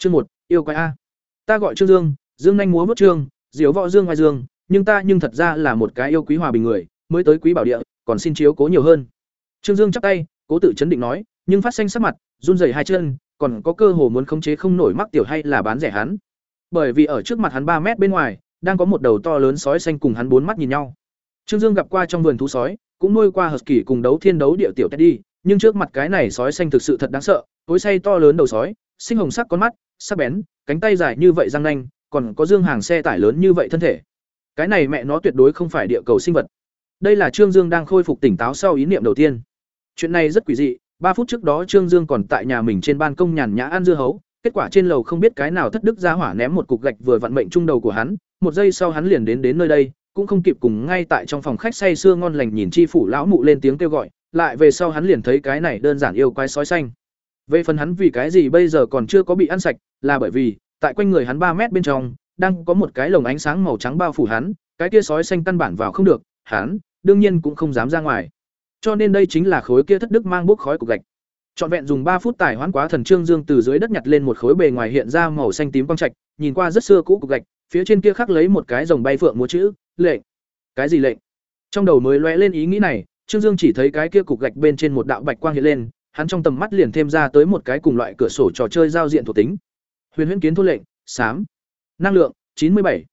Chương một, yêu quái a. Ta gọi Trương Dương, Dương nhanh múa vút trương, diếu võ dương ngoài dương, nhưng ta nhưng thật ra là một cái yêu quý hòa bình người, mới tới quý bảo địa, còn xin chiếu cố nhiều hơn. Trương Dương chắp tay, cố tự chấn định nói, nhưng phát xanh sắc mặt, run rẩy hai chân, còn có cơ hồ muốn khống chế không nổi mắc tiểu hay là bán rẻ hắn. Bởi vì ở trước mặt hắn ba mét bên ngoài, đang có một đầu to lớn sói xanh cùng hắn bốn mắt nhìn nhau. Trương Dương gặp qua trong vườn thú sói, cũng nuôi qua husky cùng đấu thiên đấu địa tiểu Teddy, nhưng trước mặt cái này sói xanh thực sự thật đáng sợ, tối say to lớn đầu sói, sinh hồng sắc con mắt, sắc bén, cánh tay dài như vậy răng nanh, còn có dương hàng xe tải lớn như vậy thân thể. Cái này mẹ nó tuyệt đối không phải địa cầu sinh vật. Đây là Trương Dương đang khôi phục tỉnh táo sau ý niệm đầu tiên. Chuyện này rất quỷ dị, ba phút trước đó Trương Dương còn tại nhà mình trên ban công nhàn nhã ăn dưa hấu, kết quả trên lầu không biết cái nào thất đức ra hỏa ném một cục gạch vừa vặn mệnh trung đầu của hắn, một giây sau hắn liền đến đến nơi đây, cũng không kịp cùng ngay tại trong phòng khách say sưa ngon lành nhìn chi phủ lão mụ lên tiếng kêu gọi, lại về sau hắn liền thấy cái này đơn giản yêu quái sói xanh. Về phần hắn vì cái gì bây giờ còn chưa có bị ăn sạch, là bởi vì tại quanh người hắn ba mét bên trong đang có một cái lồng ánh sáng màu trắng bao phủ hắn, cái kia sói xanh căn bản vào không được, hắn đương nhiên cũng không dám ra ngoài. Cho nên đây chính là khối kia thất đức mang bốc khói của gạch. Trọn vẹn dùng ba phút tài hoán quá thần trương dương từ dưới đất nhặt lên một khối bề ngoài hiện ra màu xanh tím quang trạch, nhìn qua rất xưa cũ cục gạch, phía trên kia khắc lấy một cái rồng bay phượng múa chữ, lệnh. Cái gì lệnh? Trong đầu mới lóe lên ý nghĩ này, Trương Dương chỉ thấy cái kia cục gạch bên trên một đạo bạch quang hiện lên, hắn trong tầm mắt liền thêm ra tới một cái cùng loại cửa sổ trò chơi giao diện thuộc tính. Huyền Huyễn Kiến thôn lệnh, xám. Năng lượng, chín mươi bảy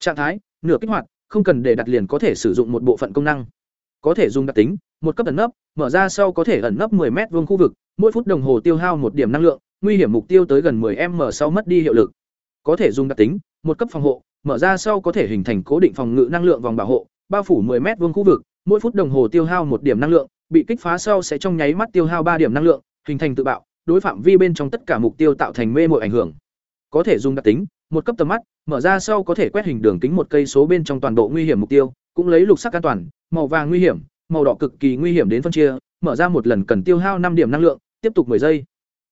Trạng thái, nửa kích hoạt, không cần để đặt liền có thể sử dụng một bộ phận công năng. Có thể dùng đặc tính, một cấp ẩn nấp, mở ra sau có thể ẩn nấp 10 mét vuông khu vực, mỗi phút đồng hồ tiêu hao một điểm năng lượng, nguy hiểm mục tiêu tới gần 10m sau mất đi hiệu lực. Có thể dùng đặc tính, một cấp phòng hộ, mở ra sau có thể hình thành cố định phòng ngự năng lượng vòng bảo hộ, bao phủ 10 mét vuông khu vực, mỗi phút đồng hồ tiêu hao một điểm năng lượng, bị kích phá sau sẽ trong nháy mắt tiêu hao ba điểm năng lượng, hình thành tự bạo, đối phạm vi bên trong tất cả mục tiêu tạo thành mê muội ảnh hưởng. Có thể dùng đặc tính, một cấp tầm mắt, mở ra sau có thể quét hình đường kính một cây số bên trong toàn bộ nguy hiểm mục tiêu, cũng lấy lục sắc an toàn, màu vàng nguy hiểm, màu đỏ cực kỳ nguy hiểm đến phân chia, mở ra một lần cần tiêu hao năm điểm năng lượng, tiếp tục 10 giây.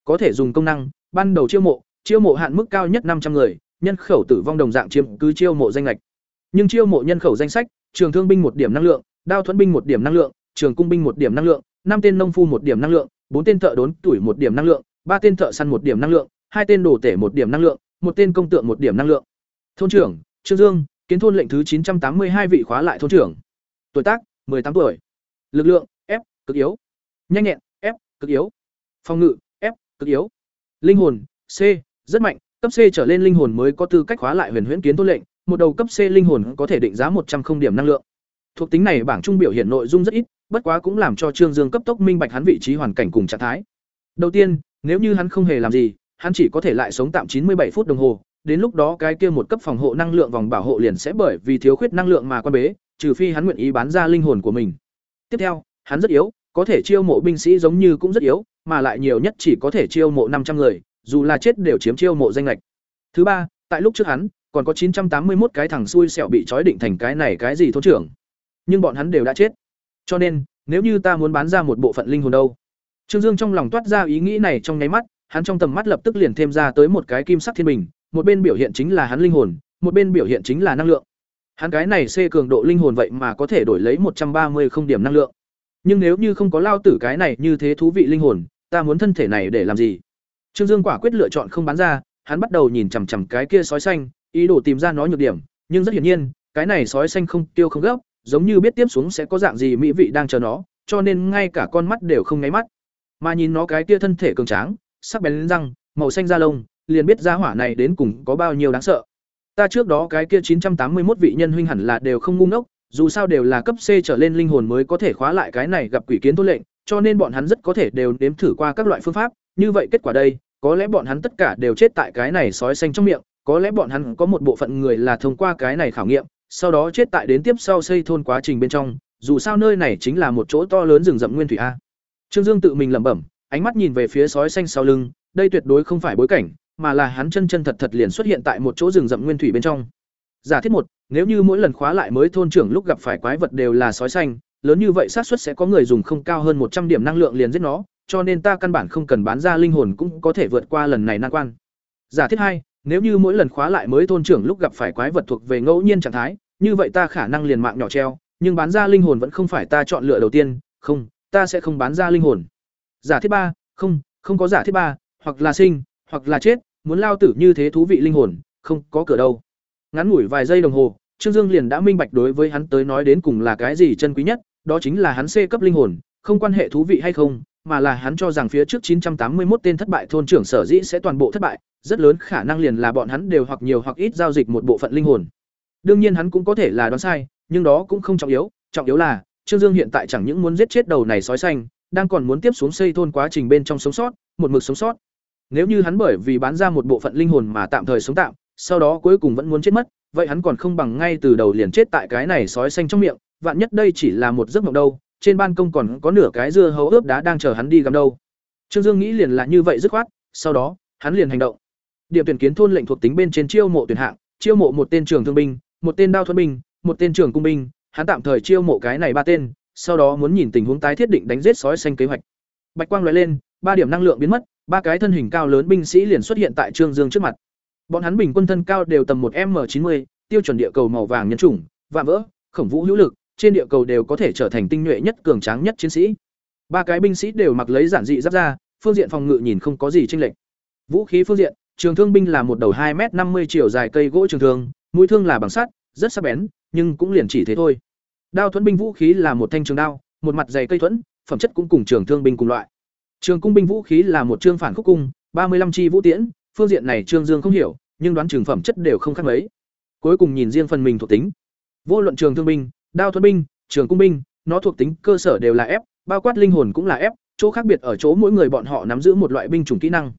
Có thể dùng công năng, ban đầu chiêu mộ, chiêu mộ hạn mức cao nhất 500 người, nhân khẩu tử vong đồng dạng chiếm cứ chiêu mộ danh lệch. Nhưng chiêu mộ nhân khẩu danh sách, trường thương binh một điểm năng lượng, đao thuẫn binh một điểm năng lượng, trường cung binh một điểm năng lượng, năm tên nông phu một điểm năng lượng, bốn tên thợ đốn tuổi một điểm năng lượng, ba tên thợ săn một điểm năng lượng, hai tên đồ tể một điểm năng lượng, một tên công tượng một điểm năng lượng. Thôn trưởng, Trương Dương, kiến thôn lệnh thứ 982 vị khóa lại thôn trưởng. Tuổi tác, 18 tuổi. Lực lượng, F, cực yếu. Nhanh nhẹn, F, cực yếu. Phòng ngự, F, cực yếu. Linh hồn, C, rất mạnh, cấp C trở lên linh hồn mới có tư cách khóa lại huyền huyễn kiến thôn lệnh, một đầu cấp C linh hồn có thể định giá một trăm không điểm năng lượng. Thuộc tính này bảng trung biểu hiện nội dung rất ít, bất quá cũng làm cho Trương Dương cấp tốc minh bạch hắn vị trí hoàn cảnh cùng trạng thái. Đầu tiên, nếu như hắn không hề làm gì, hắn chỉ có thể lại sống tạm chín mươi bảy phút đồng hồ, đến lúc đó cái kia một cấp phòng hộ năng lượng vòng bảo hộ liền sẽ bởi vì thiếu khuyết năng lượng mà quan bế, trừ phi hắn nguyện ý bán ra linh hồn của mình. Tiếp theo, hắn rất yếu, có thể chiêu mộ binh sĩ giống như cũng rất yếu, mà lại nhiều nhất chỉ có thể chiêu mộ năm trăm người, dù là chết đều chiếm chiêu mộ danh lệch. Thứ ba, tại lúc trước hắn, còn có chín trăm tám mươi một cái thằng xui xẻo bị trói định thành cái này cái gì thôn trưởng. Nhưng bọn hắn đều đã chết. Cho nên, nếu như ta muốn bán ra một bộ phận linh hồn đâu? Trương Dương trong lòng toát ra ý nghĩ này trong nháy mắt, hắn trong tầm mắt lập tức liền thêm ra tới một cái kim sắc thiên bình, một bên biểu hiện chính là hắn linh hồn, một bên biểu hiện chính là năng lượng. Hắn cái này C cường độ linh hồn vậy mà có thể đổi lấy một trăm ba mươi không điểm năng lượng. Nhưng nếu như không có lao tử cái này như thế thú vị linh hồn, ta muốn thân thể này để làm gì? Trương Dương quả quyết lựa chọn không bán ra, hắn bắt đầu nhìn chằm chằm cái kia sói xanh, ý đồ tìm ra nó nhược điểm, nhưng rất hiển nhiên, cái này sói xanh không tiêu không gấp, giống như biết tiếp xuống sẽ có dạng gì mỹ vị đang chờ nó, cho nên ngay cả con mắt đều không nháy mắt. Mà nhìn nó cái kia thân thể cường tráng, sắc bén răng, màu xanh da lông, liền biết giá hỏa này đến cùng có bao nhiêu đáng sợ. Ta trước đó cái kia 981 vị nhân huynh hẳn là đều không ngu ngốc, dù sao đều là cấp C trở lên linh hồn mới có thể khóa lại cái này gặp quỷ kiến thôn lệnh, cho nên bọn hắn rất có thể đều nếm thử qua các loại phương pháp, như vậy kết quả đây, có lẽ bọn hắn tất cả đều chết tại cái này sói xanh trong miệng, có lẽ bọn hắn có một bộ phận người là thông qua cái này khảo nghiệm, sau đó chết tại đến tiếp sau xây thôn quá trình bên trong, dù sao nơi này chính là một chỗ to lớn rừng rậm nguyên thủy a. Trương Dương tự mình lẩm bẩm, ánh mắt nhìn về phía sói xanh sau lưng, đây tuyệt đối không phải bối cảnh, mà là hắn chân chân thật thật liền xuất hiện tại một chỗ rừng rậm nguyên thủy bên trong. Giả thiết một, nếu như mỗi lần khóa lại mới thôn trưởng lúc gặp phải quái vật đều là sói xanh, lớn như vậy xác suất sẽ có người dùng không cao hơn một trăm điểm năng lượng liền giết nó, cho nên ta căn bản không cần bán ra linh hồn cũng có thể vượt qua lần này nan quan. Giả thiết hai, nếu như mỗi lần khóa lại mới thôn trưởng lúc gặp phải quái vật thuộc về ngẫu nhiên trạng thái, như vậy ta khả năng liền mạng nhỏ treo, nhưng bán ra linh hồn vẫn không phải ta chọn lựa đầu tiên, không, ta sẽ không bán ra linh hồn. Giả thiết ba, không, không có giả thiết ba, hoặc là sinh, hoặc là chết, muốn lao tử như thế thú vị linh hồn, không có cửa đâu. Ngắn ngủi vài giây đồng hồ, Trương Dương liền đã minh bạch đối với hắn tới nói đến cùng là cái gì chân quý nhất, đó chính là hắn C cấp linh hồn, không quan hệ thú vị hay không, mà là hắn cho rằng phía trước 981 tên thất bại thôn trưởng sở dĩ sẽ toàn bộ thất bại, rất lớn khả năng liền là bọn hắn đều hoặc nhiều hoặc ít giao dịch một bộ phận linh hồn. Đương nhiên hắn cũng có thể là đoán sai, nhưng đó cũng không trọng yếu, trọng yếu là Trương Dương hiện tại chẳng những muốn giết chết đầu này sói xanh, đang còn muốn tiếp xuống xây thôn quá trình bên trong sống sót, một mực sống sót. Nếu như hắn bởi vì bán ra một bộ phận linh hồn mà tạm thời sống tạm, sau đó cuối cùng vẫn muốn chết mất, vậy hắn còn không bằng ngay từ đầu liền chết tại cái này sói xanh trong miệng, vạn nhất đây chỉ là một giấc mộng đâu, trên ban công còn có nửa cái dưa hấu ướp đá đang chờ hắn đi gặm đâu. Trương Dương nghĩ liền là như vậy dứt khoát, sau đó, hắn liền hành động. Điểm tuyển kiến thôn lệnh thuộc tính bên trên chiêu mộ tuyển hạng, chiêu mộ một tên trưởng thương binh, một tên đao thuần binh, một tên trưởng cung binh, hắn tạm thời chiêu mộ cái này ba tên, sau đó muốn nhìn tình huống tái thiết định đánh giết sói xanh kế hoạch. Bạch quang lóe lên, ba điểm năng lượng biến mất, ba cái thân hình cao lớn binh sĩ liền xuất hiện tại Trương Dương trước mặt. Bọn hắn bình quân thân cao đều tầm một m chín mươi, tiêu chuẩn địa cầu màu vàng nhân chủng, vạm vỡ, khổng vũ hữu lực, trên địa cầu đều có thể trở thành tinh nhuệ nhất cường tráng nhất chiến sĩ. Ba cái binh sĩ đều mặc lấy giản dị giáp ra, phương diện phòng ngự nhìn không có gì chênh lệch. Vũ khí phương diện, trường thương binh là một đầu hai m năm mươi chiều dài cây gỗ trường thương, mũi thương là bằng sắt, rất sắc bén, nhưng cũng liền chỉ thế thôi. Đao thuẫn binh vũ khí là một thanh trường đao, một mặt dày cây thuẫn, phẩm chất cũng cùng trường thương binh cùng loại. Trường cung binh vũ khí là một trương phản khúc cung, ba mươi 35 chi vũ tiễn, phương diện này Trương Dương không hiểu, nhưng đoán trường phẩm chất đều không khác mấy. Cuối cùng nhìn riêng phần mình thuộc tính. Vô luận trường thương binh, đao thuẫn binh, trường cung binh, nó thuộc tính cơ sở đều là ép, bao quát linh hồn cũng là ép. chỗ khác biệt ở chỗ mỗi người bọn họ nắm giữ một loại binh chủng kỹ năng.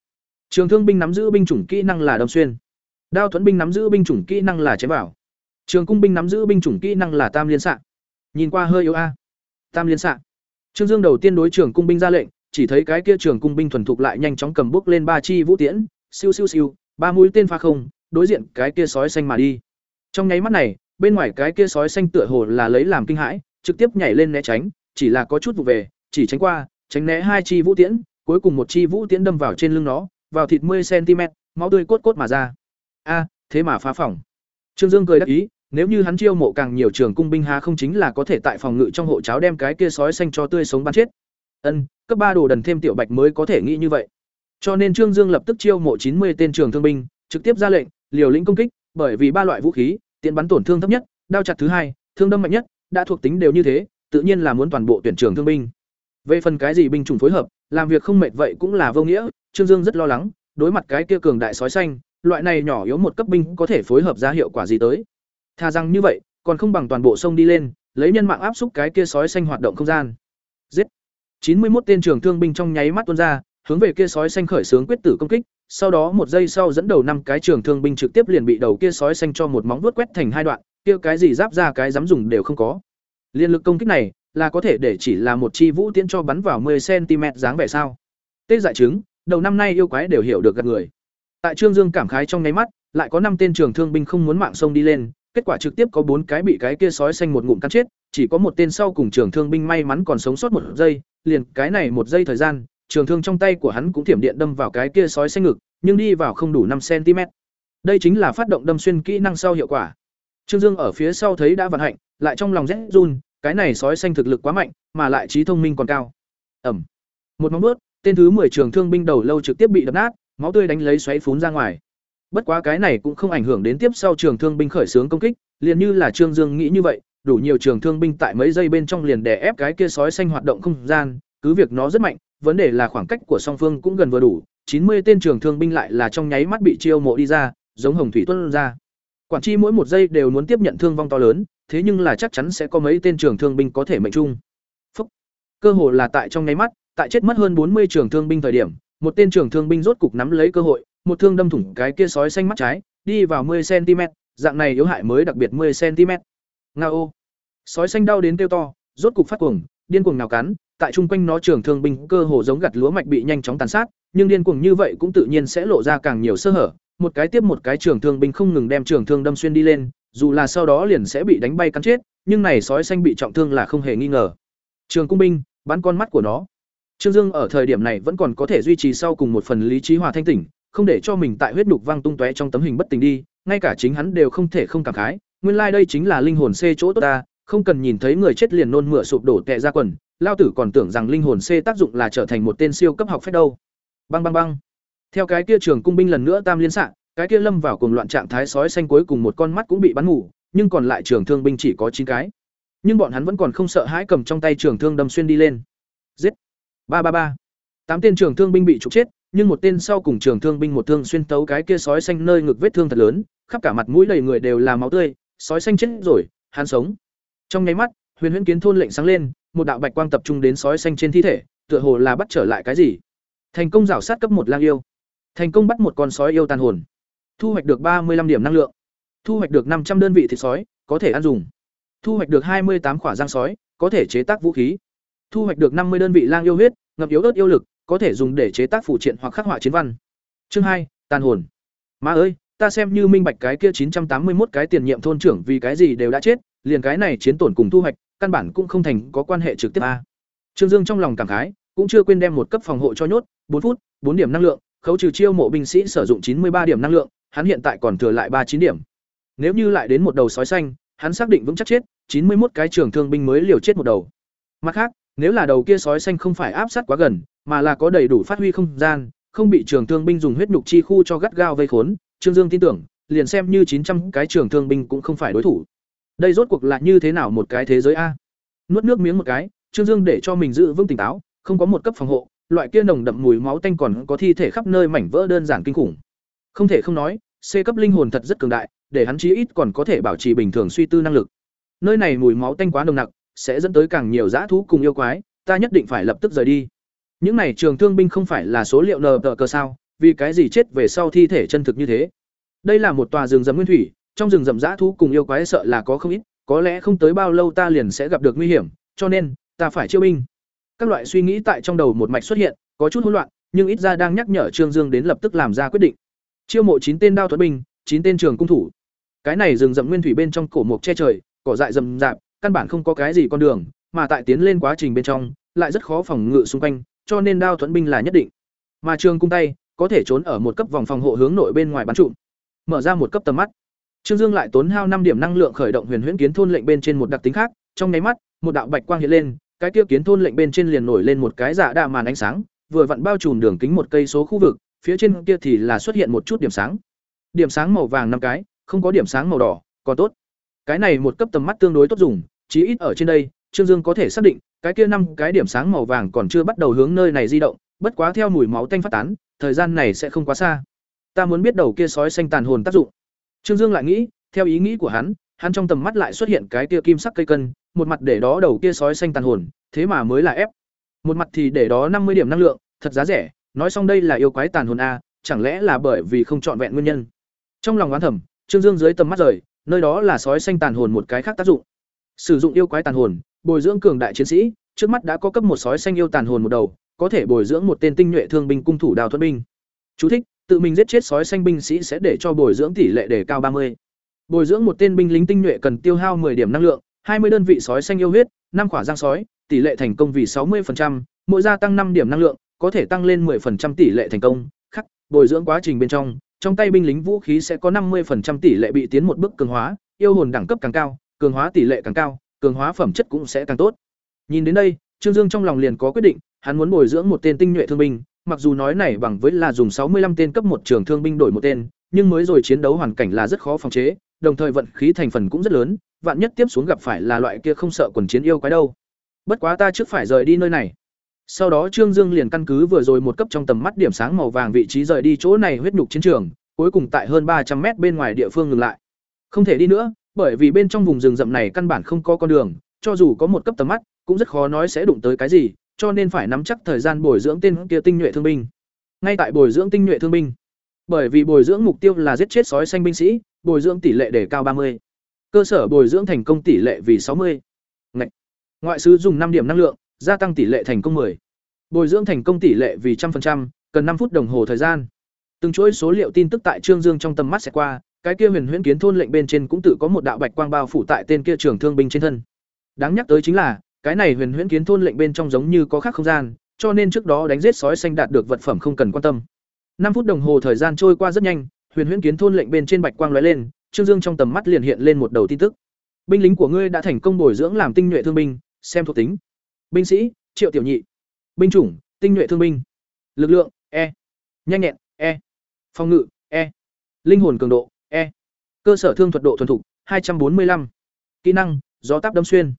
Trường thương binh nắm giữ binh chủng kỹ năng là đâm xuyên. Đao thuẫn binh nắm giữ binh chủng kỹ năng là chém bảo, Trường cung binh nắm giữ binh chủng kỹ năng là tam liên xạ. Nhìn qua hơi yếu a. Tam liên xạ. Trương Dương đầu tiên đối trường cung binh ra lệnh, chỉ thấy cái kia trường cung binh thuần thục lại nhanh chóng cầm bước lên ba chi vũ tiễn, siêu siêu siêu, ba mũi tên pha không, đối diện cái kia sói xanh mà đi. Trong nháy mắt này, bên ngoài cái kia sói xanh tựa hồ là lấy làm kinh hãi, trực tiếp nhảy lên né tránh, chỉ là có chút vụ về, chỉ tránh qua, tránh né hai chi vũ tiễn, cuối cùng một chi vũ tiễn đâm vào trên lưng nó, vào thịt 10 cm, máu tươi cốt cốt mà ra. A, thế mà phá phòng. Trương Dương cười đắc ý, nếu như hắn chiêu mộ càng nhiều trường cung binh há không chính là có thể tại phòng ngự trong hộ cháo đem cái kia sói xanh cho tươi sống bắn chết. Ân, cấp ba đồ đần thêm tiểu bạch mới có thể nghĩ như vậy. Cho nên Trương Dương lập tức chiêu mộ chín mươi tên trường thương binh, trực tiếp ra lệnh, liều lĩnh công kích, bởi vì ba loại vũ khí, tiện bắn tổn thương thấp nhất, đao chặt thứ hai, thương đâm mạnh nhất, đã thuộc tính đều như thế, tự nhiên là muốn toàn bộ tuyển trường thương binh. Về phần cái gì binh chủng phối hợp, làm việc không mệt vậy cũng là vô nghĩa, Trương Dương rất lo lắng, đối mặt cái kia cường đại sói xanh, loại này nhỏ yếu một cấp binh có thể phối hợp ra hiệu quả gì tới. Tha rằng như vậy, còn không bằng toàn bộ sông đi lên, lấy nhân mạng áp xúc cái kia sói xanh hoạt động không gian. Giết. chín mươi một tên trường thương binh trong nháy mắt tuôn ra, hướng về kia sói xanh khởi xướng quyết tử công kích, sau đó một giây sau dẫn đầu năm cái trường thương binh trực tiếp liền bị đầu kia sói xanh cho một móng vuốt quét thành hai đoạn, kia cái gì giáp ra cái dám dùng đều không có. Liên lực công kích này là có thể để chỉ là một chi vũ tiễn cho bắn vào 10 cm dáng vẻ sao? Tê dại chứng, đầu năm nay yêu quái đều hiểu được gạt người. Tại Trương Dương cảm khái trong nháy mắt, lại có năm tên trường thương binh không muốn mạng sông đi lên, kết quả trực tiếp có bốn cái bị cái kia sói xanh một ngụm cắn chết, chỉ có một tên sau cùng trường thương binh may mắn còn sống sót một giây, liền cái này một giây thời gian, trường thương trong tay của hắn cũng thiểm điện đâm vào cái kia sói xanh ngực, nhưng đi vào không đủ năm cm. Đây chính là phát động đâm xuyên kỹ năng sau hiệu quả. Trương Dương ở phía sau thấy đã vận hạnh, lại trong lòng rét run, cái này sói xanh thực lực quá mạnh, mà lại trí thông minh còn cao. Ẩm. Một móng bước, tên thứ 10 trường thương binh đầu lâu trực tiếp bị đập nát, máu tươi đánh lấy xoáy phún ra ngoài. Bất quá cái này cũng không ảnh hưởng đến tiếp sau trường thương binh khởi xướng công kích, liền như là Trương Dương nghĩ như vậy, đủ nhiều trường thương binh tại mấy giây bên trong liền đè ép cái kia sói xanh hoạt động không gian, cứ việc nó rất mạnh, vấn đề là khoảng cách của song phương cũng gần vừa đủ, chín mươi tên trường thương binh lại là trong nháy mắt bị chiêu mộ đi ra, giống hồng thủy tuôn ra. Quản chi mỗi một giây đều muốn tiếp nhận thương vong to lớn, thế nhưng là chắc chắn sẽ có mấy tên trường thương binh có thể mệnh chung. Phúc. Cơ hội là tại trong nháy mắt, tại chết mất hơn bốn mươi trường thương binh thời điểm, một tên trường thương binh rốt cục nắm lấy cơ hội, một thương đâm thủng cái kia sói xanh mắt trái, đi vào 10 cm, dạng này yếu hại mới đặc biệt 10 cm. Ngao. Sói xanh đau đến kêu to, rốt cục phát cuồng, điên cuồng nào cắn, tại trung quanh nó trường thương binh cơ hồ giống gặt lúa mạch bị nhanh chóng tàn sát, nhưng điên cuồng như vậy cũng tự nhiên sẽ lộ ra càng nhiều sơ hở, một cái tiếp một cái trường thương binh không ngừng đem trường thương đâm xuyên đi lên, dù là sau đó liền sẽ bị đánh bay cắn chết, nhưng này sói xanh bị trọng thương là không hề nghi ngờ. Trường cung binh, bắn con mắt của nó. Trương Dương ở thời điểm này vẫn còn có thể duy trì sau cùng một phần lý trí hòa thanh tỉnh, không để cho mình tại huyết đục vang tung tóe trong tấm hình bất tỉnh đi, ngay cả chính hắn đều không thể không cảm khái, nguyên lai like đây chính là linh hồn xê chỗ tốt ta, không cần nhìn thấy người chết liền nôn mửa sụp đổ tè ra quần, lao tử còn tưởng rằng linh hồn C tác dụng là trở thành một tên siêu cấp học phép đâu. Băng băng băng. Theo cái kia trường cung binh lần nữa tam liên xạ, cái kia lâm vào cùng loạn trạng thái sói xanh cuối cùng một con mắt cũng bị bắn ngủ, nhưng còn lại trường thương binh chỉ có chín cái. Nhưng bọn hắn vẫn còn không sợ hãi cầm trong tay trường thương đâm xuyên đi lên. Giết! Ba ba ba. Tám tên trường thương binh bị trục chết, nhưng một tên sau cùng trường thương binh một thương xuyên tấu cái kia sói xanh nơi ngực vết thương thật lớn, khắp cả mặt mũi đầy người đều là máu tươi, sói xanh chết rồi, hắn sống. Trong nháy mắt, Huyền Huyễn Kiến thôn lệnh sáng lên, một đạo bạch quang tập trung đến sói xanh trên thi thể, tựa hồ là bắt trở lại cái gì. Thành công rảo sát cấp một lang yêu. Thành công bắt một con sói yêu tàn hồn. Thu hoạch được ba mươi 35 điểm năng lượng. Thu hoạch được năm trăm đơn vị thịt sói, có thể ăn dùng. Thu hoạch được hai mươi tám quả giang sói, có thể chế tác vũ khí. Thu hoạch được năm mươi đơn vị lang yêu huyết, ngập yếu ớt yêu lực, có thể dùng để chế tác phụ triện hoặc khắc họa chiến văn. Chương hai, tàn hồn. Má ơi, ta xem như minh bạch cái kia chín trăm tám mươi một cái tiền nhiệm thôn trưởng vì cái gì đều đã chết, liền cái này chiến tổn cùng thu hoạch, căn bản cũng không thành có quan hệ trực tiếp a. Trương Dương trong lòng cảm khái, cũng chưa quên đem một cấp phòng hộ cho nhốt, bốn phút, bốn điểm năng lượng, khấu trừ chiêu mộ binh sĩ sử dụng chín mươi ba điểm năng lượng, hắn hiện tại còn thừa lại ba chín điểm. Nếu như lại đến một đầu sói xanh, hắn xác định vững chắc chết, chín mươi một cái trường thương binh mới liều chết một đầu. Mặt khác, nếu là đầu kia sói xanh không phải áp sát quá gần, mà là có đầy đủ phát huy không gian, không bị trường thương binh dùng huyết nhục chi khu cho gắt gao vây khốn, Trương Dương tin tưởng, liền xem như chín trăm cái trường thương binh cũng không phải đối thủ. Đây rốt cuộc là như thế nào một cái thế giới a? Nuốt nước miếng một cái, Trương Dương để cho mình giữ vững tỉnh táo, không có một cấp phòng hộ, loại kia nồng đậm mùi máu tanh còn có thi thể khắp nơi mảnh vỡ đơn giản kinh khủng. Không thể không nói, C cấp linh hồn thật rất cường đại, để hắn chí ít còn có thể bảo trì bình thường suy tư năng lực. Nơi này mùi máu tanh quá nồng nặc, sẽ dẫn tới càng nhiều dã thú cùng yêu quái, ta nhất định phải lập tức rời đi. Những này trường thương binh không phải là số liệu nờ tờ cơ sao, vì cái gì chết về sau thi thể chân thực như thế. Đây là một tòa rừng rậm nguyên thủy, trong rừng rậm dã thú cùng yêu quái sợ là có không ít, có lẽ không tới bao lâu ta liền sẽ gặp được nguy hiểm, cho nên ta phải chiêu binh. Các loại suy nghĩ tại trong đầu một mạch xuất hiện, có chút hỗn loạn, nhưng ít ra đang nhắc nhở Trương Dương đến lập tức làm ra quyết định. Chiêu mộ chín tên đao thuật binh, chín tên trường cung thủ. Cái này rừng rậm nguyên thủy bên trong cổ mộc che trời, cỏ dại rậm rạp, căn bản không có cái gì con đường, mà tại tiến lên quá trình bên trong, lại rất khó phòng ngự xung quanh, cho nên đao thuẫn binh là nhất định. Mà trường cung tay có thể trốn ở một cấp vòng phòng hộ hướng nội bên ngoài bắn trụm. Mở ra một cấp tầm mắt. Trương Dương lại tốn hao năm điểm năng lượng khởi động Huyền Huyễn Kiến thôn lệnh bên trên một đặc tính khác, trong nháy mắt, một đạo bạch quang hiện lên, cái kia kiến thôn lệnh bên trên liền nổi lên một cái dạ giả đà màn ánh sáng, vừa vặn bao trùm đường kính một cây số khu vực, phía trên kia thì là xuất hiện một chút điểm sáng. Điểm sáng màu vàng năm cái, không có điểm sáng màu đỏ, còn tốt. Cái này một cấp tầm mắt tương đối tốt dùng, chí ít ở trên đây, Trương Dương có thể xác định, cái kia năm cái điểm sáng màu vàng còn chưa bắt đầu hướng nơi này di động, bất quá theo mùi máu tanh phát tán, thời gian này sẽ không quá xa. Ta muốn biết đầu kia sói xanh tàn hồn tác dụng. Trương Dương lại nghĩ, theo ý nghĩ của hắn, hắn trong tầm mắt lại xuất hiện cái kia kim sắc cây cân, một mặt để đó đầu kia sói xanh tàn hồn, thế mà mới là ép. Một mặt thì để đó năm mươi điểm năng lượng, thật giá rẻ, nói xong đây là yêu quái tàn hồn a, chẳng lẽ là bởi vì không chọn vẹn nguyên nhân. Trong lòng oán thầm, Trương Dương dưới tầm mắt rời, nơi đó là sói xanh tàn hồn một cái khác tác dụng. Sử dụng yêu quái tàn hồn, bồi dưỡng cường đại chiến sĩ, trước mắt đã có cấp một sói xanh yêu tàn hồn một đầu, có thể bồi dưỡng một tên tinh nhuệ thương binh cung thủ đào thuật binh. Chú thích: Tự mình giết chết sói xanh binh sĩ sẽ để cho bồi dưỡng tỷ lệ đề cao ba mươi. Bồi dưỡng một tên binh lính tinh nhuệ cần tiêu hao 10 điểm năng lượng, 20 đơn vị sói xanh yêu huyết, 5 quả răng sói, tỷ lệ thành công vì 60%, mỗi gia tăng 5 điểm năng lượng, có thể tăng lên 10% tỷ lệ thành công. Khắc, bồi dưỡng quá trình bên trong, trong tay binh lính vũ khí sẽ có 50% tỷ lệ bị tiến một bước cường hóa, yêu hồn đẳng cấp càng cao, cường hóa tỷ lệ càng cao, cường hóa phẩm chất cũng sẽ càng tốt. Nhìn đến đây, Trương Dương trong lòng liền có quyết định, hắn muốn bồi dưỡng một tên tinh nhuệ thương binh, mặc dù nói này bằng với là dùng 65 tên cấp một trường thương binh đổi một tên, nhưng mới rồi chiến đấu hoàn cảnh là rất khó phòng chế, đồng thời vận khí thành phần cũng rất lớn, vạn nhất tiếp xuống gặp phải là loại kia không sợ quần chiến yêu quái đâu. Bất quá ta trước phải rời đi nơi này. Sau đó Trương Dương liền căn cứ vừa rồi một cấp trong tầm mắt điểm sáng màu vàng vị trí rời đi chỗ này huyết nhục chiến trường, cuối cùng tại hơn ba trăm mét bên ngoài địa phương ngừng lại. Không thể đi nữa, bởi vì bên trong vùng rừng rậm này căn bản không có con đường, cho dù có một cấp tầm mắt, cũng rất khó nói sẽ đụng tới cái gì, cho nên phải nắm chắc thời gian bồi dưỡng tên kia tinh nhuệ thương binh. Ngay tại bồi dưỡng tinh nhuệ thương binh, bởi vì bồi dưỡng mục tiêu là giết chết sói xanh binh sĩ, bồi dưỡng tỷ lệ để cao ba mươi. Cơ sở bồi dưỡng thành công tỷ lệ vì sáu mươi. Ngoại sứ dùng năm điểm năng lượng gia tăng tỷ lệ thành công 10. bồi dưỡng thành công tỷ lệ vì trăm phần trăm cần năm phút đồng hồ thời gian. Từng chuỗi số liệu tin tức tại trương dương trong tầm mắt sẽ qua cái kia huyền huyễn kiến thôn lệnh bên trên cũng tự có một đạo bạch quang bao phủ tại tên kia trưởng thương binh trên thân. Đáng nhắc tới chính là cái này huyền huyễn kiến thôn lệnh bên trong giống như có khác không gian, cho nên trước đó đánh giết sói xanh đạt được vật phẩm không cần quan tâm. Năm phút đồng hồ thời gian trôi qua rất nhanh, huyền huyễn kiến thôn lệnh bên trên bạch quang lóe lên, trương dương trong tầm mắt liền hiện lên một đầu tin tức. Binh lính của ngươi đã thành công bồi dưỡng làm tinh nhuệ thương binh, xem thuộc tính. Binh sĩ, triệu tiểu nhị. Binh chủng, tinh nhuệ thương binh. Lực lượng e. Nhanh nhẹn e. Phòng ngự e. Linh hồn cường độ e. Cơ sở thương thuật độ thuần thục, hai trăm bốn mươi lăm. Kỹ năng, gió táp đâm xuyên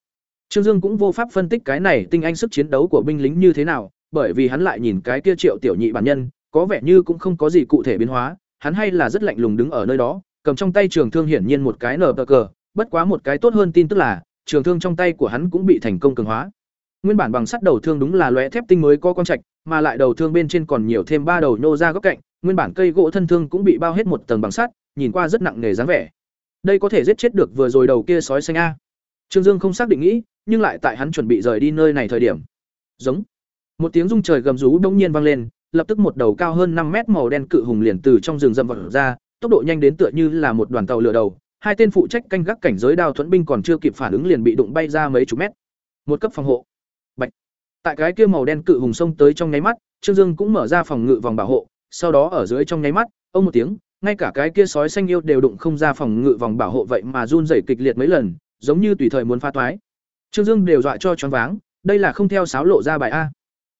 trương dương cũng vô pháp phân tích cái này tinh anh sức chiến đấu của binh lính như thế nào, bởi vì hắn lại nhìn cái kia triệu tiểu nhị bản nhân, có vẻ như cũng không có gì cụ thể biến hóa, hắn hay là rất lạnh lùng đứng ở nơi đó, cầm trong tay trường thương hiển nhiên một cái nở cờ, bất quá một cái tốt hơn tin tức là, trường thương trong tay của hắn cũng bị thành công cường hóa. Nguyên bản bằng sắt đầu thương đúng là lóe thép tinh mới có con trạch, mà lại đầu thương bên trên còn nhiều thêm ba đầu nhô ra góc cạnh, nguyên bản cây gỗ thân thương cũng bị bao hết một tầng bằng sắt, nhìn qua rất nặng nề dáng vẻ. Đây có thể giết chết được vừa rồi đầu kia sói xanh a. Trương dương không xác định nghĩ nhưng lại tại hắn chuẩn bị rời đi nơi này thời điểm. Giống. Một tiếng rung trời gầm rú bỗng nhiên vang lên, lập tức một đầu cao hơn năm mét màu đen cự hùng liền từ trong rừng rậm vọt ra, tốc độ nhanh đến tựa như là một đoàn tàu lửa đầu, hai tên phụ trách canh gác cảnh giới đao thuẫn binh còn chưa kịp phản ứng liền bị đụng bay ra mấy chục mét. Một cấp phòng hộ. Bạch. tại cái kia màu đen cự hùng xông tới trong nháy mắt, trương dương cũng mở ra phòng ngự vòng bảo hộ, sau đó ở dưới trong nháy mắt, ông một tiếng, ngay cả cái kia sói xanh yêu đều đụng không ra phòng ngự vòng bảo hộ vậy mà run rẩy kịch liệt mấy lần, giống như tùy thời muốn phá toái trương dương đều dọa cho choáng váng, đây là không theo sáo lộ ra bài a.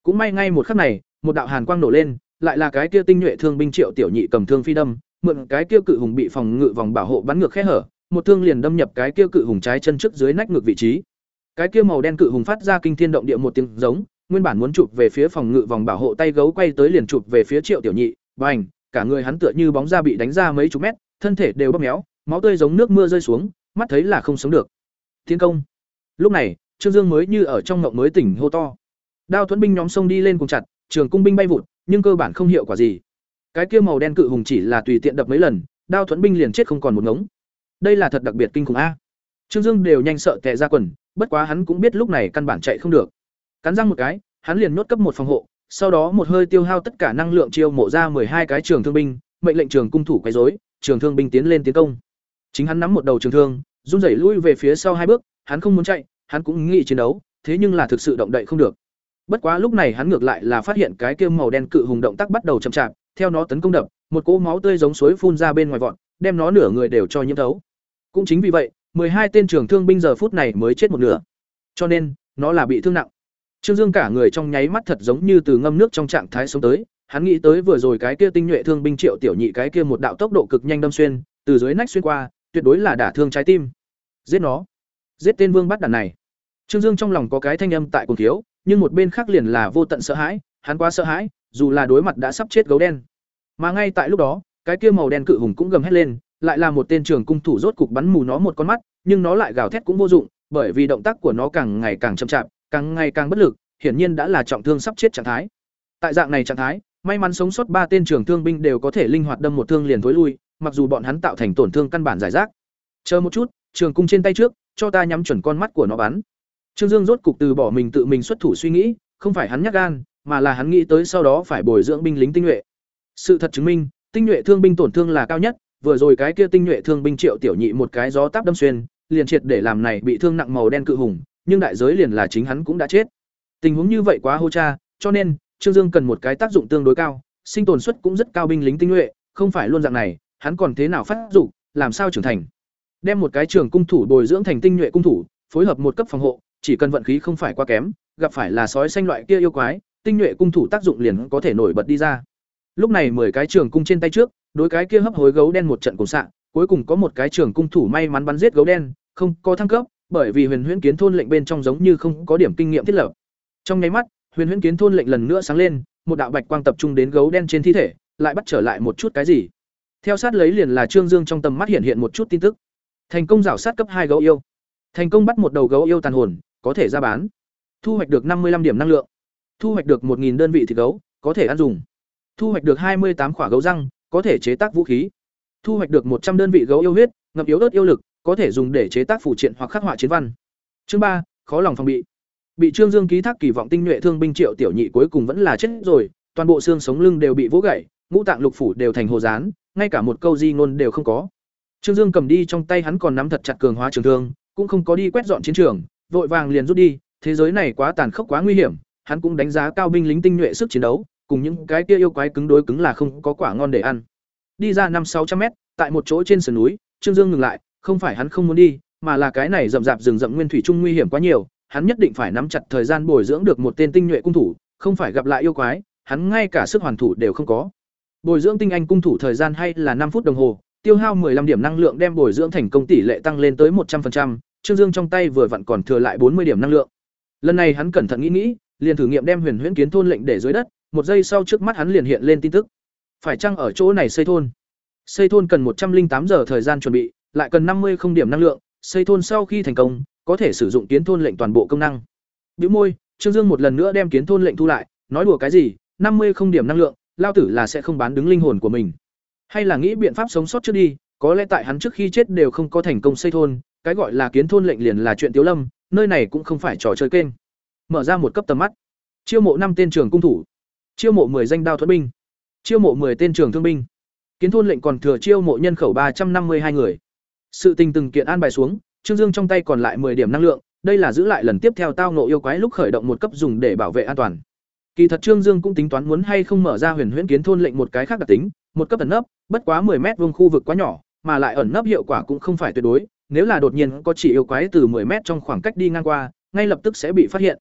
Cũng may ngay một khắc này, một đạo hàn quang nổ lên, lại là cái kia tinh nhuệ thương binh triệu tiểu nhị cầm thương phi đâm, mượn cái kia cự hùng bị phòng ngự vòng bảo hộ bắn ngược khe hở, một thương liền đâm nhập cái kia cự hùng trái chân trước dưới nách ngược vị trí. Cái kia màu đen cự hùng phát ra kinh thiên động địa một tiếng giống, nguyên bản muốn chụp về phía phòng ngự vòng bảo hộ tay gấu quay tới liền chụp về phía triệu tiểu nhị, bành, cả người hắn tựa như bóng da bị đánh ra mấy chục mét, thân thể đều bóp méo, máu tươi giống nước mưa rơi xuống, mắt thấy là không sống được. Thiên công lúc này, trương dương mới như ở trong ngộng mới tỉnh hô to. Đao thuẫn binh nhóm sông đi lên cùng chặt, trường cung binh bay vụt, nhưng cơ bản không hiệu quả gì. Cái kia màu đen cự hùng chỉ là tùy tiện đập mấy lần, đao thuẫn binh liền chết không còn một ngống. Đây là thật đặc biệt kinh khủng a. Trương dương đều nhanh sợ tệ ra quần, bất quá hắn cũng biết lúc này căn bản chạy không được. Cắn răng một cái, hắn liền nốt cấp một phòng hộ, sau đó một hơi tiêu hao tất cả năng lượng chiêu mộ ra hai cái trường thương binh, mệnh lệnh trường cung thủ quấy rối, trường thương binh tiến lên tiến công. Chính hắn nắm một đầu trường thương, run rẩy lui về phía sau hai bước, hắn không muốn chạy hắn cũng nghĩ chiến đấu, thế nhưng là thực sự động đậy không được. Bất quá lúc này hắn ngược lại là phát hiện cái kia màu đen cự hùng động tác bắt đầu chậm chạp, theo nó tấn công đập, một cỗ máu tươi giống suối phun ra bên ngoài vọt, đem nó nửa người đều cho nhiễm thấu. Cũng chính vì vậy hai tên trưởng thương binh giờ phút này mới chết một nửa. Cho nên, nó là bị thương nặng. Trương dương cả người trong nháy mắt thật giống như từ ngâm nước trong trạng thái sống tới, hắn nghĩ tới vừa rồi cái kia tinh nhuệ thương binh triệu tiểu nhị cái kia một đạo tốc độ cực nhanh đâm xuyên, từ dưới nách xuyên qua, tuyệt đối là đả thương trái tim. Giết nó. Giết tên vương bắt đàn này trương dương trong lòng có cái thanh âm tại cùng thiếu nhưng một bên khác liền là vô tận sợ hãi, hắn quá sợ hãi, dù là đối mặt đã sắp chết gấu đen. Mà ngay tại lúc đó, cái kia màu đen cự hùng cũng gầm hét lên, lại là một tên trường cung thủ rốt cục bắn mù nó một con mắt, nhưng nó lại gào thét cũng vô dụng, bởi vì động tác của nó càng ngày càng chậm chạp, càng ngày càng bất lực, hiển nhiên đã là trọng thương sắp chết trạng thái. Tại dạng này trạng thái, may mắn sống sót ba tên trưởng thương binh đều có thể linh hoạt đâm một thương liền thối lui, mặc dù bọn hắn tạo thành tổn thương căn bản giải rác. Chờ một chút, trường cung trên tay trước, cho ta nhắm chuẩn con mắt của nó bắn trương dương rốt cục từ bỏ mình tự mình xuất thủ suy nghĩ không phải hắn nhắc gan mà là hắn nghĩ tới sau đó phải bồi dưỡng binh lính tinh nhuệ. Sự thật chứng minh tinh nhuệ thương binh tổn thương là cao nhất vừa rồi cái kia tinh nhuệ thương binh triệu tiểu nhị một cái gió táp đâm xuyên liền triệt để làm này bị thương nặng màu đen cự hùng nhưng đại giới liền là chính hắn cũng đã chết. Tình huống như vậy quá hô cha cho nên trương dương cần một cái tác dụng tương đối cao sinh tồn suất cũng rất cao binh lính tinh nhuệ không phải luôn dạng này hắn còn thế nào phát dục, làm sao trưởng thành. Đem một cái trường cung thủ bồi dưỡng thành tinh nhuệ cung thủ phối hợp một cấp phòng hộ chỉ cần vận khí không phải quá kém, gặp phải là sói xanh loại kia yêu quái, tinh nhuệ cung thủ tác dụng liền có thể nổi bật đi ra. Lúc này mười cái trường cung trên tay trước, đối cái kia hấp hối gấu đen một trận cùng xạ, cuối cùng có một cái trường cung thủ may mắn bắn giết gấu đen, không có thăng cấp, bởi vì huyền huyễn kiến thôn lệnh bên trong giống như không có điểm kinh nghiệm thiết lập. Trong nháy mắt, huyền huyễn kiến thôn lệnh lần nữa sáng lên, một đạo bạch quang tập trung đến gấu đen trên thi thể, lại bắt trở lại một chút cái gì. Theo sát lấy liền là trương dương trong tầm mắt hiện hiện một chút tin tức. Thành công rảo sát cấp hai gấu yêu. Thành công bắt một đầu gấu yêu tàn hồn có thể ra bán. Thu hoạch được năm mươi 55 điểm năng lượng. Thu hoạch được một đơn vị thịt gấu, có thể ăn dùng. Thu hoạch được hai mươi tám quả gấu răng, có thể chế tác vũ khí. Thu hoạch được một trăm đơn vị gấu yêu huyết ngập yếu ớt yêu lực, có thể dùng để chế tác phủ triện hoặc khắc họa chiến văn. Chương ba, khó lòng phòng bị. Bị trương dương ký thác kỳ vọng tinh nhuệ thương binh triệu tiểu nhị cuối cùng vẫn là chết rồi, toàn bộ xương sống lưng đều bị vỗ gãy ngũ tạng lục phủ đều thành hồ dán ngay cả một câu di ngôn đều không có. Trương dương cầm đi trong tay hắn còn nắm thật chặt cường hóa trường thương, cũng không có đi quét dọn chiến trường vội vàng liền rút đi thế giới này quá tàn khốc quá nguy hiểm hắn cũng đánh giá cao binh lính tinh nhuệ sức chiến đấu cùng những cái kia yêu quái cứng đối cứng là không có quả ngon để ăn. Đi ra năm sáu trăm mét tại một chỗ trên sườn núi trương dương ngừng lại không phải hắn không muốn đi mà là cái này rậm rạp rừng rậm nguyên thủy trung nguy hiểm quá nhiều hắn nhất định phải nắm chặt thời gian bồi dưỡng được một tên tinh nhuệ cung thủ không phải gặp lại yêu quái hắn ngay cả sức hoàn thủ đều không có. Bồi dưỡng tinh anh cung thủ thời gian hay là năm phút đồng hồ, tiêu hao 15 điểm năng lượng đem bồi dưỡng thành công tỷ lệ tăng lên tới 100%, Trương Dương trong tay vừa vặn còn thừa lại 40 điểm năng lượng. Lần này hắn cẩn thận nghĩ nghĩ, liền thử nghiệm đem Huyền Huyễn Kiến thôn lệnh để dưới đất, một giây sau trước mắt hắn liền hiện lên tin tức. Phải chăng ở chỗ này xây thôn? Xây thôn cần 108 giờ thời gian chuẩn bị, lại cần 50 không điểm năng lượng, xây thôn sau khi thành công, có thể sử dụng kiến thôn lệnh toàn bộ công năng. Bĩu môi, Trương Dương một lần nữa đem kiến thôn lệnh thu lại, nói đùa cái gì, 50 không điểm năng lượng, lao tử là sẽ không bán đứng linh hồn của mình. Hay là nghĩ biện pháp sống sót trước đi, có lẽ tại hắn trước khi chết đều không có thành công xây thôn, cái gọi là kiến thôn lệnh liền là chuyện tiếu lâm, nơi này cũng không phải trò chơi kênh. Mở ra một cấp tầm mắt. Chiêu mộ năm tên trường cung thủ, chiêu mộ 10 danh đao thuẫn binh, chiêu mộ 10 tên trường thương binh. Kiến thôn lệnh còn thừa chiêu mộ nhân khẩu ba trăm năm mươi hai người. Sự tình từng kiện an bài xuống, Trương Dương trong tay còn lại 10 điểm năng lượng, đây là giữ lại lần tiếp theo tao nộ yêu quái lúc khởi động một cấp dùng để bảo vệ an toàn. Kỳ thật Trương Dương cũng tính toán muốn hay không mở ra Huyền Huyễn Kiến thôn lệnh một cái khác đặc tính, một cấp ẩn nấp, bất quá 10 mét vuông khu vực quá nhỏ, mà lại ẩn nấp hiệu quả cũng không phải tuyệt đối, nếu là đột nhiên có chỉ yêu quái từ 10 mét trong khoảng cách đi ngang qua, ngay lập tức sẽ bị phát hiện.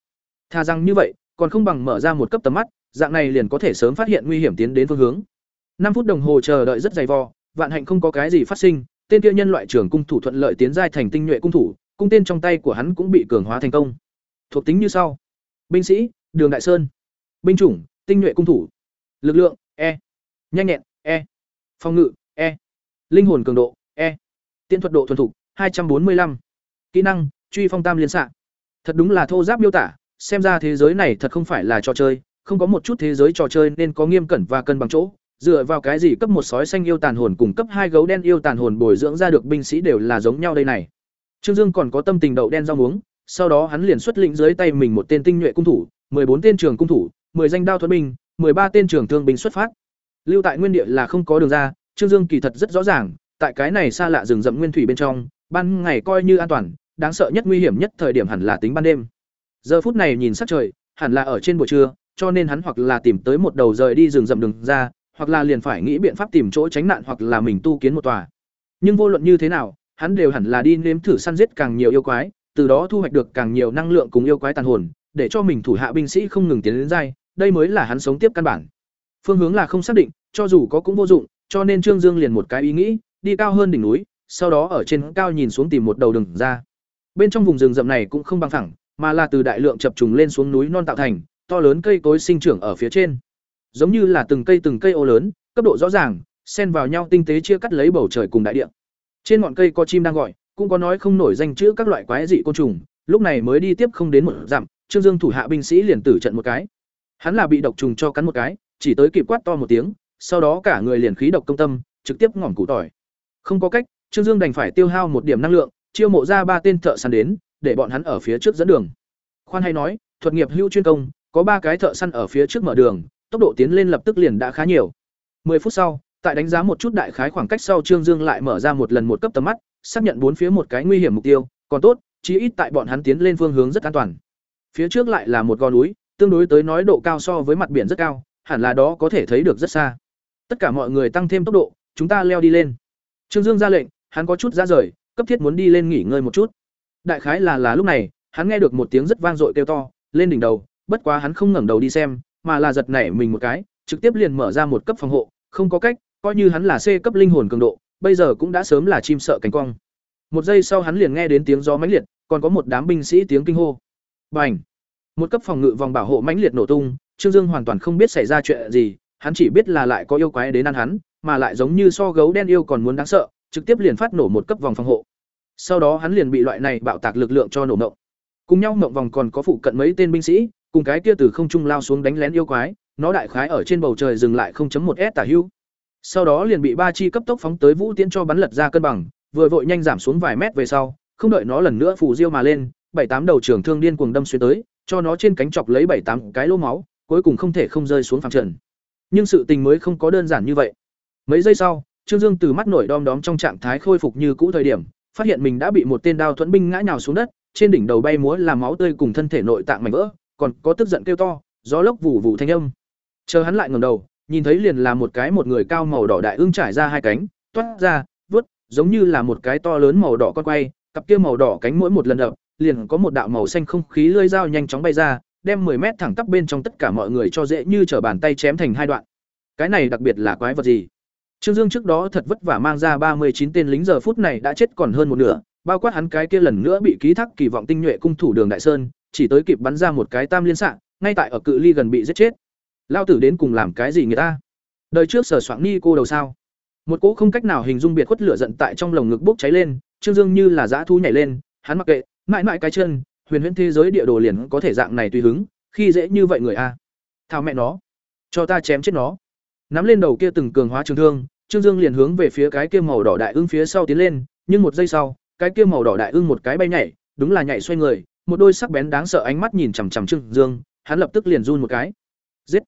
Tha rằng như vậy, còn không bằng mở ra một cấp tầm mắt, dạng này liền có thể sớm phát hiện nguy hiểm tiến đến phương hướng. 5 phút đồng hồ chờ đợi rất dày vò, vạn hạnh không có cái gì phát sinh, tên kia nhân loại trưởng cung thủ thuận lợi tiến giai thành tinh nhuệ cung thủ, cung tên trong tay của hắn cũng bị cường hóa thành công. Thuộc tính như sau: Binh sĩ, Đường Đại Sơn. Binh chủng, tinh nhuệ cung thủ. Lực lượng, E. Nhanh nhẹn, E. Phòng ngự, E. Linh hồn cường độ, E. tiên thuật độ thuần thục, 245. Kỹ năng, truy phong tam liên xạ. Thật đúng là thô giáp miêu tả, xem ra thế giới này thật không phải là trò chơi, không có một chút thế giới trò chơi nên có nghiêm cẩn và cân bằng chỗ. Dựa vào cái gì cấp một sói xanh yêu tàn hồn cùng cấp hai gấu đen yêu tàn hồn bồi dưỡng ra được binh sĩ đều là giống nhau đây này. Trương Dương còn có tâm tình đậu đen rau muống, sau đó hắn liền xuất lĩnh dưới tay mình một tên tinh nhuệ cung thủ, bốn tên trường cung thủ, 10 danh đao thuật binh, ba tên trường thương binh xuất phát. Lưu tại nguyên địa là không có đường ra, Trương Dương kỳ thật rất rõ ràng, tại cái này xa lạ rừng rậm nguyên thủy bên trong, ban ngày coi như an toàn, đáng sợ nhất nguy hiểm nhất thời điểm hẳn là tính ban đêm. Giờ phút này nhìn sắc trời, hẳn là ở trên buổi trưa, cho nên hắn hoặc là tìm tới một đầu rời đi rừng rậm đường ra, hoặc là liền phải nghĩ biện pháp tìm chỗ tránh nạn hoặc là mình tu kiến một tòa. Nhưng vô luận như thế nào, hắn đều hẳn là đi nếm thử săn giết càng nhiều yêu quái, từ đó thu hoạch được càng nhiều năng lượng cùng yêu quái tàn hồn, để cho mình thủ hạ binh sĩ không ngừng tiến đến dai đây mới là hắn sống tiếp căn bản. Phương hướng là không xác định, cho dù có cũng vô dụng, cho nên Trương Dương liền một cái ý nghĩ, đi cao hơn đỉnh núi, sau đó ở trên cao nhìn xuống tìm một đầu đường ra. Bên trong vùng rừng rậm này cũng không bằng phẳng, mà là từ đại lượng chập trùng lên xuống núi non tạo thành, to lớn cây cối sinh trưởng ở phía trên. Giống như là từng cây từng cây ô lớn, cấp độ rõ ràng, xen vào nhau tinh tế chia cắt lấy bầu trời cùng đại địa. Trên ngọn cây có chim đang gọi, cũng có nói không nổi danh chữ các loại quái dị côn trùng, lúc này mới đi tiếp không đến một dặm, Trương Dương thủ hạ binh sĩ liền tử trận một cái. Hắn là bị độc trùng cho cắn một cái, chỉ tới kịp quát to một tiếng, sau đó cả người liền khí độc công tâm, trực tiếp ngỏm củ tỏi. Không có cách, Trương Dương đành phải tiêu hao một điểm năng lượng, chiêu mộ ra ba tên thợ săn đến, để bọn hắn ở phía trước dẫn đường. Khoan hay nói, thuật nghiệp hữu chuyên công, có ba cái thợ săn ở phía trước mở đường, tốc độ tiến lên lập tức liền đã khá nhiều. 10 phút sau, tại đánh giá một chút đại khái khoảng cách sau Trương Dương lại mở ra một lần một cấp tầm mắt, xác nhận bốn phía một cái nguy hiểm mục tiêu, còn tốt, chí ít tại bọn hắn tiến lên phương hướng rất an toàn. Phía trước lại là một gò núi, tương đối tới nói độ cao so với mặt biển rất cao, hẳn là đó có thể thấy được rất xa. Tất cả mọi người tăng thêm tốc độ, chúng ta leo đi lên. Trương Dương ra lệnh, hắn có chút ra rời, cấp thiết muốn đi lên nghỉ ngơi một chút. Đại khái là là lúc này, hắn nghe được một tiếng rất vang dội kêu to, lên đỉnh đầu, bất quá hắn không ngẩng đầu đi xem, mà là giật nảy mình một cái, trực tiếp liền mở ra một cấp phòng hộ, không có cách, coi như hắn là C cấp linh hồn cường độ, bây giờ cũng đã sớm là chim sợ cánh cong. Một giây sau hắn liền nghe đến tiếng gió mãnh liệt, còn có một đám binh sĩ tiếng kinh hô. Bành! Một cấp phòng ngự vòng bảo hộ mãnh liệt nổ tung, Trương Dương hoàn toàn không biết xảy ra chuyện gì, hắn chỉ biết là lại có yêu quái đến ăn hắn, mà lại giống như so gấu đen yêu còn muốn đáng sợ, trực tiếp liền phát nổ một cấp vòng phòng hộ. Sau đó hắn liền bị loại này bạo tạc lực lượng cho nổ mộng. Cùng nhau mộng vòng còn có phụ cận mấy tên binh sĩ, cùng cái kia từ không trung lao xuống đánh lén yêu quái, nó đại khái ở trên bầu trời dừng lại 0.1 s tả hữu. Sau đó liền bị ba chi cấp tốc phóng tới vũ tiễn cho bắn lật ra cân bằng, vừa vội nhanh giảm xuống vài mét về sau, không đợi nó lần nữa phủ diêu mà lên, bảy tám đầu trưởng thương điên cuồng đâm xuyên tới, cho nó trên cánh chọc lấy bảy tám cái lỗ máu, cuối cùng không thể không rơi xuống phẳng trần. Nhưng sự tình mới không có đơn giản như vậy. Mấy giây sau, Trương Dương từ mắt nổi đom đóm trong trạng thái khôi phục như cũ thời điểm, phát hiện mình đã bị một tên đao thuẫn binh ngã nhào xuống đất, trên đỉnh đầu bay múa làm máu tươi cùng thân thể nội tạng mảnh vỡ, còn có tức giận kêu to, gió lốc vụ vụ thanh âm. Chờ hắn lại ngẩng đầu, nhìn thấy liền là một cái một người cao màu đỏ đại ương trải ra hai cánh, toát ra, vút, giống như là một cái to lớn màu đỏ con quay, cặp kia màu đỏ cánh mỗi một lần đập, liền có một đạo màu xanh không khí lưỡi dao nhanh chóng bay ra, đem 10 mét thẳng tắp bên trong tất cả mọi người cho dễ như trở bàn tay chém thành hai đoạn. Cái này đặc biệt là quái vật gì? Trương Dương trước đó thật vất vả mang ra ba mươi chín tên lính giờ phút này đã chết còn hơn một nửa, bao quát hắn cái kia lần nữa bị ký thác kỳ vọng tinh nhuệ cung thủ Đường Đại Sơn, chỉ tới kịp bắn ra một cái tam liên xạ, ngay tại ở cự ly gần bị giết chết. Lao tử đến cùng làm cái gì người ta? Đời trước sở soạn ni cô đầu sao? Một cỗ không cách nào hình dung biệt khuất lửa giận tại trong lồng ngực bốc cháy lên, Trương Dương như là dã thú nhảy lên, hắn mặc kệ, mãi mãi cái chân, huyền huyễn thế giới địa đồ liền có thể dạng này tùy hứng, khi dễ như vậy người a. Thao mẹ nó, cho ta chém chết nó. Nắm lên đầu kia từng cường hóa trường thương, Trương Dương liền hướng về phía cái kia màu đỏ đại ưng phía sau tiến lên, nhưng một giây sau, cái kia màu đỏ đại ưng một cái bay nhảy, đúng là nhảy xoay người, một đôi sắc bén đáng sợ ánh mắt nhìn chằm chằm Trương Dương, hắn lập tức liền run một cái. Giết.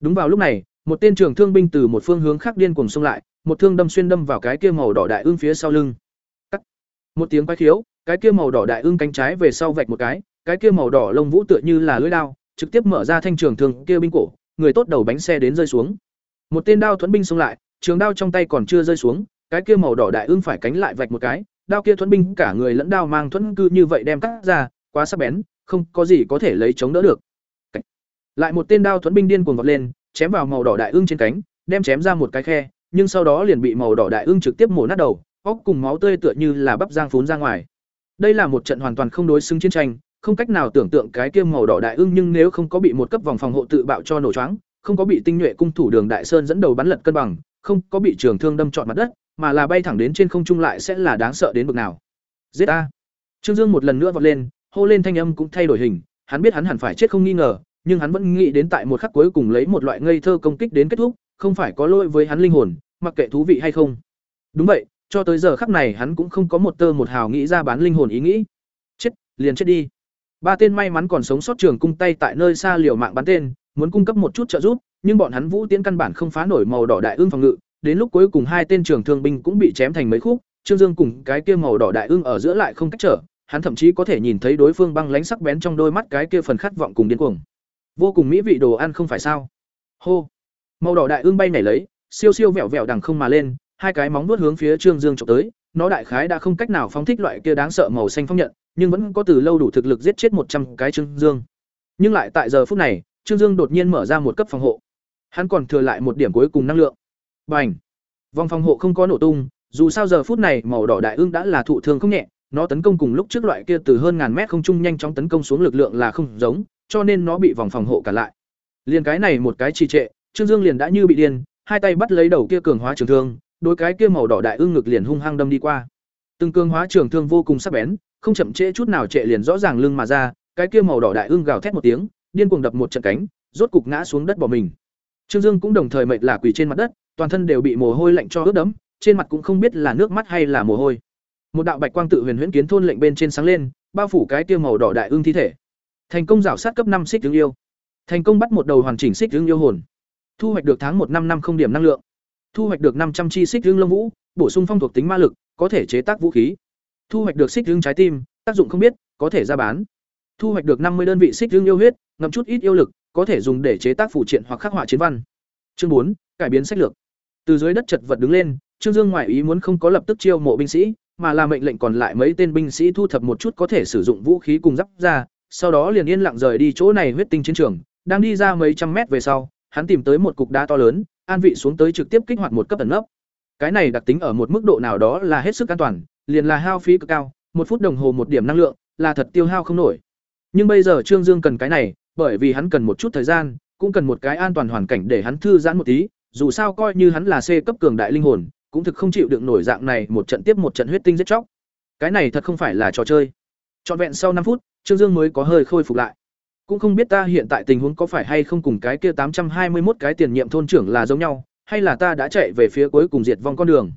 Đúng vào lúc này, một tên trưởng thương binh từ một phương hướng khác điên cuồng xông lại, một thương đâm xuyên đâm vào cái kia màu đỏ đại ưng phía sau lưng. Cắt. Một tiếng quái khiếu, cái kia màu đỏ đại ưng cánh trái về sau vạch một cái, cái kia màu đỏ lông vũ tựa như là lưỡi dao, trực tiếp mở ra thanh trường thương kia binh cổ, người tốt đầu bánh xe đến rơi xuống. Một tên đao thuẫn binh xông lại, trường đao trong tay còn chưa rơi xuống, cái kia màu đỏ đại ưng phải cánh lại vạch một cái, đao kia thuẫn binh cả người lẫn đao mang thuẫn cư như vậy đem cắt ra, quá sắc bén, không có gì có thể lấy chống đỡ được. Lại một tên đao thuẫn binh điên cuồng vọt lên, chém vào màu đỏ đại ưng trên cánh, đem chém ra một cái khe, nhưng sau đó liền bị màu đỏ đại ưng trực tiếp mổ nát đầu, óc cùng máu tươi tựa như là bắp giang phún ra ngoài. Đây là một trận hoàn toàn không đối xứng chiến tranh, không cách nào tưởng tượng cái kia màu đỏ đại ưng nhưng nếu không có bị một cấp vòng phòng hộ tự bạo cho nổ choáng, không có bị tinh nhuệ cung thủ đường đại sơn dẫn đầu bắn lật cân bằng, không có bị trường thương đâm trọn mặt đất, mà là bay thẳng đến trên không trung lại sẽ là đáng sợ đến bực nào. Giết a! Trương Dương một lần nữa vọt lên, hô lên thanh âm cũng thay đổi hình, hắn biết hắn hẳn phải chết không nghi ngờ, nhưng hắn vẫn nghĩ đến tại một khắc cuối cùng lấy một loại ngây thơ công kích đến kết thúc, không phải có lỗi với hắn linh hồn, mặc kệ thú vị hay không. Đúng vậy, cho tới giờ khắc này hắn cũng không có một tơ một hào nghĩ ra bán linh hồn ý nghĩ. Chết, liền chết đi. Ba tên may mắn còn sống sót trường cung tay tại nơi xa liều mạng bắn tên, muốn cung cấp một chút trợ giúp, nhưng bọn hắn Vũ Tiễn căn bản không phá nổi màu đỏ đại ương phòng ngự, đến lúc cuối cùng hai tên trường thương binh cũng bị chém thành mấy khúc, Trương Dương cùng cái kia màu đỏ đại ương ở giữa lại không cách trở, hắn thậm chí có thể nhìn thấy đối phương băng lánh sắc bén trong đôi mắt cái kia phần khát vọng cùng điên cuồng. Vô cùng mỹ vị đồ ăn không phải sao? Hô. Màu đỏ đại ương bay nhảy lấy, siêu siêu vẹo vẹo đằng không mà lên, hai cái móng vuốt hướng phía Trương Dương chụp tới, nó đại khái đã không cách nào phóng thích loại kia đáng sợ màu xanh phong nhận, nhưng vẫn có từ lâu đủ thực lực giết chết một trăm cái Trương Dương. Nhưng lại tại giờ phút này, Trương Dương đột nhiên mở ra một cấp phòng hộ. Hắn còn thừa lại một điểm cuối cùng năng lượng. Bành! Vòng phòng hộ không có nổ tung, dù sao giờ phút này màu đỏ đại ương đã là thụ thương không nhẹ, nó tấn công cùng lúc trước loại kia từ hơn ngàn mét không trung nhanh chóng tấn công xuống lực lượng là không giống, cho nên nó bị vòng phòng hộ cả lại. Liên cái này một cái trì trệ, Trương Dương liền đã như bị điên, hai tay bắt lấy đầu kia cường hóa trường thương, đối cái kia màu đỏ đại ương ngực liền hung hăng đâm đi qua. Từng cường hóa trường thương vô cùng sắc bén, không chậm trễ chút nào trệ liền rõ ràng lưng mà ra, cái kia màu đỏ đại ương gào thét một tiếng, điên cuồng đập một trận cánh, rốt cục ngã xuống đất bỏ mình. Trương Dương cũng đồng thời mệt là quỳ trên mặt đất, toàn thân đều bị mồ hôi lạnh cho ướt đẫm, trên mặt cũng không biết là nước mắt hay là mồ hôi. Một đạo bạch quang tự huyền huyễn kiến thôn lệnh bên trên sáng lên, bao phủ cái kia màu đỏ đại ương thi thể. Thành công rảo sát cấp năm xích tướng yêu. Thành công bắt một đầu hoàn chỉnh xích tướng yêu hồn. Thu hoạch được tháng một năm năm không điểm năng lượng. Thu hoạch được năm trăm chi xích tướng lông vũ, bổ sung phong thuộc tính ma lực, có thể chế tác vũ khí. Thu hoạch được xích tướng trái tim, tác dụng không biết, có thể ra bán. Thu hoạch được năm mươi đơn vị xích dương yêu huyết, ngậm chút ít yêu lực, có thể dùng để chế tác phụ triện hoặc khắc họa chiến văn. Chương bốn, cải biến sách lược. Từ dưới đất chật vật đứng lên, Trương Dương ngoại ý muốn không có lập tức chiêu mộ binh sĩ, mà là mệnh lệnh còn lại mấy tên binh sĩ thu thập một chút có thể sử dụng vũ khí cùng giáp ra, sau đó liền yên lặng rời đi chỗ này huyết tinh chiến trường, đang đi ra mấy trăm mét về sau, hắn tìm tới một cục đá to lớn, an vị xuống tới trực tiếp kích hoạt một cấp tần nấp. Cái này đặc tính ở một mức độ nào đó là hết sức an toàn, liền là hao phí cực cao, một phút đồng hồ một điểm năng lượng, là thật tiêu hao không nổi. Nhưng bây giờ Trương Dương cần cái này, bởi vì hắn cần một chút thời gian, cũng cần một cái an toàn hoàn cảnh để hắn thư giãn một tí, dù sao coi như hắn là C cấp cường đại linh hồn, cũng thực không chịu đựng nổi dạng này một trận tiếp một trận huyết tinh giết chóc. Cái này thật không phải là trò chơi. Trọn vẹn sau năm phút, Trương Dương mới có hơi khôi phục lại. Cũng không biết ta hiện tại tình huống có phải hay không cùng cái kia tám trăm hai mươi một cái tiền nhiệm thôn trưởng là giống nhau, hay là ta đã chạy về phía cuối cùng diệt vong con đường.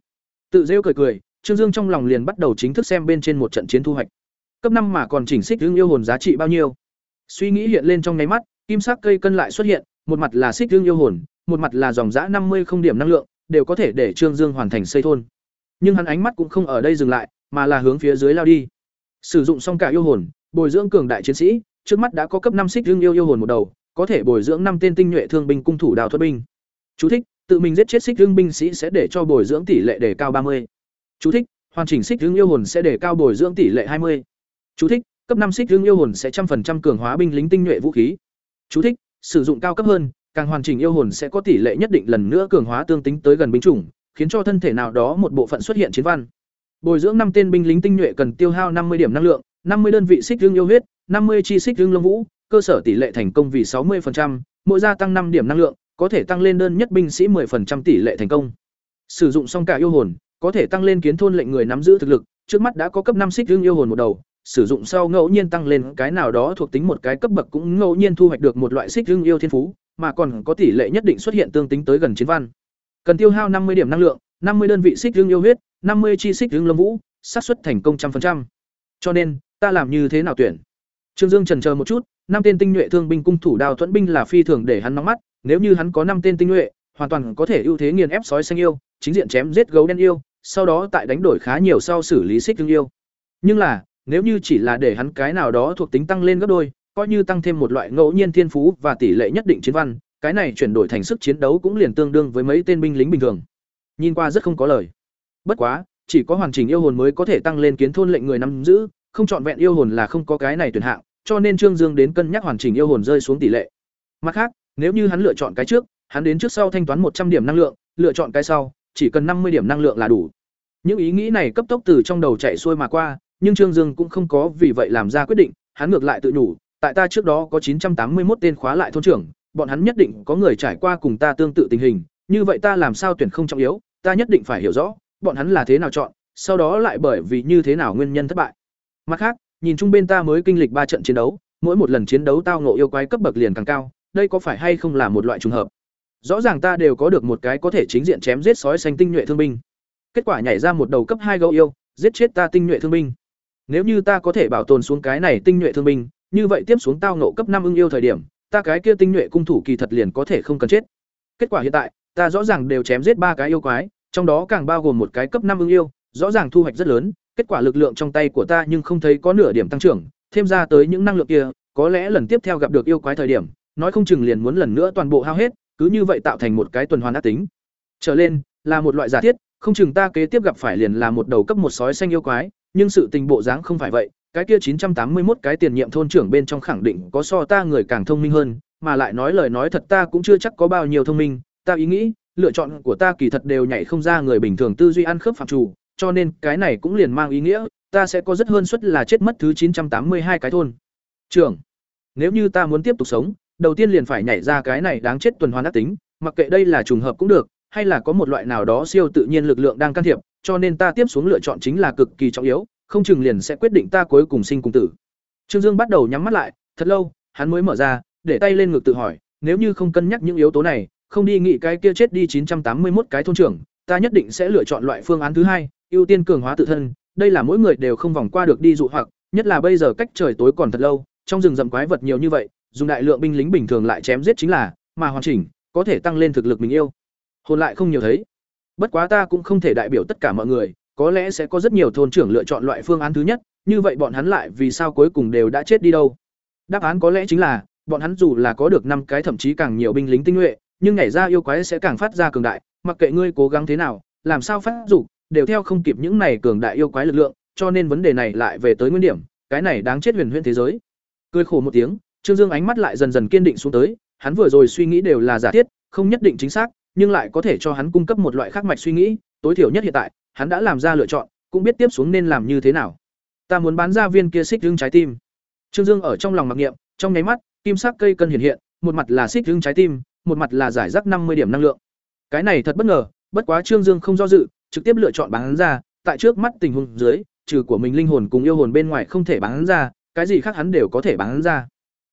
Tự rêu cười cười, Trương Dương trong lòng liền bắt đầu chính thức xem bên trên một trận chiến thu hoạch. Cấp năm mà còn chỉnh xích hương yêu hồn giá trị bao nhiêu? Suy nghĩ hiện lên trong nháy mắt, kim sắc cây cân lại xuất hiện, một mặt là xích hương yêu hồn, một mặt là dòng dã năm mươi không điểm năng lượng, đều có thể để Trương Dương hoàn thành xây thôn. Nhưng hắn ánh mắt cũng không ở đây dừng lại, mà là hướng phía dưới lao đi. Sử dụng xong cả yêu hồn, bồi dưỡng cường đại chiến sĩ, trước mắt đã có cấp năm xích hương yêu yêu hồn một đầu, có thể bồi dưỡng năm tên tinh nhuệ thương binh cung thủ đào thuật binh. Chú thích: Tự mình giết chết xích hương binh sĩ sẽ để cho bồi dưỡng tỷ lệ đề cao ba mươi. Chú thích: Hoàn chỉnh xích hương yêu hồn sẽ đề cao bồi dưỡng tỷ lệ hai mươi. Chú thích: Cấp năm xích dương yêu hồn sẽ trăm phần trăm cường hóa binh lính tinh nhuệ vũ khí. Chú thích: Sử dụng cao cấp hơn, càng hoàn chỉnh yêu hồn sẽ có tỷ lệ nhất định lần nữa cường hóa tương tính tới gần binh chủng khiến cho thân thể nào đó một bộ phận xuất hiện chiến văn bồi dưỡng năm tên binh lính tinh nhuệ cần tiêu hao năm mươi điểm năng lượng năm mươi đơn vị xích dương yêu huyết năm mươi chi xích dương lông vũ cơ sở tỷ lệ thành công vì 60%, mỗi gia tăng 5 điểm năng lượng, có thể tăng lên đơn nhất binh sĩ 10% tỷ lệ thành công. Sử dụng xong cả yêu hồn, có thể tăng lên kiến thôn lệnh người nắm giữ thực lực, trước mắt đã có cấp năm xích dương yêu hồn một đầu, sử dụng sau ngẫu nhiên tăng lên cái nào đó thuộc tính một cái cấp bậc cũng ngẫu nhiên thu hoạch được một loại xích dương yêu thiên phú, mà còn có tỷ lệ nhất định xuất hiện tương tính tới gần chiến văn. Cần tiêu hao 50 điểm năng lượng, 50 đơn vị xích dương yêu huyết, 50 chi xích dương lâm vũ, xác suất thành công trăm phần trăm. Cho nên, ta làm như thế nào tuyển? Trương Dương chần chờ một chút, năm tên tinh nhuệ thương binh cung thủ đao thuẫn binh là phi thường để hắn nóng mắt, nếu như hắn có năm tên tinh nhuệ, hoàn toàn có thể ưu thế nghiền ép sói xanh yêu, chính diện chém giết gấu đen yêu, sau đó tại đánh đổi khá nhiều sau xử lý xích hưng yêu. Nhưng là, nếu như chỉ là để hắn cái nào đó thuộc tính tăng lên gấp đôi, coi như tăng thêm một loại ngẫu nhiên thiên phú và tỷ lệ nhất định chiến văn, cái này chuyển đổi thành sức chiến đấu cũng liền tương đương với mấy tên binh lính bình thường. Nhìn qua rất không có lời. Bất quá, chỉ có hoàn chỉnh yêu hồn mới có thể tăng lên kiến thôn lệnh người nắm giữ, không chọn vẹn yêu hồn là không có cái này tuyển hạng, cho nên Trương Dương đến cân nhắc hoàn chỉnh yêu hồn rơi xuống tỷ lệ. Mặt khác, nếu như hắn lựa chọn cái trước, hắn đến trước sau thanh toán một trăm điểm năng lượng, lựa chọn cái sau, chỉ cần năm mươi điểm năng lượng là đủ. Những ý nghĩ này cấp tốc từ trong đầu chạy xuôi mà qua, nhưng Trương Dương cũng không có vì vậy làm ra quyết định, hắn ngược lại tự nhủ, tại ta trước đó có chín trăm tám mươi một tên khóa lại thôn trưởng, bọn hắn nhất định có người trải qua cùng ta tương tự tình hình, như vậy ta làm sao tuyển không trọng yếu, ta nhất định phải hiểu rõ, bọn hắn là thế nào chọn, sau đó lại bởi vì như thế nào nguyên nhân thất bại. Mặt khác, nhìn chung bên ta mới kinh lịch ba trận chiến đấu, mỗi một lần chiến đấu tao ngộ yêu quái cấp bậc liền càng cao, đây có phải hay không là một loại trùng hợp? Rõ ràng ta đều có được một cái có thể chính diện chém giết sói xanh tinh nhuệ thương binh. Kết quả nhảy ra một đầu cấp hai gấu yêu, giết chết ta tinh nhuệ thương binh. Nếu như ta có thể bảo tồn xuống cái này tinh nhuệ thương binh, như vậy tiếp xuống tao nộ cấp năm ưng yêu thời điểm, ta cái kia tinh nhuệ cung thủ kỳ thật liền có thể không cần chết. Kết quả hiện tại, ta rõ ràng đều chém giết ba cái yêu quái, trong đó càng bao gồm một cái cấp năm ưng yêu, rõ ràng thu hoạch rất lớn, kết quả lực lượng trong tay của ta nhưng không thấy có nửa điểm tăng trưởng, thêm ra tới những năng lượng kia, có lẽ lần tiếp theo gặp được yêu quái thời điểm, nói không chừng liền muốn lần nữa toàn bộ hao hết, cứ như vậy tạo thành một cái tuần hoàn ác tính. Trở lên, là một loại giả thiết, không chừng ta kế tiếp gặp phải liền là một đầu cấp một sói xanh yêu quái, nhưng sự tình bộ dáng không phải vậy, cái kia chín trăm tám mươi một cái tiền nhiệm thôn trưởng bên trong khẳng định có so ta người càng thông minh hơn, mà lại nói lời nói thật ta cũng chưa chắc có bao nhiêu thông minh, ta ý nghĩ, lựa chọn của ta kỳ thật đều nhảy không ra người bình thường tư duy ăn khớp phạm chủ, cho nên cái này cũng liền mang ý nghĩa, ta sẽ có rất hơn suất là chết mất thứ chín trăm tám mươi hai cái thôn. Trưởng, nếu như ta muốn tiếp tục sống, đầu tiên liền phải nhảy ra cái này đáng chết tuần hoàn ác tính, mặc kệ đây là trùng hợp cũng được, hay là có một loại nào đó siêu tự nhiên lực lượng đang can thiệp, cho nên ta tiếp xuống lựa chọn chính là cực kỳ trọng yếu, không chừng liền sẽ quyết định ta cuối cùng sinh cùng tử. Trương Dương bắt đầu nhắm mắt lại, thật lâu, hắn mới mở ra, để tay lên ngực tự hỏi, nếu như không cân nhắc những yếu tố này, không đi nghĩ cái kia chết đi chín trăm tám mươi một cái thôn trưởng, ta nhất định sẽ lựa chọn loại phương án thứ hai, ưu tiên cường hóa tự thân, đây là mỗi người đều không vòng qua được đi dụ hoặc, nhất là bây giờ cách trời tối còn thật lâu, trong rừng rậm quái vật nhiều như vậy, dùng đại lượng binh lính bình thường lại chém giết chính là, mà hoàn chỉnh, có thể tăng lên thực lực mình yêu. Hồn lại không nhiều thấy. Bất quá ta cũng không thể đại biểu tất cả mọi người, có lẽ sẽ có rất nhiều thôn trưởng lựa chọn loại phương án thứ nhất, như vậy bọn hắn lại vì sao cuối cùng đều đã chết đi đâu? Đáp án có lẽ chính là, bọn hắn dù là có được năm cái thậm chí càng nhiều binh lính tinh nhuệ, nhưng nhảy ra yêu quái sẽ càng phát ra cường đại, mặc kệ ngươi cố gắng thế nào, làm sao phát dục, đều theo không kịp những này cường đại yêu quái lực lượng, cho nên vấn đề này lại về tới nguyên điểm, cái này đáng chết huyền huyễn thế giới. Cười khổ một tiếng, Trương Dương ánh mắt lại dần dần kiên định xuống tới, hắn vừa rồi suy nghĩ đều là giả thiết, không nhất định chính xác, nhưng lại có thể cho hắn cung cấp một loại khác mạch suy nghĩ, tối thiểu nhất hiện tại, hắn đã làm ra lựa chọn, cũng biết tiếp xuống nên làm như thế nào. Ta muốn bán ra viên kia xích hương trái tim. Trương Dương ở trong lòng mặc niệm, trong nháy mắt, kim sắc cây cân hiện hiện, một mặt là xích hương trái tim, một mặt là giải rác năm mươi điểm năng lượng. Cái này thật bất ngờ, bất quá Trương Dương không do dự, trực tiếp lựa chọn bán ra, tại trước mắt tình huống dưới, trừ của mình linh hồn cùng yêu hồn bên ngoài không thể bán ra, cái gì khác hắn đều có thể bán ra.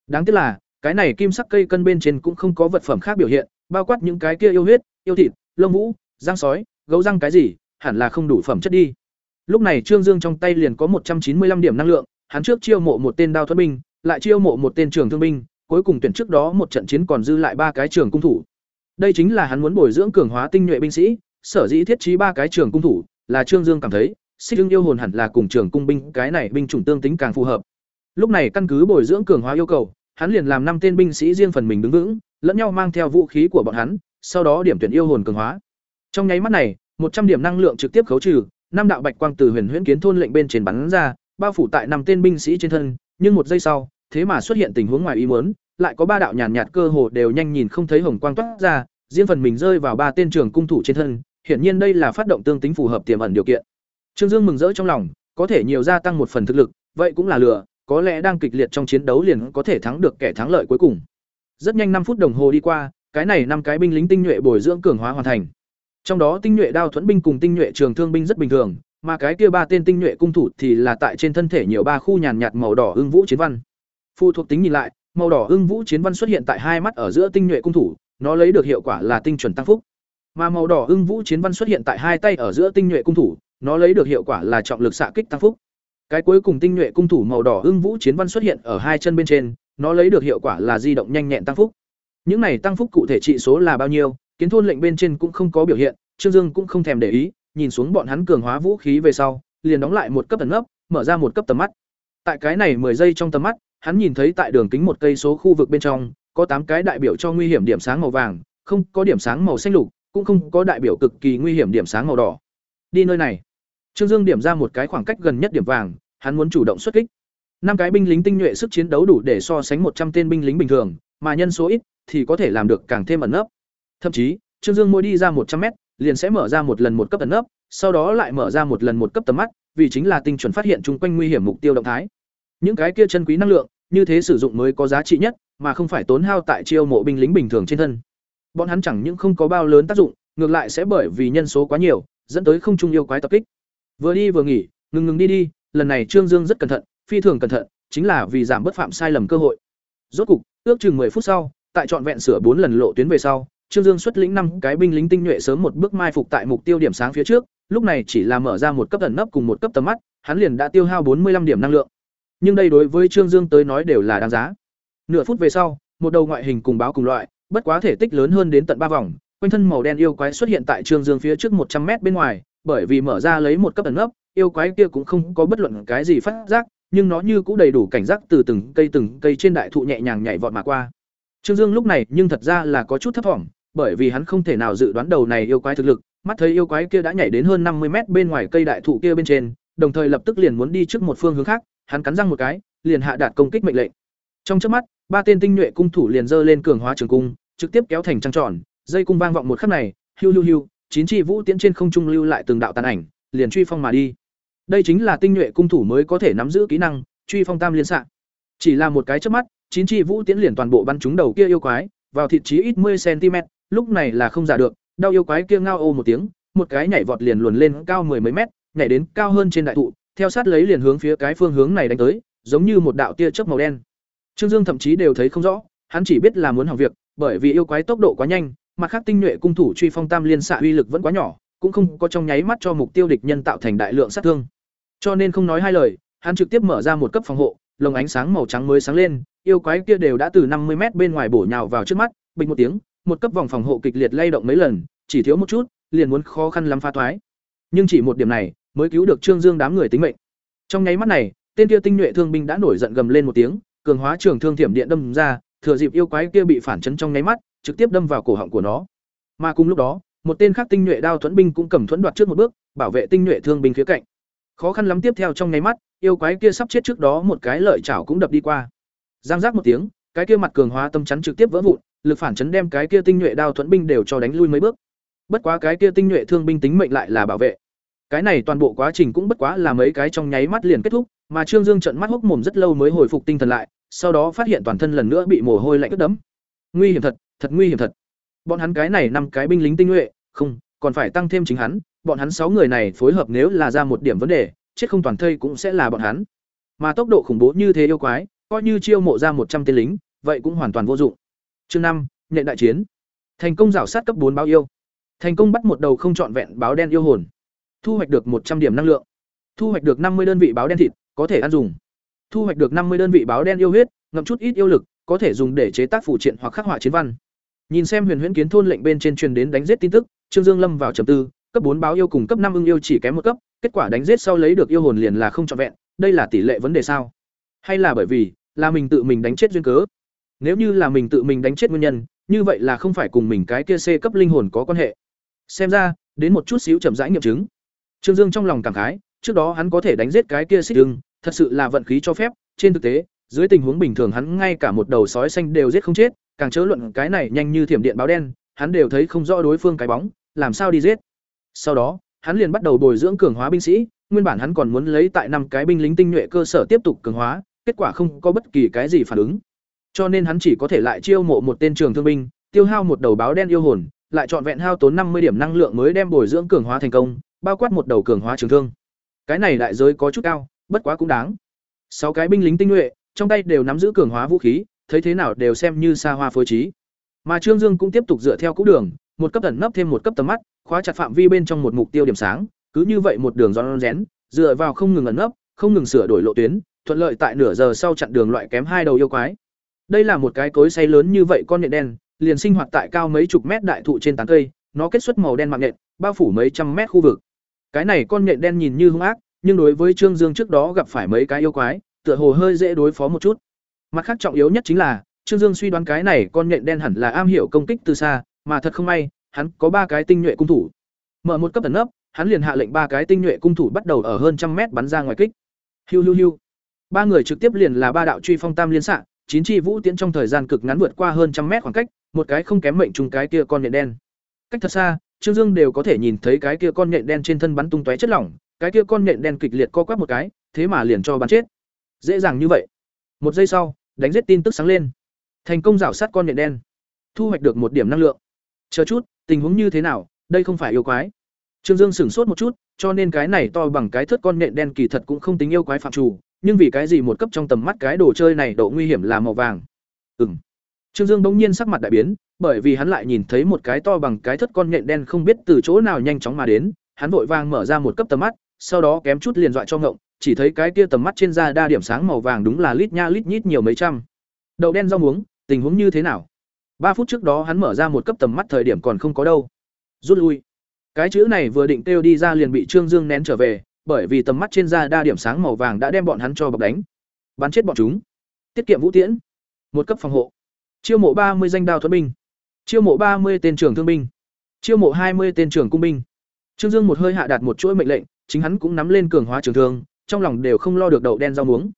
Đáng tiếc là, cái này kim sắc cây cân bên trên cũng không có vật phẩm khác biểu hiện, bao quát những cái kia yêu huyết, yêu thịt, lông vũ, răng sói, gấu răng cái gì, hẳn là không đủ phẩm chất đi. Lúc này Trương Dương trong tay liền có một trăm chín mươi 195 điểm năng lượng, hắn trước chiêu mộ một tên đao thuật binh, lại chiêu mộ một tên trường thương binh, cuối cùng tuyển trước đó một trận chiến còn dư lại ba cái trường cung thủ. Đây chính là hắn muốn bồi dưỡng cường hóa tinh nhuệ binh sĩ, sở dĩ thiết trí ba cái trường cung thủ, là Trương Dương cảm thấy, xích hưng yêu hồn hẳn là cùng trường cung binh cái này binh chủng tương tính càng phù hợp. Lúc này căn cứ bồi dưỡng cường hóa yêu cầu, hắn liền làm năm tên binh sĩ riêng phần mình đứng vững, lẫn nhau mang theo vũ khí của bọn hắn, sau đó điểm tuyển yêu hồn cường hóa. Trong nháy mắt này, một trăm điểm năng lượng trực tiếp khấu trừ, năm đạo bạch quang từ Huyền Huyễn Kiến thôn lệnh bên trên bắn ra, bao phủ tại năm tên binh sĩ trên thân, nhưng một giây sau, thế mà xuất hiện tình huống ngoài ý muốn, lại có ba đạo nhàn nhạt, cơ hồ đều nhanh nhìn không thấy hồng quang toát ra, riêng phần mình rơi vào ba tên trưởng cung thủ trên thân, hiển nhiên đây là phát động tương tính phù hợp tiềm ẩn điều kiện. Trương Dương mừng rỡ trong lòng, có thể nhiều gia tăng một phần thực lực, vậy cũng là lừa, có lẽ đang kịch liệt trong chiến đấu liền có thể thắng được kẻ thắng lợi cuối cùng. Rất nhanh năm phút đồng hồ đi qua, cái này năm cái binh lính tinh nhuệ bồi dưỡng cường hóa hoàn thành. Trong đó tinh nhuệ đao thuẫn binh cùng tinh nhuệ trường thương binh rất bình thường, mà cái kia ba tên tinh nhuệ cung thủ thì là tại trên thân thể nhiều ba khu nhàn nhạt màu đỏ ưng vũ chiến văn. Phụ thuộc tính nhìn lại, màu đỏ ưng vũ chiến văn xuất hiện tại hai mắt ở giữa tinh nhuệ cung thủ, nó lấy được hiệu quả là tinh chuẩn tăng phúc. Mà màu đỏ ưng vũ chiến văn xuất hiện tại hai tay ở giữa tinh nhuệ cung thủ, nó lấy được hiệu quả là trọng lực xạ kích tăng phúc. Cái cuối cùng tinh nhuệ cung thủ màu đỏ ưng vũ chiến văn xuất hiện ở hai chân bên trên, nó lấy được hiệu quả là di động nhanh nhẹn tăng phúc. Những này tăng phúc cụ thể trị số là bao nhiêu, kiến thôn lệnh bên trên cũng không có biểu hiện, Trương Dương cũng không thèm để ý, nhìn xuống bọn hắn cường hóa vũ khí về sau, liền đóng lại một cấp tần ngấp, mở ra một cấp tầm mắt. Tại cái này 10 giây trong tầm mắt, hắn nhìn thấy tại đường kính một cây số khu vực bên trong, có tám cái đại biểu cho nguy hiểm điểm sáng màu vàng, không có điểm sáng màu xanh lục, cũng không có đại biểu cực kỳ nguy hiểm điểm sáng màu đỏ. Đi nơi này. Trương Dương điểm ra một cái khoảng cách gần nhất điểm vàng, hắn muốn chủ động xuất kích. Năm cái binh lính tinh nhuệ sức chiến đấu đủ để so sánh một trăm tên binh lính bình thường, mà nhân số ít thì có thể làm được càng thêm ẩn nấp. Thậm chí, Trương Dương mỗi đi ra một trăm mét, liền sẽ mở ra một lần một cấp ẩn nấp, sau đó lại mở ra một lần một cấp tầm mắt, vì chính là tinh chuẩn phát hiện chung quanh nguy hiểm mục tiêu động thái. Những cái kia chân quý năng lượng, như thế sử dụng mới có giá trị nhất, mà không phải tốn hao tại chiêu mộ binh lính bình thường trên thân. Bọn hắn chẳng những không có bao lớn tác dụng, ngược lại sẽ bởi vì nhân số quá nhiều, dẫn tới không trung yêu quái tập kích. Vừa đi vừa nghỉ, ngừng ngừng đi đi, lần này Trương Dương rất cẩn thận, phi thường cẩn thận, chính là vì giảm bất phạm sai lầm cơ hội. Rốt cục, ước chừng 10 phút sau, tại trọn vẹn sửa bốn lần lộ tuyến về sau, Trương Dương xuất lĩnh năm cái binh lính tinh nhuệ sớm một bước mai phục tại mục tiêu điểm sáng phía trước, lúc này chỉ là mở ra một cấp ẩn nấp cùng một cấp tầm mắt, hắn liền đã tiêu hao 45 điểm năng lượng. Nhưng đây đối với Trương Dương tới nói đều là đáng giá. Nửa phút về sau, một đầu ngoại hình cùng báo cùng loại, bất quá thể tích lớn hơn đến tận ba vòng, quanh thân màu đen yêu quái xuất hiện tại Trương Dương phía trước một trăm mét bên ngoài, bởi vì mở ra lấy một cấp ẩn nấp, yêu quái kia cũng không có bất luận cái gì phát giác, nhưng nó như cũng đầy đủ cảnh giác từ từng cây từng cây trên đại thụ nhẹ nhàng nhảy vọt mà qua. Trương Dương lúc này nhưng thật ra là có chút thấp vọng, bởi vì hắn không thể nào dự đoán đầu này yêu quái thực lực, mắt thấy yêu quái kia đã nhảy đến hơn năm mươi mét bên ngoài cây đại thụ kia bên trên, đồng thời lập tức liền muốn đi trước một phương hướng khác, hắn cắn răng một cái, liền hạ đạt công kích mệnh lệnh. Trong chớp mắt, ba tên tinh nhuệ cung thủ liền giơ lên cường hóa trường cung, trực tiếp kéo thành trăng tròn, dây cung vang vọng một khắc này, hiu hiu hiu, chín chi vũ tiễn trên không trung lưu lại từng đạo tàn ảnh, liền truy phong mà đi. Đây chính là tinh nhuệ cung thủ mới có thể nắm giữ kỹ năng, truy phong tam liên xạ. Chỉ là một cái chớp mắt, chín chi vũ tiễn liền toàn bộ bắn trúng đầu kia yêu quái, vào thịt chí ít 10 cm, lúc này là không giả được, đau yêu quái kia ngao ô một tiếng, một cái nhảy vọt liền luồn lên cao mười mấy mét, nhảy đến cao hơn trên đại thụ, theo sát lấy liền hướng phía cái phương hướng này đánh tới, giống như một đạo tia chớp màu đen. Trương Dương thậm chí đều thấy không rõ, hắn chỉ biết là muốn hỏng việc, bởi vì yêu quái tốc độ quá nhanh, mặt khác tinh nhuệ cung thủ truy phong tam liên xạ uy lực vẫn quá nhỏ, cũng không có trong nháy mắt cho mục tiêu địch nhân tạo thành đại lượng sát thương. Cho nên không nói hai lời, hắn trực tiếp mở ra một cấp phòng hộ, lồng ánh sáng màu trắng mới sáng lên, yêu quái kia đều đã từ năm mươi mét bên ngoài bổ nhào vào trước mắt, bình một tiếng, một cấp vòng phòng hộ kịch liệt lay động mấy lần, chỉ thiếu một chút, liền muốn khó khăn lắm phá thoái. Nhưng chỉ một điểm này, mới cứu được Trương Dương đám người tính mệnh. Trong nháy mắt này, tên kia tinh nhuệ thương binh đã nổi giận gầm lên một tiếng, cường hóa trường thương thiểm điện đâm ra, thừa dịp yêu quái kia bị phản chấn trong nháy mắt, trực tiếp đâm vào cổ họng của nó. Mà cùng lúc đó, một tên khác tinh nhuệ đao thuẫn binh cũng cầm thuẫn đoạt trước một bước, bảo vệ tinh nhuệ thương binh phía cạnh. Khó khăn lắm tiếp theo trong nháy mắt, yêu quái kia sắp chết trước đó một cái lợi chảo cũng đập đi qua. Giang giác một tiếng, cái kia mặt cường hóa tâm chắn trực tiếp vỡ vụn, lực phản chấn đem cái kia tinh nhuệ đao thuẫn binh đều cho đánh lui mấy bước. Bất quá cái kia tinh nhuệ thương binh tính mệnh lại là bảo vệ. Cái này toàn bộ quá trình cũng bất quá là mấy cái trong nháy mắt liền kết thúc, mà Trương Dương trợn mắt hốc mồm rất lâu mới hồi phục tinh thần lại, sau đó phát hiện toàn thân lần nữa bị mồ hôi lạnh ướt đẫm. Nguy hiểm thật, thật nguy hiểm thật. Bọn hắn cái này năm cái binh lính tinh nhuệ, không, còn phải tăng thêm chính hắn, bọn hắn sáu người này phối hợp nếu là ra một điểm vấn đề, chết không toàn thây cũng sẽ là bọn hắn. Mà tốc độ khủng bố như thế yêu quái, coi như chiêu mộ ra một trăm tên lính, vậy cũng hoàn toàn vô dụng. Chương năm, nhện đại chiến. Thành công rảo sát cấp bốn báo yêu. Thành công bắt một đầu không trọn vẹn báo đen yêu hồn. Thu hoạch được một trăm điểm năng lượng. Thu hoạch được năm mươi đơn vị báo đen thịt, có thể ăn dùng. Thu hoạch được năm mươi đơn vị báo đen yêu huyết, ngậm chút ít yêu lực, có thể dùng để chế tác phụ triện hoặc khắc họa chiến văn. Nhìn xem Huyền Huyễn Kiến thôn lệnh bên trên truyền đến đánh giết tin tức, Trương Dương lâm vào trầm tư, cấp bốn báo yêu cùng cấp năm ưng yêu chỉ kém một cấp, kết quả đánh giết sau lấy được yêu hồn liền là không trọn vẹn, đây là tỷ lệ vấn đề sao? Hay là bởi vì là mình tự mình đánh chết duyên cớ? Nếu như là mình tự mình đánh chết nguyên nhân, như vậy là không phải cùng mình cái kia C cấp linh hồn có quan hệ. Xem ra, đến một chút xíu chậm rãi nghiệm chứng. Trương Dương trong lòng cảm khái, trước đó hắn có thể đánh giết cái kia xích dương thật sự là vận khí cho phép, trên thực tế, Dưới tình huống bình thường hắn ngay cả một đầu sói xanh đều giết không chết, càng chớ luận cái này nhanh như thiểm điện báo đen, hắn đều thấy không rõ đối phương cái bóng, làm sao đi giết. Sau đó, hắn liền bắt đầu bồi dưỡng cường hóa binh sĩ, nguyên bản hắn còn muốn lấy tại năm cái binh lính tinh nhuệ cơ sở tiếp tục cường hóa, kết quả không có bất kỳ cái gì phản ứng. Cho nên hắn chỉ có thể lại chiêu mộ một tên trường thương binh, tiêu hao một đầu báo đen yêu hồn, lại chọn vẹn hao tốn năm mươi điểm năng lượng mới đem bồi dưỡng cường hóa thành công, bao quát một đầu cường hóa trường thương. Cái này đại giới có chút cao, bất quá cũng đáng. Sáu cái binh lính tinh nhuệ, trong tay đều nắm giữ cường hóa vũ khí, thấy thế nào đều xem như xa hoa phối trí. Mà Trương Dương cũng tiếp tục dựa theo cũ đường, một cấp ẩn nấp thêm một cấp tầm mắt, khóa chặt phạm vi bên trong một mục tiêu điểm sáng, cứ như vậy một đường rón rén, dựa vào không ngừng ẩn nấp, không ngừng sửa đổi lộ tuyến, thuận lợi tại nửa giờ sau chặn đường loại kém hai đầu yêu quái. Đây là một cái cối xay lớn như vậy con nhện đen, liền sinh hoạt tại cao mấy chục mét đại thụ trên tán cây, nó kết xuất màu đen mạng nhện, bao phủ mấy trăm mét khu vực. Cái này con nhện đen nhìn như hung ác, nhưng đối với Trương Dương trước đó gặp phải mấy cái yêu quái, tựa hồ hơi dễ đối phó một chút. Mặt khác trọng yếu nhất chính là, Trương Dương suy đoán cái này con nhện đen hẳn là am hiểu công kích từ xa, mà thật không may, hắn có ba cái tinh nhuệ cung thủ. Mở một cấp tấn nấp, hắn liền hạ lệnh ba cái tinh nhuệ cung thủ bắt đầu ở hơn trăm mét bắn ra ngoài kích. Hiu hiu hiu. Ba người trực tiếp liền là ba đạo truy phong tam liên xạ, chín chi vũ tiễn trong thời gian cực ngắn vượt qua hơn trăm mét khoảng cách, một cái không kém mệnh trùng cái kia con nhện đen. Cách thật xa, Trương Dương đều có thể nhìn thấy cái kia con nhện đen trên thân bắn tung tóe chất lỏng, cái kia con nhện đen kịch liệt co quắp một cái, thế mà liền cho bắn chết. Dễ dàng như vậy. Một giây sau, đánh giết tin tức sáng lên. Thành công rảo sát con nhện đen, thu hoạch được một điểm năng lượng. Chờ chút, tình huống như thế nào, đây không phải yêu quái. Trương Dương sửng sốt một chút, cho nên cái này to bằng cái thớt con nhện đen kỳ thật cũng không tính yêu quái phạm chủ, nhưng vì cái gì một cấp trong tầm mắt cái đồ chơi này độ nguy hiểm là màu vàng. Ừm. Trương Dương bỗng nhiên sắc mặt đại biến, bởi vì hắn lại nhìn thấy một cái to bằng cái thất con nhện đen không biết từ chỗ nào nhanh chóng mà đến, hắn vội vàng mở ra một cấp tầm mắt, sau đó kém chút liền dọa cho ngộng, chỉ thấy cái kia tầm mắt trên da đa điểm sáng màu vàng đúng là lít nha lít nhít nhiều mấy trăm. Đậu đen rau muống, tình huống như thế nào? Ba phút trước đó hắn mở ra một cấp tầm mắt thời điểm còn không có đâu. Rút lui. Cái chữ này vừa định kêu đi ra liền bị Trương Dương nén trở về, bởi vì tầm mắt trên da đa điểm sáng màu vàng đã đem bọn hắn cho bọc đánh. Bắn chết bọn chúng. Tiết kiệm vũ tiễn. Một cấp phòng hộ. Chiêu mộ ba mươi danh đao thuẫn binh. Chiêu mộ ba mươi tên trưởng thương binh. Chiêu mộ hai mươi tên trưởng cung binh. Trương Dương một hơi hạ đạt một chuỗi mệnh lệnh, chính hắn cũng nắm lên cường hóa trường thương, trong lòng đều không lo được đậu đen rau muống.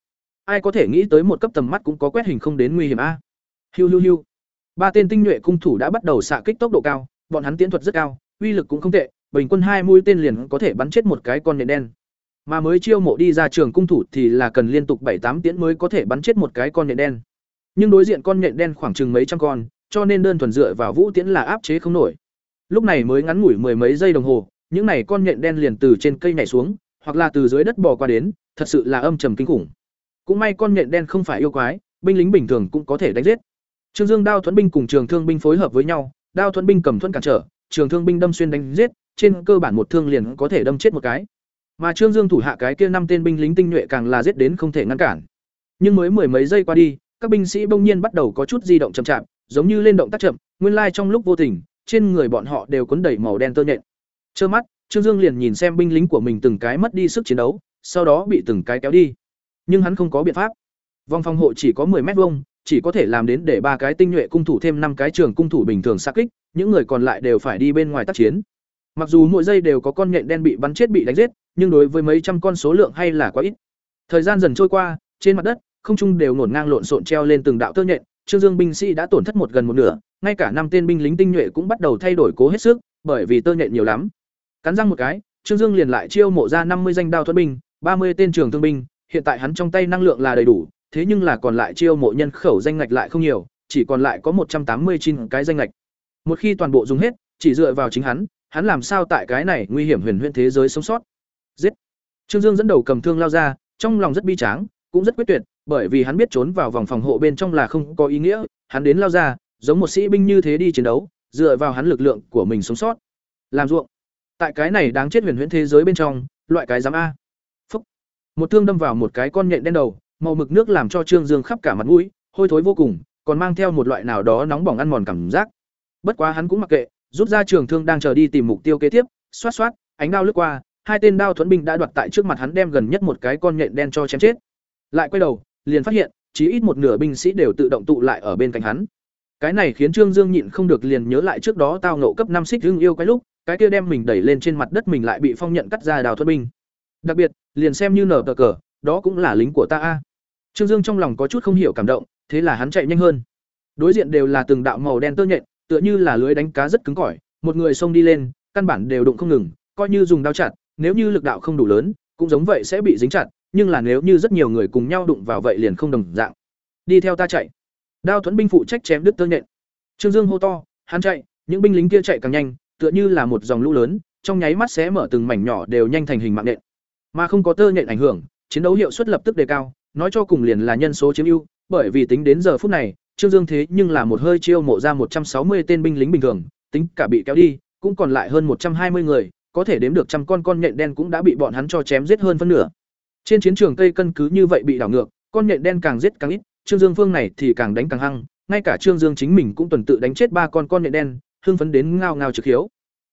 Ai có thể nghĩ tới một cấp tầm mắt cũng có quét hình không đến nguy hiểm a. Hiu hiu hiu. Ba tên tinh nhuệ cung thủ đã bắt đầu xạ kích tốc độ cao, bọn hắn tiến thuật rất cao, uy lực cũng không tệ, bình quân hai mũi tên liền có thể bắn chết một cái con nhện đen. Mà mới chiêu mộ đi ra trường cung thủ thì là cần liên tục bảy tám tiễn mới có thể bắn chết một cái con nhện đen. Nhưng đối diện con nhện đen khoảng chừng mấy trăm con, cho nên đơn thuần dựa vào vũ tiễn là áp chế không nổi. Lúc này mới ngắn ngủi mười mấy giây đồng hồ, những này con nhện đen liền từ trên cây nhảy xuống, hoặc là từ dưới đất bò qua đến, thật sự là âm trầm kinh khủng. Cũng may con nhện đen không phải yêu quái, binh lính bình thường cũng có thể đánh giết. Trương Dương đao thuẫn binh cùng trường thương binh phối hợp với nhau, đao thuẫn binh cầm thuẫn cản trở, trường thương binh đâm xuyên đánh giết, trên cơ bản một thương liền có thể đâm chết một cái. Mà Trương Dương thủ hạ cái kia năm tên binh lính tinh nhuệ càng là giết đến không thể ngăn cản. Nhưng mới mười mấy giây qua đi, các binh sĩ bỗng nhiên bắt đầu có chút di động chậm chạp, giống như lên động tác chậm, nguyên lai trong lúc vô tình, trên người bọn họ đều cuốn đầy màu đen tơ nhện. Trơ mắt, Trương Dương liền nhìn xem binh lính của mình từng cái mất đi sức chiến đấu, sau đó bị từng cái kéo đi. Nhưng hắn không có biện pháp. Vòng phòng hộ chỉ có 10 mét vuông, chỉ có thể làm đến để ba cái tinh nhuệ cung thủ thêm năm cái trường cung thủ bình thường sát kích, những người còn lại đều phải đi bên ngoài tác chiến. Mặc dù mỗi giây đều có con nhện đen bị bắn chết bị đánh giết, nhưng đối với mấy trăm con số lượng hay là quá ít. Thời gian dần trôi qua, trên mặt đất, không trung đều ngổn ngang lộn xộn treo lên từng đạo tơ nhện, Trương Dương binh sĩ đã tổn thất một gần một nửa, ngay cả năm tên binh lính tinh nhuệ cũng bắt đầu thay đổi cố hết sức, bởi vì tơ nhện nhiều lắm. Cắn răng một cái, Trương Dương liền lại chiêu mộ ra năm mươi danh đao thuật binh, ba mươi tên trường thương binh, hiện tại hắn trong tay năng lượng là đầy đủ, thế nhưng là còn lại chiêu mộ nhân khẩu danh ngạch lại không nhiều, chỉ còn lại có một trăm tám mươi chín cái danh ngạch. Một khi toàn bộ dùng hết, chỉ dựa vào chính hắn, hắn làm sao tại cái này nguy hiểm huyền huyễn thế giới sống sót. Giết. Trương Dương dẫn đầu cầm thương lao ra, trong lòng rất bi tráng, cũng rất quyết tuyệt, bởi vì hắn biết trốn vào vòng phòng hộ bên trong là không có ý nghĩa, hắn đến lao ra, giống một sĩ binh như thế đi chiến đấu, dựa vào hắn lực lượng của mình sống sót. Làm ruộng. Tại cái này đáng chết huyền huyễn thế giới bên trong, loại cái giám a. Phúc. Một thương đâm vào một cái con nhện đen đầu, màu mực nước làm cho Trương Dương khắp cả mặt mũi, hôi thối vô cùng, còn mang theo một loại nào đó nóng bỏng ăn mòn cảm giác. Bất quá hắn cũng mặc kệ, rút ra trường thương đang chờ đi tìm mục tiêu kế tiếp, xoát xoát, ánh đao lướt qua, hai tên đao thuẫn binh đã đoạt tại trước mặt hắn đem gần nhất một cái con nhện đen cho chém chết. Lại quay đầu, liền phát hiện, chỉ ít một nửa binh sĩ đều tự động tụ lại ở bên cạnh hắn. Cái này khiến Trương Dương nhịn không được liền nhớ lại trước đó tao ngộ cấp năm xích hưng yêu cái lúc, cái kia đem mình đẩy lên trên mặt đất mình lại bị phong nhận cắt ra đào thuật binh. Đặc biệt, liền xem như nở tờ cờ, đó cũng là lính của ta a. Trương Dương trong lòng có chút không hiểu cảm động, thế là hắn chạy nhanh hơn. Đối diện đều là từng đạo màu đen tơ nhện, tựa như là lưới đánh cá rất cứng cỏi, một người xông đi lên, căn bản đều đụng không ngừng, coi như dùng đao chặt, nếu như lực đạo không đủ lớn, cũng giống vậy sẽ bị dính chặt, nhưng là nếu như rất nhiều người cùng nhau đụng vào vậy liền không đồng dạng. Đi theo ta chạy. Đao thuẫn binh phụ trách chém đứt tơ nhện. Trương Dương hô to, hắn chạy, những binh lính kia chạy càng nhanh, tựa như là một dòng lũ lớn, trong nháy mắt xé mở từng mảnh nhỏ đều nhanh thành hình mạng nện. Mà không có tơ nhện ảnh hưởng, chiến đấu hiệu suất lập tức đề cao, nói cho cùng liền là nhân số chiếm ưu, bởi vì tính đến giờ phút này, Trương Dương thế nhưng là một hơi chiêu mộ ra một trăm sáu mươi tên binh lính bình thường, tính cả bị kéo đi, cũng còn lại hơn một trăm hai mươi người, có thể đếm được trăm con con nhện đen cũng đã bị bọn hắn cho chém giết hơn phân nửa. Trên chiến trường Tây Cân cứ như vậy bị đảo ngược, con nhện đen càng giết càng ít, Trương Dương phương này thì càng đánh càng hăng, ngay cả Trương Dương chính mình cũng tuần tự đánh chết ba con con nhện đen, hưng phấn đến ngao ngao trực hiếu.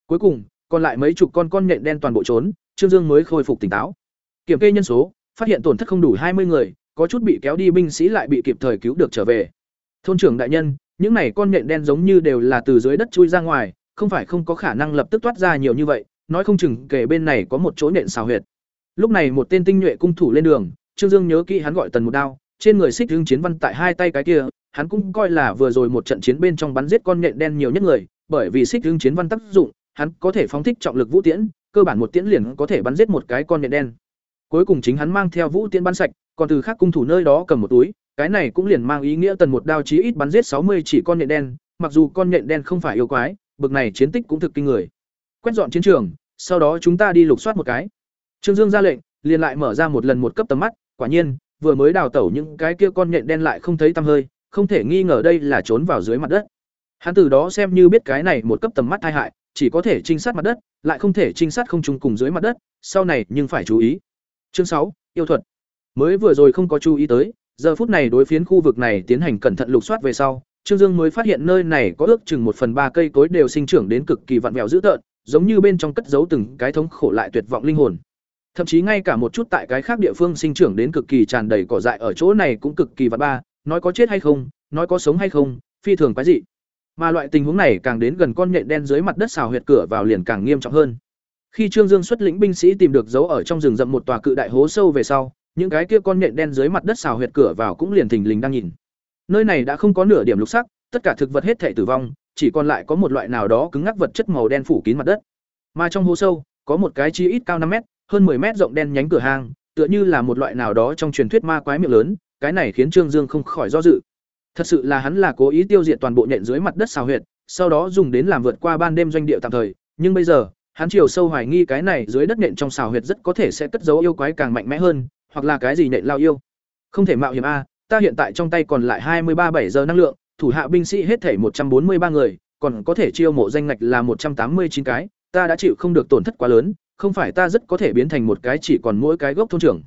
Cuối cùng, còn lại mấy chục con con nhện đen toàn bộ trốn, Trương Dương mới khôi phục tỉnh táo. Kiểm kê nhân số, phát hiện tổn thất không đủ hai mươi người, có chút bị kéo đi binh sĩ lại bị kịp thời cứu được trở về. Thôn trưởng đại nhân, những này con nhện đen giống như đều là từ dưới đất chui ra ngoài, không phải không có khả năng lập tức toát ra nhiều như vậy, nói không chừng kể bên này có một chỗ nện xào huyệt. Lúc này một tên tinh nhuệ cung thủ lên đường, Trương Dương nhớ kỹ hắn gọi tần một đao, trên người xích hưng chiến văn tại hai tay cái kia, hắn cũng coi là vừa rồi một trận chiến bên trong bắn giết con nhện đen nhiều nhất người, bởi vì xích hưng chiến văn tác dụng, hắn có thể phóng thích trọng lực vũ tiễn, cơ bản một tiễn liền có thể bắn giết một cái con nhện đen. Cuối cùng chính hắn mang theo vũ tiễn bắn sạch, còn từ khác cung thủ nơi đó cầm một túi, cái này cũng liền mang ý nghĩa tần một đao chí ít bắn giết sáu mươi chỉ con nhện đen, mặc dù con nhện đen không phải yêu quái, bực này chiến tích cũng thực kinh người. Quét dọn chiến trường, sau đó chúng ta đi lục soát một cái. Trương Dương ra lệnh, liền lại mở ra một lần một cấp tầm mắt, quả nhiên, vừa mới đào tẩu những cái kia con nhện đen lại không thấy tăm hơi, không thể nghi ngờ đây là trốn vào dưới mặt đất. Hắn từ đó xem như biết cái này một cấp tầm mắt tai hại, chỉ có thể trinh sát mặt đất, lại không thể trinh sát không trùng cùng dưới mặt đất, sau này nhưng phải chú ý. Chương sáu, yêu thuật. Mới vừa rồi không có chú ý tới, giờ phút này đối phiến khu vực này tiến hành cẩn thận lục soát về sau, Trương Dương mới phát hiện nơi này có ước chừng một phần ba cây cối đều sinh trưởng đến cực kỳ vặn vẹo dữ tợn, giống như bên trong cất giấu từng cái thống khổ lại tuyệt vọng linh hồn. Thậm chí ngay cả một chút tại cái khác địa phương sinh trưởng đến cực kỳ tràn đầy cỏ dại ở chỗ này cũng cực kỳ vặn ba, nói có chết hay không, nói có sống hay không, phi thường quái dị. Mà loại tình huống này càng đến gần con nhện đen dưới mặt đất xào huyệt cửa vào liền càng nghiêm trọng hơn. Khi Trương Dương xuất lĩnh binh sĩ tìm được dấu ở trong rừng rậm một tòa cự đại hố sâu về sau, những cái kia con nhện đen dưới mặt đất xào huyệt cửa vào cũng liền thình lình đang nhìn. Nơi này đã không có nửa điểm lục sắc, tất cả thực vật hết thể tử vong, chỉ còn lại có một loại nào đó cứng ngắc vật chất màu đen phủ kín mặt đất. Mà trong hố sâu, có một cái chi ít cao năm mét, hơn 10 mét rộng đen nhánh cửa hang, tựa như là một loại nào đó trong truyền thuyết ma quái miệng lớn, cái này khiến Trương Dương không khỏi do dự. Thật sự là hắn là cố ý tiêu diệt toàn bộ nhện dưới mặt đất xào huyệt, sau đó dùng đến làm vượt qua ban đêm doanh địa tạm thời, nhưng bây giờ, hắn chiều sâu hoài nghi cái này dưới đất nện trong xào huyệt rất có thể sẽ cất giấu yêu quái càng mạnh mẽ hơn, hoặc là cái gì nện lao yêu. Không thể mạo hiểm a, ta hiện tại trong tay còn lại hai mươi ba bảy giờ năng lượng, thủ hạ binh sĩ hết thể một trăm bốn mươi ba người, còn có thể chiêu mộ danh ngạch là một trăm tám mươi chín cái, ta đã chịu không được tổn thất quá lớn, không phải ta rất có thể biến thành một cái chỉ còn mỗi cái gốc thôn trưởng.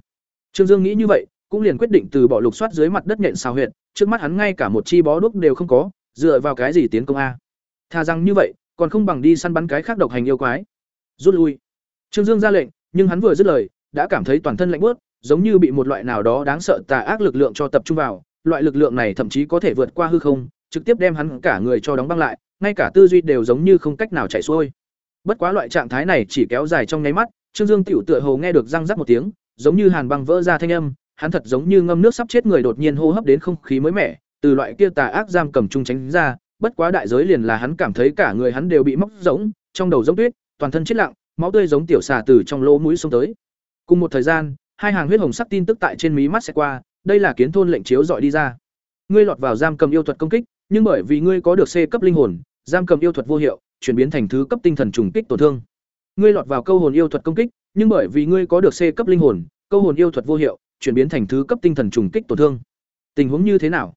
Trương Dương nghĩ như vậy, cũng liền quyết định từ bỏ lục soát dưới mặt đất nhện xào huyệt, trước mắt hắn ngay cả một chi bó đuốc đều không có, dựa vào cái gì tiến công a? Tha rằng như vậy, còn không bằng đi săn bắn cái khác độc hành yêu quái. Rút lui. Trương Dương ra lệnh, nhưng hắn vừa dứt lời, đã cảm thấy toàn thân lạnh buốt, giống như bị một loại nào đó đáng sợ tà ác lực lượng cho tập trung vào, loại lực lượng này thậm chí có thể vượt qua hư không, trực tiếp đem hắn cả người cho đóng băng lại, ngay cả tư duy đều giống như không cách nào chạy xuôi. Bất quá loại trạng thái này chỉ kéo dài trong nháy mắt, Trương Dương tiểu tựa hồ nghe được răng rắc một tiếng, giống như hàn băng vỡ ra thanh âm, hắn thật giống như ngâm nước sắp chết người đột nhiên hô hấp đến không khí mới mẻ, từ loại kia tà ác giam cầm trung tránh ra, bất quá đại giới liền là hắn cảm thấy cả người hắn đều bị móc rỗng, trong đầu giống tuyết, toàn thân chết lặng, máu tươi giống tiểu xà từ trong lỗ mũi xông tới. Cùng một thời gian, hai hàng huyết hồng sắc tin tức tại trên mí mắt sẽ qua, đây là kiến thôn lệnh chiếu dọi đi ra. Ngươi lọt vào giam cầm yêu thuật công kích, nhưng bởi vì ngươi có được C cấp linh hồn, giam cầm yêu thuật vô hiệu, chuyển biến thành thứ cấp tinh thần trùng kích tổn thương. Ngươi lọt vào câu hồn yêu thuật công kích, nhưng bởi vì ngươi có được C cấp linh hồn, câu hồn yêu thuật vô hiệu, chuyển biến thành thứ cấp tinh thần trùng kích tổn thương. Tình huống như thế nào?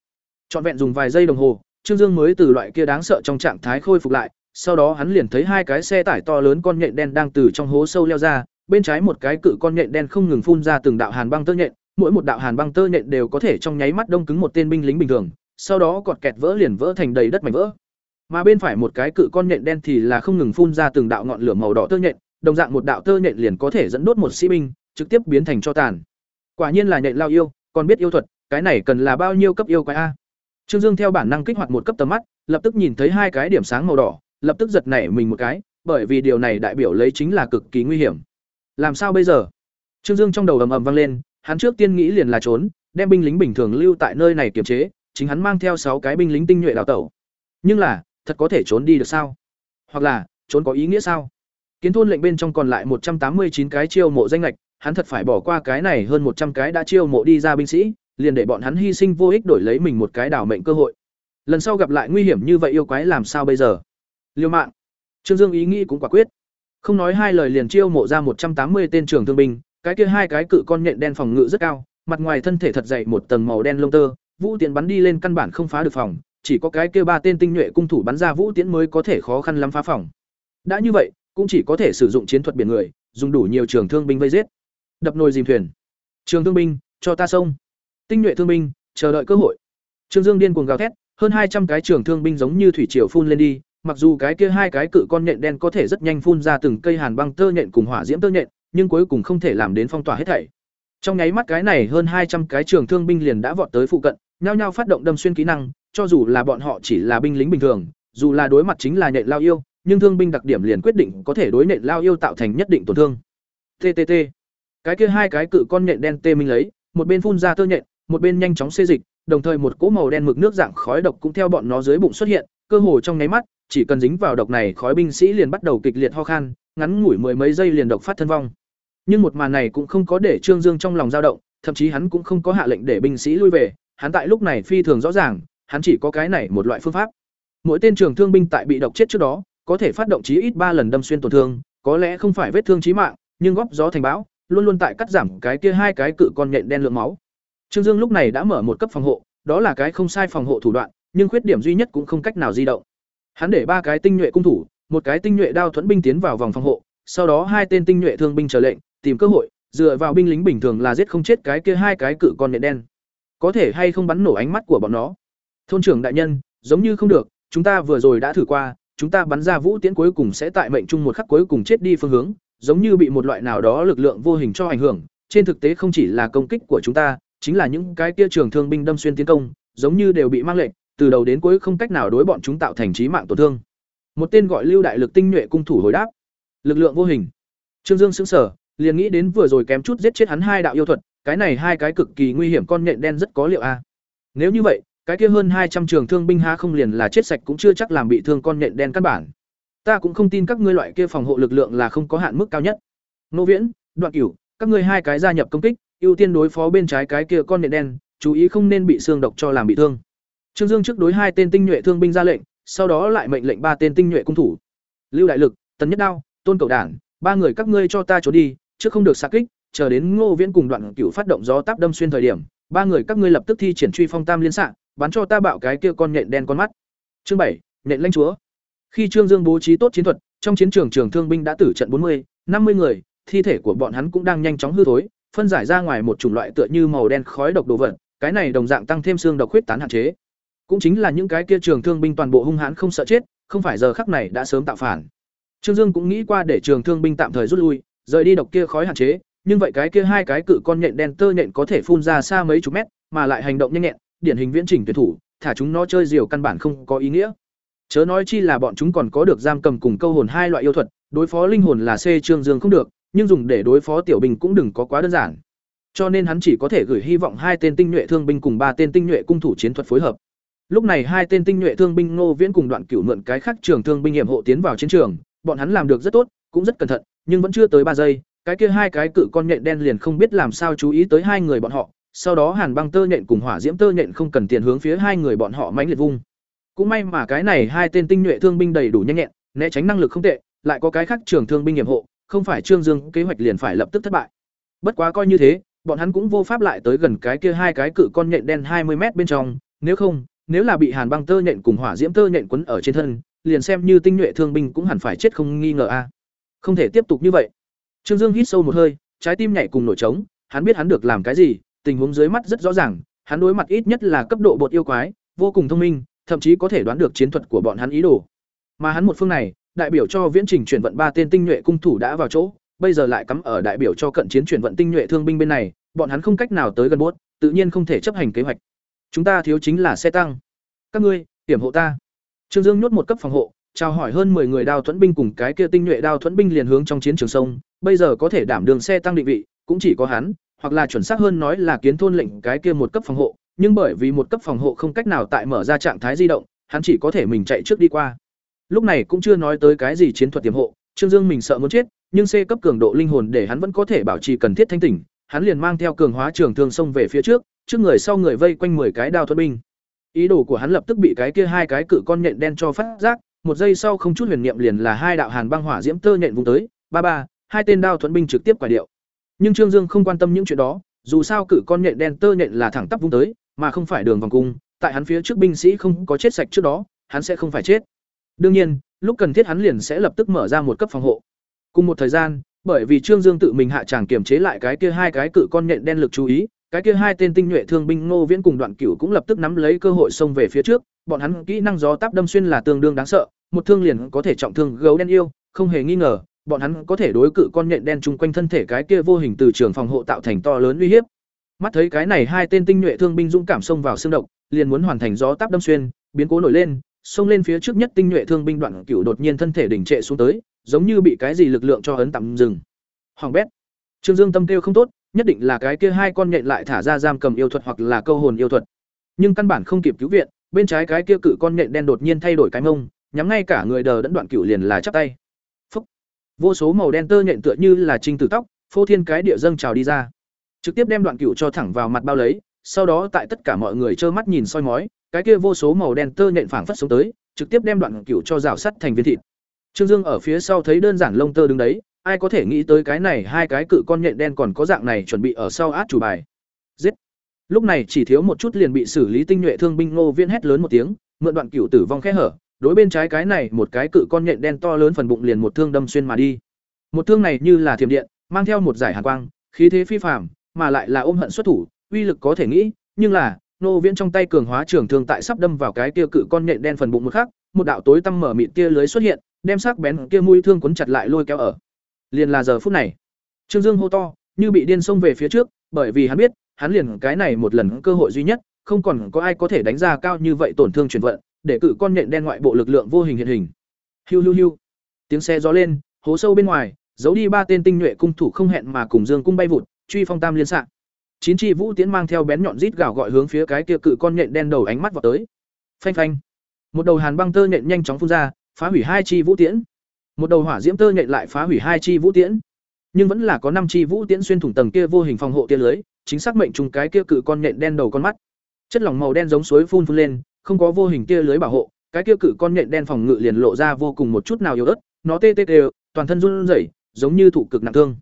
Trọn vẹn dùng vài giây đồng hồ, Trương Dương mới từ loại kia đáng sợ trong trạng thái khôi phục lại, sau đó hắn liền thấy hai cái xe tải to lớn con nhện đen đang từ trong hố sâu leo ra, bên trái một cái cự con nhện đen không ngừng phun ra từng đạo hàn băng tơ nhện, mỗi một đạo hàn băng tơ nhện đều có thể trong nháy mắt đông cứng một tên binh lính bình thường, sau đó cọt kẹt vỡ liền vỡ thành đầy đất mảnh vỡ. Mà bên phải một cái cự con nhện đen thì là không ngừng phun ra từng đạo ngọn lửa màu đỏ tơ nhện, đồng dạng một đạo tơ nhện liền có thể dẫn đốt một sĩ binh, trực tiếp biến thành cho tàn. Quả nhiên là nhện lao yêu, còn biết yêu thuật, cái này cần là bao nhiêu cấp yêu quái a? Trương Dương theo bản năng kích hoạt một cấp tầm mắt, lập tức nhìn thấy hai cái điểm sáng màu đỏ, lập tức giật nảy mình một cái, bởi vì điều này đại biểu lấy chính là cực kỳ nguy hiểm. Làm sao bây giờ? Trương Dương trong đầu ầm ầm vang lên, hắn trước tiên nghĩ liền là trốn, đem binh lính bình thường lưu tại nơi này kiềm chế, chính hắn mang theo sáu cái binh lính tinh nhuệ đào tẩu. Nhưng là, thật có thể trốn đi được sao? Hoặc là, trốn có ý nghĩa sao? Kiến thôn lệnh bên trong còn lại một trăm tám mươi chín cái chiêu mộ danh lệch, hắn thật phải bỏ qua cái này hơn một trăm cái đã chiêu mộ đi ra binh sĩ, liền để bọn hắn hy sinh vô ích đổi lấy mình một cái đảo mệnh cơ hội. Lần sau gặp lại nguy hiểm như vậy yêu quái làm sao bây giờ? Liêu mạng. Trương Dương ý nghĩ cũng quả quyết. Không nói hai lời liền chiêu mộ ra một trăm tám mươi tên trưởng thương binh, cái kia hai cái cự con nhện đen phòng ngự rất cao, mặt ngoài thân thể thật dày một tầng màu đen lông tơ, vũ tiễn bắn đi lên căn bản không phá được phòng, chỉ có cái kia ba tên tinh nhuệ cung thủ bắn ra vũ tiễn mới có thể khó khăn lắm phá phòng. Đã như vậy, cũng chỉ có thể sử dụng chiến thuật biển người, dùng đủ nhiều trường thương binh vây giết. Đập nồi dìm thuyền. Trường thương binh, cho ta xông. Tinh nhuệ thương binh, chờ đợi cơ hội. Trương Dương điên cuồng gào thét, hơn hai trăm cái trường thương binh giống như thủy triều phun lên đi, mặc dù cái kia hai cái cự con nhện đen có thể rất nhanh phun ra từng cây hàn băng tơ nhện cùng hỏa diễm tơ nhện, nhưng cuối cùng không thể làm đến phong tỏa hết thảy. Trong nháy mắt cái này hơn hai trăm cái trường thương binh liền đã vọt tới phụ cận, nhao nhao phát động đâm xuyên kỹ năng, cho dù là bọn họ chỉ là binh lính bình thường, dù là đối mặt chính là nhện lao yêu, nhưng thương binh đặc điểm liền quyết định có thể đối nhện lao yêu tạo thành nhất định tổn thương. TTT. Cái kia hai cái cự con nhện đen tê minh lấy, một bên phun ra tơ nhện, một bên nhanh chóng xê dịch, đồng thời một cỗ màu đen mực nước dạng khói độc cũng theo bọn nó dưới bụng xuất hiện, cơ hồ trong nháy mắt, chỉ cần dính vào độc này khói binh sĩ liền bắt đầu kịch liệt ho khan, ngắn ngủi mười mấy giây liền độc phát thân vong. Nhưng một màn này cũng không có để Trương Dương trong lòng dao động, thậm chí hắn cũng không có hạ lệnh để binh sĩ lui về, hắn tại lúc này phi thường rõ ràng, hắn chỉ có cái này một loại phương pháp. Mỗi tên trường thương binh tại bị độc chết trước đó, có thể phát động chí ít ba lần đâm xuyên tổn thương, có lẽ không phải vết thương chí mạng, nhưng góp gió thành bão, luôn luôn tại cắt giảm cái kia hai cái cự con nhện đen lượng máu. Trương Dương lúc này đã mở một cấp phòng hộ, đó là cái không sai phòng hộ thủ đoạn, nhưng khuyết điểm duy nhất cũng không cách nào di động. Hắn để ba cái tinh nhuệ cung thủ, một cái tinh nhuệ đao thuẫn binh tiến vào vòng phòng hộ, sau đó hai tên tinh nhuệ thương binh chờ lệnh, tìm cơ hội, dựa vào binh lính bình thường là giết không chết cái kia hai cái cự con nhện đen. Có thể hay không bắn nổ ánh mắt của bọn nó. Thôn trưởng đại nhân, giống như không được, chúng ta vừa rồi đã thử qua, chúng ta bắn ra vũ tiễn cuối cùng sẽ tại mệnh trung một khắc cuối cùng chết đi phương hướng, giống như bị một loại nào đó lực lượng vô hình cho ảnh hưởng, trên thực tế không chỉ là công kích của chúng ta, chính là những cái kia trường thương binh đâm xuyên tiến công, giống như đều bị mang lệnh, từ đầu đến cuối không cách nào đối bọn chúng tạo thành chí mạng tổn thương. Một tên gọi Lưu Đại Lực tinh nhuệ cung thủ hồi đáp. Lực lượng vô hình. Trương Dương sững sờ, liền nghĩ đến vừa rồi kém chút giết chết hắn hai đạo yêu thuật, cái này hai cái cực kỳ nguy hiểm con nhện đen rất có liệu a. Nếu như vậy, cái kia hơn hai trăm trường thương binh há không liền là chết sạch cũng chưa chắc làm bị thương con nhện đen căn bản. Ta cũng không tin các ngươi loại kia phòng hộ lực lượng là không có hạn mức cao nhất. Nô Viễn, Đoạn Cửu, các ngươi hai cái gia nhập công kích, ưu tiên đối phó bên trái cái kia con nhện đen, chú ý không nên bị xương độc cho làm bị thương. Trương Dương trước đối hai tên tinh nhuệ thương binh ra lệnh, sau đó lại mệnh lệnh ba tên tinh nhuệ cung thủ. Lưu Đại Lực, Tần Nhất Đao, Tôn Cầu Đản, ba người các ngươi cho ta trốn đi, trước không được xạ kích, chờ đến Ngô Viễn cùng Đoạn Cửu phát động gió táp đâm xuyên thời điểm, ba người các ngươi lập tức thi triển truy phong tam liên xạ, bắn cho ta bạo cái kia con nhện đen con mắt. Chương bảy, nhện lãnh chúa. Khi Trương Dương bố trí tốt chiến thuật, trong chiến trường trường thương binh đã tử trận bốn mươi, năm mươi người, thi thể của bọn hắn cũng đang nhanh chóng hư thối, phân giải ra ngoài một chủng loại tựa như màu đen khói độc đồ vật, cái này đồng dạng tăng thêm xương độc huyết tán hạn chế. Cũng chính là những cái kia trường thương binh toàn bộ hung hãn không sợ chết, không phải giờ khắc này đã sớm tạo phản. Trương Dương cũng nghĩ qua để trường thương binh tạm thời rút lui, rời đi độc kia khói hạn chế, nhưng vậy cái kia hai cái cự con nhện đen tơ nhện có thể phun ra xa mấy chục mét, mà lại hành động nhanh nhẹn, điển hình viễn trình tuyệt thủ, thả chúng nó chơi diều căn bản không có ý nghĩa. Chớ nói chi là bọn chúng còn có được giam cầm cùng câu hồn hai loại yêu thuật, đối phó linh hồn là C Trương Dương không được, nhưng dùng để đối phó tiểu binh cũng đừng có quá đơn giản. Cho nên hắn chỉ có thể gửi hy vọng hai tên tinh nhuệ thương binh cùng ba tên tinh nhuệ cung thủ chiến thuật phối hợp. Lúc này hai tên tinh nhuệ thương binh Ngô Viễn cùng Đoạn Cửu mượn cái khác trường thương binh nghiệm hộ tiến vào chiến trường, bọn hắn làm được rất tốt, cũng rất cẩn thận, nhưng vẫn chưa tới ba giây, cái kia hai cái cự con nhện đen liền không biết làm sao chú ý tới hai người bọn họ, sau đó Hàn Băng tơ nhện cùng Hỏa Diễm tơ nhện không cần tiền hướng phía hai người bọn họ mãnh liệt vung. Cũng may mà cái này hai tên tinh nhuệ thương binh đầy đủ nhanh nhẹn, né tránh năng lực không tệ, lại có cái khác trường thương binh nghiệm hộ, không phải Trương Dương kế hoạch liền phải lập tức thất bại. Bất quá coi như thế, bọn hắn cũng vô pháp lại tới gần cái kia hai cái cự con nhện đen hai mươi mét bên trong, nếu không, nếu là bị Hàn Băng tơ nhện cùng Hỏa Diễm tơ nhện quấn ở trên thân, liền xem như tinh nhuệ thương binh cũng hẳn phải chết không nghi ngờ a. Không thể tiếp tục như vậy. Trương Dương hít sâu một hơi, trái tim nhảy cùng nổi trống, hắn biết hắn được làm cái gì, tình huống dưới mắt rất rõ ràng, hắn đối mặt ít nhất là cấp độ bột yêu quái, vô cùng thông minh, thậm chí có thể đoán được chiến thuật của bọn hắn ý đồ. Mà hắn một phương này, đại biểu cho viễn trình chuyển vận ba tên tinh nhuệ cung thủ đã vào chỗ, bây giờ lại cắm ở đại biểu cho cận chiến chuyển vận tinh nhuệ thương binh bên này, bọn hắn không cách nào tới gần buốt, tự nhiên không thể chấp hành kế hoạch. Chúng ta thiếu chính là xe tăng. Các ngươi, tiểm hộ ta. Trương Dương nhốt một cấp phòng hộ, chào hỏi hơn 10 người đao thuẫn binh cùng cái kia tinh nhuệ đao thuẫn binh liền hướng trong chiến trường sông, bây giờ có thể đảm đường xe tăng định vị, cũng chỉ có hắn, hoặc là chuẩn xác hơn nói là kiến thôn lệnh cái kia một cấp phòng hộ, nhưng bởi vì một cấp phòng hộ không cách nào tại mở ra trạng thái di động, hắn chỉ có thể mình chạy trước đi qua. Lúc này cũng chưa nói tới cái gì chiến thuật tiềm hộ, Trương Dương mình sợ muốn chết, nhưng C cấp cường độ linh hồn để hắn vẫn có thể bảo trì cần thiết thanh tỉnh, hắn liền mang theo cường hóa trường thương xông về phía trước, trước người sau người vây quanh 10 cái đao thuẫn binh. Ý đồ của hắn lập tức bị cái kia hai cái cự con nhện đen cho phát giác, một giây sau không chút huyền niệm liền là hai đạo hàn băng hỏa diễm tơ nhện vùng tới, ba ba, hai tên đao thuẫn binh trực tiếp quả điệu. Nhưng Trương Dương không quan tâm những chuyện đó, dù sao cự con nhện đen tơ nhện là thẳng tắp vung tới, mà không phải đường vòng cung, tại hắn phía trước binh sĩ không có chết sạch trước đó, hắn sẽ không phải chết. Đương nhiên, lúc cần thiết hắn liền sẽ lập tức mở ra một cấp phòng hộ. Cùng một thời gian, bởi vì Trương Dương tự mình hạ tràng kiểm chế lại cái kia hai cái cự con nhện đen lực chú ý, cái kia hai tên tinh nhuệ thương binh Ngô Viễn cùng Đoạn Cửu cũng lập tức nắm lấy cơ hội xông về phía trước, bọn hắn kỹ năng gió táp đâm xuyên là tương đương đáng sợ, một thương liền có thể trọng thương gấu đen yêu, không hề nghi ngờ, bọn hắn có thể đối cự con nhện đen chung quanh thân thể cái kia vô hình từ trường phòng hộ tạo thành to lớn uy hiếp. Mắt thấy cái này hai tên tinh nhuệ thương binh dũng cảm xông vào xương độc, liền muốn hoàn thành gió táp đâm xuyên, biến cố nổi lên, xông lên phía trước nhất tinh nhuệ thương binh đoạn cửu đột nhiên thân thể đỉnh trệ xuống tới, giống như bị cái gì lực lượng cho ấn tạm dừng. Hoàng bét. Trương Dương tâm kêu không tốt, nhất định là cái kia hai con nhện lại thả ra giam cầm yêu thuật hoặc là câu hồn yêu thuật. Nhưng căn bản không kịp cứu viện, bên trái cái kia cự con nhện đen đột nhiên thay đổi cái mông, nhắm ngay cả người đờ đẫn đoạn cửu liền là chắp tay. Phúc. Vô số màu đen tơ nhện tựa như là trinh tử tóc, phô thiên cái địa dâng trào đi ra. Trực tiếp đem đoạn cửu cho thẳng vào mặt bao lấy, sau đó tại tất cả mọi người trơ mắt nhìn soi mói, cái kia vô số màu đen tơ nhện phảng phất xuống tới, trực tiếp đem đoạn cửu cho rào sắt thành viên thịt. Trương Dương ở phía sau thấy đơn giản lông tơ đứng đấy, ai có thể nghĩ tới cái này hai cái cự con nhện đen còn có dạng này chuẩn bị ở sau át chủ bài. Giết. Lúc này chỉ thiếu một chút liền bị xử lý tinh nhuệ thương binh Ngô Viễn hét lớn một tiếng, mượn đoạn cửu tử vong khẽ hở, đối bên trái cái này một cái cự con nhện đen to lớn phần bụng liền một thương đâm xuyên mà đi. Một thương này như là thiểm điện, mang theo một giải hàn quang, khí thế phi phàm, mà lại là ôm hận xuất thủ, uy lực có thể nghĩ, nhưng là, nô viễn trong tay cường hóa trường thương tại sắp đâm vào cái kia cự con nhện đen phần bụng một khắc, một đạo tối tăm mở mịt tia lưới xuất hiện, đem sắc bén kia mũi thương cuốn chặt lại lôi kéo ở. Liền là giờ phút này, Trương Dương hô to, như bị điên xông về phía trước, bởi vì hắn biết, hắn liền cái này một lần cơ hội duy nhất, không còn có ai có thể đánh ra cao như vậy tổn thương chuyển vận, để cự con nhện đen ngoại bộ lực lượng vô hình hiện hình. Hiu hiu hiu. Tiếng xe gió lên, hố sâu bên ngoài, giấu đi ba tên tinh nhuệ cung thủ không hẹn mà cùng Dương cung bay vụt, truy phong tam liên xạ. Chín chi vũ tiễn mang theo bén nhọn rít gào gọi hướng phía cái kia cự con nhện đen đầu ánh mắt vào tới. Phanh phanh. Một đầu hàn băng tơ nhện nhanh chóng phun ra, phá hủy hai chi vũ tiễn. Một đầu hỏa diễm tơ nhện lại phá hủy hai chi vũ tiễn. Nhưng vẫn là có năm chi vũ tiễn xuyên thủng tầng kia vô hình phòng hộ tia lưới, chính xác mệnh trùng cái kia cự con nhện đen đầu con mắt. Chất lỏng màu đen giống suối phun phun lên, không có vô hình tia lưới bảo hộ, cái kia cự con nhện đen phòng ngự liền lộ ra vô cùng một chút nào yếu ớt, nó tê tê tê, toàn thân run rẩy, giống như thụ cực nặng thương.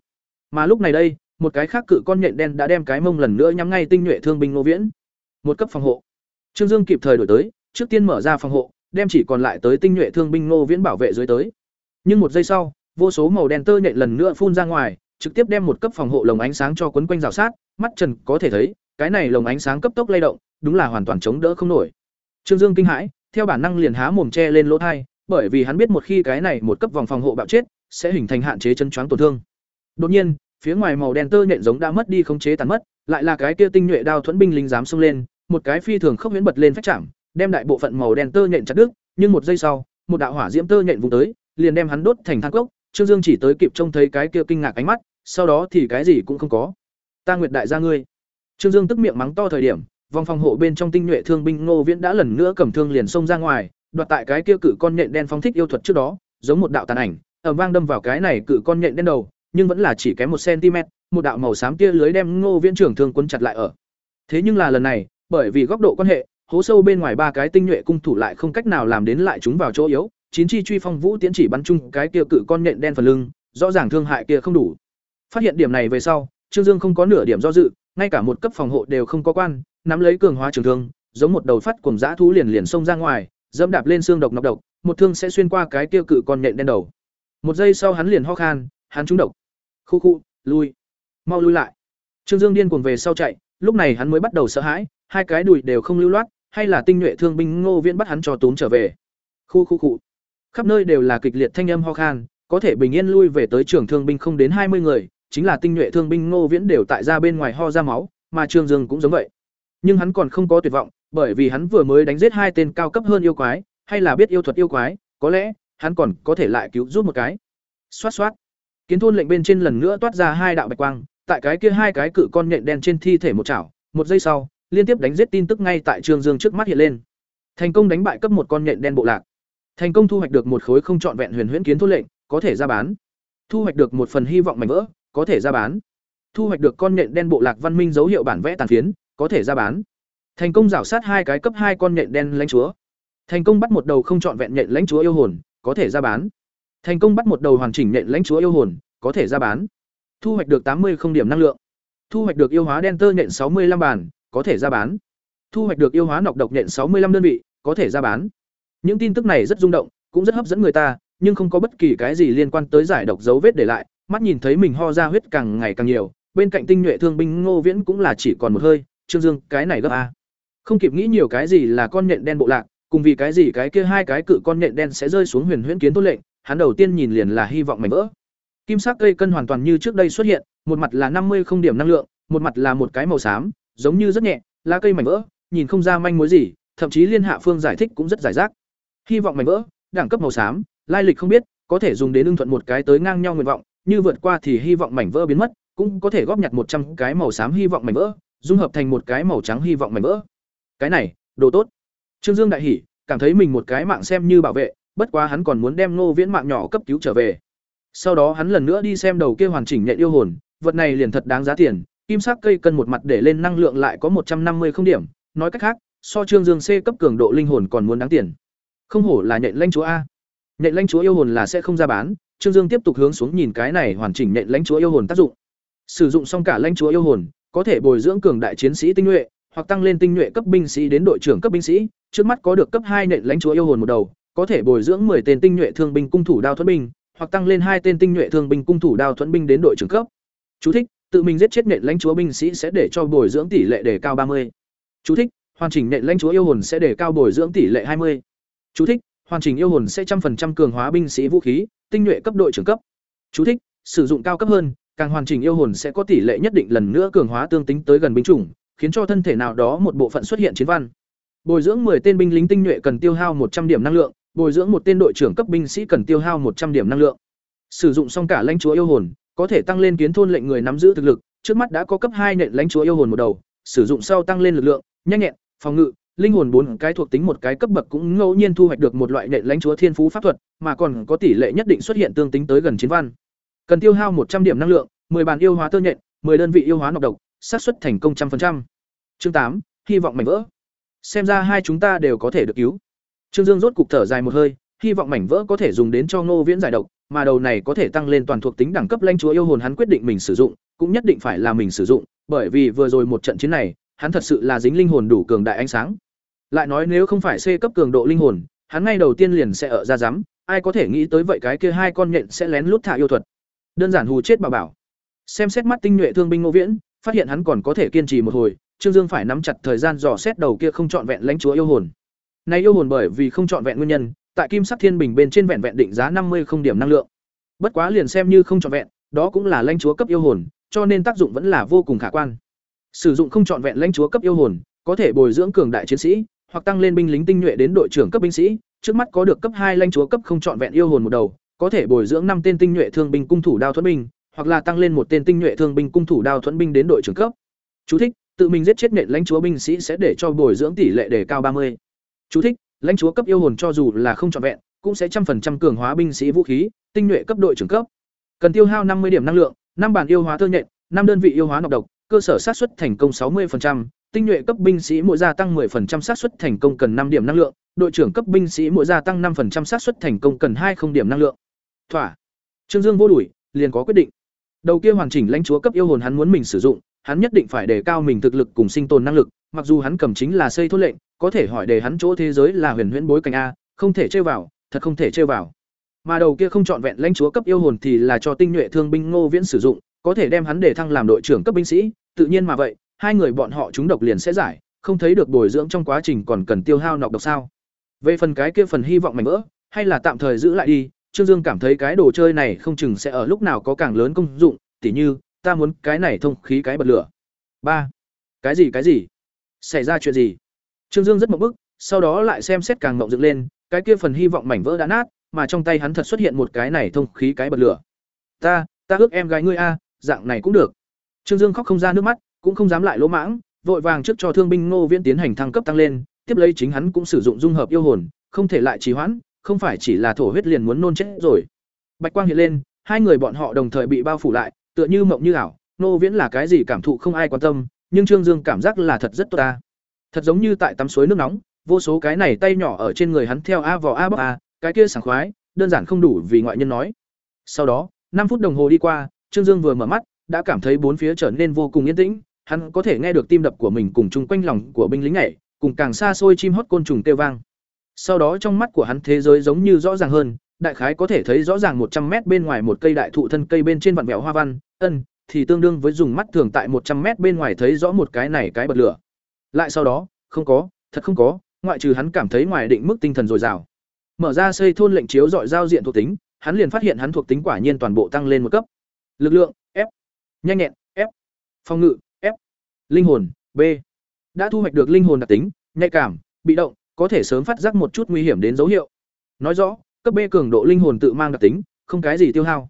Mà lúc này đây, một cái khác cự con nhện đen đã đem cái mông lần nữa nhắm ngay tinh nhuệ thương binh Ngô Viễn. Một cấp phòng hộ. Trương Dương kịp thời đổi tới, trước tiên mở ra phòng hộ, đem chỉ còn lại tới tinh nhuệ thương binh Ngô Viễn bảo vệ dưới tới. Nhưng một giây sau, vô số màu đen tơ nhện lần nữa phun ra ngoài, trực tiếp đem một cấp phòng hộ lồng ánh sáng cho quấn quanh rào sát, mắt Trần có thể thấy, cái này lồng ánh sáng cấp tốc lay động, đúng là hoàn toàn chống đỡ không nổi. Trương Dương kinh hãi, theo bản năng liền há mồm che lên lỗ tai bởi vì hắn biết một khi cái này một cấp vòng phòng hộ bạo chết, sẽ hình thành hạn chế chân choáng tổn thương. Đột nhiên, phía ngoài màu đen tơ nhện giống đã mất đi khống chế tàn mất, lại là cái kia tinh nhuệ đao thuẫn binh lính dám xông lên, một cái phi thường khốc huyễn bật lên phách chạm, đem đại bộ phận màu đen tơ nhện chặt đứt, nhưng một giây sau, một đạo hỏa diễm tơ nhện vùng tới, liền đem hắn đốt thành than cốc, Trương Dương chỉ tới kịp trông thấy cái kia kinh ngạc ánh mắt, sau đó thì cái gì cũng không có. Ta nguyệt đại gia ngươi. Trương Dương tức miệng mắng to thời điểm, vòng phòng hộ bên trong tinh nhuệ thương binh Ngô Viễn đã lần nữa cầm thương liền xông ra ngoài, đoạt tại cái kia cự con nhện đen phóng thích yêu thuật trước đó, giống một đạo tàn ảnh, ầm vang đâm vào cái này cự con nhện đen đầu, nhưng vẫn là chỉ kém một cm, một đạo màu xám tia lưới đem Ngô Viễn trưởng thương quấn chặt lại ở. Thế nhưng là lần này, bởi vì góc độ quan hệ, hố sâu bên ngoài ba cái tinh nhuệ cung thủ lại không cách nào làm đến lại chúng vào chỗ yếu, chín chi truy phong vũ tiến chỉ bắn chung cái kia cự con nhện đen phần lưng, rõ ràng thương hại kia không đủ. Phát hiện điểm này về sau, Trương Dương không có nửa điểm do dự, ngay cả một cấp phòng hộ đều không có quan, nắm lấy cường hóa trường thương, giống một đầu phát cuồng dã thú liền liền xông ra ngoài, dẫm đạp lên xương độc nọc độc, một thương sẽ xuyên qua cái kia cự con nhện đen đầu. Một giây sau hắn liền ho khan, hắn trúng độc. Khu khu, lui, mau lui lại. Trương Dương điên cuồng về sau chạy, lúc này hắn mới bắt đầu sợ hãi, hai cái đùi đều không lưu loát, hay là tinh nhuệ thương binh Ngô Viễn bắt hắn cho túm trở về. Khu khu khu. Khắp nơi đều là kịch liệt thanh âm ho khan, có thể bình yên lui về tới trường thương binh không đến hai mươi người, chính là tinh nhuệ thương binh Ngô Viễn đều tại ra bên ngoài ho ra máu, mà Trương Dương cũng giống vậy. Nhưng hắn còn không có tuyệt vọng, bởi vì hắn vừa mới đánh giết hai tên cao cấp hơn yêu quái, hay là biết yêu thuật yêu quái, có lẽ hắn còn có thể lại cứu giúp một cái. Xoát xoát. Kiến thôn lệnh bên trên lần nữa toát ra hai đạo bạch quang, tại cái kia hai cái cự con nhện đen trên thi thể một chảo, một giây sau, liên tiếp đánh giết tin tức ngay tại Trương Dương trước mắt hiện lên. Thành công đánh bại cấp một con nhện đen bộ lạc. Thành công thu hoạch được một khối không trọn vẹn huyền huyễn kiến thôn lệnh, có thể ra bán. Thu hoạch được một phần hy vọng mảnh vỡ, có thể ra bán. Thu hoạch được con nhện đen bộ lạc văn minh dấu hiệu bản vẽ tàn phiến, có thể ra bán. Thành công rảo sát hai cái cấp hai con nhện đen lãnh chúa. Thành công bắt một đầu không trọn vẹn nhện lãnh chúa yêu hồn, có thể ra bán. Thành công bắt một đầu hoàn chỉnh nhện lãnh chúa yêu hồn, có thể ra bán. Thu hoạch được tám mươi không điểm năng lượng. Thu hoạch được yêu hóa đen tơ nhện sáu mươi năm bản, có thể ra bán. Thu hoạch được yêu hóa nọc độc nhện sáu mươi năm đơn vị, có thể ra bán. Những tin tức này rất rung động, cũng rất hấp dẫn người ta, nhưng không có bất kỳ cái gì liên quan tới giải độc dấu vết để lại, mắt nhìn thấy mình ho ra huyết càng ngày càng nhiều, bên cạnh tinh nhuệ thương binh Ngô Viễn cũng là chỉ còn một hơi, Trương Dương, cái này gấp a. Không kịp nghĩ nhiều cái gì là con nhện đen bộ lạc, cùng vì cái gì cái kia hai cái cự con nhện đen sẽ rơi xuống huyền huyễn kiến tốt lệnh, hắn đầu tiên nhìn liền là hy vọng mảnh vỡ. Kim sắc cây cân hoàn toàn như trước đây xuất hiện, một mặt là năm mươi không điểm năng lượng, một mặt là một cái màu xám, giống như rất nhẹ, lá cây mảnh vỡ, nhìn không ra manh mối gì, thậm chí liên hạ phương giải thích cũng rất giải rác. Hy vọng mảnh vỡ, đẳng cấp màu xám, lai lịch không biết, có thể dùng đến ưng thuận một cái tới ngang nhau nguyện vọng, như vượt qua thì hy vọng mảnh vỡ biến mất, cũng có thể góp nhặt một trăm cái màu xám hy vọng mảnh vỡ, dung hợp thành một cái màu trắng hy vọng mảnh vỡ. Cái này, đồ tốt. Trương Dương đại hỉ, cảm thấy mình một cái mạng xem như bảo vệ, bất quá hắn còn muốn đem Ngô Viễn mạng nhỏ cấp cứu trở về. Sau đó hắn lần nữa đi xem đầu kia hoàn chỉnh nhện yêu hồn, vật này liền thật đáng giá tiền, kim sắc cây cân một mặt để lên năng lượng lại có một trăm năm mươi không điểm, nói cách khác, so Trương Dương C cấp cường độ linh hồn còn muốn đáng tiền. Không hổ là nhện lãnh chúa a. Nhện lãnh chúa yêu hồn là sẽ không ra bán, Trương Dương tiếp tục hướng xuống nhìn cái này hoàn chỉnh nhện lãnh chúa yêu hồn tác dụng. Sử dụng xong cả lãnh chúa yêu hồn, có thể bồi dưỡng cường đại chiến sĩ tinh nhuệ, hoặc tăng lên tinh nhuệ cấp binh sĩ đến đội trưởng cấp binh sĩ, trước mắt có được cấp hai nện lãnh chúa yêu hồn một đầu, có thể bồi dưỡng 10 tên tinh nhuệ thương binh cung thủ đao thuẫn binh, hoặc tăng lên hai tên tinh nhuệ thương binh cung thủ đao thuẫn binh đến đội trưởng cấp. Chú thích: Tự mình giết chết nện lãnh chúa binh sĩ sẽ để cho bồi dưỡng tỷ lệ đề cao 30. Chú thích: Hoàn chỉnh nện lãnh chúa yêu hồn sẽ đề cao bồi dưỡng tỷ lệ 20. Chú thích: Hoàn chỉnh yêu hồn sẽ trăm phần trăm cường hóa binh sĩ vũ khí, tinh nhuệ cấp đội trưởng cấp. Chú thích: Sử dụng cao cấp hơn, càng hoàn chỉnh yêu hồn sẽ có tỷ lệ nhất định lần nữa cường hóa tương tính tới gần binh chủng, khiến cho thân thể nào đó một bộ phận xuất hiện chiến văn. Bồi dưỡng 10 tên binh lính tinh nhuệ cần tiêu hao 100 điểm năng lượng, bồi dưỡng một tên đội trưởng cấp binh sĩ cần tiêu hao 100 điểm năng lượng. Sử dụng xong cả lãnh chúa yêu hồn, có thể tăng lên kiến thôn lệnh người nắm giữ thực lực, trước mắt đã có cấp hai nện lãnh chúa yêu hồn một đầu, sử dụng sau tăng lên lực lượng, nhanh nhẹn, phòng ngự, linh hồn bốn cái thuộc tính một cái cấp bậc cũng ngẫu nhiên thu hoạch được một loại nện lãnh chúa thiên phú pháp thuật, mà còn có tỷ lệ nhất định xuất hiện tương tính tới gần chiến văn. Cần tiêu hao 100 điểm năng lượng, 10 bàn yêu hóa tơ nhện, 10 đơn vị yêu hóa nọc độc, xác suất thành công trăm phần trăm. Chương tám, hy vọng mảnh vỡ. Xem ra hai chúng ta đều có thể được cứu. Trương Dương rốt cục thở dài một hơi, hy vọng mảnh vỡ có thể dùng đến cho Ngô Viễn giải độc, mà đầu này có thể tăng lên toàn thuộc tính đẳng cấp lãnh chúa yêu hồn hắn quyết định mình sử dụng, cũng nhất định phải là mình sử dụng, bởi vì vừa rồi một trận chiến này, hắn thật sự là dính linh hồn đủ cường đại ánh sáng. Lại nói nếu không phải C cấp cường độ linh hồn, hắn ngay đầu tiên liền sẽ ở ra rắm, ai có thể nghĩ tới vậy cái kia hai con nhện sẽ lén lút thả yêu thuật. Đơn giản hù chết bà bảo. Xem xét mắt tinh nhuệ thương binh Ngô Viễn, phát hiện hắn còn có thể kiên trì một hồi, Trương Dương phải nắm chặt thời gian dò xét đầu kia không chọn vẹn lãnh chúa yêu hồn. Này yêu hồn bởi vì không chọn vẹn nguyên nhân, tại Kim Sắc Thiên Bình bên trên vẹn vẹn định giá năm mươi không điểm năng lượng. Bất quá liền xem như không chọn vẹn, đó cũng là lãnh chúa cấp yêu hồn, cho nên tác dụng vẫn là vô cùng khả quan. Sử dụng không chọn vẹn lãnh chúa cấp yêu hồn, có thể bồi dưỡng cường đại chiến sĩ, hoặc tăng lên binh lính tinh nhuệ đến đội trưởng cấp binh sĩ, trước mắt có được cấp hai lãnh chúa cấp không chọn vẹn yêu hồn một đầu, có thể bồi dưỡng năm tên tinh nhuệ thương binh cung thủ đao thuẫn binh, hoặc là tăng lên một tên tinh nhuệ thương binh cung thủ đao thuẫn binh đến đội trưởng cấp. Chú thích: Tự mình giết chết nện lãnh chúa binh sĩ sẽ để cho bồi dưỡng tỷ lệ đề cao 30. Chú thích: Lãnh chúa cấp yêu hồn cho dù là không trọn vẹn, cũng sẽ trăm phần trăm cường hóa binh sĩ vũ khí, tinh nhuệ cấp đội trưởng cấp. Cần tiêu hao 50 điểm năng lượng, năm bản yêu hóa thơ nhện, năm đơn vị yêu hóa nọc độc, cơ sở sát suất thành công 60%, tinh nhuệ cấp binh sĩ mỗi gia tăng 10% xác suất thành công cần 5 điểm năng lượng, đội trưởng cấp binh sĩ mỗi gia tăng 5% xác suất thành công cần 20 điểm năng lượng. Thỏa. Trương Dương vô đuổi, liền có quyết định. Đầu kia hoàn chỉnh lãnh chúa cấp yêu hồn hắn muốn mình sử dụng, hắn nhất định phải đề cao mình thực lực cùng sinh tồn năng lực, mặc dù hắn cầm chính là xây thôn lệnh, có thể hỏi đề hắn chỗ thế giới là huyền huyễn bối cảnh a, không thể chơi vào, thật không thể chơi vào. Mà đầu kia không chọn vẹn lãnh chúa cấp yêu hồn thì là cho tinh nhuệ thương binh Ngô Viễn sử dụng, có thể đem hắn để thăng làm đội trưởng cấp binh sĩ, tự nhiên mà vậy, hai người bọn họ chúng độc liền sẽ giải, không thấy được bồi dưỡng trong quá trình còn cần tiêu hao nọc độc sao? Về phần cái kia phần hy vọng mảnh vỡ, hay là tạm thời giữ lại đi, Trương Dương cảm thấy cái đồ chơi này không chừng sẽ ở lúc nào có càng lớn công dụng, tỉ như, ta muốn cái này thông khí cái bật lửa. ba Cái gì cái gì? Xảy ra chuyện gì? Trương Dương rất mộng bức, sau đó lại xem xét càng mộng dựng lên, cái kia phần hy vọng mảnh vỡ đã nát, mà trong tay hắn thật xuất hiện một cái này thông khí cái bật lửa. Ta, ta ước em gái ngươi a, dạng này cũng được. Trương Dương khóc không ra nước mắt, cũng không dám lại lỗ mãng, vội vàng trước cho thương binh Ngô Viễn tiến hành thăng cấp tăng lên, tiếp lấy chính hắn cũng sử dụng dung hợp yêu hồn, không thể lại trì hoãn, không phải chỉ là thổ huyết liền muốn nôn chết rồi. Bạch quang hiện lên, hai người bọn họ đồng thời bị bao phủ lại, tựa như mộng như ảo, Ngô Viễn là cái gì cảm thụ không ai quan tâm, nhưng Trương Dương cảm giác là thật rất tốt ta. Thật giống như tại tắm suối nước nóng, vô số cái này tay nhỏ ở trên người hắn theo a vò a bóc a, cái kia sảng khoái, đơn giản không đủ vì ngoại nhân nói. Sau đó, năm phút đồng hồ đi qua, Trương Dương vừa mở mắt, đã cảm thấy bốn phía trở nên vô cùng yên tĩnh, hắn có thể nghe được tim đập của mình cùng chung quanh lòng của binh lính nhảy, cùng càng xa xôi chim hót côn trùng kêu vang. Sau đó trong mắt của hắn thế giới giống như rõ ràng hơn, đại khái có thể thấy rõ ràng một trăm mét bên ngoài một cây đại thụ thân cây bên trên vạn vẹo hoa văn, ân, thì tương đương với dùng mắt thường tại một trăm mét bên ngoài thấy rõ một cái này cái bật lửa. Lại sau đó, không có, thật không có, ngoại trừ hắn cảm thấy ngoài định mức tinh thần dồi dào. Mở ra xây thôn lệnh chiếu dọi giao diện thuộc tính, hắn liền phát hiện hắn thuộc tính quả nhiên toàn bộ tăng lên một cấp. Lực lượng, F. Nhanh nhẹn, F. Phòng ngự, F. Linh hồn, B. Đã thu hoạch được linh hồn đặc tính, nhạy cảm, bị động, có thể sớm phát giác một chút nguy hiểm đến dấu hiệu. Nói rõ, cấp B cường độ linh hồn tự mang đặc tính, không cái gì tiêu hao.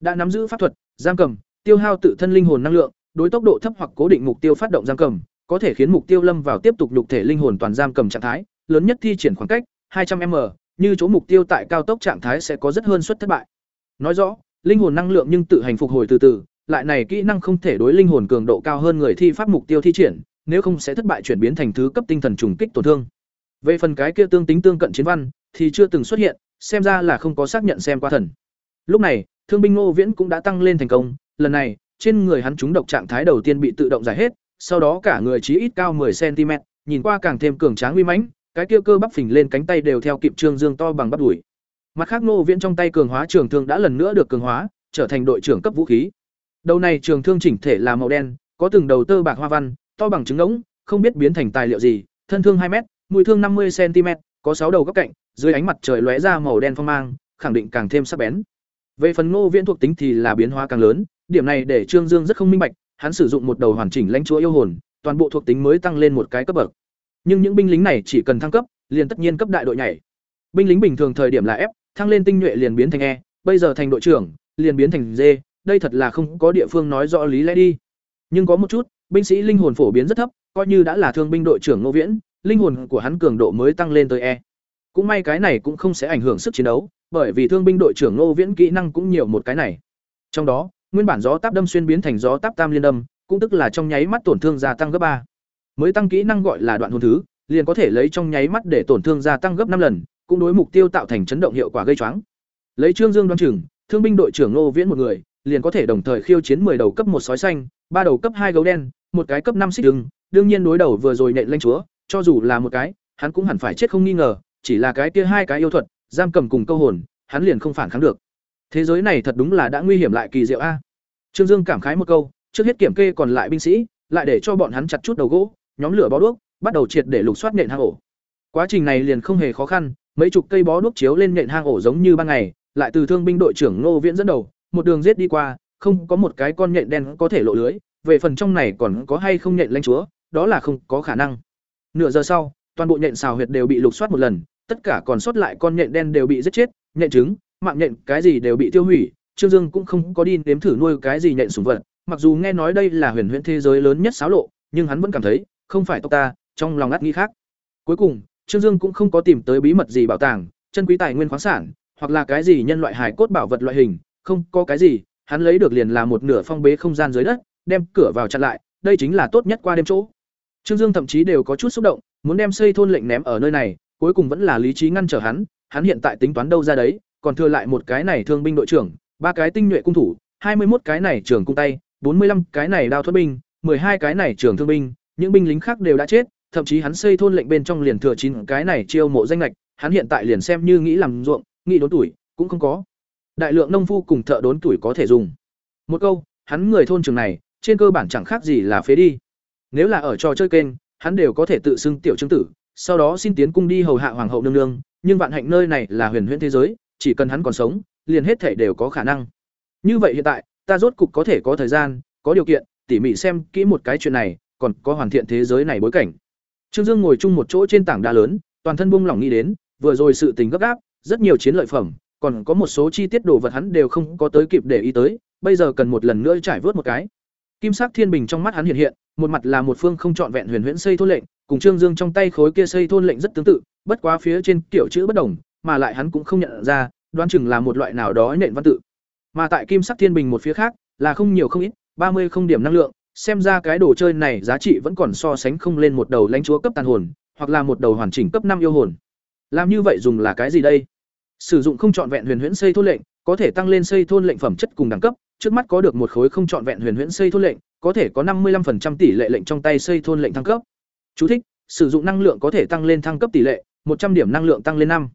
Đã nắm giữ pháp thuật, giam cầm, tiêu hao tự thân linh hồn năng lượng, đối tốc độ thấp hoặc cố định mục tiêu phát động giam cầm, có thể khiến mục tiêu lâm vào tiếp tục nhục thể linh hồn toàn giam cầm trạng thái, lớn nhất thi triển khoảng cách 200m, như chỗ mục tiêu tại cao tốc trạng thái sẽ có rất hơn suất thất bại. Nói rõ, linh hồn năng lượng nhưng tự hành phục hồi từ từ, lại này kỹ năng không thể đối linh hồn cường độ cao hơn người thi pháp mục tiêu thi triển, nếu không sẽ thất bại chuyển biến thành thứ cấp tinh thần trùng kích tổn thương. Về phần cái kia tương tính tương cận chiến văn thì chưa từng xuất hiện, xem ra là không có xác nhận xem qua thần. Lúc này, thương binh Ngô Viễn cũng đã tăng lên thành công, lần này, trên người hắn chúng độc trạng thái đầu tiên bị tự động giải hết, sau đó cả người chí ít cao 10 cm, nhìn qua càng thêm cường tráng uy mãnh, cái kia cơ bắp phình lên cánh tay đều theo kịp trương dương to bằng bắp đùi. Mặt khác Ngô Viễn trong tay cường hóa trường thương đã lần nữa được cường hóa, trở thành đội trưởng cấp vũ khí. Đầu này trường thương chỉnh thể là màu đen, có từng đầu tơ bạc hoa văn, to bằng trứng ngỗng, không biết biến thành tài liệu gì, thân thương 2 m, mũi thương 50 cm, có 6 đầu góc cạnh, dưới ánh mặt trời lóe ra màu đen phong mang, khẳng định càng thêm sắc bén. Về phần Ngô Viễn thuộc tính thì là biến hóa càng lớn, điểm này để Trương Dương rất không minh bạch, hắn sử dụng một đầu hoàn chỉnh lãnh chúa yêu hồn, toàn bộ thuộc tính mới tăng lên một cái cấp bậc. Nhưng những binh lính này chỉ cần thăng cấp, liền tất nhiên cấp đại đội nhảy. Binh lính bình thường thời điểm là F, thăng lên tinh nhuệ liền biến thành E, bây giờ thành đội trưởng, liền biến thành D, đây thật là không có địa phương nói rõ lý lẽ đi. Nhưng có một chút, binh sĩ linh hồn phổ biến rất thấp, coi như đã là thương binh đội trưởng Ngô Viễn, linh hồn của hắn cường độ mới tăng lên tới E. Cũng may cái này cũng không sẽ ảnh hưởng sức chiến đấu, bởi vì thương binh đội trưởng Ngô Viễn kỹ năng cũng nhiều một cái này. Trong đó, nguyên bản gió táp đâm xuyên biến thành gió táp tam liên đâm, cũng tức là trong nháy mắt tổn thương gia tăng gấp ba. Mới tăng kỹ năng gọi là đoạn hồn thứ, liền có thể lấy trong nháy mắt để tổn thương gia tăng gấp năm lần, cũng đối mục tiêu tạo thành chấn động hiệu quả gây choáng. Lấy Trương Dương đoan chừng, thương binh đội trưởng Ngô Viễn một người, liền có thể đồng thời khiêu chiến 10 đầu cấp một sói xanh, ba đầu cấp hai gấu đen, một cái cấp năm xích đừng, đương nhiên đối đầu vừa rồi nện lên chúa, cho dù là một cái, hắn cũng hẳn phải chết không nghi ngờ, chỉ là cái kia hai cái yêu thuật, giam cầm cùng câu hồn, hắn liền không phản kháng được. Thế giới này thật đúng là đã nguy hiểm lại kỳ diệu a. Trương Dương cảm khái một câu, trước hết kiểm kê còn lại binh sĩ, lại để cho bọn hắn chặt chút đầu gỗ, nhóm lửa bó đuốc, bắt đầu triệt để lục soát nện hang ổ. Quá trình này liền không hề khó khăn, mấy chục cây bó đuốc chiếu lên nện hang ổ giống như ban ngày, lại từ thương binh đội trưởng Ngô Viễn dẫn đầu, một đường giết đi qua, không có một cái con nhện đen có thể lộ lưới, về phần trong này còn có hay không nhện lãnh chúa, đó là không có khả năng. Nửa giờ sau, toàn bộ nhện xào huyệt đều bị lục soát một lần, tất cả còn sót lại con nhện đen đều bị giết chết, nhện trứng, mạng nhện cái gì đều bị tiêu hủy, Trương Dương cũng không có đi nếm thử nuôi cái gì nhện sủng vật, mặc dù nghe nói đây là huyền huyễn thế giới lớn nhất xáo lộ, nhưng hắn vẫn cảm thấy, không phải tộc ta, trong lòng ngắt nghĩ khác. Cuối cùng, Trương Dương cũng không có tìm tới bí mật gì bảo tàng, chân quý tài nguyên khoáng sản, hoặc là cái gì nhân loại hài cốt bảo vật loại hình, không có cái gì, hắn lấy được liền là một nửa phong bế không gian dưới đất, đem cửa vào chặn lại, đây chính là tốt nhất qua đêm chỗ. Trương Dương thậm chí đều có chút xúc động, muốn đem xây thôn lệnh ném ở nơi này, cuối cùng vẫn là lý trí ngăn trở hắn, hắn hiện tại tính toán đâu ra đấy, còn thừa lại một cái này thương binh đội trưởng, ba cái tinh nhuệ cung thủ, hai mươi một cái này trưởng cung tay, bốn mươi 45 cái này đao thuật binh, hai cái này trưởng thương binh, những binh lính khác đều đã chết, thậm chí hắn xây thôn lệnh bên trong liền thừa chín cái này chiêu mộ danh lệch, hắn hiện tại liền xem như nghĩ làm ruộng, nghĩ đốn tuổi, cũng không có. Đại lượng nông phu cùng thợ đốn tuổi có thể dùng. Một câu, hắn người thôn trường này, trên cơ bản chẳng khác gì là phế đi. Nếu là ở trò chơi kênh, hắn đều có thể tự xưng tiểu trương tử, sau đó xin tiến cung đi hầu hạ hoàng hậu nương nương, nhưng vạn hạnh nơi này là huyền huyễn thế giới, chỉ cần hắn còn sống, liền hết thể đều có khả năng. Như vậy hiện tại, ta rốt cục có thể có thời gian, có điều kiện, tỉ mỉ xem kỹ một cái chuyện này, còn có hoàn thiện thế giới này bối cảnh. Trương Dương ngồi chung một chỗ trên tảng đá lớn, toàn thân buông lỏng nghĩ đến, vừa rồi sự tình gấp gáp, rất nhiều chiến lợi phẩm, còn có một số chi tiết đồ vật hắn đều không có tới kịp để ý tới, bây giờ cần một lần nữa trải vớt một cái. Kim sắc thiên bình trong mắt hắn hiện hiện, một mặt là một phương không trọn vẹn huyền huyễn xây thôn lệnh, cùng Trương Dương trong tay khối kia xây thôn lệnh rất tương tự, bất quá phía trên kiểu chữ bất đồng, mà lại hắn cũng không nhận ra, đoán chừng là một loại nào đó nền văn tự. Mà tại kim sắc thiên bình một phía khác, là không nhiều không ít, ba mươi không điểm năng lượng, xem ra cái đồ chơi này giá trị vẫn còn so sánh không lên một đầu lãnh chúa cấp tàn hồn, hoặc là một đầu hoàn chỉnh cấp năm yêu hồn. Làm như vậy dùng là cái gì đây? Sử dụng không chọn vẹn huyền huyễn xây thôn lệnh, có thể tăng lên xây thôn lệnh phẩm chất cùng đẳng cấp, trước mắt có được một khối không chọn vẹn huyền huyễn xây thôn lệnh, có thể có 55% tỷ lệ lệnh trong tay xây thôn lệnh thăng cấp. Chú thích: Sử dụng năng lượng có thể tăng lên thăng cấp tỷ lệ, 100 điểm năng lượng tăng lên năm.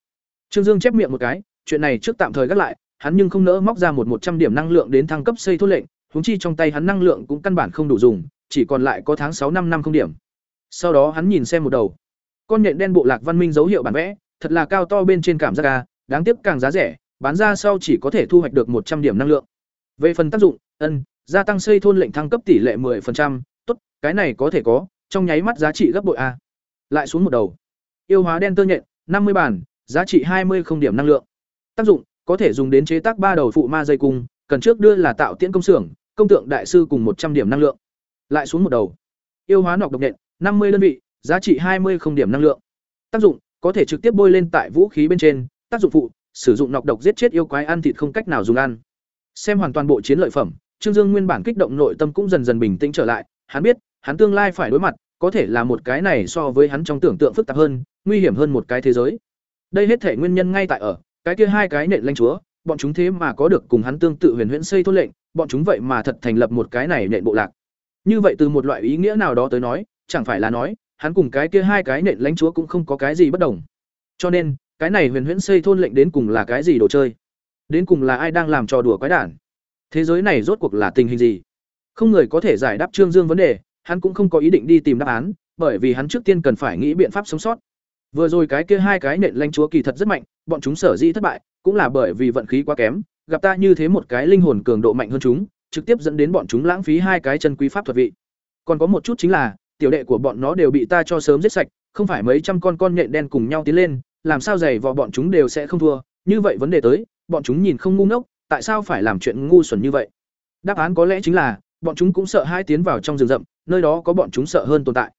Trương Dương chép miệng một cái, chuyện này trước tạm thời gác lại, hắn nhưng không nỡ móc ra một 100 điểm năng lượng đến thăng cấp xây thôn lệnh, huống chi trong tay hắn năng lượng cũng căn bản không đủ dùng, chỉ còn lại có tháng sáu năm năm không điểm. Sau đó hắn nhìn xem một đầu. Con nhện đen bộ lạc văn minh dấu hiệu bản vẽ, thật là cao to bên trên cảm giác ga, đáng tiếc càng giá rẻ, bán ra sau chỉ có thể thu hoạch được một trăm điểm năng lượng. Về phần tác dụng, ân, gia tăng xây thôn lệnh thăng cấp tỷ lệ 10%, tốt, cái này có thể có, trong nháy mắt giá trị gấp bội a. Lại xuống một đầu. Yêu hóa đen tơ nhện, năm mươi bản, giá trị hai mươi không điểm năng lượng. Tác dụng, có thể dùng đến chế tác ba đầu phụ ma dây cung, cần trước đưa là tạo tiễn công xưởng, công tượng đại sư cùng một trăm điểm năng lượng. Lại xuống một đầu. Yêu hóa nọc độc nhện, năm mươi đơn vị, giá trị hai mươi không điểm năng lượng. Tác dụng, có thể trực tiếp bôi lên tại vũ khí bên trên, tác dụng phụ, sử dụng nọc độc giết chết yêu quái ăn thịt không cách nào dùng ăn. Xem hoàn toàn bộ chiến lợi phẩm, Trương Dương nguyên bản kích động nội tâm cũng dần dần bình tĩnh trở lại, hắn biết, hắn tương lai phải đối mặt, có thể là một cái này so với hắn trong tưởng tượng phức tạp hơn, nguy hiểm hơn một cái thế giới. Đây hết thể nguyên nhân ngay tại ở, cái kia hai cái nện lãnh chúa, bọn chúng thế mà có được cùng hắn tương tự huyền huyễn xây thôn lệnh, bọn chúng vậy mà thật thành lập một cái này nện bộ lạc. Như vậy từ một loại ý nghĩa nào đó tới nói, chẳng phải là nói, hắn cùng cái kia hai cái nện lãnh chúa cũng không có cái gì bất đồng. Cho nên, cái này huyền huyễn xây thôn lệnh đến cùng là cái gì đồ chơi? Đến cùng là ai đang làm trò đùa quái đản? Thế giới này rốt cuộc là tình hình gì? Không người có thể giải đáp Trương Dương vấn đề, hắn cũng không có ý định đi tìm đáp án, bởi vì hắn trước tiên cần phải nghĩ biện pháp sống sót. Vừa rồi cái kia hai cái nện lãnh chúa kỳ thật rất mạnh, bọn chúng sở dĩ thất bại, cũng là bởi vì vận khí quá kém, gặp ta như thế một cái linh hồn cường độ mạnh hơn chúng, trực tiếp dẫn đến bọn chúng lãng phí hai cái chân quý pháp thuật vị. Còn có một chút chính là, tiểu đệ của bọn nó đều bị ta cho sớm giết sạch, không phải mấy trăm con con nhện đen cùng nhau tiến lên, làm sao giày vò bọn chúng đều sẽ không thua, như vậy vấn đề tới, bọn chúng nhìn không ngu ngốc, tại sao phải làm chuyện ngu xuẩn như vậy? Đáp án có lẽ chính là, bọn chúng cũng sợ hai tiến vào trong rừng rậm, nơi đó có bọn chúng sợ hơn tồn tại.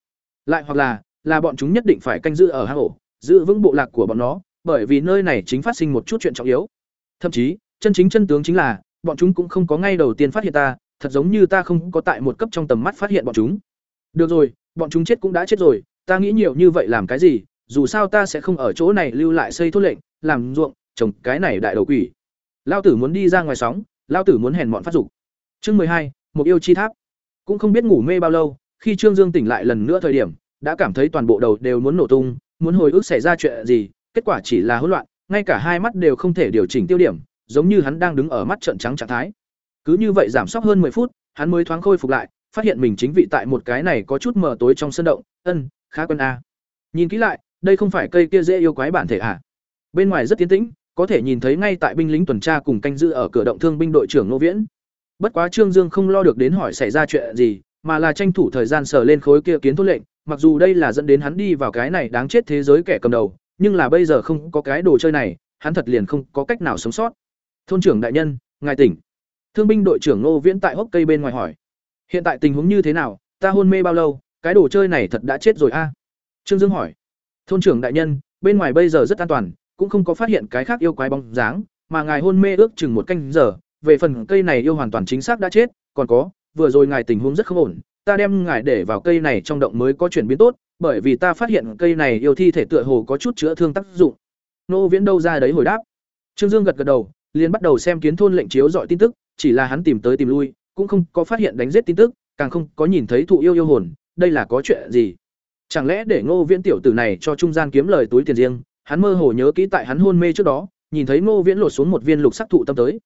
Lại hoặc là, là bọn chúng nhất định phải canh giữ ở hang ổ, giữ vững bộ lạc của bọn nó, bởi vì nơi này chính phát sinh một chút chuyện trọng yếu. Thậm chí, chân chính chân tướng chính là, bọn chúng cũng không có ngay đầu tiên phát hiện ta, thật giống như ta không có tại một cấp trong tầm mắt phát hiện bọn chúng. Được rồi, bọn chúng chết cũng đã chết rồi, ta nghĩ nhiều như vậy làm cái gì, dù sao ta sẽ không ở chỗ này lưu lại xây thôn lệnh, làm ruộng, trồng cái này đại đầu quỷ. Lao tử muốn đi ra ngoài sóng, lao tử muốn hèn mọn phát dục. Chương mười hai, một yêu chi tháp. Cũng không biết ngủ mê bao lâu, khi Trương Dương tỉnh lại lần nữa thời điểm, đã cảm thấy toàn bộ đầu đều muốn nổ tung, muốn hồi ức xảy ra chuyện gì, kết quả chỉ là hỗn loạn, ngay cả hai mắt đều không thể điều chỉnh tiêu điểm, giống như hắn đang đứng ở mắt trận trắng trạng thái. Cứ như vậy giảm sốc hơn 10 phút, hắn mới thoáng khôi phục lại, phát hiện mình chính vị tại một cái này có chút mờ tối trong sân động, ân, khá quân a. Nhìn kỹ lại, đây không phải cây kia dễ yêu quái bản thể à? Bên ngoài rất tiến tĩnh, có thể nhìn thấy ngay tại binh lính tuần tra cùng canh giữ ở cửa động thương binh đội trưởng Ngô Viễn. Bất quá Trương Dương không lo được đến hỏi xảy ra chuyện gì, mà là tranh thủ thời gian sờ lên khối kia kiến thôn lệnh, mặc dù đây là dẫn đến hắn đi vào cái này đáng chết thế giới kẻ cầm đầu, nhưng là bây giờ không có cái đồ chơi này, hắn thật liền không có cách nào sống sót. Thôn trưởng đại nhân, ngài tỉnh. Thương binh đội trưởng Ngô Viễn tại hốc cây bên ngoài hỏi. Hiện tại tình huống như thế nào, ta hôn mê bao lâu, cái đồ chơi này thật đã chết rồi a? Trương Dương hỏi. Thôn trưởng đại nhân, bên ngoài bây giờ rất an toàn, cũng không có phát hiện cái khác yêu quái bóng dáng, mà ngài hôn mê ước chừng một canh giờ, về phần cây này yêu hoàn toàn chính xác đã chết, còn có, vừa rồi ngài tình huống rất không ổn, ta đem ngài để vào cây này trong động mới có chuyển biến tốt, bởi vì ta phát hiện cây này yêu thi thể tựa hồ có chút chữa thương tác dụng. Nô Viễn đâu ra đấy hồi đáp. Trương Dương gật gật đầu, liền bắt đầu xem kiến thôn lệnh chiếu dọi tin tức, chỉ là hắn tìm tới tìm lui, cũng không có phát hiện đánh giết tin tức, càng không có nhìn thấy thụ yêu yêu hồn, đây là có chuyện gì? Chẳng lẽ để Ngô Viễn tiểu tử này cho trung gian kiếm lời túi tiền riêng, hắn mơ hồ nhớ kỹ tại hắn hôn mê trước đó, nhìn thấy Ngô Viễn lột xuống một viên lục sắc thụ tâm tới.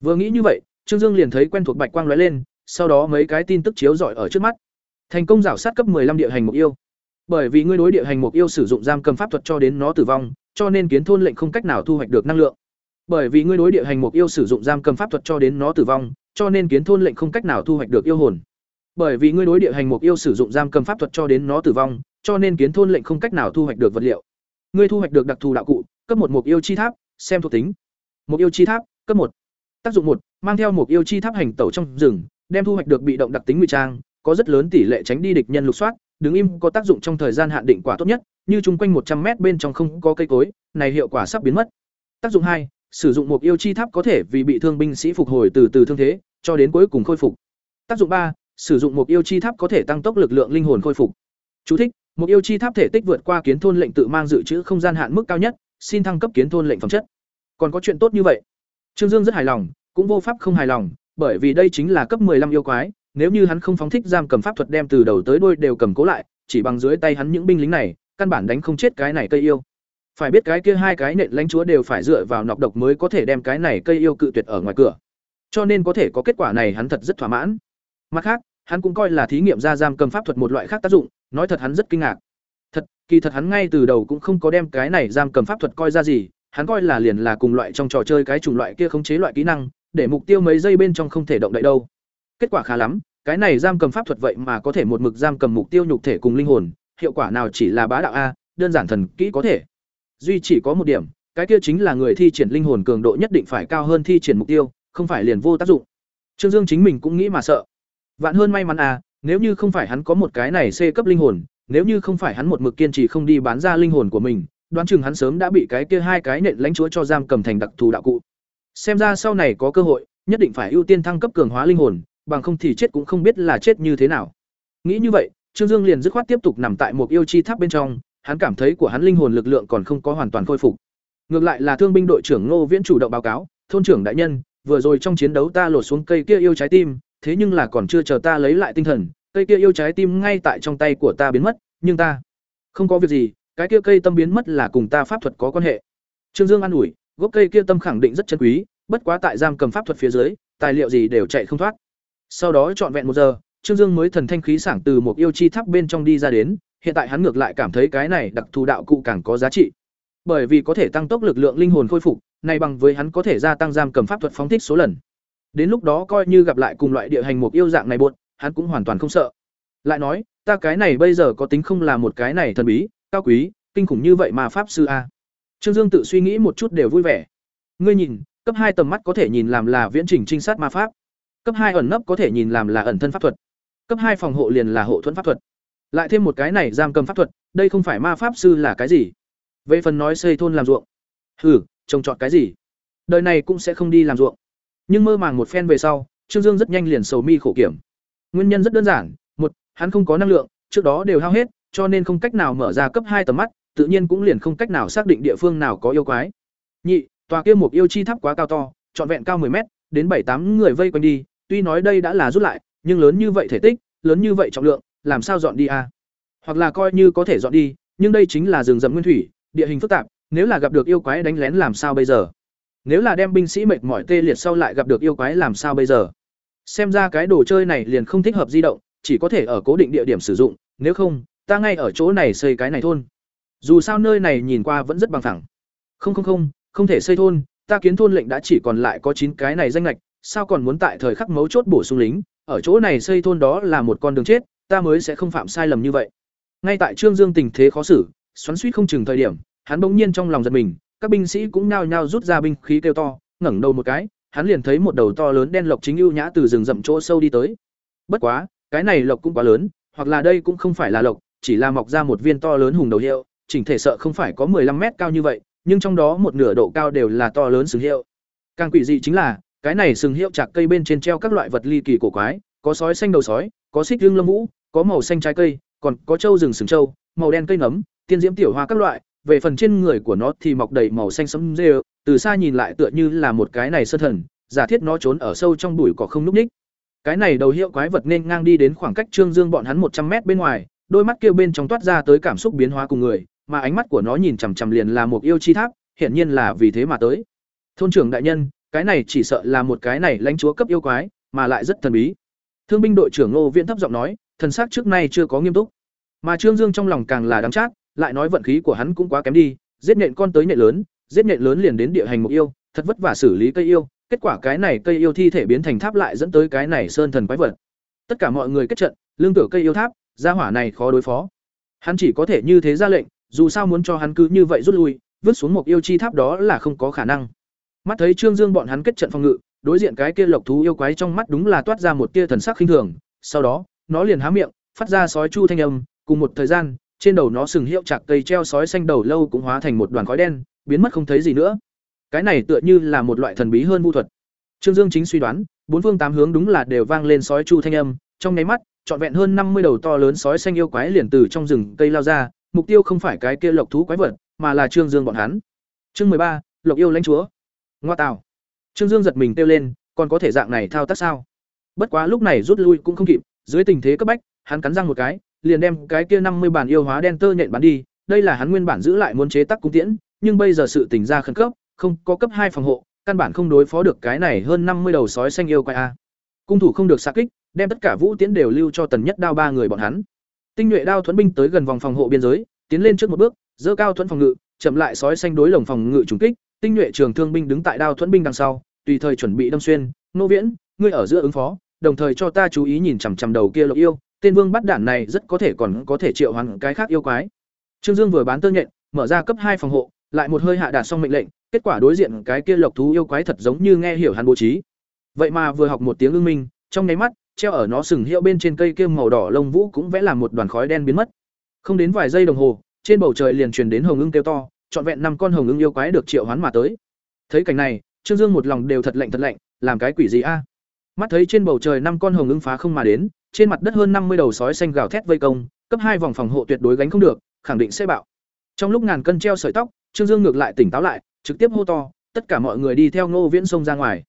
Vừa nghĩ như vậy, Trương Dương liền thấy quen thuộc bạch quang lóe lên, sau đó mấy cái tin tức chiếu rọi ở trước mắt. Thành công rảo sát cấp 15 địa hành mục yêu. Bởi vì ngươi đối địa hành mục yêu sử dụng giam cầm pháp thuật cho đến nó tử vong, cho nên kiến thôn lệnh không cách nào thu hoạch được năng lượng. Bởi vì ngươi đối địa hành mục yêu sử dụng giam cầm pháp thuật cho đến nó tử vong, cho nên kiến thôn lệnh không cách nào thu hoạch được yêu hồn. Bởi vì ngươi đối địa hành mục yêu sử dụng giam cầm pháp thuật cho đến nó tử vong, cho nên kiến thôn lệnh không cách nào thu hoạch được vật liệu. Ngươi thu hoạch được đặc thù đạo cụ, cấp một mục yêu chi tháp, xem thuộc tính. Mục yêu chi tháp, cấp một Tác dụng một, mang theo mục yêu chi tháp hành tẩu trong rừng, đem thu hoạch được bị động đặc tính ngụy trang, có rất lớn tỷ lệ tránh đi địch nhân lục soát, đứng im có tác dụng trong thời gian hạn định quả tốt nhất, như chung quanh một trăm m bên trong không có cây cối, này hiệu quả sắp biến mất. Tác dụng hai, sử dụng một yêu chi tháp có thể vì bị thương binh sĩ phục hồi từ từ thương thế, cho đến cuối cùng khôi phục. Tác dụng ba, sử dụng một yêu chi tháp có thể tăng tốc lực lượng linh hồn khôi phục. Chú thích: Một yêu chi tháp thể tích vượt qua kiến thôn lệnh tự mang dự trữ không gian hạn mức cao nhất, xin thăng cấp kiến thôn lệnh phẩm chất. Còn có chuyện tốt như vậy. Trương Dương rất hài lòng, cũng vô pháp không hài lòng, bởi vì đây chính là cấp 15 yêu quái, nếu như hắn không phóng thích giam cầm pháp thuật đem từ đầu tới đuôi đều cầm cố lại, chỉ bằng dưới tay hắn những binh lính này, căn bản đánh không chết cái này cây yêu. Phải biết cái kia hai cái nện lãnh chúa đều phải dựa vào nọc độc mới có thể đem cái này cây yêu cự tuyệt ở ngoài cửa. Cho nên có thể có kết quả này hắn thật rất thỏa mãn. Mặt khác, hắn cũng coi là thí nghiệm ra giam cầm pháp thuật một loại khác tác dụng, nói thật hắn rất kinh ngạc. Thật, kỳ thật hắn ngay từ đầu cũng không có đem cái này giam cầm pháp thuật coi ra gì, hắn coi là liền là cùng loại trong trò chơi cái chủng loại kia khống chế loại kỹ năng, để mục tiêu mấy giây bên trong không thể động đậy đâu. Kết quả khá lắm, cái này giam cầm pháp thuật vậy mà có thể một mực giam cầm mục tiêu nhục thể cùng linh hồn, hiệu quả nào chỉ là bá đạo a, đơn giản thần kỹ có thể. Duy chỉ có một điểm, cái kia chính là người thi triển linh hồn cường độ nhất định phải cao hơn thi triển mục tiêu, không phải liền vô tác dụng. Trương Dương chính mình cũng nghĩ mà sợ. Vạn hơn may mắn à, nếu như không phải hắn có một cái này C cấp linh hồn, nếu như không phải hắn một mực kiên trì không đi bán ra linh hồn của mình, đoán chừng hắn sớm đã bị cái kia hai cái nện lãnh chúa cho giam cầm thành đặc thù đạo cụ. Xem ra sau này có cơ hội, nhất định phải ưu tiên thăng cấp cường hóa linh hồn, bằng không thì chết cũng không biết là chết như thế nào. Nghĩ như vậy, Trương Dương liền dứt khoát tiếp tục nằm tại một yêu chi tháp bên trong, hắn cảm thấy của hắn linh hồn lực lượng còn không có hoàn toàn khôi phục. Ngược lại là thương binh đội trưởng Ngô Viễn chủ động báo cáo, thôn trưởng đại nhân, vừa rồi trong chiến đấu ta lột xuống cây kia yêu trái tim, thế nhưng là còn chưa chờ ta lấy lại tinh thần, cây kia yêu trái tim ngay tại trong tay của ta biến mất, nhưng ta không có việc gì, cái kia cây tâm biến mất là cùng ta pháp thuật có quan hệ. Trương Dương an ủi, gốc cây kia tâm khẳng định rất chân quý, bất quá tại giam cầm pháp thuật phía dưới, tài liệu gì đều chạy không thoát. Sau đó trọn vẹn một giờ, Trương Dương mới thần thanh khí sảng từ một yêu chi tháp bên trong đi ra đến, hiện tại hắn ngược lại cảm thấy cái này đặc thù đạo cụ càng có giá trị. Bởi vì có thể tăng tốc lực lượng linh hồn khôi phục, này bằng với hắn có thể gia tăng giam cầm pháp thuật phóng thích số lần. Đến lúc đó coi như gặp lại cùng loại địa hành một yêu dạng này buồn, hắn cũng hoàn toàn không sợ. Lại nói, ta cái này bây giờ có tính không là một cái này thần bí, cao quý, kinh khủng như vậy mà pháp sư a. Trương Dương tự suy nghĩ một chút đều vui vẻ. Ngươi nhìn, cấp hai tầm mắt có thể nhìn làm là viễn trình trinh sát ma pháp. Cấp hai ẩn nấp có thể nhìn làm là ẩn thân pháp thuật. Cấp hai phòng hộ liền là hộ thuẫn pháp thuật. Lại thêm một cái này giam cầm pháp thuật, đây không phải ma pháp sư là cái gì? Về phần nói xây thôn làm ruộng. Hừ, trồng trọt cái gì? Đời này cũng sẽ không đi làm ruộng. Nhưng mơ màng một phen về sau, Trương Dương rất nhanh liền sầu mi khổ kiểm. Nguyên nhân rất đơn giản, một, hắn không có năng lượng, trước đó đều hao hết, cho nên không cách nào mở ra cấp hai tầm mắt, tự nhiên cũng liền không cách nào xác định địa phương nào có yêu quái. Nhị, tòa kia một yêu chi tháp quá cao to, trọn vẹn cao 10 mét, đến bảy tám người vây quanh đi, tuy nói đây đã là rút lại, nhưng lớn như vậy thể tích, lớn như vậy trọng lượng, làm sao dọn đi a? À? Hoặc là coi như có thể dọn đi, nhưng đây chính là rừng rậm nguyên thủy, địa hình phức tạp, nếu là gặp được yêu quái đánh lén làm sao bây giờ? Nếu là đem binh sĩ mệt mỏi tê liệt sau lại gặp được yêu quái làm sao bây giờ? Xem ra cái đồ chơi này liền không thích hợp di động, chỉ có thể ở cố định địa điểm sử dụng, nếu không, ta ngay ở chỗ này xây cái này thôn. Dù sao nơi này nhìn qua vẫn rất bằng phẳng. Không không không, không thể xây thôn, ta kiến thôn lệnh đã chỉ còn lại có chín cái này danh lệch, sao còn muốn tại thời khắc mấu chốt bổ sung lính, ở chỗ này xây thôn đó là một con đường chết, ta mới sẽ không phạm sai lầm như vậy. Ngay tại Trương Dương tình thế khó xử, xoắn xuýt không chừng thời điểm, hắn bỗng nhiên trong lòng giật mình, các binh sĩ cũng nhao nhao rút ra binh khí kêu to, ngẩng đầu một cái, hắn liền thấy một đầu to lớn đen lộc chính ưu nhã từ rừng rậm chỗ sâu đi tới. Bất quá, cái này lộc cũng quá lớn, hoặc là đây cũng không phải là lộc, chỉ là mọc ra một viên to lớn hùng đầu hiệu, chỉnh thể sợ không phải có 15 mét cao như vậy, nhưng trong đó một nửa độ cao đều là to lớn sừng hiệu. Càng quỷ dị chính là, cái này sừng hiệu chạc cây bên trên treo các loại vật ly kỳ cổ quái, có sói xanh đầu sói, có xích lưng lâm vũ, có màu xanh trái cây, còn có trâu rừng sừng trâu, màu đen cây nấm, tiên diễm tiểu hoa các loại, về phần trên người của nó thì mọc đầy màu xanh sẫm rêu, từ xa nhìn lại tựa như là một cái này sơn thần, giả thiết nó trốn ở sâu trong bụi cỏ không núp ních. Cái này đầu hiệu quái vật nên ngang đi đến khoảng cách Trương Dương bọn hắn một trăm mét bên ngoài, đôi mắt kia bên trong toát ra tới cảm xúc biến hóa cùng người, mà ánh mắt của nó nhìn chằm chằm liền là một yêu chi tháp, hiển nhiên là vì thế mà tới. Thôn trưởng đại nhân, cái này chỉ sợ là một cái này lãnh chúa cấp yêu quái, mà lại rất thần bí. Thương binh đội trưởng Ngô Viễn thấp giọng nói, thần sắc trước nay chưa có nghiêm túc. Mà Trương Dương trong lòng càng là đắng chát, lại nói vận khí của hắn cũng quá kém đi, giết nhện con tới nhện lớn, giết nhện lớn liền đến địa hành mục yêu, thật vất vả xử lý cây yêu, kết quả cái này cây yêu thi thể biến thành tháp lại dẫn tới cái này sơn thần quái vật. Tất cả mọi người kết trận, lương tử cây yêu tháp, gia hỏa này khó đối phó. Hắn chỉ có thể như thế ra lệnh, dù sao muốn cho hắn cứ như vậy rút lui, vứt xuống một yêu chi tháp đó là không có khả năng. Mắt thấy Trương Dương bọn hắn kết trận phòng ngự, đối diện cái kia lộc thú yêu quái trong mắt đúng là toát ra một tia thần sắc khinh thường, sau đó, nó liền há miệng, phát ra sói chu thanh âm, cùng một thời gian, trên đầu nó sừng hiệu chạc cây treo sói xanh đầu lâu cũng hóa thành một đoàn khói đen, biến mất không thấy gì nữa. Cái này tựa như là một loại thần bí hơn vu thuật. Trương Dương chính suy đoán, bốn phương tám hướng đúng là đều vang lên sói chu thanh âm, trong nháy mắt, trọn vẹn hơn năm mươi đầu to lớn sói xanh yêu quái liền từ trong rừng cây lao ra, mục tiêu không phải cái kia lộc thú quái vật, mà là Trương Dương bọn hắn. Chương ba, Lộc yêu lãnh chúa. Ngoa tào. Trương Dương giật mình kêu lên, còn có thể dạng này thao tác sao? Bất quá lúc này rút lui cũng không kịp, dưới tình thế cấp bách, hắn cắn răng một cái, liền đem cái kia năm mươi bản yêu hóa đen tơ nhện bắn đi, đây là hắn nguyên bản giữ lại muốn chế tác cung tiễn, nhưng bây giờ sự tình ra khẩn cấp, không có cấp hai phòng hộ, căn bản không đối phó được cái này hơn năm mươi đầu sói xanh yêu quái a. Cung thủ không được xạ kích, đem tất cả vũ tiễn đều lưu cho tần nhất đao ba người bọn hắn. Tinh nhuệ đao thuẫn binh tới gần vòng phòng hộ biên giới, tiến lên trước một bước, dỡ cao thuẫn phòng ngự, chậm lại sói xanh đối lồng phòng ngự trùng kích, tinh nhuệ trường thương binh đứng tại đao thuẫn binh đằng sau, tùy thời chuẩn bị đâm xuyên, nô viễn, ngươi ở giữa ứng phó, đồng thời cho ta chú ý nhìn chằm chằm đầu kia lộc yêu, tên vương bắt đản này rất có thể còn có thể triệu hoàng cái khác yêu quái. Trương Dương vừa bán tơ nhện, mở ra cấp hai phòng hộ, lại một hơi hạ đạt xong mệnh lệnh, kết quả đối diện cái kia lộc thú yêu quái thật giống như nghe hiểu hắn bố trí. Vậy mà vừa học một tiếng ưng minh, trong nháy mắt, treo ở nó sừng hiệu bên trên cây kia màu đỏ lông vũ cũng vẽ làm một đoàn khói đen biến mất. Không đến vài giây đồng hồ, trên bầu trời liền truyền đến hồng ưng kêu to, trọn vẹn năm con hồng ưng yêu quái được triệu hoán mà tới. Thấy cảnh này, Trương Dương một lòng đều thật lạnh thật lạnh, làm cái quỷ gì a? Mắt thấy trên bầu trời năm con hồng ưng phá không mà đến, trên mặt đất hơn năm mươi đầu sói xanh gào thét vây công, cấp hai vòng phòng hộ tuyệt đối gánh không được, khẳng định sẽ bạo. Trong lúc ngàn cân treo sợi tóc, Trương Dương ngược lại tỉnh táo lại, trực tiếp hô to, tất cả mọi người đi theo Ngô Viễn xông ra ngoài.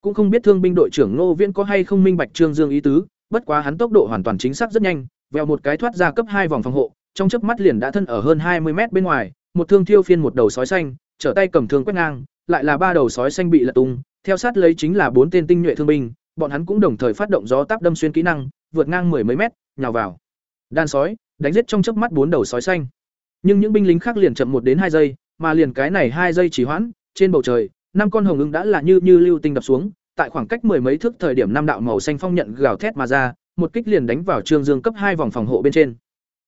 Cũng không biết thương binh đội trưởng Ngô Viễn có hay không minh bạch Trương Dương ý tứ, bất quá hắn tốc độ hoàn toàn chính xác rất nhanh, vèo một cái thoát ra cấp hai vòng phòng hộ, trong chớp mắt liền đã thân ở hơn hai mươi mét bên ngoài, một thương thiêu phiên một đầu sói xanh, trở tay cầm thương quét ngang, lại là ba đầu sói xanh bị lật tung, theo sát lấy chính là bốn tên tinh nhuệ thương binh, bọn hắn cũng đồng thời phát động gió táp đâm xuyên kỹ năng, vượt ngang mười mấy mét, nhào vào. Đan sói, đánh giết trong chớp mắt bốn đầu sói xanh. Nhưng những binh lính khác liền chậm một đến hai giây, mà liền cái này hai giây chỉ hoãn, trên bầu trời, năm con hồng ưng đã là như như lưu tinh đập xuống, tại khoảng cách mười mấy thước thời điểm năm đạo màu xanh phong nhận gào thét mà ra, một kích liền đánh vào Trương Dương cấp hai vòng phòng hộ bên trên.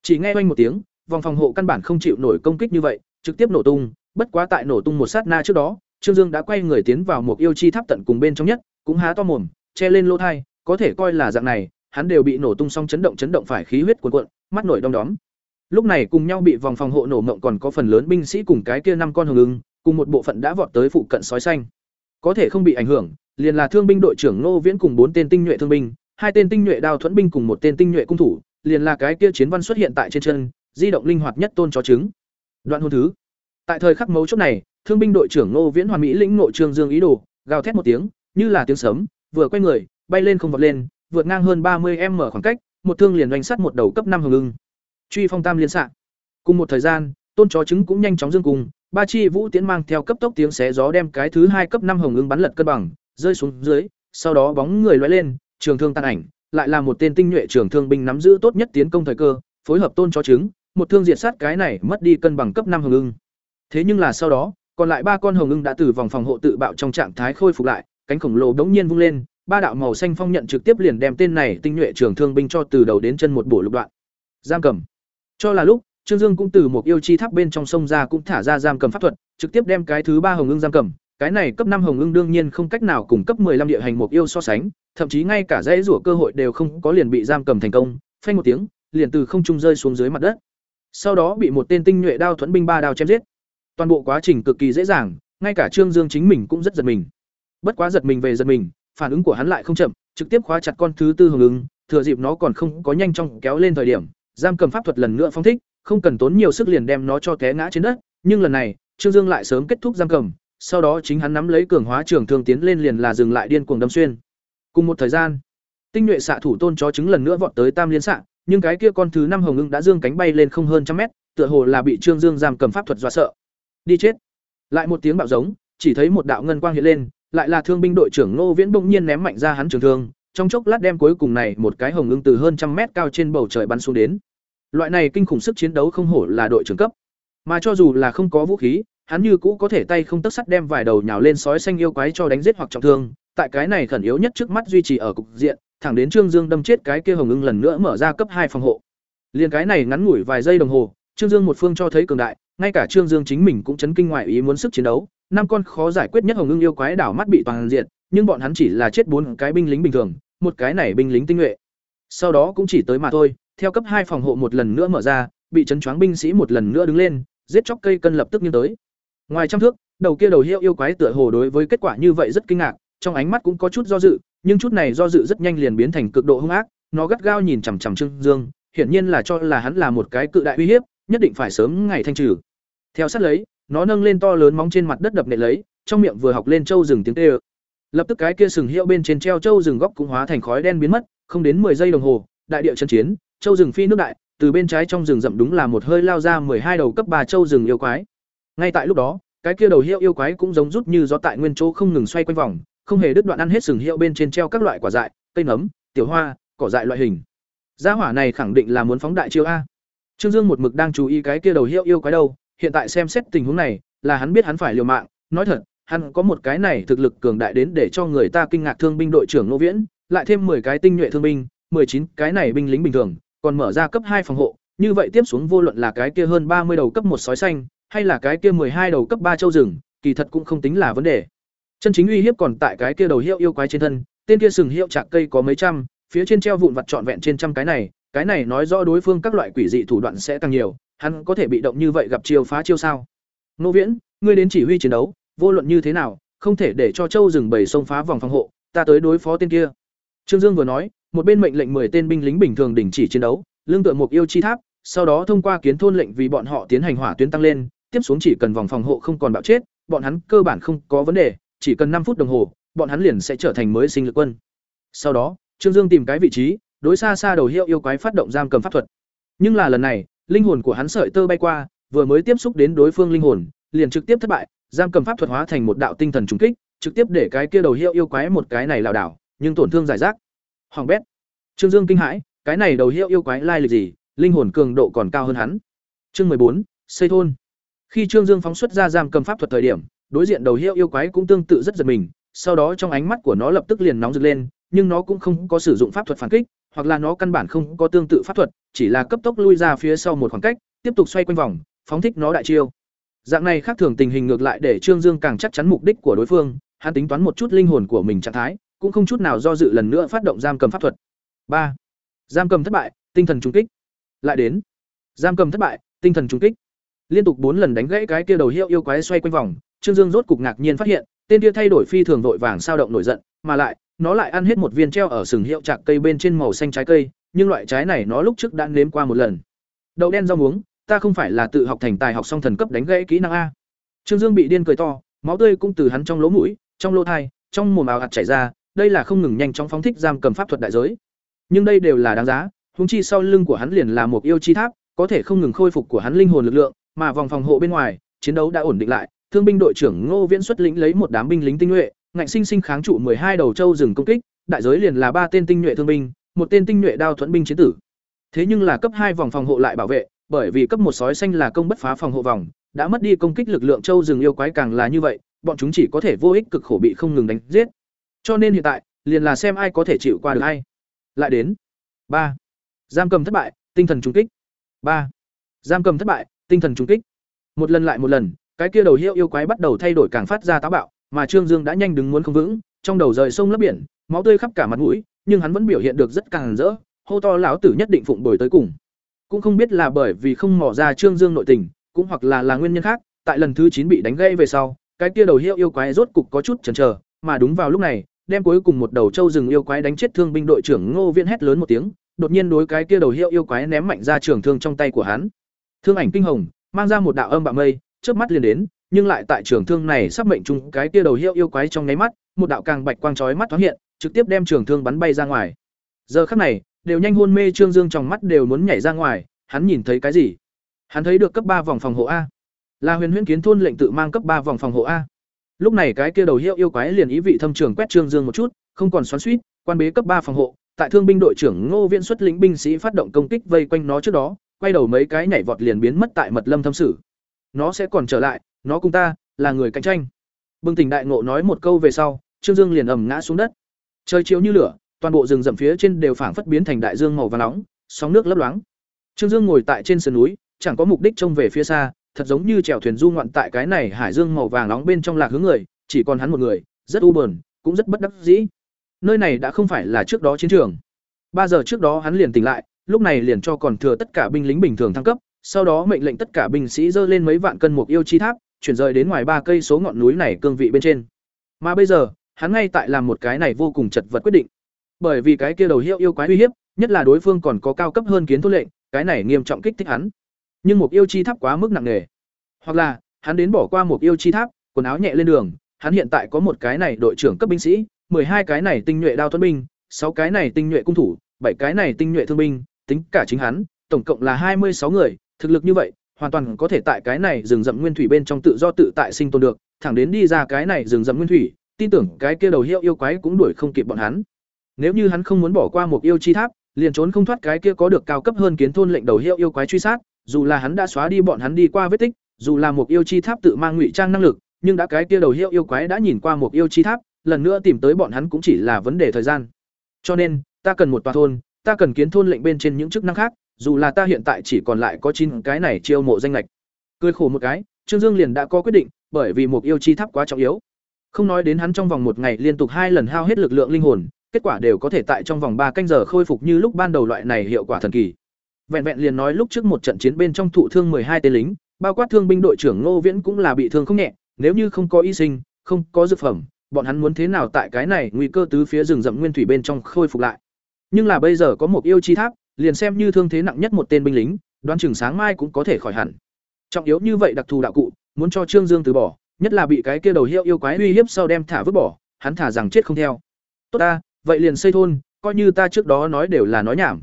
Chỉ nghe oanh một tiếng, vòng phòng hộ căn bản không chịu nổi công kích như vậy, trực tiếp nổ tung, bất quá tại nổ tung một sát na trước đó, Trương Dương đã quay người tiến vào một yêu chi tháp tận cùng bên trong nhất, cũng há to mồm, che lên lỗ thai, có thể coi là dạng này, hắn đều bị nổ tung xong chấn động chấn động phải khí huyết cuồn cuộn, mắt nổi đom đóm. Lúc này cùng nhau bị vòng phòng hộ nổ mộng còn có phần lớn binh sĩ cùng cái kia năm con hồng ưng, cùng một bộ phận đã vọt tới phụ cận sói xanh. Có thể không bị ảnh hưởng, liền là thương binh đội trưởng Ngô Viễn cùng bốn tên tinh nhuệ thương binh, hai tên tinh nhuệ đao thuẫn binh cùng một tên tinh nhuệ cung thủ, liền là cái kia chiến văn xuất hiện tại trên chân, di động linh hoạt nhất tôn chó trứng. Đoạn hôn thứ. Tại thời khắc mấu chốt này, thương binh đội trưởng Ngô Viễn hoàn mỹ lĩnh nội trường dương ý đồ, gào thét một tiếng, như là tiếng sấm, vừa quay người, bay lên không vọt lên, vượt ngang hơn ba mươi m khoảng cách, một thương liền đánh sát một đầu cấp năm hồng ưng. Truy phong tam liên xạ. Cùng một thời gian, tôn chó trứng cũng nhanh chóng dương cùng, ba chi vũ tiễn mang theo cấp tốc tiếng xé gió đem cái thứ hai cấp năm hồng ưng bắn lật cân bằng, rơi xuống dưới, sau đó bóng người lóe lên, trường thương tan ảnh, lại là một tên tinh nhuệ trường thương binh nắm giữ tốt nhất tiến công thời cơ, phối hợp tôn cho trứng, một thương diệt sát cái này mất đi cân bằng cấp năm hồng ưng. Thế nhưng là sau đó, còn lại ba con hồng ưng đã từ vòng phòng hộ tự bạo trong trạng thái khôi phục lại, cánh khổng lồ đống nhiên vung lên, ba đạo màu xanh phong nhận trực tiếp liền đem tên này tinh nhuệ trường thương binh cho từ đầu đến chân một bổ lục đoạn. Giam cầm. Cho là lúc, Trương Dương cũng từ một yêu chi tháp bên trong sông ra cũng thả ra giam cầm pháp thuật, trực tiếp đem cái thứ ba hồng ưng giam cầm. Cái này cấp năm hồng ưng đương nhiên không cách nào cùng cấp 15 địa hành một yêu so sánh, thậm chí ngay cả dãy rủa cơ hội đều không có liền bị giam cầm thành công, phanh một tiếng, liền từ không trung rơi xuống dưới mặt đất. Sau đó bị một tên tinh nhuệ đao thuẫn binh ba đao chém giết. Toàn bộ quá trình cực kỳ dễ dàng, ngay cả Trương Dương chính mình cũng rất giật mình. Bất quá giật mình về giật mình, phản ứng của hắn lại không chậm, trực tiếp khóa chặt con thứ tư hồng ưng, thừa dịp nó còn không có nhanh chóng kéo lên thời điểm, giam cầm pháp thuật lần nữa phóng thích, không cần tốn nhiều sức liền đem nó cho té ngã trên đất, nhưng lần này, Trương Dương lại sớm kết thúc giam cầm, sau đó chính hắn nắm lấy cường hóa trường thương tiến lên liền là dừng lại điên cuồng đâm xuyên. Cùng một thời gian, tinh nhuệ xạ thủ tôn chó trứng lần nữa vọt tới tam liên xạ, nhưng cái kia con thứ năm hồng ưng đã dương cánh bay lên không hơn trăm mét, tựa hồ là bị Trương Dương giam cầm pháp thuật dọa sợ. Đi chết. Lại một tiếng bạo giống, chỉ thấy một đạo ngân quang hiện lên, lại là thương binh đội trưởng Ngô Viễn bỗng nhiên ném mạnh ra hắn trường thương, trong chốc lát đem cuối cùng này một cái hồng ưng từ hơn trăm mét cao trên bầu trời bắn xuống đến. Loại này kinh khủng sức chiến đấu không hổ là đội trưởng cấp, mà cho dù là không có vũ khí, hắn như cũ có thể tay không tấc sắt đem vài đầu nhào lên sói xanh yêu quái cho đánh giết hoặc trọng thương, tại cái này khẩn yếu nhất trước mắt duy trì ở cục diện, thẳng đến Trương Dương đâm chết cái kia hồng ưng lần nữa mở ra cấp hai phòng hộ. Liên cái này ngắn ngủi vài giây đồng hồ, Trương Dương một phương cho thấy cường đại, ngay cả Trương Dương chính mình cũng chấn kinh ngoại ý muốn sức chiến đấu, năm con khó giải quyết nhất hồng ưng yêu quái đảo mắt bị toàn diện, nhưng bọn hắn chỉ là chết bốn cái binh lính bình thường, một cái này binh lính tinh nhuệ. Sau đó cũng chỉ tới mà thôi, theo cấp hai phòng hộ một lần nữa mở ra, bị chấn choáng binh sĩ một lần nữa đứng lên, giết chóc cây cân lập tức nghiêng tới. Ngoài trăm thước, đầu kia đầu hiệu yêu quái tựa hồ đối với kết quả như vậy rất kinh ngạc, trong ánh mắt cũng có chút do dự, nhưng chút này do dự rất nhanh liền biến thành cực độ hung ác, nó gắt gao nhìn chằm chằm Trương Dương, hiển nhiên là cho là hắn là một cái cự đại uy hiếp, nhất định phải sớm ngày thanh trừ. Theo sát lấy, nó nâng lên to lớn móng trên mặt đất đập nện lấy, trong miệng vừa học lên châu rừng tiếng tê. Lập tức cái kia sừng hiệu bên trên treo châu rừng góc cũng hóa thành khói đen biến mất, không đến 10 giây đồng hồ, đại địa chân chiến, châu rừng phi nước đại, từ bên trái trong rừng rậm đúng là một hơi lao ra hai đầu cấp ba châu rừng yêu quái. Ngay tại lúc đó, cái kia đầu hiệu yêu quái cũng giống rút như gió tại nguyên chỗ không ngừng xoay quanh vòng, không hề đứt đoạn ăn hết sừng hiệu bên trên treo các loại quả dại, cây nấm, tiểu hoa, cỏ dại loại hình. Gia hỏa này khẳng định là muốn phóng đại chiêu a. Trương Dương một mực đang chú ý cái kia đầu hiệu yêu quái đâu, hiện tại xem xét tình huống này, là hắn biết hắn phải liều mạng, nói thật, hắn có một cái này thực lực cường đại đến để cho người ta kinh ngạc thương binh đội trưởng Nô Viễn, lại thêm 10 cái tinh nhuệ thương binh, 19 cái này binh lính bình thường, còn mở ra cấp hai phòng hộ, như vậy tiếp xuống vô luận là cái kia hơn ba mươi đầu cấp một sói xanh, hay là cái kia hai đầu cấp ba châu rừng, kỳ thật cũng không tính là vấn đề. Chân chính uy hiếp còn tại cái kia đầu hiệu yêu quái trên thân, tên kia sừng hiệu chạc cây có mấy trăm, phía trên treo vụn vặt trọn vẹn trên trăm cái này, cái này nói rõ đối phương các loại quỷ dị thủ đoạn sẽ tăng nhiều, hắn có thể bị động như vậy gặp chiêu phá chiêu sao? Nô Viễn, ngươi đến chỉ huy chiến đấu, vô luận như thế nào, không thể để cho châu rừng bầy sông phá vòng phòng hộ, ta tới đối phó tên kia. Trương Dương vừa nói, một bên mệnh lệnh 10 tên binh lính bình thường đình chỉ chiến đấu, lương tựa mục yêu chi tháp, sau đó thông qua kiến thôn lệnh vì bọn họ tiến hành hỏa tuyến tăng lên, tiếp xuống chỉ cần vòng phòng hộ không còn bạo chết, bọn hắn cơ bản không có vấn đề, chỉ cần năm phút đồng hồ, bọn hắn liền sẽ trở thành mới sinh lực quân. Sau đó, Trương Dương tìm cái vị trí, đối xa xa đầu hiệu yêu quái phát động giam cầm pháp thuật. Nhưng là lần này, linh hồn của hắn sợi tơ bay qua, vừa mới tiếp xúc đến đối phương linh hồn, liền trực tiếp thất bại, giam cầm pháp thuật hóa thành một đạo tinh thần trùng kích, trực tiếp để cái kia đầu hiệu yêu quái một cái này lảo đảo, nhưng tổn thương giải rác. Hoàng bét. Trương Dương kinh hãi, cái này đầu hiệu yêu quái lai lịch gì, linh hồn cường độ còn cao hơn hắn. Chương bốn, xây thôn. Khi Trương Dương phóng xuất ra giam cầm pháp thuật thời điểm, đối diện đầu hiệu yêu quái cũng tương tự rất giật mình, sau đó trong ánh mắt của nó lập tức liền nóng rực lên, nhưng nó cũng không có sử dụng pháp thuật phản kích, hoặc là nó căn bản không có tương tự pháp thuật, chỉ là cấp tốc lui ra phía sau một khoảng cách, tiếp tục xoay quanh vòng, phóng thích nó đại chiêu. Dạng này khác thường tình hình ngược lại để Trương Dương càng chắc chắn mục đích của đối phương, hắn tính toán một chút linh hồn của mình trạng thái, cũng không chút nào do dự lần nữa phát động giam cầm pháp thuật. ba Giam cầm thất bại, tinh thần trung kích. Lại đến. Giam cầm thất bại, tinh thần trung kích. Liên tục bốn lần đánh gãy cái kia đầu hiệu yêu quái xoay quanh vòng, Trương Dương rốt cục ngạc nhiên phát hiện, tên kia thay đổi phi thường vội vàng sao động nổi giận, mà lại, nó lại ăn hết một viên treo ở sừng hiệu chạc cây bên trên màu xanh trái cây, nhưng loại trái này nó lúc trước đã nếm qua một lần. Đậu đen rau muống, ta không phải là tự học thành tài học xong thần cấp đánh gãy kỹ năng a. Trương Dương bị điên cười to, máu tươi cũng từ hắn trong lỗ mũi, trong lỗ tai, trong mồm ào ạt chảy ra, đây là không ngừng nhanh chóng phóng thích giam cầm pháp thuật đại giới. Nhưng đây đều là đáng giá, húng chi sau lưng của hắn liền là một yêu chi tháp, có thể không ngừng khôi phục của hắn linh hồn lực lượng, mà vòng phòng hộ bên ngoài, chiến đấu đã ổn định lại, thương binh đội trưởng Ngô Viễn xuất lĩnh lấy một đám binh lính tinh nhuệ, ngạnh sinh sinh kháng trụ hai đầu châu rừng công kích, đại giới liền là ba tên tinh nhuệ thương binh, một tên tinh nhuệ đao thuẫn binh chiến tử. Thế nhưng là cấp hai vòng phòng hộ lại bảo vệ, bởi vì cấp một sói xanh là công bất phá phòng hộ vòng, đã mất đi công kích lực lượng châu rừng yêu quái càng là như vậy, bọn chúng chỉ có thể vô ích cực khổ bị không ngừng đánh giết. Cho nên hiện tại, liền là xem ai có thể chịu qua được hay Lại đến. ba Giam cầm thất bại, tinh thần trùng kích. ba Giam cầm thất bại, tinh thần trùng kích. Một lần lại một lần, cái kia đầu hiệu yêu quái bắt đầu thay đổi càng phát ra táo bạo, mà Trương Dương đã nhanh đứng muốn không vững, trong đầu rời sông lấp biển, máu tươi khắp cả mặt mũi, nhưng hắn vẫn biểu hiện được rất càng rỡ, hô to lão tử nhất định phụng bồi tới cùng. Cũng không biết là bởi vì không mò ra Trương Dương nội tình, cũng hoặc là là nguyên nhân khác, tại lần thứ chín bị đánh gãy về sau, cái kia đầu hiệu yêu quái rốt cục có chút chần chờ, mà đúng vào lúc này, đem cuối cùng một đầu trâu rừng yêu quái đánh chết thương binh đội trưởng Ngô Viễn hét lớn một tiếng, đột nhiên đối cái kia đầu hiệu yêu quái ném mạnh ra trường thương trong tay của hắn. Thương ảnh kinh hồng, mang ra một đạo âm bạo mây, chớp mắt liền đến, nhưng lại tại trường thương này sắp mệnh chung cái kia đầu hiệu yêu quái trong nháy mắt, một đạo càng bạch quang chói mắt thoáng hiện, trực tiếp đem trường thương bắn bay ra ngoài. Giờ khắc này, đều nhanh hôn mê Trương Dương trong mắt đều muốn nhảy ra ngoài, hắn nhìn thấy cái gì? Hắn thấy được cấp ba vòng phòng hộ a. Là Huyền Huyễn Kiến thôn lệnh tự mang cấp ba vòng phòng hộ a. Lúc này cái kia đầu hiệu yêu quái liền ý vị thâm trường quét Trương Dương một chút, không còn xoắn suýt quan bế cấp ba phòng hộ, tại thương binh đội trưởng Ngô Viễn xuất lĩnh binh sĩ phát động công kích vây quanh nó trước đó, quay đầu mấy cái nhảy vọt liền biến mất tại mật lâm thâm sử. Nó sẽ còn trở lại, nó cùng ta là người cạnh tranh. Bừng tỉnh đại ngộ nói một câu về sau, Trương Dương liền ầm ngã xuống đất. Trời chiếu như lửa, toàn bộ rừng rậm phía trên đều phảng phất biến thành đại dương màu vàng nóng, sóng nước lấp loáng. Trương Dương ngồi tại trên sườn núi, chẳng có mục đích trông về phía xa, thật giống như chèo thuyền du ngoạn tại cái này hải dương màu vàng nóng bên trong lạc hướng người, chỉ còn hắn một người, rất u buồn, cũng rất bất đắc dĩ. Nơi này đã không phải là trước đó chiến trường. Ba giờ trước đó hắn liền tỉnh lại, lúc này liền cho còn thừa tất cả binh lính bình thường thăng cấp, sau đó mệnh lệnh tất cả binh sĩ dơ lên mấy vạn cân mục yêu chi tháp, chuyển rời đến ngoài ba cây số ngọn núi này cương vị bên trên. Mà bây giờ, hắn ngay tại làm một cái này vô cùng chật vật quyết định. Bởi vì cái kia đầu hiệu yêu quái uy hiếp, nhất là đối phương còn có cao cấp hơn kiến thu lệnh, cái này nghiêm trọng kích thích hắn. Nhưng mục yêu chi tháp quá mức nặng nề. Hoặc là, hắn đến bỏ qua mục yêu chi tháp, quần áo nhẹ lên đường, hắn hiện tại có một cái này đội trưởng cấp binh sĩ, hai cái này tinh nhuệ đao tuấn binh, sáu cái này tinh nhuệ cung thủ, bảy cái này tinh nhuệ thương binh, tính cả chính hắn, tổng cộng là hai mươi sáu người, thực lực như vậy, hoàn toàn có thể tại cái này rừng rậm nguyên thủy bên trong tự do tự tại sinh tồn được, thẳng đến đi ra cái này rừng rậm nguyên thủy, tin tưởng cái kia đầu hiệu yêu quái cũng đuổi không kịp bọn hắn. Nếu như hắn không muốn bỏ qua một yêu chi tháp, liền trốn không thoát cái kia có được cao cấp hơn kiến thôn lệnh đầu hiệu yêu quái truy sát, dù là hắn đã xóa đi bọn hắn đi qua vết tích, dù là một yêu chi tháp tự mang ngụy trang năng lực, nhưng đã cái kia đầu hiệu yêu quái đã nhìn qua một yêu chi tháp, lần nữa tìm tới bọn hắn cũng chỉ là vấn đề thời gian. Cho nên, ta cần một tòa thôn, ta cần kiến thôn lệnh bên trên những chức năng khác, dù là ta hiện tại chỉ còn lại có chín cái này chiêu mộ danh lệch. Cười khổ một cái, Trương Dương liền đã có quyết định, bởi vì một yêu chi tháp quá trọng yếu. Không nói đến hắn trong vòng một ngày liên tục hai lần hao hết lực lượng linh hồn, kết quả đều có thể tại trong vòng ba canh giờ khôi phục như lúc ban đầu loại này hiệu quả thần kỳ. Vẹn vẹn liền nói lúc trước một trận chiến bên trong thụ thương hai tên lính, bao quát thương binh đội trưởng Ngô Viễn cũng là bị thương không nhẹ, nếu như không có y sinh, không có dược phẩm, bọn hắn muốn thế nào tại cái này nguy cơ tứ phía rừng rậm nguyên thủy bên trong khôi phục lại. Nhưng là bây giờ có một yêu chi tháp, liền xem như thương thế nặng nhất một tên binh lính, đoán chừng sáng mai cũng có thể khỏi hẳn. Trọng yếu như vậy đặc thù đạo cụ, muốn cho Trương Dương từ bỏ, nhất là bị cái kia đầu hiệu yêu quái uy hiếp sau đem thả vứt bỏ, hắn thả rằng chết không theo. Tốt ta, vậy liền xây thôn, coi như ta trước đó nói đều là nói nhảm.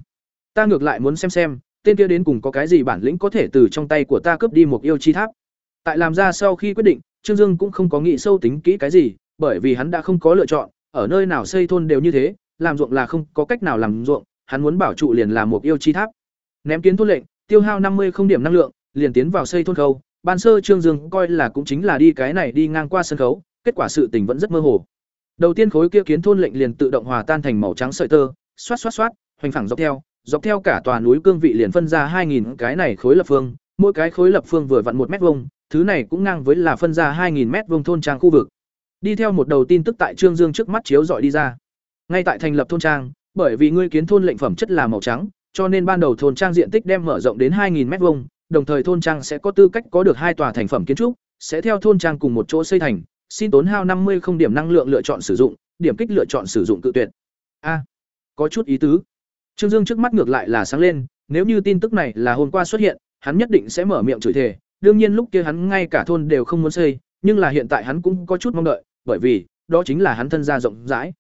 Ta ngược lại muốn xem xem, tên kia đến cùng có cái gì bản lĩnh có thể từ trong tay của ta cướp đi một yêu chi tháp. Tại làm ra sau khi quyết định, Trương Dương cũng không có nghĩ sâu tính kỹ cái gì, bởi vì hắn đã không có lựa chọn, ở nơi nào xây thôn đều như thế, làm ruộng là không có cách nào làm ruộng, hắn muốn bảo trụ liền là một yêu chi tháp. Ném kiến thôn lệnh, tiêu hao năm mươi không điểm năng lượng, liền tiến vào xây thôn khâu. Ban sơ Trương Dương coi là cũng chính là đi cái này đi ngang qua sân khấu, kết quả sự tình vẫn rất mơ hồ. Đầu tiên khối kia kiến thôn lệnh liền tự động hòa tan thành màu trắng sợi tơ, xoát xoát xoát, hoành phẳng dọc theo, dọc theo cả tòa núi cương vị liền phân ra 2000 cái này khối lập phương, mỗi cái khối lập phương vừa vặn một mét vuông, thứ này cũng ngang với là phân ra 2000 mét vuông thôn trang khu vực. Đi theo một đầu tin tức tại Trương Dương trước mắt chiếu dọi đi ra. Ngay tại thành lập thôn trang, bởi vì ngươi kiến thôn lệnh phẩm chất là màu trắng, cho nên ban đầu thôn trang diện tích đem mở rộng đến 2000 mét vuông, đồng thời thôn trang sẽ có tư cách có được hai tòa thành phẩm kiến trúc, sẽ theo thôn trang cùng một chỗ xây thành, xin tốn hao năm mươi không điểm năng lượng lựa chọn sử dụng, điểm kích lựa chọn sử dụng cự tuyệt. A, có chút ý tứ. Trương Dương trước mắt ngược lại là sáng lên, nếu như tin tức này là hôm qua xuất hiện, hắn nhất định sẽ mở miệng chửi thề, đương nhiên lúc kia hắn ngay cả thôn đều không muốn xây, nhưng là hiện tại hắn cũng có chút mong đợi, bởi vì đó chính là hắn thân gia rộng rãi.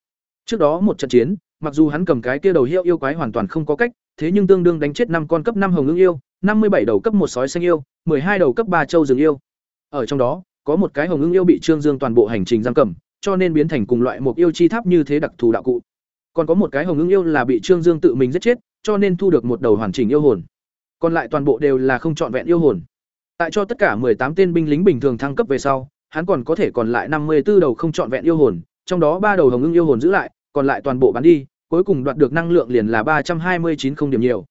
Trước đó một trận chiến, mặc dù hắn cầm cái kia đầu hiệu yêu quái hoàn toàn không có cách, thế nhưng tương đương đánh chết năm con cấp năm hồng ưng yêu, năm mươi bảy đầu cấp một sói xanh yêu, hai đầu cấp ba châu rừng yêu. Ở trong đó, có một cái hồng ưng yêu bị Trương Dương toàn bộ hành trình giam cầm, cho nên biến thành cùng loại một yêu chi tháp như thế đặc thù đạo cụ. Còn có một cái hồng ưng yêu là bị Trương Dương tự mình giết chết, cho nên thu được một đầu hoàn chỉnh yêu hồn. Còn lại toàn bộ đều là không trọn vẹn yêu hồn. Tại cho tất cả tám tên binh lính bình thường thăng cấp về sau, hắn còn có thể còn lại năm mươi 54 đầu không trọn vẹn yêu hồn, trong đó ba đầu hồng ưng yêu hồn giữ lại, còn lại toàn bộ bán đi, cuối cùng đoạt được năng lượng liền là ba trăm hai mươi chín không điểm nhiều.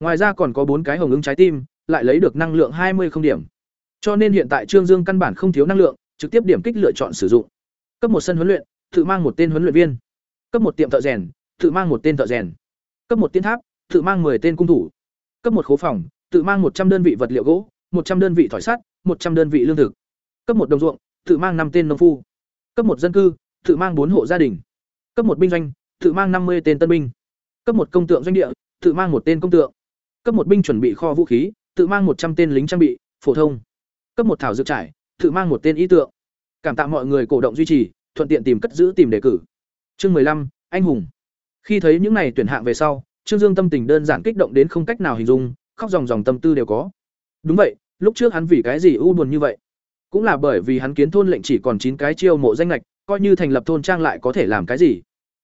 Ngoài ra còn có bốn cái hồng ưng trái tim, lại lấy được năng lượng hai mươi không điểm. Cho nên hiện tại Trương Dương căn bản không thiếu năng lượng, trực tiếp điểm kích lựa chọn sử dụng. Cấp một sân huấn luyện, tự mang một tên huấn luyện viên. Cấp một tiệm thợ rèn, tự mang một tên thợ rèn. Cấp một tiên tháp, tự mang 10 tên cung thủ. Cấp một khố phòng, tự mang một trăm đơn vị vật liệu gỗ, một trăm đơn vị thỏi sắt, một trăm đơn vị lương thực. Cấp một đồng ruộng, tự mang năm tên nông phu. Cấp một dân cư, tự mang bốn hộ gia đình. Cấp một binh doanh, tự mang năm mươi tên tân binh. Cấp một công tượng doanh địa, tự mang một tên công tượng. Cấp một binh chuẩn bị kho vũ khí, tự mang một trăm tên lính trang bị, phổ thông. Cấp một thảo dược trải, tự mang một tên ý tượng. Cảm tạ mọi người cổ động duy trì, thuận tiện tìm cất giữ tìm đề cử. Chương mười lăm anh hùng. Khi thấy những này tuyển hạng về sau, Trương Dương tâm tình đơn giản kích động đến không cách nào hình dung, khóc ròng ròng tâm tư đều có. Đúng vậy, lúc trước hắn vì cái gì u buồn như vậy? Cũng là bởi vì hắn kiến thôn lệnh chỉ còn chín cái chiêu mộ danh lệch, coi như thành lập thôn trang lại có thể làm cái gì?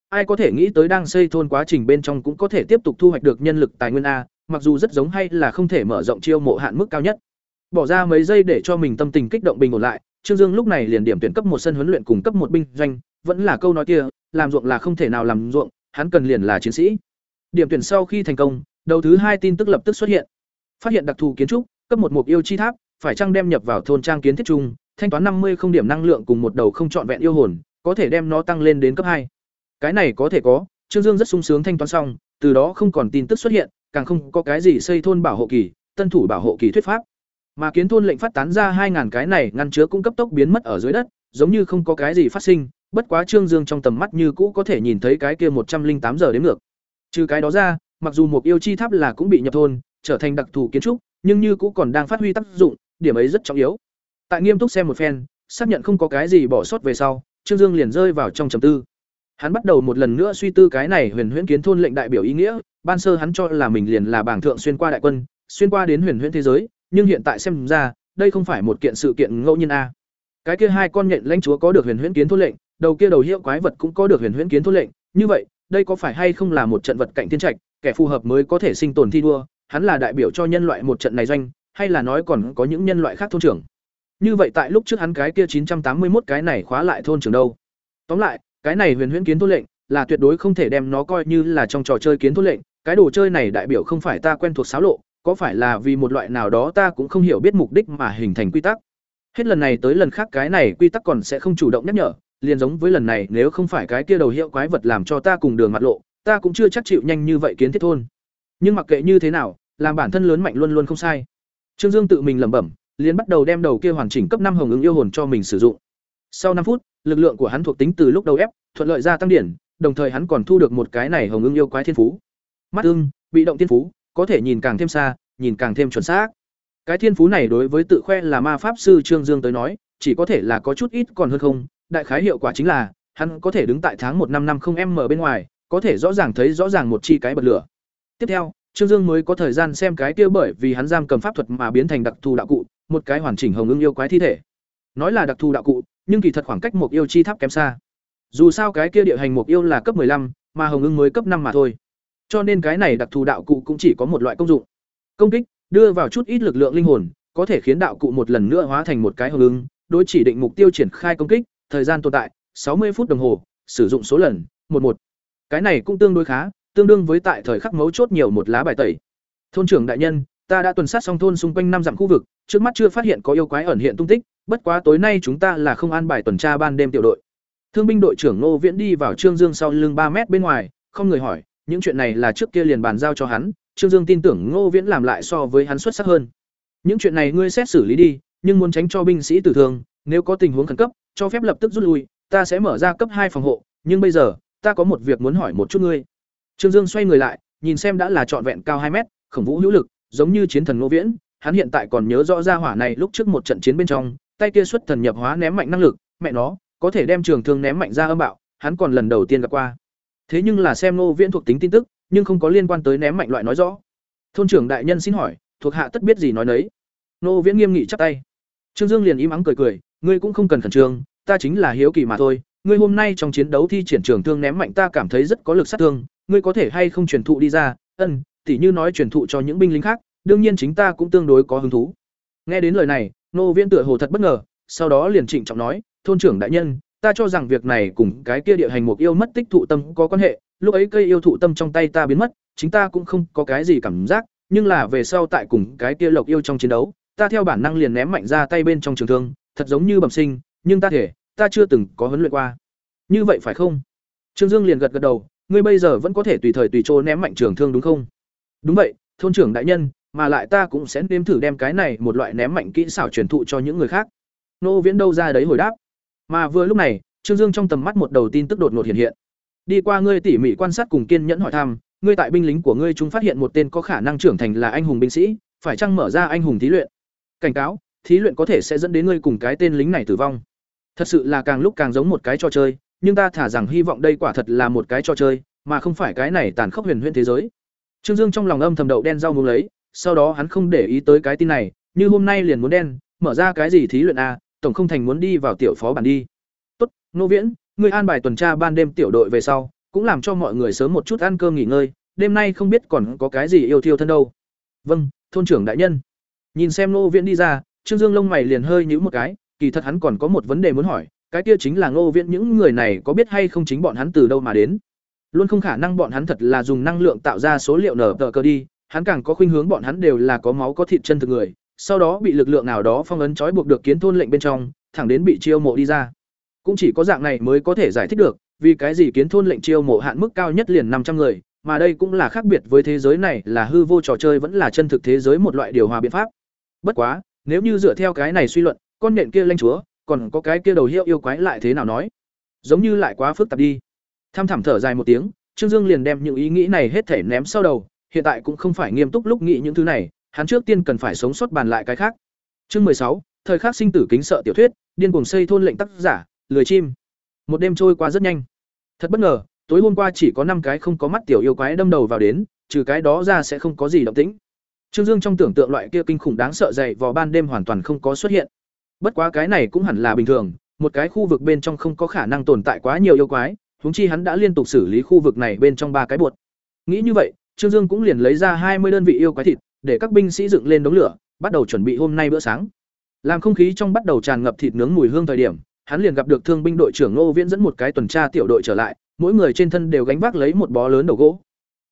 Ai có thể nghĩ tới đang xây thôn quá trình bên trong cũng có thể tiếp tục thu hoạch được nhân lực tài nguyên a, mặc dù rất giống hay là không thể mở rộng chiêu mộ hạn mức cao nhất. Bỏ ra mấy giây để cho mình tâm tình kích động bình ổn lại, Trương Dương lúc này liền điểm tuyển cấp một sân huấn luyện cùng cấp một binh doanh, vẫn là câu nói kia, làm ruộng là không thể nào làm ruộng, hắn cần liền là chiến sĩ. Điểm tuyển sau khi thành công, đầu thứ hai tin tức lập tức xuất hiện. Phát hiện đặc thù kiến trúc, cấp một mục yêu chi tháp, phải chăng đem nhập vào thôn trang kiến thiết trung, thanh toán năm mươi không điểm năng lượng cùng một đầu không chọn vẹn yêu hồn, có thể đem nó tăng lên đến cấp hai. Cái này có thể có, Trương Dương rất sung sướng thanh toán xong, từ đó không còn tin tức xuất hiện, càng không có cái gì xây thôn bảo hộ kỳ, tân thủ bảo hộ kỳ thuyết pháp. Mà kiến thôn lệnh phát tán ra 2000 cái này ngăn chứa cung cấp tốc biến mất ở dưới đất, giống như không có cái gì phát sinh, bất quá Trương Dương trong tầm mắt như cũ có thể nhìn thấy cái kia một trăm linh tám giờ đến ngược. Trừ cái đó ra, mặc dù một yêu chi tháp là cũng bị nhập thôn, trở thành đặc thù kiến trúc, nhưng như cũ còn đang phát huy tác dụng, điểm ấy rất trọng yếu. Tại nghiêm túc xem một phen, xác nhận không có cái gì bỏ sót về sau, Trương Dương liền rơi vào trong trầm tư. Hắn bắt đầu một lần nữa suy tư cái này Huyền Huyễn Kiến thôn lệnh đại biểu ý nghĩa, ban sơ hắn cho là mình liền là bảng thượng xuyên qua đại quân, xuyên qua đến Huyền Huyễn thế giới, nhưng hiện tại xem ra, đây không phải một kiện sự kiện ngẫu nhiên a. Cái kia hai con nhện lãnh chúa có được Huyền Huyễn Kiến thôn lệnh, đầu kia đầu hiệu quái vật cũng có được Huyền Huyễn Kiến thốt lệnh, như vậy, đây có phải hay không là một trận vật cạnh thiên trạch, kẻ phù hợp mới có thể sinh tồn thi đua, hắn là đại biểu cho nhân loại một trận này doanh, hay là nói còn có những nhân loại khác thôn trưởng. Như vậy tại lúc trước hắn cái kia 981 cái này khóa lại thôn trưởng đâu. Tóm lại, cái này huyền huyễn kiến thốt lệnh là tuyệt đối không thể đem nó coi như là trong trò chơi kiến thốt lệnh, cái đồ chơi này đại biểu không phải ta quen thuộc xáo lộ, có phải là vì một loại nào đó ta cũng không hiểu biết mục đích mà hình thành quy tắc. Hết lần này tới lần khác cái này quy tắc còn sẽ không chủ động nhắc nhở, liền giống với lần này nếu không phải cái kia đầu hiệu quái vật làm cho ta cùng đường mặt lộ, ta cũng chưa chắc chịu nhanh như vậy kiến thiết thôn. Nhưng mặc kệ như thế nào, làm bản thân lớn mạnh luôn luôn không sai. Trương Dương tự mình lẩm bẩm, liền bắt đầu đem đầu kia hoàn chỉnh cấp năm hồng ứng yêu hồn cho mình sử dụng. Sau năm phút, lực lượng của hắn thuộc tính từ lúc đầu ép, thuận lợi gia tăng điển, đồng thời hắn còn thu được một cái này hồng ứng yêu quái thiên phú. Mắt ưng, bị động thiên phú, có thể nhìn càng thêm xa, nhìn càng thêm chuẩn xác. Cái thiên phú này đối với tự khoe là ma pháp sư Trương Dương tới nói, chỉ có thể là có chút ít còn hơn không, đại khái hiệu quả chính là hắn có thể đứng tại tháng một năm năm không m bên ngoài, có thể rõ ràng thấy rõ ràng một chi cái bật lửa. Tiếp theo, Trương Dương mới có thời gian xem cái kia bởi vì hắn giam cầm pháp thuật mà biến thành đặc thù đạo cụ, một cái hoàn chỉnh hồng ưng yêu quái thi thể. Nói là đặc thù đạo cụ, nhưng kỳ thật khoảng cách một yêu chi tháp kém xa. Dù sao cái kia địa hành một yêu là cấp 15, mà hồng ưng mới cấp năm mà thôi. Cho nên cái này đặc thù đạo cụ cũng chỉ có một loại công dụng. Công kích, đưa vào chút ít lực lượng linh hồn, có thể khiến đạo cụ một lần nữa hóa thành một cái hồng ưng, đối chỉ định mục tiêu triển khai công kích, thời gian tồn tại 60 phút đồng hồ, sử dụng số lần một một. Cái này cũng tương đối khá, tương đương với tại thời khắc mấu chốt nhiều một lá bài tẩy. Thôn trưởng đại nhân, ta đã tuần sát xong thôn xung quanh năm dặm khu vực, trước mắt chưa phát hiện có yêu quái ẩn hiện tung tích, bất quá tối nay chúng ta là không an bài tuần tra ban đêm tiểu đội. Thương binh đội trưởng Ngô Viễn đi vào Trương Dương sau lưng ba mét bên ngoài, không người hỏi, những chuyện này là trước kia liền bàn giao cho hắn, Trương Dương tin tưởng Ngô Viễn làm lại so với hắn xuất sắc hơn. Những chuyện này ngươi xét xử lý đi, nhưng muốn tránh cho binh sĩ tử thương, nếu có tình huống khẩn cấp, cho phép lập tức rút lui, ta sẽ mở ra cấp hai phòng hộ, nhưng bây giờ, ta có một việc muốn hỏi một chút ngươi. Trương Dương xoay người lại, nhìn xem đã là trọn vẹn cao hai mét, khổng vũ hữu lực, giống như chiến thần Ngô Viễn, hắn hiện tại còn nhớ rõ ra hỏa này lúc trước một trận chiến bên trong, tay kia xuất thần nhập hóa ném mạnh năng lực, mẹ nó, có thể đem trường thương ném mạnh ra âm bạo, hắn còn lần đầu tiên gặp qua. Thế nhưng là xem Ngô Viễn thuộc tính tin tức, nhưng không có liên quan tới ném mạnh loại nói rõ. Thôn trưởng đại nhân xin hỏi, thuộc hạ tất biết gì nói nấy. Ngô Viễn nghiêm nghị chắp tay. Trương Dương liền im ắng cười cười, ngươi cũng không cần khẩn trương, ta chính là hiếu kỳ mà thôi, ngươi hôm nay trong chiến đấu thi triển trường thương ném mạnh ta cảm thấy rất có lực sát thương, ngươi có thể hay không truyền thụ đi ra? Ân, tỉ như nói truyền thụ cho những binh lính khác, đương nhiên chính ta cũng tương đối có hứng thú. Nghe đến lời này, Nô Viễn tựa hồ thật bất ngờ, sau đó liền trịnh trọng nói, "Thôn trưởng đại nhân, ta cho rằng việc này cùng cái kia địa hành mục yêu mất tích thụ tâm có quan hệ, lúc ấy cây yêu thụ tâm trong tay ta biến mất, chính ta cũng không có cái gì cảm giác, nhưng là về sau tại cùng cái kia lộc yêu trong chiến đấu, ta theo bản năng liền ném mạnh ra tay bên trong trường thương, thật giống như bẩm sinh, nhưng ta thể, ta chưa từng có huấn luyện qua. Như vậy phải không? Trương Dương liền gật gật đầu, ngươi bây giờ vẫn có thể tùy thời tùy chỗ ném mạnh trường thương đúng không? Đúng vậy, thôn trưởng đại nhân, mà lại ta cũng sẽ nếm thử đem cái này một loại ném mạnh kỹ xảo truyền thụ cho những người khác. Nô Viễn đâu ra đấy hồi đáp. Mà vừa lúc này, Trương Dương trong tầm mắt một đầu tin tức đột ngột hiện hiện. Đi qua ngươi tỉ mỉ quan sát cùng kiên nhẫn hỏi thăm, ngươi tại binh lính của ngươi chúng phát hiện một tên có khả năng trưởng thành là anh hùng binh sĩ, phải chăng mở ra anh hùng thí luyện? Cảnh cáo, thí luyện có thể sẽ dẫn đến ngươi cùng cái tên lính này tử vong. Thật sự là càng lúc càng giống một cái trò chơi, nhưng ta thả rằng hy vọng đây quả thật là một cái trò chơi, mà không phải cái này tàn khốc huyền huyễn thế giới. Trương Dương trong lòng âm thầm đậu đen rau muốn lấy, sau đó hắn không để ý tới cái tin này, như hôm nay liền muốn đen, mở ra cái gì thí luyện a, tổng không thành muốn đi vào tiểu phó bản đi. Tốt, Nô Viễn, ngươi an bài tuần tra ban đêm tiểu đội về sau, cũng làm cho mọi người sớm một chút ăn cơm nghỉ ngơi, đêm nay không biết còn có cái gì yêu thiêu thân đâu. Vâng, thôn trưởng đại nhân. Nhìn xem Nô Viễn đi ra, Trương Dương lông mày liền hơi nhíu một cái, kỳ thật hắn còn có một vấn đề muốn hỏi, cái kia chính là Ngô Viễn những người này có biết hay không chính bọn hắn từ đâu mà đến. Luôn không khả năng bọn hắn thật là dùng năng lượng tạo ra số liệu nở tờ cơ đi, hắn càng có khuynh hướng bọn hắn đều là có máu có thịt chân thực người, sau đó bị lực lượng nào đó phong ấn trói buộc được kiến thôn lệnh bên trong, thẳng đến bị chiêu mộ đi ra. Cũng chỉ có dạng này mới có thể giải thích được, vì cái gì kiến thôn lệnh chiêu mộ hạn mức cao nhất liền năm trăm người, mà đây cũng là khác biệt với thế giới này là hư vô trò chơi vẫn là chân thực thế giới một loại điều hòa biện pháp. Bất quá, nếu như dựa theo cái này suy luận, con nện kia lanh chúa, còn có cái kia đầu hiệu yêu quái lại thế nào nói? Giống như lại quá phức tạp đi. Tham thẳm thở dài một tiếng, Trương Dương liền đem những ý nghĩ này hết thể ném sau đầu, hiện tại cũng không phải nghiêm túc lúc nghĩ những thứ này, hắn trước tiên cần phải sống sót bàn lại cái khác. Chương mười sáu, thời khắc sinh tử kính sợ tiểu thuyết, điên cuồng xây thôn lệnh tác giả, lười chim. Một đêm trôi qua rất nhanh. Thật bất ngờ, tối hôm qua chỉ có năm cái không có mắt tiểu yêu quái đâm đầu vào đến, trừ cái đó ra sẽ không có gì động tĩnh. Trương Dương trong tưởng tượng loại kia kinh khủng đáng sợ dày vào ban đêm hoàn toàn không có xuất hiện. Bất quá cái này cũng hẳn là bình thường, một cái khu vực bên trong không có khả năng tồn tại quá nhiều yêu quái, huống chi hắn đã liên tục xử lý khu vực này bên trong ba cái buột. Nghĩ như vậy, Trương Dương cũng liền lấy ra hai mươi đơn vị yêu quái thịt, để các binh sĩ dựng lên đống lửa, bắt đầu chuẩn bị hôm nay bữa sáng. Làm không khí trong bắt đầu tràn ngập thịt nướng mùi hương thời điểm, hắn liền gặp được thương binh đội trưởng Ngô Viễn dẫn một cái tuần tra tiểu đội trở lại, mỗi người trên thân đều gánh vác lấy một bó lớn đầu gỗ.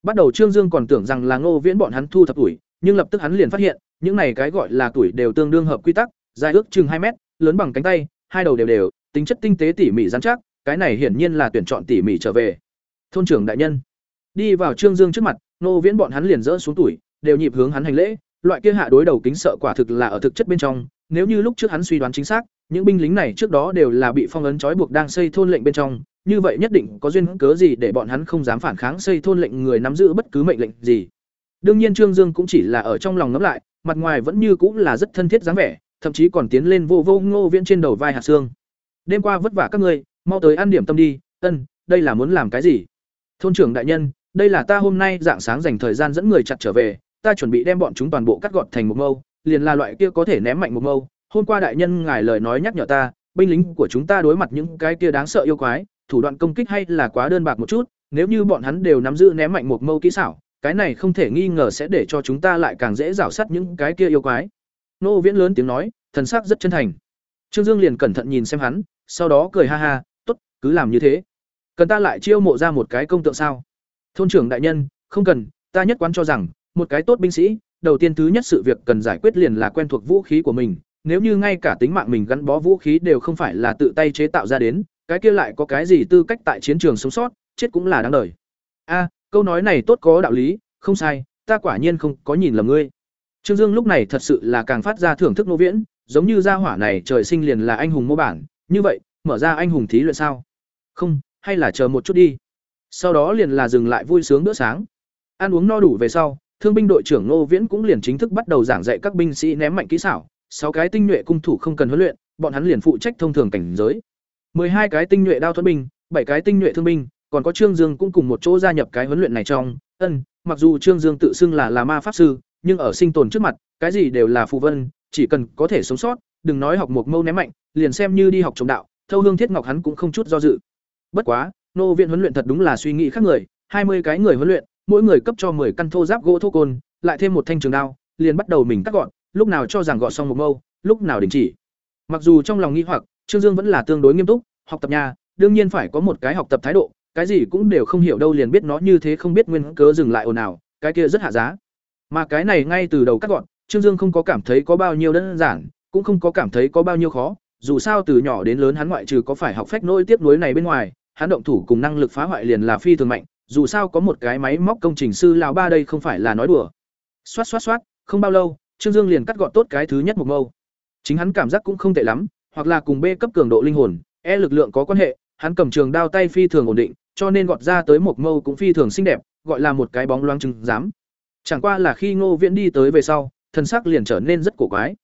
Bắt đầu Trương Dương còn tưởng rằng là Ngô Viễn bọn hắn thu thập ủi nhưng lập tức hắn liền phát hiện, những này cái gọi là tuổi đều tương đương hợp quy tắc, dài ước chừng hai mét, lớn bằng cánh tay, hai đầu đều đều, tính chất tinh tế tỉ mỉ rắn chắc, cái này hiển nhiên là tuyển chọn tỉ mỉ trở về. Thôn trưởng đại nhân, đi vào Trương Dương trước mặt, nô Viễn bọn hắn liền rỡ xuống tuổi, đều nhịp hướng hắn hành lễ, loại kia hạ đối đầu kính sợ quả thực là ở thực chất bên trong, nếu như lúc trước hắn suy đoán chính xác, những binh lính này trước đó đều là bị phong ấn trói buộc đang xây thôn lệnh bên trong, như vậy nhất định có duyên cớ gì để bọn hắn không dám phản kháng xây thôn lệnh người nắm giữ bất cứ mệnh lệnh gì. Đương nhiên Trương Dương cũng chỉ là ở trong lòng ngẫm lại, mặt ngoài vẫn như cũng là rất thân thiết dáng vẻ, thậm chí còn tiến lên vô vô Ngô Viễn trên đầu vai hạt xương. Đêm qua vất vả các ngươi, mau tới ăn điểm tâm đi, ân, đây là muốn làm cái gì? Thôn trưởng đại nhân, đây là ta hôm nay dạng sáng dành thời gian dẫn người chặt trở về, ta chuẩn bị đem bọn chúng toàn bộ cắt gọn thành một mâu, liền là loại kia có thể ném mạnh một mâu. Hôm qua đại nhân ngài lời nói nhắc nhở ta, binh lính của chúng ta đối mặt những cái kia đáng sợ yêu quái, thủ đoạn công kích hay là quá đơn bạc một chút, nếu như bọn hắn đều nắm giữ ném mạnh một mâu kỹ xảo, cái này không thể nghi ngờ sẽ để cho chúng ta lại càng dễ rảo sát những cái kia yêu quái. Nô Viễn lớn tiếng nói, thần sắc rất chân thành. Trương Dương liền cẩn thận nhìn xem hắn, sau đó cười ha ha, "Tốt, cứ làm như thế. Cần ta lại chiêu mộ ra một cái công tượng sao?" Thôn trưởng đại nhân, "Không cần, ta nhất quán cho rằng, một cái tốt binh sĩ, đầu tiên thứ nhất sự việc cần giải quyết liền là quen thuộc vũ khí của mình, nếu như ngay cả tính mạng mình gắn bó vũ khí đều không phải là tự tay chế tạo ra đến, cái kia lại có cái gì tư cách tại chiến trường sống sót, chết cũng là đáng đời. A, câu nói này tốt có đạo lý, không sai, ta quả nhiên không có nhìn lầm ngươi. Trương Dương lúc này thật sự là càng phát ra thưởng thức nô viễn, giống như gia hỏa này trời sinh liền là anh hùng mô bản, như vậy, mở ra anh hùng thí luyện sao? Không, hay là chờ một chút đi. Sau đó liền là dừng lại vui sướng bữa sáng. Ăn uống no đủ về sau, Thương binh đội trưởng Ngô Viễn cũng liền chính thức bắt đầu giảng dạy các binh sĩ ném mạnh kỹ xảo, sáu cái tinh nhuệ cung thủ không cần huấn luyện, bọn hắn liền phụ trách thông thường cảnh giới. hai cái tinh nhuệ đao thuẫn binh, bảy cái tinh nhuệ thương binh, còn có Trương Dương cũng cùng một chỗ gia nhập cái huấn luyện này trong. Ân, mặc dù Trương Dương tự xưng là là ma pháp sư, nhưng ở sinh tồn trước mặt, cái gì đều là phù vân, chỉ cần có thể sống sót, đừng nói học một mâu ném mạnh, liền xem như đi học trồng đạo, Thâu Hương Thiết Ngọc hắn cũng không chút do dự. Bất quá, nô viện huấn luyện thật đúng là suy nghĩ khác người, hai mươi cái người huấn luyện, mỗi người cấp cho 10 căn thô giáp gỗ thô côn, lại thêm một thanh trường đao, liền bắt đầu mình cắt gọn, lúc nào cho rằng gọn xong một mâu, lúc nào đình chỉ. Mặc dù trong lòng nghi hoặc, Trương Dương vẫn là tương đối nghiêm túc, học tập nhà, đương nhiên phải có một cái học tập thái độ, cái gì cũng đều không hiểu đâu liền biết nó như thế không biết nguyên cớ dừng lại ồn ào, cái kia rất hạ giá. Mà cái này ngay từ đầu cắt gọn, Trương Dương không có cảm thấy có bao nhiêu đơn giản, cũng không có cảm thấy có bao nhiêu khó, dù sao từ nhỏ đến lớn hắn ngoại trừ có phải học phách nỗi tiếp nối này bên ngoài, hắn động thủ cùng năng lực phá hoại liền là phi thường mạnh, dù sao có một cái máy móc công trình sư lào ba đây không phải là nói đùa. Xoát xoát xoát, không bao lâu, Trương Dương liền cắt gọn tốt cái thứ nhất một mâu. Chính hắn cảm giác cũng không tệ lắm, hoặc là cùng B cấp cường độ linh hồn, E lực lượng có quan hệ, hắn cầm trường đao tay phi thường ổn định, cho nên gọt ra tới một mâu cũng phi thường xinh đẹp, gọi là một cái bóng loáng trứng giám. Chẳng qua là khi Ngô Viễn đi tới về sau, thân sắc liền trở nên rất cổ quái.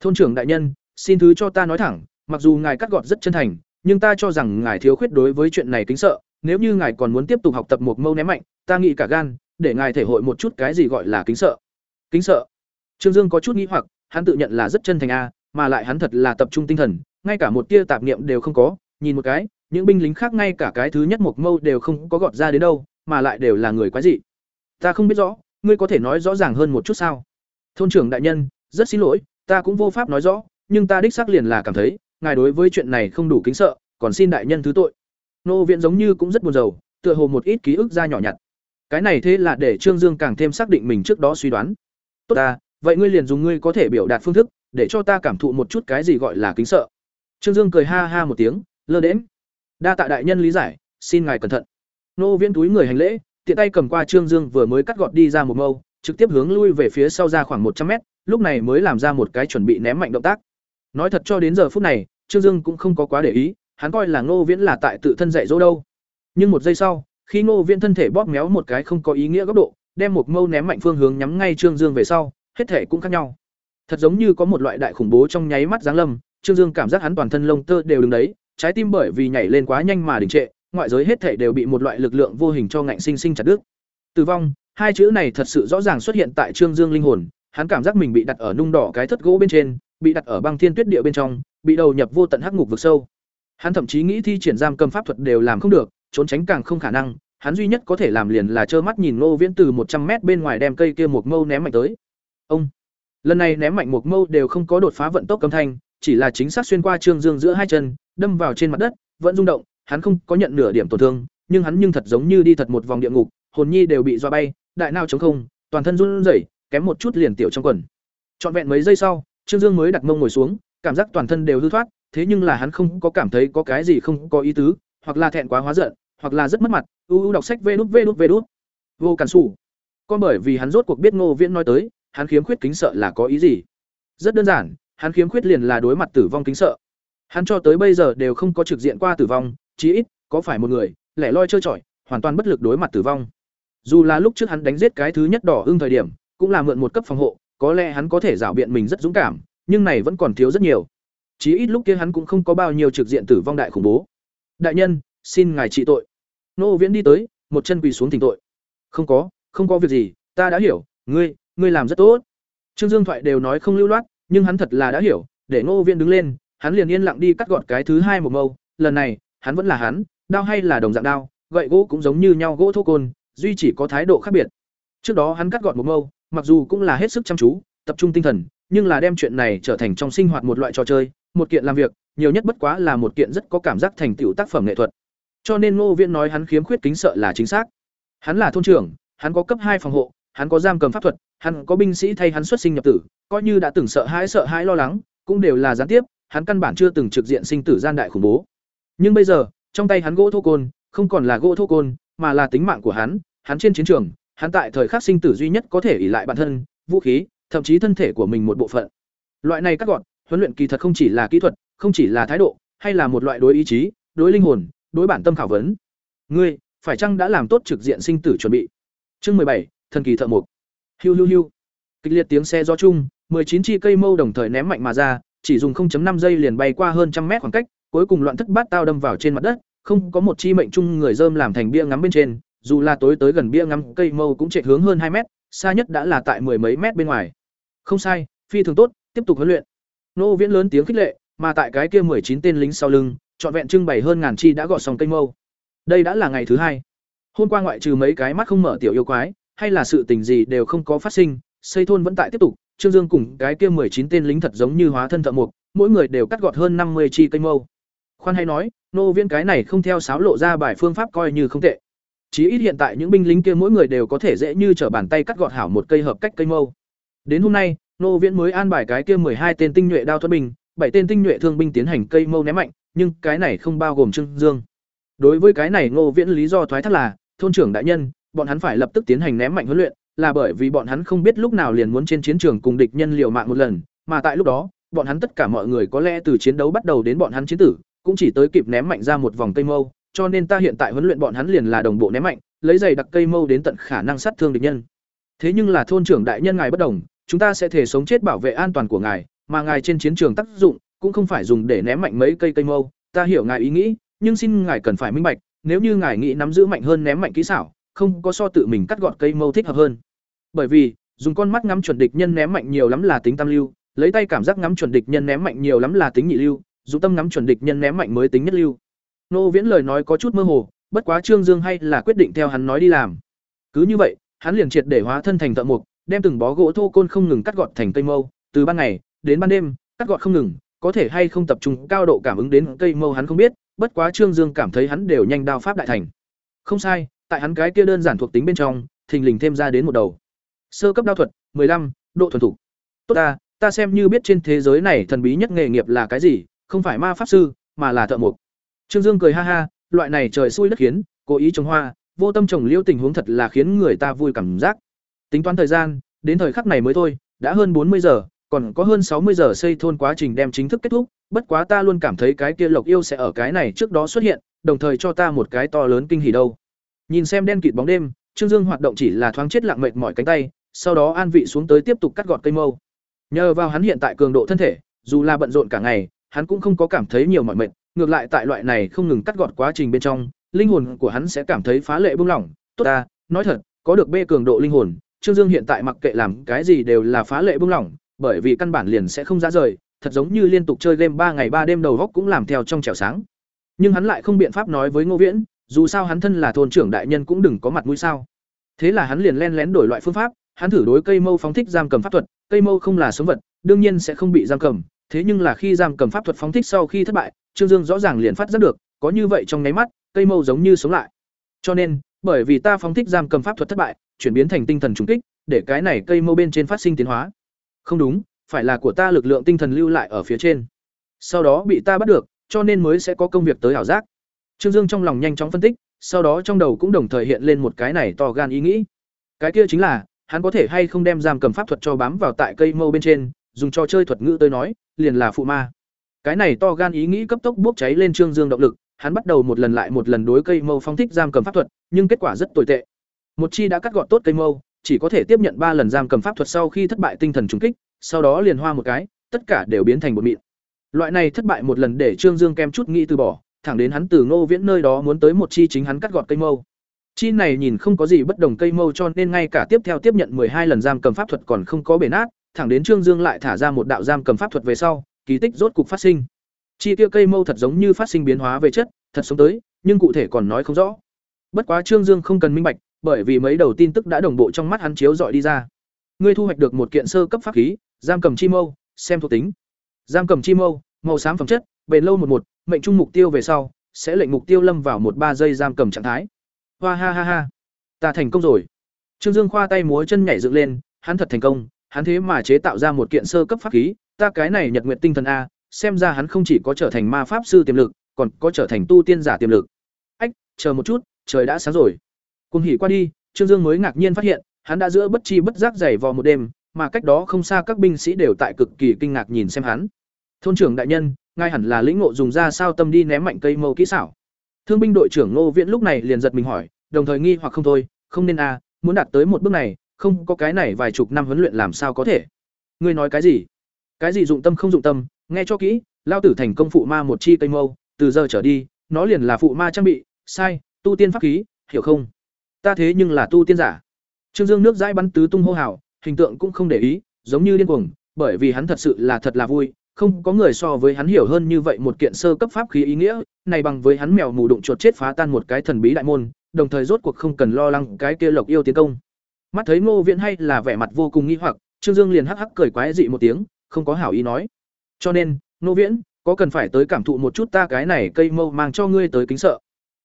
"Thôn trưởng đại nhân, xin thứ cho ta nói thẳng, mặc dù ngài cắt gọt rất chân thành, nhưng ta cho rằng ngài thiếu khuyết đối với chuyện này kính sợ, nếu như ngài còn muốn tiếp tục học tập một mâu ném mạnh ta nghĩ cả gan để ngài thể hội một chút cái gì gọi là kính sợ kính sợ trương dương có chút nghĩ hoặc hắn tự nhận là rất chân thành a mà lại hắn thật là tập trung tinh thần ngay cả một tia tạp niệm đều không có nhìn một cái những binh lính khác ngay cả cái thứ nhất một mâu đều không có gọt ra đến đâu, mà lại đều là người quái dị. Ta không biết rõ, ngươi có thể nói rõ ràng hơn một chút sao? Thôn trưởng đại nhân, rất xin lỗi, ta cũng vô pháp nói rõ, nhưng ta đích xác liền là cảm thấy, ngài đối với chuyện này không đủ kính sợ, còn xin đại nhân thứ tội. Nô viện giống như cũng rất buồn rầu, tựa hồ một ít ký ức ra nhỏ nhặt. Cái này thế là để trương dương càng thêm xác định mình trước đó suy đoán. Tốt ta, vậy ngươi liền dùng ngươi có thể biểu đạt phương thức, để cho ta cảm thụ một chút cái gì gọi là kính sợ. Trương dương cười ha ha một tiếng, lơ đễm đa tạ đại nhân lý giải, xin ngài cẩn thận. Nô viễn túi người hành lễ, tiện tay cầm qua trương dương vừa mới cắt gọt đi ra một mâu, trực tiếp hướng lui về phía sau ra khoảng một trăm mét, lúc này mới làm ra một cái chuẩn bị ném mạnh động tác. Nói thật cho đến giờ phút này, trương dương cũng không có quá để ý, hắn coi là ngô viễn là tại tự thân dạy dỗ đâu. Nhưng một giây sau, khi ngô viễn thân thể bóp méo một cái không có ý nghĩa góc độ, đem một mâu ném mạnh phương hướng nhắm ngay trương dương về sau, hết thể cũng khác nhau. Thật giống như có một loại đại khủng bố trong nháy mắt giáng lâm, trương dương cảm giác hắn toàn thân lông tơ đều đứng đấy trái tim bởi vì nhảy lên quá nhanh mà đình trệ, ngoại giới hết thể đều bị một loại lực lượng vô hình cho ngạnh sinh sinh chặt đứt. Tử vong, hai chữ này thật sự rõ ràng xuất hiện tại trương dương linh hồn, hắn cảm giác mình bị đặt ở nung đỏ cái thất gỗ bên trên, bị đặt ở băng thiên tuyết địa bên trong, bị đầu nhập vô tận hắc ngục vực sâu. Hắn thậm chí nghĩ thi triển giam cầm pháp thuật đều làm không được, trốn tránh càng không khả năng, hắn duy nhất có thể làm liền là trơ mắt nhìn ngô viễn từ một trăm mét bên ngoài đem cây kia một mâu ném mạnh tới. Ông! Lần này ném mạnh một mâu đều không có đột phá vận tốc cấm thanh chỉ là chính xác xuyên qua trương dương giữa hai chân, đâm vào trên mặt đất, vẫn rung động, hắn không có nhận nửa điểm tổn thương, nhưng hắn nhưng thật giống như đi thật một vòng địa ngục, hồn nhi đều bị dọa bay, đại nao chống không, toàn thân run rẩy, kém một chút liền tiểu trong quần. Trọn vẹn mấy giây sau, trương dương mới đặt mông ngồi xuống, cảm giác toàn thân đều hư thoát, thế nhưng là hắn không có cảm thấy có cái gì không có ý tứ, hoặc là thẹn quá hóa giận, hoặc là rất mất mặt, u u đọc sách vê đút vê đút vê đút. Vô cản xù con bởi vì hắn rốt cuộc biết ngô viễn nói tới, hắn khiếm khuyết kính sợ là có ý gì? Rất đơn giản hắn khiếm khuyết liền là đối mặt tử vong kính sợ. Hắn cho tới bây giờ đều không có trực diện qua tử vong chí ít có phải một người lẻ loi chơi chọi, hoàn toàn bất lực đối mặt tử vong. Dù là lúc trước hắn đánh giết cái thứ nhất đỏ ưng thời điểm cũng là mượn một cấp phòng hộ có lẽ hắn có thể rảo biện mình rất dũng cảm nhưng này vẫn còn thiếu rất nhiều. Chí ít lúc kia hắn cũng không có bao nhiêu trực diện tử vong đại khủng bố. Đại nhân xin ngài trị tội. Nô viễn đi tới một chân quỳ xuống thỉnh tội. Không có không có việc gì ta đã hiểu ngươi ngươi làm rất tốt. Trương dương thoại đều nói không lưu loát nhưng hắn thật là đã hiểu, để ngô viễn đứng lên, hắn liền yên lặng đi cắt gọn cái thứ hai một mâu. Lần này, hắn vẫn là hắn, đao hay là đồng dạng đao, gậy gỗ cũng giống như nhau gỗ thô côn, duy chỉ có thái độ khác biệt. Trước đó hắn cắt gọn một mâu, mặc dù cũng là hết sức chăm chú, tập trung tinh thần, nhưng là đem chuyện này trở thành trong sinh hoạt một loại trò chơi, một kiện làm việc, nhiều nhất bất quá là một kiện rất có cảm giác thành tựu tác phẩm nghệ thuật. Cho nên ngô viễn nói hắn khiếm khuyết kính sợ là chính xác. Hắn là thôn trưởng, hắn có cấp hai phòng hộ, hắn có giam cầm pháp thuật hắn có binh sĩ thay hắn xuất sinh nhập tử, coi như đã từng sợ hãi sợ hãi lo lắng, cũng đều là gián tiếp, hắn căn bản chưa từng trực diện sinh tử gian đại khủng bố. Nhưng bây giờ, trong tay hắn gỗ thô côn, không còn là gỗ thô côn, mà là tính mạng của hắn hắn trên chiến trường, hắn tại thời khắc sinh tử duy nhất có thể ỷ lại bản thân, vũ khí, thậm chí thân thể của mình một bộ phận. Loại này cắt gọn, huấn luyện kỳ thật không chỉ là kỹ thuật, không chỉ là thái độ, hay là một loại đối ý chí, đối linh hồn, đối bản tâm khảo vấn. Ngươi, phải chăng đã làm tốt trực diện sinh tử chuẩn bị? Chương mười bảy, thần kỳ thợ mộc hiu hiu hiu. Kịch liệt tiếng xe gió chung chín chi cây mâu đồng thời ném mạnh mà ra, chỉ dùng 0.5 giây liền bay qua hơn trăm mét khoảng cách, cuối cùng loạn thất bát tao đâm vào trên mặt đất, không có một chi mệnh chung người dơm làm thành bia ngắm bên trên, dù là tối tới gần bia ngắm, cây mâu cũng chạy hướng hơn hai mét, xa nhất đã là tại mười mấy mét bên ngoài. Không sai, phi thường tốt, tiếp tục huấn luyện. Nô viễn lớn tiếng khích lệ, mà tại cái kia chín tên lính sau lưng, trọn vẹn trưng bày hơn ngàn chi đã gọt xong cây mâu. Đây đã là ngày thứ hai. Hôm qua ngoại trừ mấy cái mắt không mở tiểu yêu quái hay là sự tình gì đều không có phát sinh, xây thôn vẫn tại tiếp tục, trương dương cùng cái kia chín tên lính thật giống như hóa thân thợ mộc, mỗi người đều cắt gọt hơn năm mươi chi cây mâu. Khoan hay nói, nô viễn cái này không theo sáo lộ ra bài phương pháp coi như không tệ. Chí ít hiện tại những binh lính kia mỗi người đều có thể dễ như trở bàn tay cắt gọt hảo một cây hợp cách cây mâu. Đến hôm nay, nô viễn mới an bài cái kia hai tên tinh nhuệ đao thuật binh, bảy tên tinh nhuệ thương binh tiến hành cây mâu ném mạnh, nhưng cái này không bao gồm trương dương. Đối với cái này ngô viễn lý do thoái thác là, thôn trưởng đại nhân bọn hắn phải lập tức tiến hành ném mạnh huấn luyện, là bởi vì bọn hắn không biết lúc nào liền muốn trên chiến trường cùng địch nhân liều mạng một lần, mà tại lúc đó, bọn hắn tất cả mọi người có lẽ từ chiến đấu bắt đầu đến bọn hắn chiến tử, cũng chỉ tới kịp ném mạnh ra một vòng cây mâu, cho nên ta hiện tại huấn luyện bọn hắn liền là đồng bộ ném mạnh, lấy giày đặc cây mâu đến tận khả năng sát thương địch nhân. Thế nhưng là thôn trưởng đại nhân ngài bất đồng, chúng ta sẽ thể sống chết bảo vệ an toàn của ngài, mà ngài trên chiến trường tác dụng cũng không phải dùng để ném mạnh mấy cây cây mâu, ta hiểu ngài ý nghĩ, nhưng xin ngài cần phải minh bạch, nếu như ngài nghĩ nắm giữ mạnh hơn ném mạnh kỹ xảo không có so tự mình cắt gọn cây mâu thích hợp hơn. Bởi vì, dùng con mắt ngắm chuẩn địch nhân ném mạnh nhiều lắm là tính tam lưu, lấy tay cảm giác ngắm chuẩn địch nhân ném mạnh nhiều lắm là tính nhị lưu, dùng tâm ngắm chuẩn địch nhân ném mạnh mới tính nhất lưu. Nô viễn lời nói có chút mơ hồ, bất quá trương dương hay là quyết định theo hắn nói đi làm. Cứ như vậy, hắn liền triệt để hóa thân thành thợ mục đem từng bó gỗ thô côn không ngừng cắt gọt thành cây mâu. Từ ban ngày đến ban đêm, cắt gọt không ngừng, có thể hay không tập trung cao độ cảm ứng đến cây mâu hắn không biết, bất quá trương dương cảm thấy hắn đều nhanh đao pháp đại thành. Không sai tại hắn cái kia đơn giản thuộc tính bên trong thình lình thêm ra đến một đầu sơ cấp đao thuật 15, độ thuần thục tốt ta ta xem như biết trên thế giới này thần bí nhất nghề nghiệp là cái gì không phải ma pháp sư mà là thợ mộc Trương Dương cười ha ha, loại này trời xui đất khiến, cố ý trồng hoa, vô tâm trồng liễu tình huống thật là khiến người ta vui cảm giác. Tính toán thời gian, đến thời khắc này mới thôi, đã hơn bốn mươi giờ, còn có hơn sáu mươi giờ xây thôn quá trình đem chính thức kết thúc, bất quá ta luôn cảm thấy cái kia Lộc Yêu sẽ ở cái này trước đó xuất hiện, đồng thời cho ta một cái to lớn kinh hỉ đâu. Nhìn xem đen kịt bóng đêm, Trương Dương hoạt động chỉ là thoáng chết lặng mệt mỏi cánh tay, sau đó an vị xuống tới tiếp tục cắt gọt cây mâu. Nhờ vào hắn hiện tại cường độ thân thể, dù là bận rộn cả ngày, hắn cũng không có cảm thấy nhiều mỏi mệt, ngược lại tại loại này không ngừng cắt gọt quá trình bên trong, linh hồn của hắn sẽ cảm thấy phá lệ buông lỏng. Tốt ta, nói thật, có được bê cường độ linh hồn, Trương Dương hiện tại mặc kệ làm cái gì đều là phá lệ buông lỏng, bởi vì căn bản liền sẽ không ra rời, thật giống như liên tục chơi game ba ngày ba đêm đầu góc cũng làm theo trong trẻo sáng. Nhưng hắn lại không biện pháp nói với Ngô Viễn, dù sao hắn thân là thôn trưởng đại nhân cũng đừng có mặt mũi sao. Thế là hắn liền len lén đổi loại phương pháp, hắn thử đối cây mâu phóng thích giam cầm pháp thuật, cây mâu không là sống vật, đương nhiên sẽ không bị giam cầm, thế nhưng là khi giam cầm pháp thuật phóng thích sau khi thất bại, Trương Dương rõ ràng liền phát giác được, có như vậy trong nháy mắt, cây mâu giống như sống lại. Cho nên, bởi vì ta phóng thích giam cầm pháp thuật thất bại, chuyển biến thành tinh thần trùng kích, để cái này cây mâu bên trên phát sinh tiến hóa. Không đúng, phải là của ta lực lượng tinh thần lưu lại ở phía trên. Sau đó bị ta bắt được, cho nên mới sẽ có công việc tới ảo giác. Trương Dương trong lòng nhanh chóng phân tích, sau đó trong đầu cũng đồng thời hiện lên một cái này to gan ý nghĩ. Cái kia chính là, hắn có thể hay không đem giam cầm pháp thuật cho bám vào tại cây mâu bên trên, dùng cho chơi thuật ngữ tới nói, liền là phụ ma. Cái này to gan ý nghĩ cấp tốc bốc cháy lên Trương Dương động lực, hắn bắt đầu một lần lại một lần đối cây mâu phong thích giam cầm pháp thuật, nhưng kết quả rất tồi tệ. Một chi đã cắt gọn tốt cây mâu, chỉ có thể tiếp nhận ba lần giam cầm pháp thuật sau khi thất bại tinh thần trùng kích, sau đó liền hoa một cái, tất cả đều biến thành bột mịn. Loại này thất bại một lần để Trương Dương kem chút nghĩ từ bỏ, thẳng đến hắn từ Ngô Viễn nơi đó muốn tới một chi chính hắn cắt gọt cây mâu. Chi này nhìn không có gì bất đồng cây mâu cho nên ngay cả tiếp theo tiếp nhận hai lần giam cầm pháp thuật còn không có bể nát, thẳng đến Trương Dương lại thả ra một đạo giam cầm pháp thuật về sau, kỳ tích rốt cục phát sinh. Chi kia cây mâu thật giống như phát sinh biến hóa về chất, thật sống tới, nhưng cụ thể còn nói không rõ. Bất quá Trương Dương không cần minh bạch, bởi vì mấy đầu tin tức đã đồng bộ trong mắt hắn chiếu dọi đi ra. Ngươi thu hoạch được một kiện sơ cấp pháp khí, giam cầm chi mâu, xem thuộc tính. Giam cầm chi mâu, màu xám phẩm chất, bền lâu một một, mệnh trung mục tiêu về sau, sẽ lệnh mục tiêu lâm vào một ba giây giam cầm trạng thái. Hoa ha ha ha, ta thành công rồi. Trương Dương khoa tay múa chân nhảy dựng lên, hắn thật thành công, hắn thế mà chế tạo ra một kiện sơ cấp pháp khí, ta cái này Nhật Nguyệt tinh thần a, xem ra hắn không chỉ có trở thành ma pháp sư tiềm lực, còn có trở thành tu tiên giả tiềm lực. Ách, chờ một chút, trời đã sáng rồi. Cùng hỉ qua đi, Trương Dương mới ngạc nhiên phát hiện, hắn đã giữa bất chi bất giác dày vò một đêm, mà cách đó không xa các binh sĩ đều tại cực kỳ kinh ngạc nhìn xem hắn. Thôn trưởng đại nhân, ngay hẳn là lĩnh ngộ dùng ra sao tâm đi ném mạnh cây mâu kỹ xảo. Thương binh đội trưởng Ngô Viễn lúc này liền giật mình hỏi, đồng thời nghi hoặc không thôi, không nên a, à, muốn đạt tới một bước này, không có cái này vài chục năm huấn luyện làm sao có thể. Ngươi nói cái gì? Cái gì dụng tâm không dụng tâm, nghe cho kỹ, lao tử thành công phụ ma một chi cây mâu, từ giờ trở đi, nó liền là phụ ma trang bị, sai, tu tiên pháp khí, hiểu không? Ta thế nhưng là tu tiên giả. Trương Dương nước dãi bắn tứ tung hô hào, hình tượng cũng không để ý, giống như điên cuồng, bởi vì hắn thật sự là thật là vui, không có người so với hắn hiểu hơn như vậy một kiện sơ cấp pháp khí ý nghĩa, này bằng với hắn mèo mù đụng chuột chết phá tan một cái thần bí đại môn, đồng thời rốt cuộc không cần lo lắng cái kia Lộc yêu tiến công. Mắt thấy Ngô Viễn hay là vẻ mặt vô cùng nghi hoặc, Trương Dương liền hắc hắc cười quái dị một tiếng, không có hảo ý nói. Cho nên, Ngô Viễn, có cần phải tới cảm thụ một chút ta cái này cây mâu mang cho ngươi tới kính sợ.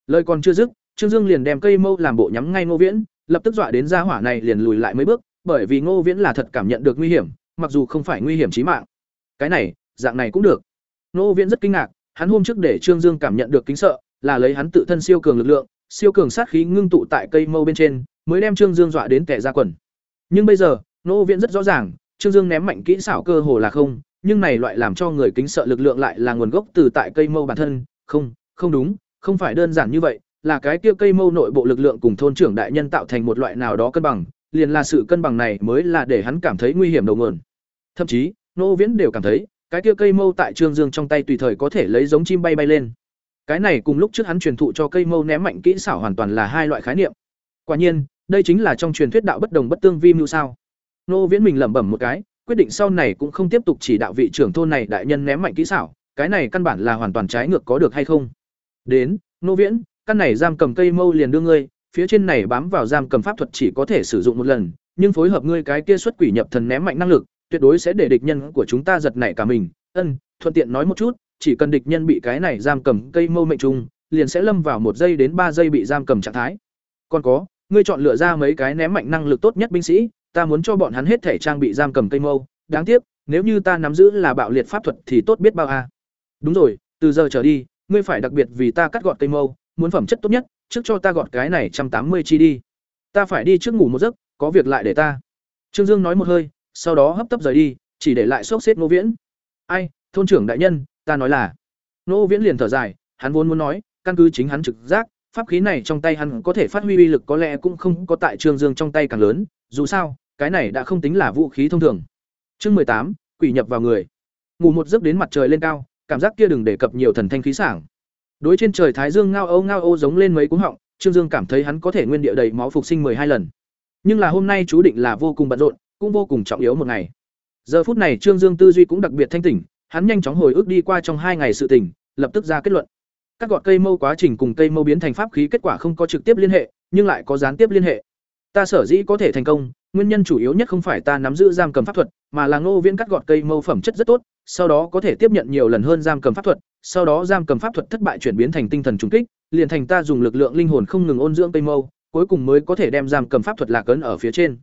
Lời còn chưa dứt, Trương Dương liền đem cây mâu làm bộ nhắm ngay Ngô Viễn, lập tức dọa đến gia hỏa này liền lùi lại mấy bước, bởi vì Ngô Viễn là thật cảm nhận được nguy hiểm, mặc dù không phải nguy hiểm chí mạng. Cái này, dạng này cũng được. nô Viễn rất kinh ngạc, hắn hôm trước để Trương Dương cảm nhận được kính sợ, là lấy hắn tự thân siêu cường lực lượng, siêu cường sát khí ngưng tụ tại cây mâu bên trên, mới đem Trương Dương dọa đến kẻ ra quần. Nhưng bây giờ, nô Viễn rất rõ ràng, Trương Dương ném mạnh kỹ xảo cơ hồ là không, nhưng này loại làm cho người kính sợ lực lượng lại là nguồn gốc từ tại cây mâu bản thân, không, không đúng, không phải đơn giản như vậy, là cái kia cây mâu nội bộ lực lượng cùng thôn trưởng đại nhân tạo thành một loại nào đó cân bằng, liền là sự cân bằng này mới là để hắn cảm thấy nguy hiểm đầu nguồn. Thậm chí, Nô Viễn đều cảm thấy, cái kia cây mâu tại Trương Dương trong tay tùy thời có thể lấy giống chim bay bay lên. Cái này cùng lúc trước hắn truyền thụ cho cây mâu ném mạnh kỹ xảo hoàn toàn là hai loại khái niệm. Quả nhiên, đây chính là trong truyền thuyết đạo bất đồng bất tương vi mưu sao? Nô Viễn mình lẩm bẩm một cái, quyết định sau này cũng không tiếp tục chỉ đạo vị trưởng thôn này đại nhân ném mạnh kỹ xảo, cái này căn bản là hoàn toàn trái ngược có được hay không? Đến, Nô Viễn, căn này giam cầm cây mâu liền đưa ngươi, phía trên này bám vào giam cầm pháp thuật chỉ có thể sử dụng một lần, nhưng phối hợp ngươi cái kia xuất quỷ nhập thần ném mạnh năng lực, tuyệt đối sẽ để địch nhân của chúng ta giật nảy cả mình. Ân, thuận tiện nói một chút, chỉ cần địch nhân bị cái này giam cầm cây mâu mệnh trùng, liền sẽ lâm vào một giây đến ba giây bị giam cầm trạng thái. Còn có, ngươi chọn lựa ra mấy cái ném mạnh năng lực tốt nhất binh sĩ, ta muốn cho bọn hắn hết thể trang bị giam cầm cây mâu, đáng tiếc, nếu như ta nắm giữ là bạo liệt pháp thuật thì tốt biết bao a. Đúng rồi, từ giờ trở đi, ngươi phải đặc biệt vì ta cắt gọt cây mâu, muốn phẩm chất tốt nhất, trước cho ta gọt cái này trăm tám mươi chi đi. Ta phải đi trước ngủ một giấc, có việc lại để ta. Trương Dương nói một hơi, sau đó hấp tấp rời đi, chỉ để lại xốc xếp Ngô Viễn. Ai, thôn trưởng đại nhân, ta nói là. Ngô Viễn liền thở dài, hắn vốn muốn nói, căn cứ chính hắn trực giác, pháp khí này trong tay hắn có thể phát huy uy lực có lẽ cũng không có tại Trương Dương trong tay càng lớn, dù sao, cái này đã không tính là vũ khí thông thường. Chương mười tám, quỷ nhập vào người. Ngủ một giấc đến mặt trời lên cao, cảm giác kia đừng đề cập nhiều thần thanh khí sảng. Đối trên trời thái dương ngao âu ngao âu giống lên mấy cuống họng, Trương Dương cảm thấy hắn có thể nguyên địa đầy máu phục sinh hai lần. Nhưng là hôm nay chú định là vô cùng bận rộn, cũng vô cùng trọng yếu một ngày. Giờ phút này Trương Dương tư duy cũng đặc biệt thanh tỉnh, hắn nhanh chóng hồi ức đi qua trong hai ngày sự tình, lập tức ra kết luận. Các gọt cây mâu quá trình cùng cây mâu biến thành pháp khí kết quả không có trực tiếp liên hệ, nhưng lại có gián tiếp liên hệ. Ta sở dĩ có thể thành công, nguyên nhân chủ yếu nhất không phải ta nắm giữ giam cầm pháp thuật, mà là Ngô Viễn cắt gọt cây mâu phẩm chất rất tốt, sau đó có thể tiếp nhận nhiều lần hơn giam cầm pháp thuật, sau đó giam cầm pháp thuật thất bại chuyển biến thành tinh thần trùng kích, liền thành ta dùng lực lượng linh hồn không ngừng ôn dưỡng cây mâu, cuối cùng mới có thể đem giam cầm pháp thuật lạc ấn ở phía trên.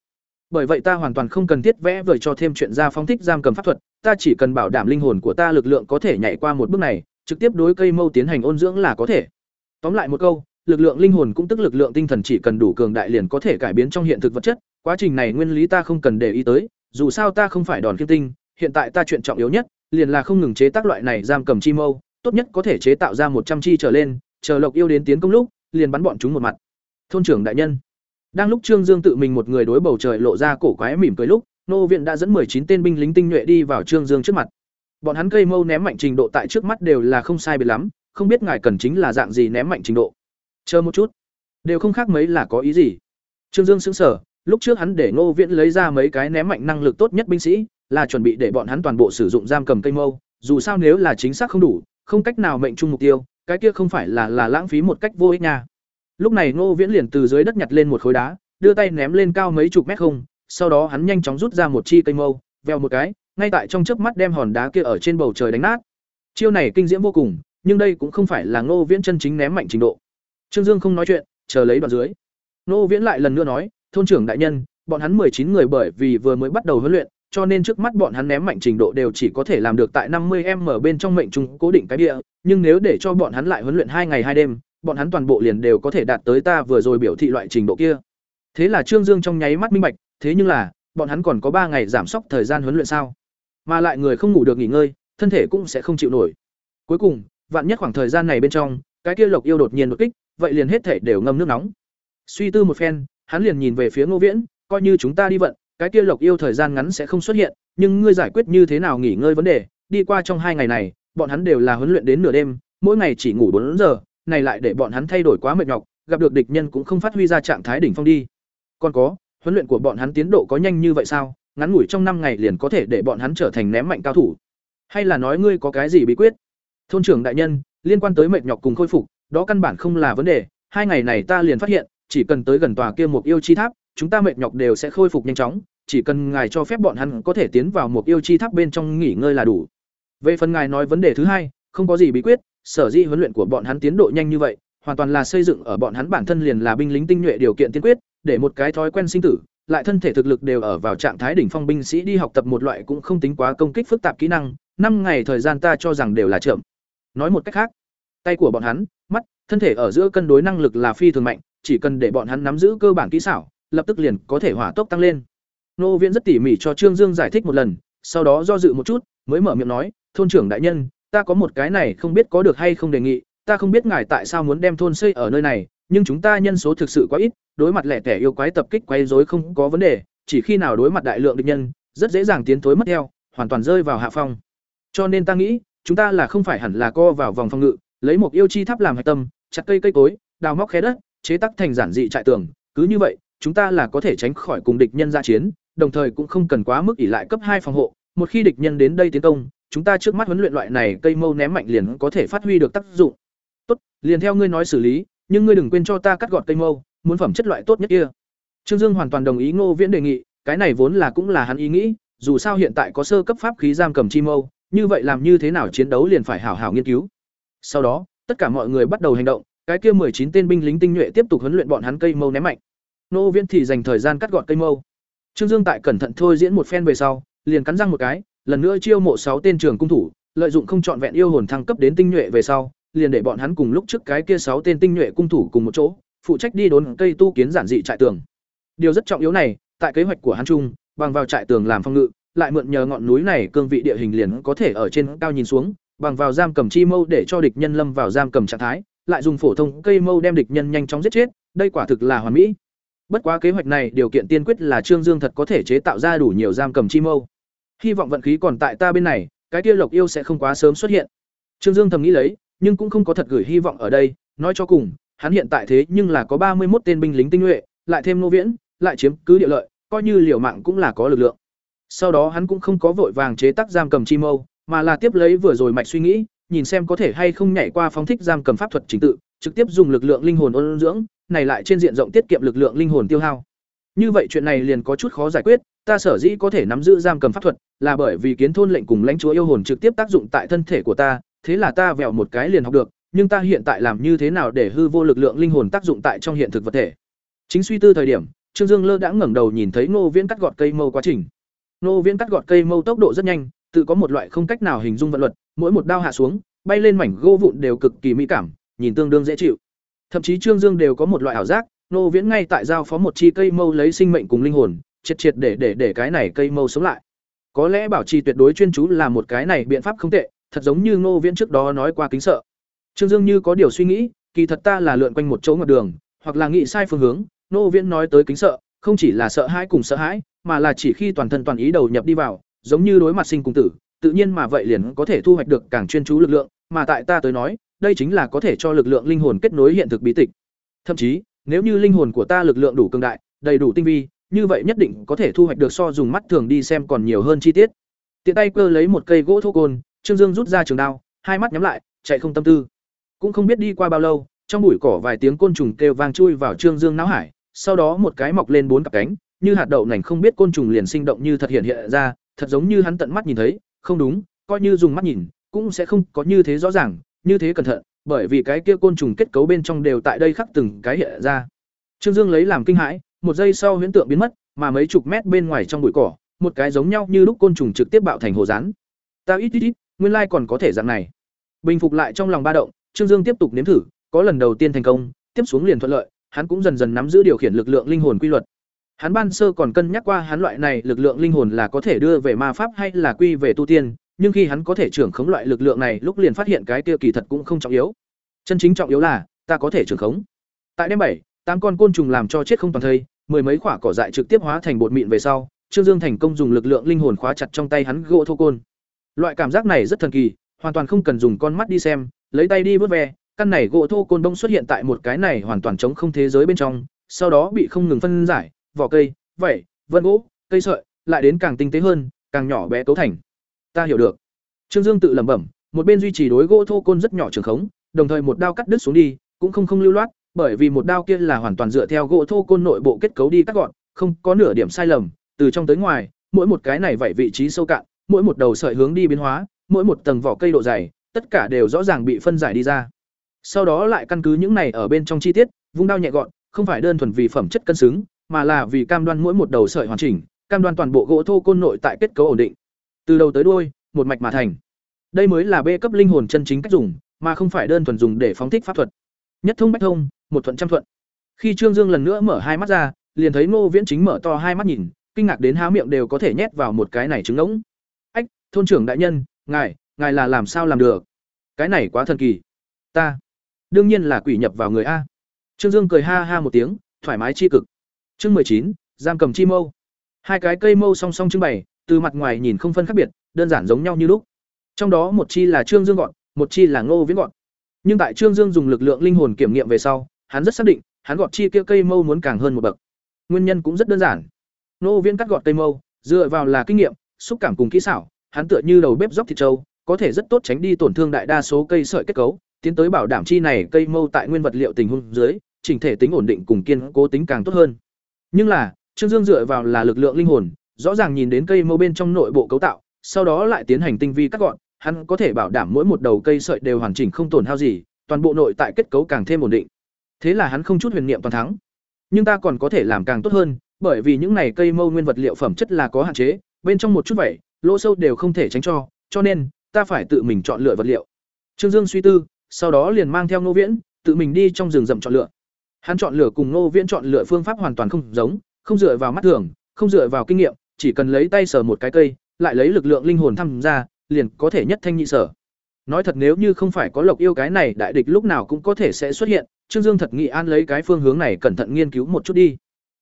Bởi vậy ta hoàn toàn không cần thiết vẽ vời cho thêm chuyện ra phong thích giam cầm pháp thuật, ta chỉ cần bảo đảm linh hồn của ta lực lượng có thể nhảy qua một bước này, trực tiếp đối cây mâu tiến hành ôn dưỡng là có thể. Tóm lại một câu, lực lượng linh hồn cũng tức lực lượng tinh thần chỉ cần đủ cường đại liền có thể cải biến trong hiện thực vật chất, quá trình này nguyên lý ta không cần để ý tới, dù sao ta không phải đòn kim tinh, hiện tại ta chuyện trọng yếu nhất liền là không ngừng chế tác loại này giam cầm chi mâu, tốt nhất có thể chế tạo ra một trăm chi trở lên, chờ Lộc Yêu đến tiến công lúc, liền bắn bọn chúng một mặt. Thôn trưởng đại nhân. Đang lúc Trương Dương tự mình một người đối bầu trời lộ ra cổ quái mỉm cười lúc, nô viện đã dẫn chín tên binh lính tinh nhuệ đi vào Trương Dương trước mặt. Bọn hắn cây mâu ném mạnh trình độ tại trước mắt đều là không sai biệt lắm, không biết ngài cần chính là dạng gì ném mạnh trình độ. Chờ một chút, đều không khác mấy là có ý gì? Trương Dương sững sờ, lúc trước hắn để Ngô Viễn lấy ra mấy cái ném mạnh năng lực tốt nhất binh sĩ, là chuẩn bị để bọn hắn toàn bộ sử dụng giam cầm cây mâu, dù sao nếu là chính xác không đủ, không cách nào mệnh trung mục tiêu, cái kia không phải là là lãng phí một cách vô ích nha. Lúc này Ngô Viễn liền từ dưới đất nhặt lên một khối đá, đưa tay ném lên cao mấy chục mét không, sau đó hắn nhanh chóng rút ra một chi cây mâu, veo một cái, ngay tại trong chớp mắt đem hòn đá kia ở trên bầu trời đánh nát. Chiêu này kinh diễm vô cùng, nhưng đây cũng không phải là Ngô Viễn chân chính ném mạnh trình độ. Trương Dương không nói chuyện, chờ lấy đoạn dưới. Ngô Viễn lại lần nữa nói, "Thôn trưởng đại nhân, bọn hắn chín người bởi vì vừa mới bắt đầu huấn luyện, cho nên trước mắt bọn hắn ném mạnh trình độ đều chỉ có thể làm được tại 50m bên trong mệnh trung cố định cái địa, nhưng nếu để cho bọn hắn lại huấn luyện hai ngày hai đêm, bọn hắn toàn bộ liền đều có thể đạt tới ta vừa rồi biểu thị loại trình độ kia. Thế là Trương Dương trong nháy mắt minh bạch, thế nhưng là, bọn hắn còn có ba ngày giảm sốc thời gian huấn luyện sao? Mà lại người không ngủ được nghỉ ngơi, thân thể cũng sẽ không chịu nổi. Cuối cùng, vạn nhất khoảng thời gian này bên trong, cái kia Lộc yêu đột nhiên đột kích, vậy liền hết thể đều ngâm nước nóng. Suy tư một phen, hắn liền nhìn về phía Ngô Viễn, coi như chúng ta đi vận, cái kia lộc yêu thời gian ngắn sẽ không xuất hiện, nhưng ngươi giải quyết như thế nào nghỉ ngơi vấn đề, đi qua trong hai ngày này, bọn hắn đều là huấn luyện đến nửa đêm, mỗi ngày chỉ ngủ bốn giờ, này lại để bọn hắn thay đổi quá mệt nhọc, gặp được địch nhân cũng không phát huy ra trạng thái đỉnh phong đi. Còn có, huấn luyện của bọn hắn tiến độ có nhanh như vậy sao? Ngắn ngủi trong năm ngày liền có thể để bọn hắn trở thành ném mạnh cao thủ. Hay là nói ngươi có cái gì bí quyết? Thôn trưởng đại nhân, liên quan tới mệt nhọc cùng khôi phục, đó căn bản không là vấn đề, hai ngày này ta liền phát hiện, chỉ cần tới gần tòa kia một yêu chi tháp, chúng ta mệt nhọc đều sẽ khôi phục nhanh chóng, chỉ cần ngài cho phép bọn hắn có thể tiến vào một yêu chi tháp bên trong nghỉ ngơi là đủ. Về phần ngài nói vấn đề thứ hai, không có gì bí quyết, sở dĩ huấn luyện của bọn hắn tiến độ nhanh như vậy, hoàn toàn là xây dựng ở bọn hắn bản thân liền là binh lính tinh nhuệ điều kiện tiên quyết, để một cái thói quen sinh tử, lại thân thể thực lực đều ở vào trạng thái đỉnh phong binh sĩ đi học tập một loại cũng không tính quá công kích phức tạp kỹ năng, năm ngày thời gian ta cho rằng đều là chậm. Nói một cách khác, tay của bọn hắn, mắt, thân thể ở giữa cân đối năng lực là phi thường mạnh, chỉ cần để bọn hắn nắm giữ cơ bản kỹ xảo, lập tức liền có thể hỏa tốc tăng lên. Nô Viễn rất tỉ mỉ cho Trương Dương giải thích một lần, sau đó do dự một chút, mới mở miệng nói, "Thôn trưởng đại nhân, ta có một cái này không biết có được hay không đề nghị, ta không biết ngài tại sao muốn đem thôn xây ở nơi này, nhưng chúng ta nhân số thực sự quá ít, đối mặt lẻ tẻ yêu quái tập kích quấy rối không có vấn đề, chỉ khi nào đối mặt đại lượng địch nhân, rất dễ dàng tiến thối mất theo, hoàn toàn rơi vào hạ phong. Cho nên ta nghĩ, chúng ta là không phải hẳn là co vào vòng phòng ngự, lấy một yêu chi tháp làm hạch tâm, chặt cây cây cối, đào móc khe đất, chế tác thành giản dị trại tường, cứ như vậy, chúng ta là có thể tránh khỏi cùng địch nhân ra chiến, đồng thời cũng không cần quá mức ỷ lại cấp hai phòng hộ, một khi địch nhân đến đây tiến công, chúng ta trước mắt huấn luyện loại này cây mâu ném mạnh liền có thể phát huy được tác dụng. Tốt, liền theo ngươi nói xử lý, nhưng ngươi đừng quên cho ta cắt gọt cây mâu, muốn phẩm chất loại tốt nhất kia. Trương Dương hoàn toàn đồng ý Ngô Viễn đề nghị, cái này vốn là cũng là hắn ý nghĩ, dù sao hiện tại có sơ cấp pháp khí giam cầm chi mâu, như vậy làm như thế nào chiến đấu liền phải hảo hảo nghiên cứu. Sau đó, tất cả mọi người bắt đầu hành động, cái kia chín tên binh lính tinh nhuệ tiếp tục huấn luyện bọn hắn cây mâu ném mạnh. Ngô Viễn thì dành thời gian cắt gọt cây mâu. Trương Dương tại cẩn thận thôi diễn một phen về sau, liền cắn răng một cái, lần nữa chiêu mộ sáu tên trường cung thủ, lợi dụng không chọn vẹn yêu hồn thăng cấp đến tinh nhuệ về sau, liền để bọn hắn cùng lúc trước cái kia sáu tên tinh nhuệ cung thủ cùng một chỗ, phụ trách đi đốn cây tu kiến giản dị trại tường. Điều rất trọng yếu này, tại kế hoạch của hắn chung, bằng vào trại tường làm phòng ngự, lại mượn nhờ ngọn núi này cương vị địa hình liền có thể ở trên cao nhìn xuống, bằng vào giam cầm chi mâu để cho địch nhân lâm vào giam cầm trạng thái, lại dùng phổ thông cây mâu đem địch nhân nhanh chóng giết chết, đây quả thực là hoàn mỹ. Bất quá kế hoạch này điều kiện tiên quyết là Trương Dương thật có thể chế tạo ra đủ nhiều giam cầm chi mâu. Hy vọng vận khí còn tại ta bên này, cái kia Lộc Yêu sẽ không quá sớm xuất hiện. Trương Dương thầm nghĩ lấy, nhưng cũng không có thật gửi hy vọng ở đây, nói cho cùng, hắn hiện tại thế nhưng là có ba mươi một tên binh lính tinh nhuệ, lại thêm nô viễn, lại chiếm cứ địa lợi, coi như liều mạng cũng là có lực lượng. Sau đó hắn cũng không có vội vàng chế tác giam cầm chi mâu, mà là tiếp lấy vừa rồi mạch suy nghĩ, nhìn xem có thể hay không nhảy qua phóng thích giam cầm pháp thuật chính tự, trực tiếp dùng lực lượng linh hồn ôn dưỡng, này lại trên diện rộng tiết kiệm lực lượng linh hồn tiêu hao. Như vậy chuyện này liền có chút khó giải quyết, ta sở dĩ có thể nắm giữ giam cầm pháp thuật, là bởi vì kiến thôn lệnh cùng lãnh chúa yêu hồn trực tiếp tác dụng tại thân thể của ta, thế là ta vẹo một cái liền học được, nhưng ta hiện tại làm như thế nào để hư vô lực lượng linh hồn tác dụng tại trong hiện thực vật thể. Chính suy tư thời điểm, Trương Dương lơ đã ngẩng đầu nhìn thấy Ngô Viễn cắt gọt cây mâu quá trình. Ngô Viễn cắt gọt cây mâu tốc độ rất nhanh, tự có một loại không cách nào hình dung vận luật, mỗi một đao hạ xuống, bay lên mảnh gỗ vụn đều cực kỳ mỹ cảm, nhìn tương đương dễ chịu. Thậm chí Trương Dương đều có một loại ảo giác, Ngô Viễn ngay tại giao phó một chi cây mâu lấy sinh mệnh cùng linh hồn, triệt triệt để để để cái này cây mâu sống lại. Có lẽ bảo trì tuyệt đối chuyên chú là một cái này biện pháp không tệ, thật giống như Ngô Viễn trước đó nói qua kính sợ. Trương Dương như có điều suy nghĩ, kỳ thật ta là lượn quanh một chỗ ngược đường, hoặc là nghĩ sai phương hướng, Ngô Viễn nói tới kính sợ, không chỉ là sợ hãi cùng sợ hãi, mà là chỉ khi toàn thân toàn ý đầu nhập đi vào, giống như đối mặt sinh cùng tử, tự nhiên mà vậy liền có thể thu hoạch được càng chuyên chú lực lượng, mà tại ta tới nói, đây chính là có thể cho lực lượng linh hồn kết nối hiện thực bí tịch. Thậm chí, nếu như linh hồn của ta lực lượng đủ cường đại, đầy đủ tinh vi, như vậy nhất định có thể thu hoạch được so dùng mắt thường đi xem còn nhiều hơn chi tiết. Tiện tay cơ lấy một cây gỗ thô côn, Trương Dương rút ra trường đao, hai mắt nhắm lại, chạy không tâm tư. Cũng không biết đi qua bao lâu, trong bụi cỏ vài tiếng côn trùng kêu vang chui vào Trương Dương não hải, sau đó một cái mọc lên bốn cặp cánh, như hạt đậu nành không biết côn trùng liền sinh động như thật hiện hiện ra, thật giống như hắn tận mắt nhìn thấy, không đúng, coi như dùng mắt nhìn, cũng sẽ không có như thế rõ ràng, như thế cẩn thận, bởi vì cái kia côn trùng kết cấu bên trong đều tại đây khắc từng cái hiện ra. Trương Dương lấy làm kinh hãi, một giây sau huyễn tượng biến mất, mà mấy chục mét bên ngoài trong bụi cỏ, một cái giống nhau như lúc côn trùng trực tiếp bạo thành hồ rắn. Ta ít ít ít, nguyên lai còn có thể dạng này. Bình phục lại trong lòng ba động, Trương Dương tiếp tục nếm thử, có lần đầu tiên thành công, tiếp xuống liền thuận lợi, hắn cũng dần dần nắm giữ điều khiển lực lượng linh hồn quy luật. Hắn ban sơ còn cân nhắc qua hắn loại này lực lượng linh hồn là có thể đưa về ma pháp hay là quy về tu tiên, nhưng khi hắn có thể trưởng khống loại lực lượng này, lúc liền phát hiện cái kia kỳ thật cũng không trọng yếu. Chân chính trọng yếu là ta có thể trưởng khống. Tại đêm bảy, tám con côn trùng làm cho chết không toàn thây, mười mấy quả cỏ dại trực tiếp hóa thành bột mịn về sau, Trương Dương thành công dùng lực lượng linh hồn khóa chặt trong tay hắn gỗ thô côn. Loại cảm giác này rất thần kỳ, hoàn toàn không cần dùng con mắt đi xem, lấy tay đi vớt ve, căn này gỗ thô côn đông xuất hiện tại một cái này hoàn toàn chống không thế giới bên trong, sau đó bị không ngừng phân giải, vỏ cây, vẩy vân gỗ, cây sợi, lại đến càng tinh tế hơn, càng nhỏ bé cấu thành. Ta hiểu được. Trương Dương tự lẩm bẩm, một bên duy trì đối gỗ thô côn rất nhỏ trường khống, đồng thời một đao cắt đứt xuống đi, cũng không không lưu loát, bởi vì một đao kia là hoàn toàn dựa theo gỗ thô côn nội bộ kết cấu đi cắt gọn, không có nửa điểm sai lầm, từ trong tới ngoài, mỗi một cái này vảy vị trí sâu cạn, mỗi một đầu sợi hướng đi biến hóa, mỗi một tầng vỏ cây độ dày, tất cả đều rõ ràng bị phân giải đi ra. Sau đó lại căn cứ những này ở bên trong chi tiết, vung đao nhẹ gọn, không phải đơn thuần vì phẩm chất cân xứng, mà là vì cam đoan mỗi một đầu sợi hoàn chỉnh, cam đoan toàn bộ gỗ thô côn nội tại kết cấu ổn định. Từ đầu tới đuôi, một mạch mà thành. Đây mới là B cấp linh hồn chân chính cách dùng, mà không phải đơn thuần dùng để phóng thích pháp thuật. Nhất thông bách thông, một thuận trăm thuận. Khi Trương Dương lần nữa mở hai mắt ra, liền thấy Ngô Viễn chính mở to hai mắt nhìn, kinh ngạc đến há miệng đều có thể nhét vào một cái này trứng ngỗng. "Ách, thôn trưởng đại nhân, ngài, ngài là làm sao làm được? Cái này quá thần kỳ." "Ta, đương nhiên là quỷ nhập vào người a." Trương Dương cười ha ha một tiếng, thoải mái chi cực. Chương mười chín, giam cầm chi mâu. Hai cái cây mâu song song trưng bày, từ mặt ngoài nhìn không phân khác biệt, đơn giản giống nhau như lúc. Trong đó một chi là Trương Dương gọn, một chi là Ngô Viễn gọn. Nhưng tại Trương Dương dùng lực lượng linh hồn kiểm nghiệm về sau, hắn rất xác định, hắn gọt chi kia cây mâu muốn càng hơn một bậc. Nguyên nhân cũng rất đơn giản. nô Viễn cắt gọt cây mâu, dựa vào là kinh nghiệm, xúc cảm cùng kỹ xảo, hắn tựa như đầu bếp dốc thịt trâu, có thể rất tốt tránh đi tổn thương đại đa số cây sợi kết cấu, tiến tới bảo đảm chi này cây mâu tại nguyên vật liệu tình huống dưới, chỉnh thể tính ổn định cùng kiên cố tính càng tốt hơn. Nhưng là, Trương Dương dựa vào là lực lượng linh hồn, rõ ràng nhìn đến cây mâu bên trong nội bộ cấu tạo, sau đó lại tiến hành tinh vi cắt gọn, hắn có thể bảo đảm mỗi một đầu cây sợi đều hoàn chỉnh không tổn hao gì, toàn bộ nội tại kết cấu càng thêm ổn định. Thế là hắn không chút huyền niệm toàn thắng. Nhưng ta còn có thể làm càng tốt hơn, bởi vì những này cây mâu nguyên vật liệu phẩm chất là có hạn chế, bên trong một chút vậy, lỗ sâu đều không thể tránh cho, cho nên ta phải tự mình chọn lựa vật liệu. Trương Dương suy tư, sau đó liền mang theo Ngô Viễn, tự mình đi trong rừng rậm chọn lựa. Hắn chọn lựa cùng Ngô Viễn chọn lựa phương pháp hoàn toàn không giống, không dựa vào mắt thường, không dựa vào kinh nghiệm, chỉ cần lấy tay sờ một cái cây, lại lấy lực lượng linh hồn tham gia, liền có thể nhất thanh nhị sở. Nói thật nếu như không phải có Lộc Yêu cái này đại địch lúc nào cũng có thể sẽ xuất hiện, Trương Dương thật nghị an lấy cái phương hướng này cẩn thận nghiên cứu một chút đi.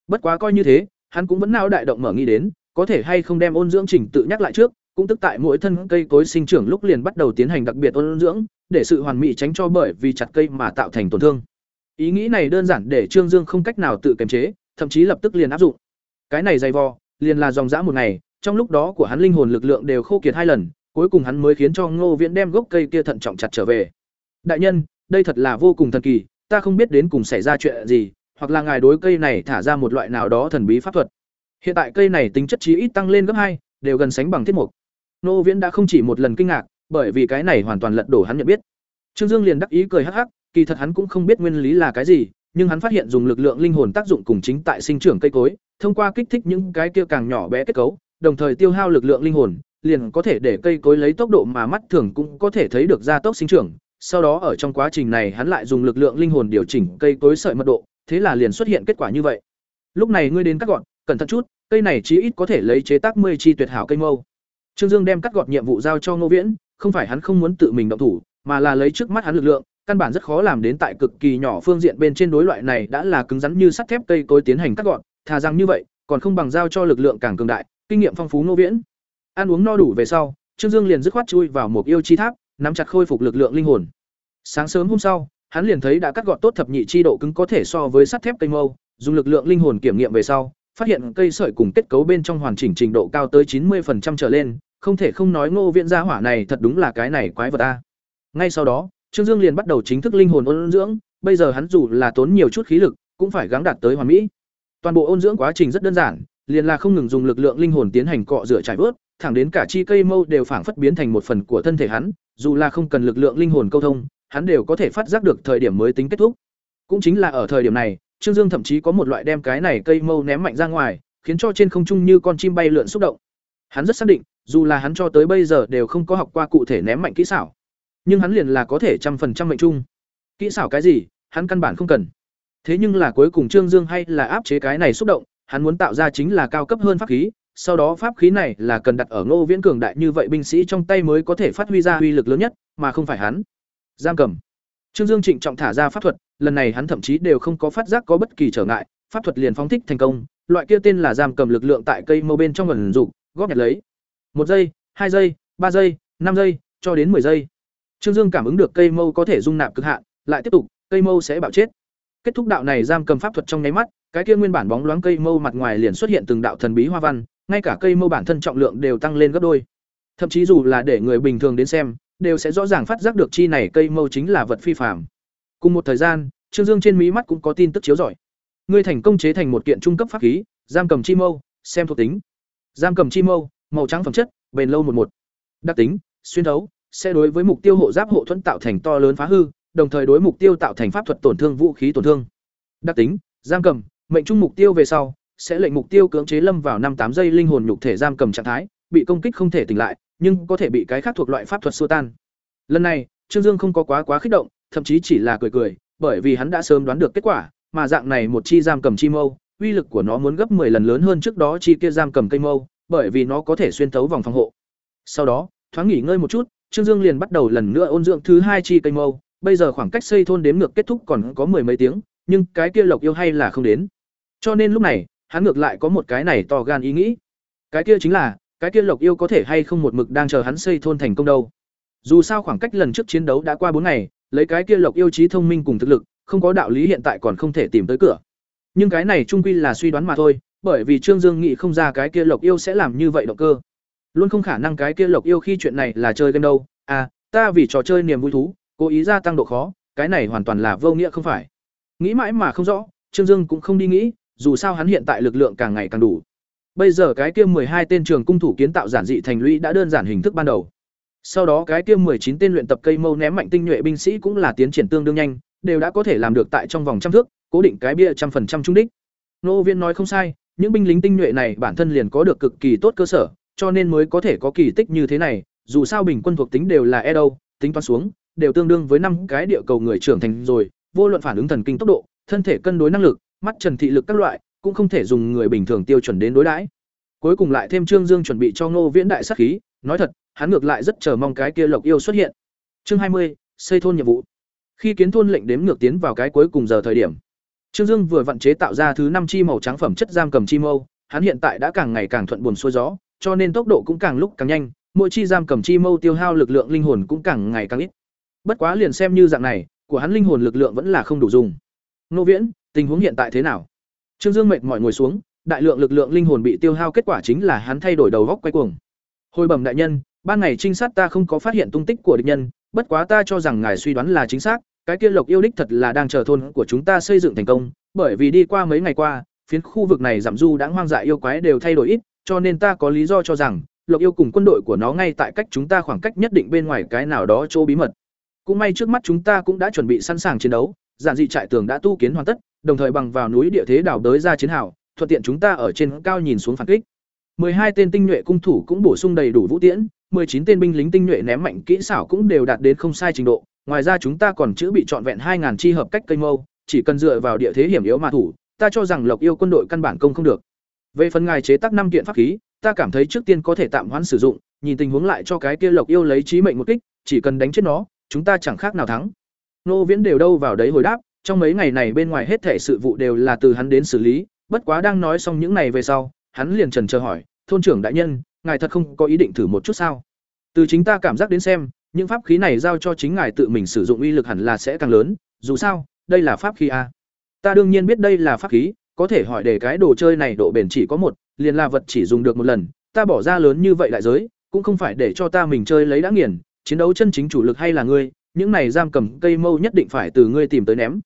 Bất quá coi như thế, hắn cũng vẫn não đại động mở nghĩ đến, có thể hay không đem ôn dưỡng chỉnh tự nhắc lại trước, cũng tức tại mỗi thân cây cối sinh trưởng lúc liền bắt đầu tiến hành đặc biệt ôn dưỡng, để sự hoàn mỹ tránh cho bởi vì chặt cây mà tạo thành tổn thương. Ý nghĩ này đơn giản để Trương Dương không cách nào tự kiềm chế, thậm chí lập tức liền áp dụng. Cái này dày vò, liền là dòng dã một ngày, trong lúc đó của hắn linh hồn lực lượng đều khô kiệt hai lần, cuối cùng hắn mới khiến cho Ngô Viễn đem gốc cây kia thận trọng chặt trở về. Đại nhân, đây thật là vô cùng thần kỳ, ta không biết đến cùng xảy ra chuyện gì, hoặc là ngài đối cây này thả ra một loại nào đó thần bí pháp thuật. Hiện tại cây này tính chất chí ít tăng lên gấp hai, đều gần sánh bằng thiết mục. Ngô Viễn đã không chỉ một lần kinh ngạc, bởi vì cái này hoàn toàn lật đổ hắn nhận biết. Trương Dương liền đắc ý cười hắc hắc, kỳ thật hắn cũng không biết nguyên lý là cái gì, nhưng hắn phát hiện dùng lực lượng linh hồn tác dụng cùng chính tại sinh trưởng cây cối, thông qua kích thích những cái kia càng nhỏ bé kết cấu, đồng thời tiêu hao lực lượng linh hồn, liền có thể để cây cối lấy tốc độ mà mắt thường cũng có thể thấy được gia tốc sinh trưởng. Sau đó ở trong quá trình này hắn lại dùng lực lượng linh hồn điều chỉnh cây cối sợi mật độ, thế là liền xuất hiện kết quả như vậy. Lúc này ngươi đến cắt gọn, cẩn thận chút, cây này chí ít có thể lấy chế tác 10 chi tuyệt hảo cây mâu. Trương Dương đem cắt gọt nhiệm vụ giao cho Ngô Viễn, không phải hắn không muốn tự mình động thủ, mà là lấy trước mắt hắn lực lượng, căn bản rất khó làm đến tại cực kỳ nhỏ phương diện bên trên đối loại này đã là cứng rắn như sắt thép cây cối tiến hành cắt gọn, thà rằng như vậy, còn không bằng giao cho lực lượng càng cường đại, kinh nghiệm phong phú Ngô Viễn. Ăn uống no đủ về sau, Trương Dương liền dứt khoát chui vào một yêu chi tháp, nắm chặt khôi phục lực lượng linh hồn. Sáng sớm hôm sau, hắn liền thấy đã cắt gọt tốt thập nhị chi độ cứng có thể so với sắt thép cây mâu, dùng lực lượng linh hồn kiểm nghiệm về sau, phát hiện cây sợi cùng kết cấu bên trong hoàn chỉnh trình độ cao tới chín 90% trở lên, không thể không nói Ngô Viễn gia hỏa này thật đúng là cái này quái vật a. Ngay sau đó, Trương Dương liền bắt đầu chính thức linh hồn ôn dưỡng, bây giờ hắn dù là tốn nhiều chút khí lực, cũng phải gắng đạt tới hoàn mỹ. Toàn bộ ôn dưỡng quá trình rất đơn giản, liền là không ngừng dùng lực lượng linh hồn tiến hành cọ rửa trải vớt, thẳng đến cả chi cây mâu đều phảng phất biến thành một phần của thân thể hắn, dù là không cần lực lượng linh hồn câu thông, hắn đều có thể phát giác được thời điểm mới tính kết thúc. Cũng chính là ở thời điểm này, Trương Dương thậm chí có một loại đem cái này cây mâu ném mạnh ra ngoài, khiến cho trên không trung như con chim bay lượn xúc động. Hắn rất xác định, dù là hắn cho tới bây giờ đều không có học qua cụ thể ném mạnh kỹ xảo, nhưng hắn liền là có thể trăm phần trăm mệnh trung. Kỹ xảo cái gì, hắn căn bản không cần. Thế nhưng là cuối cùng Trương Dương hay là áp chế cái này xúc động, hắn muốn tạo ra chính là cao cấp hơn pháp khí, sau đó pháp khí này là cần đặt ở Ngô Viễn cường đại như vậy binh sĩ trong tay mới có thể phát huy ra uy lực lớn nhất, mà không phải hắn. Giam cầm. Trương Dương trịnh trọng thả ra pháp thuật, lần này hắn thậm chí đều không có phát giác có bất kỳ trở ngại, pháp thuật liền phóng thích thành công, loại kia tên là giam cầm lực lượng tại cây mâu bên trong ẩn dụng, góp nhặt lấy. một giây, hai giây, ba giây, năm giây, cho đến 10 giây. Trương Dương cảm ứng được cây mâu có thể dung nạp cực hạn, lại tiếp tục, cây mâu sẽ bạo chết. Kết thúc đạo này giam cầm pháp thuật trong nháy mắt, cái kia nguyên bản bóng loáng cây mâu mặt ngoài liền xuất hiện từng đạo thần bí hoa văn, ngay cả cây mâu bản thân trọng lượng đều tăng lên gấp đôi. Thậm chí dù là để người bình thường đến xem, đều sẽ rõ ràng phát giác được chi này cây mâu chính là vật phi phàm. Cùng một thời gian, Trương Dương trên mí mắt cũng có tin tức chiếu rọi. Ngươi thành công chế thành một kiện trung cấp pháp khí, giam cầm chi mâu, xem thuộc tính. Giam cầm chi mâu, màu trắng phẩm chất, bền lâu một một. Đặc tính, xuyên thấu, sẽ đối với mục tiêu hộ giáp hộ thuẫn tạo thành to lớn phá hư, đồng thời đối mục tiêu tạo thành pháp thuật tổn thương vũ khí tổn thương. Đặc tính, giam cầm, mệnh trung mục tiêu về sau, sẽ lệnh mục tiêu cưỡng chế lâm vào năm tám giây linh hồn nhục thể giam cầm trạng thái, bị công kích không thể tỉnh lại, nhưng có thể bị cái khác thuộc loại pháp thuật xua tan. Lần này, Trương Dương không có quá quá kích động, thậm chí chỉ là cười cười, bởi vì hắn đã sớm đoán được kết quả, mà dạng này một chi giam cầm chi mâu, uy lực của nó muốn gấp 10 lần lớn hơn trước đó chi kia giam cầm cây mâu, bởi vì nó có thể xuyên thấu vòng phòng hộ. Sau đó, thoáng nghỉ ngơi một chút, Trương Dương liền bắt đầu lần nữa ôn dưỡng thứ hai chi cây mâu, bây giờ khoảng cách xây thôn đếm ngược kết thúc còn có mười mấy tiếng, nhưng cái kia Lộc Yêu hay là không đến. Cho nên lúc này, hắn ngược lại có một cái này to gan ý nghĩ. Cái kia chính là, cái kia Lộc Yêu có thể hay không một mực đang chờ hắn xây thôn thành công đâu. Dù sao khoảng cách lần trước chiến đấu đã qua bốn ngày, lấy cái kia Lộc Yêu trí thông minh cùng thực lực, không có đạo lý hiện tại còn không thể tìm tới cửa. Nhưng cái này trung quy là suy đoán mà thôi, bởi vì Trương Dương nghĩ không ra cái kia Lộc Yêu sẽ làm như vậy động cơ. Luôn không khả năng cái kia Lộc Yêu khi chuyện này là chơi game đâu. À, ta vì trò chơi niềm vui thú, cố ý gia tăng độ khó, cái này hoàn toàn là vô nghĩa không phải. Nghĩ mãi mà không rõ, Trương Dương cũng không đi nghĩ, dù sao hắn hiện tại lực lượng càng ngày càng đủ. Bây giờ cái kia hai tên trường cung thủ kiến tạo giản dị thành lũy đã đơn giản hình thức ban đầu. Sau đó cái kia chín tên luyện tập cây mâu ném mạnh tinh nhuệ binh sĩ cũng là tiến triển tương đương nhanh, đều đã có thể làm được tại trong vòng trăm thước, cố định cái bia trăm phần trăm trung đích. Nô Viên nói không sai, những binh lính tinh nhuệ này bản thân liền có được cực kỳ tốt cơ sở, cho nên mới có thể có kỳ tích như thế này, dù sao bình quân thuộc tính đều là e đâu, tính toán xuống, đều tương đương với năm cái địa cầu người trưởng thành rồi, vô luận phản ứng thần kinh tốc độ, thân thể cân đối năng lực, mắt trần thị lực các loại, cũng không thể dùng người bình thường tiêu chuẩn đến đối đãi. Cuối cùng lại thêm Trương Dương chuẩn bị cho Ngô Viễn đại sát khí, nói thật, hắn ngược lại rất chờ mong cái kia Lộc Yêu xuất hiện. Chương hai mươi, xây thôn nhiệm vụ. Khi kiến thôn lệnh đếm ngược tiến vào cái cuối cùng giờ thời điểm, Trương Dương vừa vận chế tạo ra thứ năm chi màu trắng phẩm chất giam cầm chi mâu, hắn hiện tại đã càng ngày càng thuận buồn xuôi gió, cho nên tốc độ cũng càng lúc càng nhanh, mỗi chi giam cầm chi mâu tiêu hao lực lượng linh hồn cũng càng ngày càng ít. Bất quá liền xem như dạng này, của hắn linh hồn lực lượng vẫn là không đủ dùng. Nô Viễn, tình huống hiện tại thế nào? Trương Dương mệt mỏi ngồi xuống, đại lượng lực lượng linh hồn bị tiêu hao kết quả chính là hắn thay đổi đầu góc quay cuồng. Hồi bẩm đại nhân, ban ngày trinh sát ta không có phát hiện tung tích của địch nhân, bất quá ta cho rằng ngài suy đoán là chính xác, cái kia Lộc yêu đích thật là đang chờ thôn của chúng ta xây dựng thành công, bởi vì đi qua mấy ngày qua, phiến khu vực này giảm du đã hoang dại yêu quái đều thay đổi ít, cho nên ta có lý do cho rằng Lộc yêu cùng quân đội của nó ngay tại cách chúng ta khoảng cách nhất định bên ngoài cái nào đó chỗ bí mật. Cũng may trước mắt chúng ta cũng đã chuẩn bị sẵn sàng chiến đấu, giản dị trại tường đã tu kiến hoàn tất, đồng thời bằng vào núi địa thế đảo đới ra chiến hào, thuận tiện chúng ta ở trên cao nhìn xuống phản kích. 12 tên tinh nhuệ cung thủ cũng bổ sung đầy đủ vũ tiễn, 19 tên binh lính tinh nhuệ ném mạnh kỹ xảo cũng đều đạt đến không sai trình độ, ngoài ra chúng ta còn chữ bị trọn vẹn 2000 chi hợp cách cây mâu, chỉ cần dựa vào địa thế hiểm yếu mà thủ, ta cho rằng Lộc Yêu quân đội căn bản công không được. Về phần ngài chế tác năm kiện pháp khí, ta cảm thấy trước tiên có thể tạm hoãn sử dụng, nhìn tình huống lại cho cái kia Lộc Yêu lấy chí mệnh một kích, chỉ cần đánh chết nó, chúng ta chẳng khác nào thắng. Nô Viễn đều đâu vào đấy hồi đáp, trong mấy ngày này bên ngoài hết thể sự vụ đều là từ hắn đến xử lý, bất quá đang nói xong những này về sau, hắn liền trần chờ hỏi, "Thôn trưởng đại nhân, ngài thật không có ý định thử một chút sao?" Từ chính ta cảm giác đến xem, những pháp khí này giao cho chính ngài tự mình sử dụng uy lực hẳn là sẽ càng lớn, dù sao, đây là pháp khí a. Ta đương nhiên biết đây là pháp khí, có thể hỏi để cái đồ chơi này độ bền chỉ có một, liền là vật chỉ dùng được một lần, ta bỏ ra lớn như vậy đại giới, cũng không phải để cho ta mình chơi lấy đã nghiền, chiến đấu chân chính chủ lực hay là ngươi, những này giam cầm cây mâu nhất định phải từ ngươi tìm tới ném.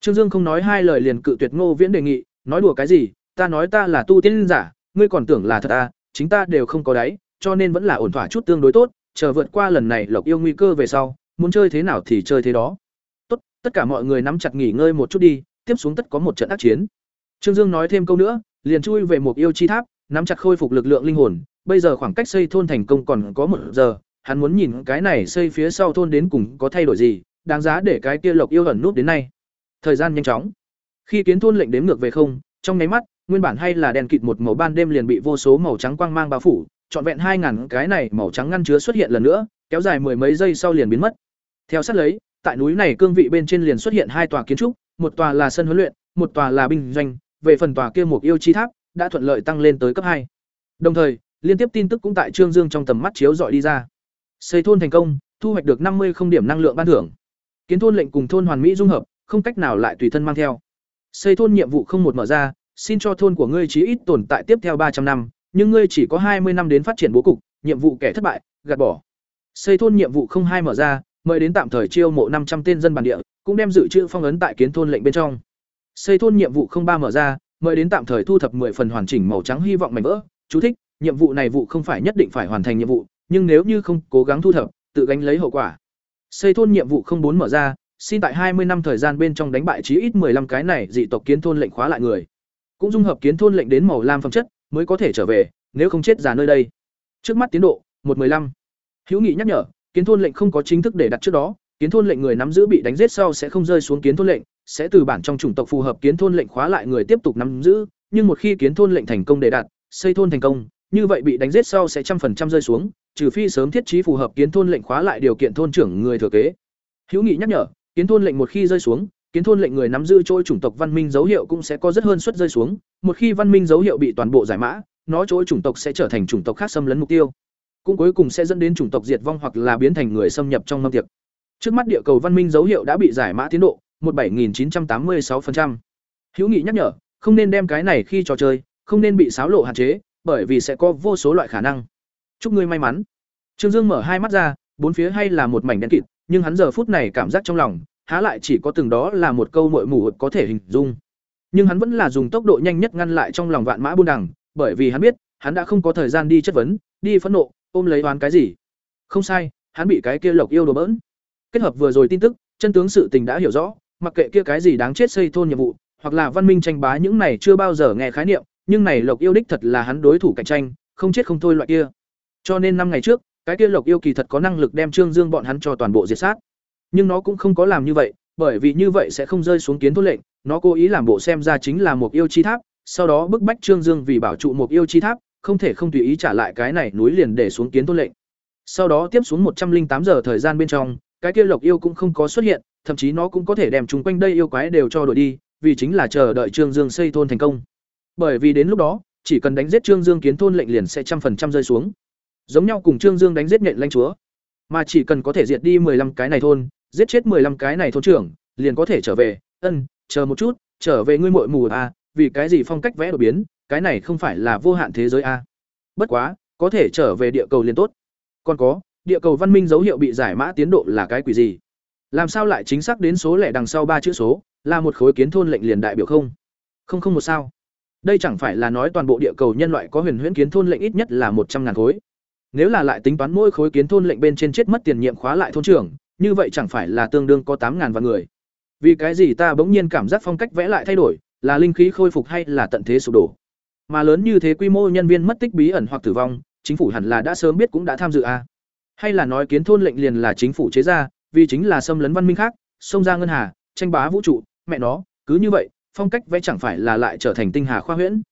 Trương Dương không nói hai lời liền cự tuyệt Ngô Viễn đề nghị, nói đùa cái gì, ta nói ta là tu tiên giả, ngươi còn tưởng là thật à, chính ta đều không có đáy, cho nên vẫn là ổn thỏa chút tương đối tốt, chờ vượt qua lần này Lộc yêu nguy cơ về sau, muốn chơi thế nào thì chơi thế đó. Tốt, tất cả mọi người nắm chặt nghỉ ngơi một chút đi, tiếp xuống tất có một trận ác chiến. Trương Dương nói thêm câu nữa, liền chui về một yêu chi tháp, nắm chặt khôi phục lực lượng linh hồn, bây giờ khoảng cách xây thôn thành công còn có một giờ, hắn muốn nhìn cái này xây phía sau thôn đến cùng có thay đổi gì, đáng giá để cái kia Lộc yêu ẩn núp đến nay. Thời gian nhanh chóng. Khi kiến thôn lệnh đếm ngược về không, trong nháy mắt, nguyên bản hay là đèn kịt một màu ban đêm liền bị vô số màu trắng quang mang bao phủ, trọn vẹn hai ngàn cái này màu trắng ngăn chứa xuất hiện lần nữa, kéo dài mười mấy giây sau liền biến mất. Theo sát lấy, tại núi này cương vị bên trên liền xuất hiện hai tòa kiến trúc, một tòa là sân huấn luyện, một tòa là binh doanh, về phần tòa kia một yêu chi tháp đã thuận lợi tăng lên tới cấp hai. Đồng thời, liên tiếp tin tức cũng tại Trương Dương trong tầm mắt chiếu dọi đi ra. Xây thôn thành công, thu hoạch được năm mươi không điểm năng lượng ban thưởng. Kiến thôn lệnh cùng thôn hoàn mỹ dung hợp, không cách nào lại tùy thân mang theo. Xây thôn nhiệm vụ không một mở ra, xin cho thôn của ngươi chí ít tồn tại tiếp theo ba trăm năm, nhưng ngươi chỉ có hai mươi năm đến phát triển bố cục, nhiệm vụ kẻ thất bại, gạt bỏ. Xây thôn nhiệm vụ không hai mở ra, mời đến tạm thời chiêu mộ năm trăm tên dân bản địa, cũng đem dự trữ phong ấn tại kiến thôn lệnh bên trong. Xây thôn nhiệm vụ không ba mở ra, mời đến tạm thời thu thập 10 phần hoàn chỉnh màu trắng hy vọng mảnh vỡ. Chú thích: Nhiệm vụ này vụ không phải nhất định phải hoàn thành nhiệm vụ, nhưng nếu như không cố gắng thu thập, tự gánh lấy hậu quả. Xây thôn nhiệm vụ không bốn mở ra, xin tại 20 năm thời gian bên trong đánh bại chí ít 15 cái này dị tộc kiến thôn lệnh khóa lại người. Cũng dung hợp kiến thôn lệnh đến màu lam phẩm chất, mới có thể trở về, nếu không chết già nơi đây. Trước mắt tiến độ, 115. Hữu Nghị nhắc nhở, kiến thôn lệnh không có chính thức để đặt trước đó, kiến thôn lệnh người nắm giữ bị đánh giết sau sẽ không rơi xuống kiến thôn lệnh, sẽ từ bản trong chủng tộc phù hợp kiến thôn lệnh khóa lại người tiếp tục nắm giữ, nhưng một khi kiến thôn lệnh thành công để đặt xây thôn thành công, như vậy bị đánh giết sau sẽ trăm phần trăm rơi xuống, trừ phi sớm thiết trí phù hợp kiến thôn lệnh khóa lại điều kiện thôn trưởng người thừa kế. Hữu Nghị nhắc nhở, kiến thôn lệnh một khi rơi xuống, kiến thôn lệnh người nắm giữ chỗ chủng tộc văn minh dấu hiệu cũng sẽ có rất hơn suất rơi xuống, một khi văn minh dấu hiệu bị toàn bộ giải mã, nó chỗ chủng tộc sẽ trở thành chủng tộc khác xâm lấn mục tiêu. Cũng cuối cùng sẽ dẫn đến chủng tộc diệt vong hoặc là biến thành người xâm nhập trong mâm tiệc. Trước mắt địa cầu văn minh dấu hiệu đã bị giải mã tiến độ, 17986%. Hữu Nghị nhắc nhở, không nên đem cái này khi trò chơi, không nên bị xáo lộ hạn chế, bởi vì sẽ có vô số loại khả năng. Chúc ngươi may mắn. Trương Dương mở hai mắt ra, bốn phía hay là một mảnh đen kịt, nhưng hắn giờ phút này cảm giác trong lòng, há lại chỉ có từng đó là một câu muội mù có thể hình dung. Nhưng hắn vẫn là dùng tốc độ nhanh nhất ngăn lại trong lòng vạn mã buôn đằng, bởi vì hắn biết, hắn đã không có thời gian đi chất vấn, đi phẫn nộ, ôm lấy oán cái gì. Không sai, hắn bị cái kia Lộc yêu đồ bỡn. Kết hợp vừa rồi tin tức, chân tướng sự tình đã hiểu rõ, mặc kệ kia cái gì đáng chết xây thôn nhiệm vụ, hoặc là văn minh tranh bá những này chưa bao giờ nghe khái niệm, nhưng này Lộc yêu đích thật là hắn đối thủ cạnh tranh, không chết không thôi loại kia. Cho nên năm ngày trước, cái kia Lộc yêu kỳ thật có năng lực đem Trương Dương bọn hắn cho toàn bộ diệt sát. Nhưng nó cũng không có làm như vậy, bởi vì như vậy sẽ không rơi xuống kiến thôn lệnh, nó cố ý làm bộ xem ra chính là một yêu chi tháp, sau đó bức bách Trương Dương vì bảo trụ một yêu chi tháp, không thể không tùy ý trả lại cái này núi liền để xuống kiến thôn lệnh. Sau đó tiếp xuống một trăm linh tám giờ thời gian bên trong, cái kia lộc yêu cũng không có xuất hiện, thậm chí nó cũng có thể đem chúng quanh đây yêu quái đều cho đội đi, vì chính là chờ đợi Trương Dương xây thôn thành công. Bởi vì đến lúc đó, chỉ cần đánh giết Trương Dương kiến thôn lệnh liền sẽ trăm phần trăm rơi xuống. Giống nhau cùng Trương Dương đánh giết nhện lãnh chúa, mà chỉ cần có thể diệt đi 15 cái này thôn, giết chết 15 cái này thôn trưởng, liền có thể trở về. Ân, chờ một chút, trở về ngươi muội mù à, vì cái gì phong cách vẽ đột biến, cái này không phải là vô hạn thế giới a. À. Bất quá, có thể trở về địa cầu liền tốt. Còn có, địa cầu văn minh dấu hiệu bị giải mã tiến độ là cái quỷ gì? Làm sao lại chính xác đến số lẻ đằng sau ba chữ số, là một khối kiến thôn lệnh liền đại biểu không? Không không một sao. Đây chẳng phải là nói toàn bộ địa cầu nhân loại có huyền huyễn kiến thôn lệnh ít nhất là một trăm ngàn khối. Nếu là lại tính toán mỗi khối kiến thôn lệnh bên trên chết mất tiền nhiệm khóa lại thôn trưởng, như vậy chẳng phải là tương đương có tám ngàn vạn người. Vì cái gì ta bỗng nhiên cảm giác phong cách vẽ lại thay đổi, là linh khí khôi phục hay là tận thế sụp đổ? Mà lớn như thế quy mô nhân viên mất tích bí ẩn hoặc tử vong, chính phủ hẳn là đã sớm biết cũng đã tham dự a. À? Hay là nói kiến thôn lệnh liền là chính phủ chế ra, vì chính là xâm lấn văn minh khác, xông ra ngân hà, tranh bá vũ trụ, mẹ nó, cứ như vậy, phong cách vẽ chẳng phải là lại trở thành tinh hà khoa huyễn.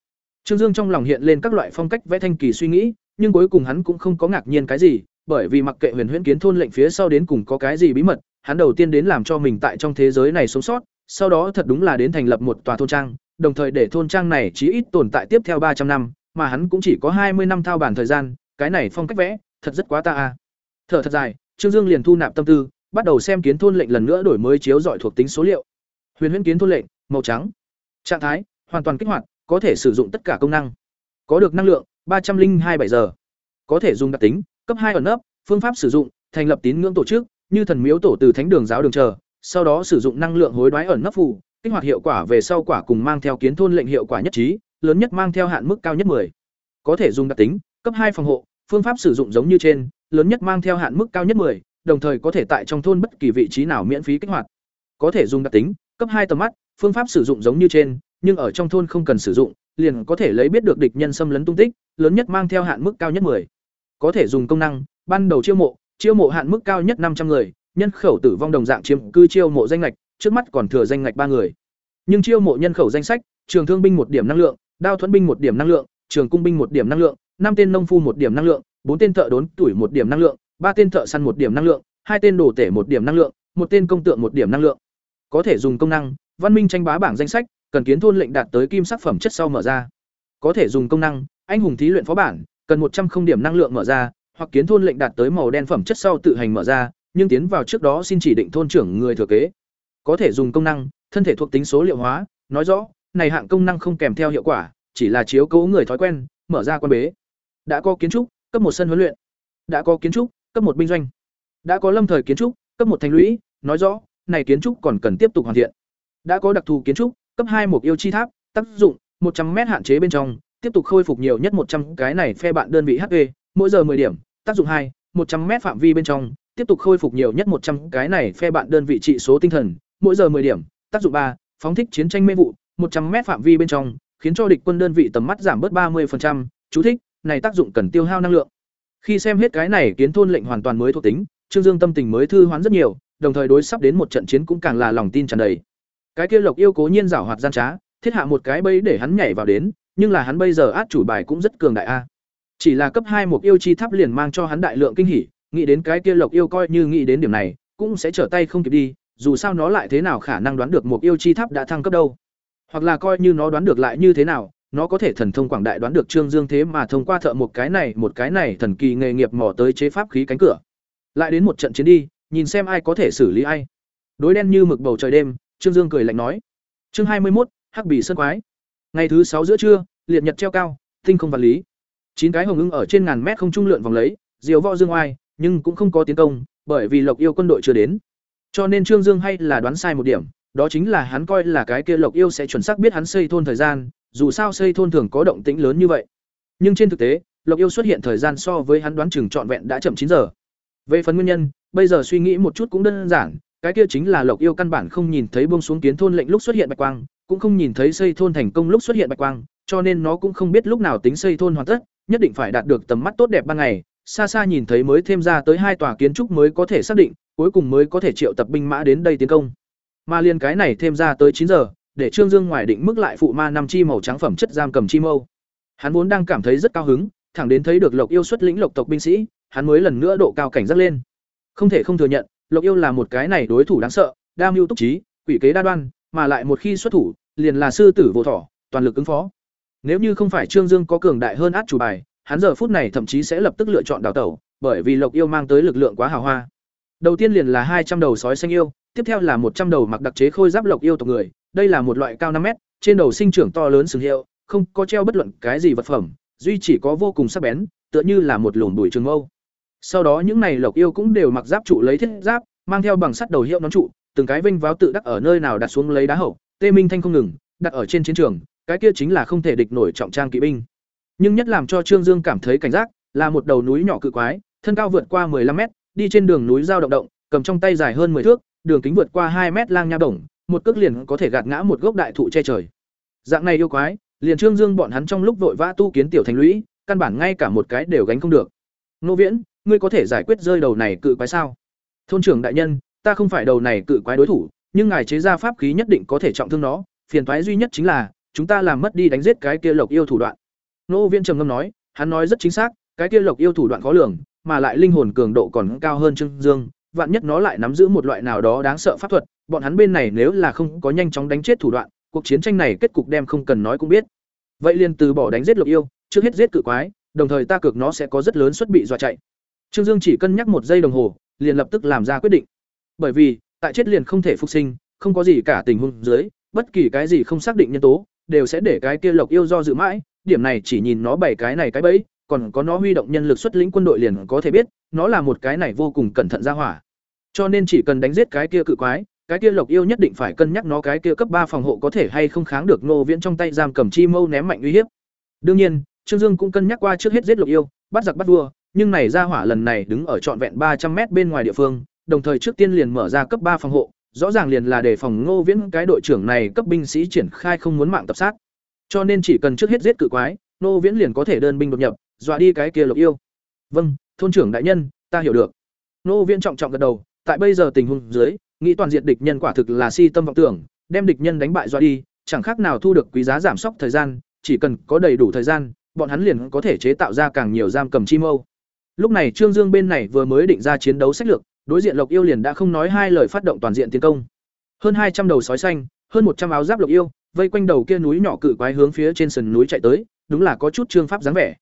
Trương Dương trong lòng hiện lên các loại phong cách vẽ thanh kỳ suy nghĩ, nhưng cuối cùng hắn cũng không có ngạc nhiên cái gì, bởi vì mặc kệ Huyền Huyễn Kiến thôn lệnh phía sau đến cùng có cái gì bí mật, hắn đầu tiên đến làm cho mình tại trong thế giới này sống sót, sau đó thật đúng là đến thành lập một tòa thôn trang, đồng thời để thôn trang này chí ít tồn tại tiếp theo ba trăm năm, mà hắn cũng chỉ có hai mươi năm thao bản thời gian, cái này phong cách vẽ, thật rất quá ta a. Thở thật dài, Trương Dương liền thu nạp tâm tư, bắt đầu xem kiến thôn lệnh lần nữa đổi mới chiếu dọi thuộc tính số liệu. Huyền Huyễn Kiến thôn lệnh, màu trắng. Trạng thái: hoàn toàn kích hoạt, có thể sử dụng tất cả công năng. Có được năng lượng ba trăm linh hai bảy giờ. Có thể dùng đặc tính, cấp hai ẩn nấp, phương pháp sử dụng, thành lập tín ngưỡng tổ chức, như thần miếu tổ từ thánh đường giáo đường chờ, sau đó sử dụng năng lượng hối đoái ẩn nấp phù, kích hoạt hiệu quả về sau quả cùng mang theo kiến thôn lệnh hiệu quả nhất trí, lớn nhất mang theo hạn mức cao nhất 10. Có thể dùng đặc tính, cấp hai phòng hộ, phương pháp sử dụng giống như trên, lớn nhất mang theo hạn mức cao nhất 10, đồng thời có thể tại trong thôn bất kỳ vị trí nào miễn phí kích hoạt. Có thể dùng đặc tính, cấp hai tầm mắt, phương pháp sử dụng giống như trên, nhưng ở trong thôn không cần sử dụng, liền có thể lấy biết được địch nhân xâm lấn tung tích, lớn nhất mang theo hạn mức cao nhất 10. Có thể dùng công năng, ban đầu chiêu mộ, chiêu mộ hạn mức cao nhất 500 người, nhân khẩu tử vong đồng dạng chiếm cư chiêu mộ danh ngạch, trước mắt còn thừa danh ngạch ba người. Nhưng chiêu mộ nhân khẩu danh sách, trường thương binh một điểm năng lượng, đao thuẫn binh một điểm năng lượng, trường cung binh một điểm năng lượng, năm tên nông phu một điểm năng lượng, bốn tên thợ đốn tuổi một điểm năng lượng, ba tên thợ săn một điểm năng lượng, hai tên đồ tể một điểm năng lượng, một tên công tượng một điểm năng lượng. Có thể dùng công năng, văn minh tranh bá bảng danh sách, cần kiến thôn lệnh đạt tới kim sắc phẩm chất sau mở ra. Có thể dùng công năng, anh hùng thí luyện phó bản, cần một trăm không điểm năng lượng mở ra, hoặc kiến thôn lệnh đạt tới màu đen phẩm chất sau tự hành mở ra, nhưng tiến vào trước đó xin chỉ định thôn trưởng người thừa kế. Có thể dùng công năng, thân thể thuộc tính số liệu hóa, nói rõ, này hạng công năng không kèm theo hiệu quả, chỉ là chiếu cố người thói quen, mở ra quan bế. Đã có kiến trúc, cấp một sân huấn luyện. Đã có kiến trúc, cấp một binh doanh. Đã có lâm thời kiến trúc, cấp một thành lũy, nói rõ, này kiến trúc còn cần tiếp tục hoàn thiện. Đã có đặc thù kiến trúc, cấp hai mục yêu chi tháp, tác dụng một trăm m hạn chế bên trong, tiếp tục khôi phục nhiều nhất một trăm cái này phe bạn đơn vị HP, mỗi giờ 10 điểm, tác dụng hai một trăm m phạm vi bên trong, tiếp tục khôi phục nhiều nhất một trăm cái này phe bạn đơn vị trị số tinh thần, mỗi giờ 10 điểm, tác dụng ba phóng thích chiến tranh mê vụ, một trăm m phạm vi bên trong, khiến cho địch quân đơn vị tầm mắt giảm bớt 30%, chú thích, này tác dụng cần tiêu hao năng lượng. Khi xem hết cái này kiến thôn lệnh hoàn toàn mới thuộc tính, Trương Dương tâm tình mới thư hoán rất nhiều, đồng thời đối sắp đến một trận chiến cũng càng là lòng tin tràn đầy. Cái kia Lộc yêu cố nhiên giảo hoạt gian trá, thiết hạ một cái bẫy để hắn nhảy vào đến, nhưng là hắn bây giờ át chủ bài cũng rất cường đại a. Chỉ là cấp hai một yêu chi tháp liền mang cho hắn đại lượng kinh hỉ, nghĩ đến cái kia Lộc yêu coi như nghĩ đến điểm này, cũng sẽ trở tay không kịp đi, dù sao nó lại thế nào khả năng đoán được một yêu chi tháp đã thăng cấp đâu. Hoặc là coi như nó đoán được lại như thế nào, nó có thể thần thông quảng đại đoán được Trương Dương thế mà thông qua thợ một cái này, một cái này thần kỳ nghề nghiệp mò tới chế pháp khí cánh cửa. Lại đến một trận chiến đi, nhìn xem ai có thể xử lý ai. Đối đen như mực bầu trời đêm, Trương Dương cười lạnh nói. Chương hai mươi 21, Hắc Bỉ Sơn Quái. Ngày thứ sáu giữa trưa, liệt nhật treo cao, tinh không vật lý. Chín cái hồng ưng ở trên ngàn mét không trung lượn vòng lấy, diều võ dương oai, nhưng cũng không có tiến công, bởi vì Lộc Yêu quân đội chưa đến. Cho nên Trương Dương hay là đoán sai một điểm, đó chính là hắn coi là cái kia Lộc Yêu sẽ chuẩn xác biết hắn xây thôn thời gian, dù sao xây thôn thường có động tĩnh lớn như vậy. Nhưng trên thực tế, Lộc Yêu xuất hiện thời gian so với hắn đoán chừng trọn vẹn đã chậm chín giờ. Về phần nguyên nhân, bây giờ suy nghĩ một chút cũng đơn giản, cái kia chính là Lộc Yêu căn bản không nhìn thấy buông xuống kiến thôn lệnh lúc xuất hiện bạch quang, cũng không nhìn thấy xây thôn thành công lúc xuất hiện bạch quang, cho nên nó cũng không biết lúc nào tính xây thôn hoàn tất, nhất định phải đạt được tầm mắt tốt đẹp ban ngày, xa xa nhìn thấy mới thêm ra tới hai tòa kiến trúc mới có thể xác định, cuối cùng mới có thể triệu tập binh mã đến đây tiến công. Mà liên cái này thêm ra tới chín giờ, để Trương Dương ngoài định mức lại phụ ma năm chi màu trắng phẩm chất giam cầm chi mâu. Hắn vốn đang cảm thấy rất cao hứng, thẳng đến thấy được Lộc Yêu xuất lĩnh Lộc tộc binh sĩ, hắn mới lần nữa độ cao cảnh giác lên. Không thể không thừa nhận, Lộc Yêu là một cái này đối thủ đáng sợ, đa mưu túc trí, quỷ kế đa đoan, mà lại một khi xuất thủ, liền là sư tử vô thỏ, toàn lực ứng phó. Nếu như không phải Trương Dương có cường đại hơn át chủ bài, hắn giờ phút này thậm chí sẽ lập tức lựa chọn đào tẩu, bởi vì Lộc Yêu mang tới lực lượng quá hào hoa. Đầu tiên liền là hai trăm đầu sói xanh yêu, tiếp theo là một trăm đầu mặc đặc chế khôi giáp Lộc Yêu tộc người, đây là một loại cao năm mét, trên đầu sinh trưởng to lớn sừng hiệu, không có treo bất luận cái gì vật phẩm, duy chỉ có vô cùng sắc bén, tựa như là một lùm đùi trường mâu. Sau đó những này Lộc Yêu cũng đều mặc giáp trụ lấy thiết giáp, mang theo bằng sắt đầu hiệu nón trụ, từng cái vinh váo tự đắc ở nơi nào đặt xuống lấy đá hậu, tê minh thanh không ngừng, đặt ở trên chiến trường, cái kia chính là không thể địch nổi trọng trang kỵ binh. Nhưng nhất làm cho Trương Dương cảm thấy cảnh giác, là một đầu núi nhỏ cự quái, thân cao vượt qua 15 mét, đi trên đường núi giao động động, cầm trong tay dài hơn 10 thước, đường kính vượt qua 2 mét lang nha bổng, một cước liền có thể gạt ngã một gốc đại thụ che trời. Dạng này yêu quái, liền Trương Dương bọn hắn trong lúc vội vã tu kiến tiểu thành lũy, căn bản ngay cả một cái đều gánh không được. Nô Viễn, ngươi có thể giải quyết rơi đầu này cự quái sao? Thôn trưởng đại nhân, ta không phải đầu này cự quái đối thủ, nhưng ngài chế ra pháp khí nhất định có thể trọng thương nó, phiền toái duy nhất chính là chúng ta làm mất đi đánh giết cái kia lộc yêu thủ đoạn. Nô Viễn trầm ngâm nói, hắn nói rất chính xác, cái kia lộc yêu thủ đoạn khó lường, mà lại linh hồn cường độ còn cao hơn Trương Dương, vạn nhất nó lại nắm giữ một loại nào đó đáng sợ pháp thuật, bọn hắn bên này nếu là không có nhanh chóng đánh chết thủ đoạn, cuộc chiến tranh này kết cục đem không cần nói cũng biết. Vậy liền từ bỏ đánh giết lộc yêu, trước hết giết cự quái, đồng thời ta cược nó sẽ có rất lớn suất bị dọa chạy. Trương Dương chỉ cân nhắc một giây đồng hồ, liền lập tức làm ra quyết định. Bởi vì, tại chết liền không thể phục sinh, không có gì cả tình huống dưới, bất kỳ cái gì không xác định nhân tố, đều sẽ để cái kia lộc yêu do dự mãi, điểm này chỉ nhìn nó bảy cái này cái bẫy, còn có nó huy động nhân lực xuất lĩnh quân đội liền có thể biết, nó là một cái này vô cùng cẩn thận ra hỏa. Cho nên chỉ cần đánh giết cái kia cự quái, cái kia lộc yêu nhất định phải cân nhắc nó cái kia cấp ba phòng hộ có thể hay không kháng được nô viễn trong tay giam cầm chi mâu ném mạnh uy hiếp đương nhiên trương dương cũng cân nhắc qua trước hết giết lộc yêu bắt giặc bắt vua nhưng này ra hỏa lần này đứng ở trọn vẹn ba trăm mét bên ngoài địa phương, đồng thời trước tiên liền mở ra cấp ba phòng hộ, rõ ràng liền là để phòng ngô viễn, cái đội trưởng này cấp binh sĩ triển khai không muốn mạng tập sát. Cho nên chỉ cần trước hết giết cự quái, ngô viễn liền có thể đơn binh đột nhập, dọa đi cái kia lộc yêu. Vâng thôn trưởng đại nhân, ta hiểu được. Ngô viễn trọng trọng gật đầu, tại bây giờ tình huống dưới, nghĩ toàn diện địch nhân quả thực là si tâm vọng tưởng, đem địch nhân đánh bại dọa đi, chẳng khác nào thu được quý giá giảm sốc thời gian, chỉ cần có đầy đủ thời gian, bọn hắn liền có thể chế tạo ra càng nhiều giam cầm chi mâu lúc này trương dương bên này vừa mới định ra chiến đấu sách lược đối diện lộc yêu liền đã không nói hai lời phát động toàn diện tiến công hơn hai trăm đầu sói xanh hơn một trăm áo giáp lộc yêu vây quanh đầu kia núi nhỏ cự quái hướng phía trên sườn núi chạy tới đúng là có chút trương pháp dáng vẻ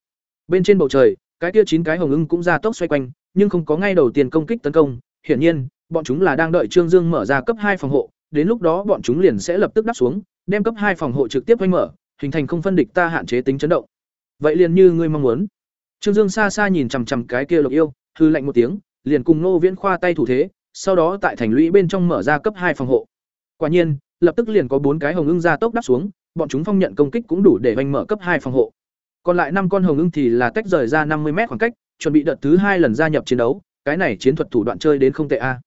bên trên bầu trời cái kia chín cái hồng ưng cũng ra tốc xoay quanh nhưng không có ngay đầu tiên công kích tấn công hiển nhiên bọn chúng là đang đợi Trương Dương mở ra cấp hai phòng hộ, đến lúc đó bọn chúng liền sẽ lập tức đáp xuống, đem cấp hai phòng hộ trực tiếp vây mở, hình thành không phân địch ta hạn chế tính chấn động. Vậy liền như ngươi mong muốn. Trương Dương xa xa nhìn chằm chằm cái kia Lục Yêu, hư lạnh một tiếng, liền cùng Nô Viễn khoa tay thủ thế, sau đó tại thành lũy bên trong mở ra cấp hai phòng hộ. Quả nhiên, lập tức liền có bốn cái hồng ưng ra tốc đáp xuống, bọn chúng phong nhận công kích cũng đủ để vành mở cấp hai phòng hộ. Còn lại năm con hồng ưng thì là tách rời ra năm mươi mét khoảng cách, chuẩn bị đợt thứ hai lần gia nhập chiến đấu, cái này chiến thuật thủ đoạn chơi đến không tệ a.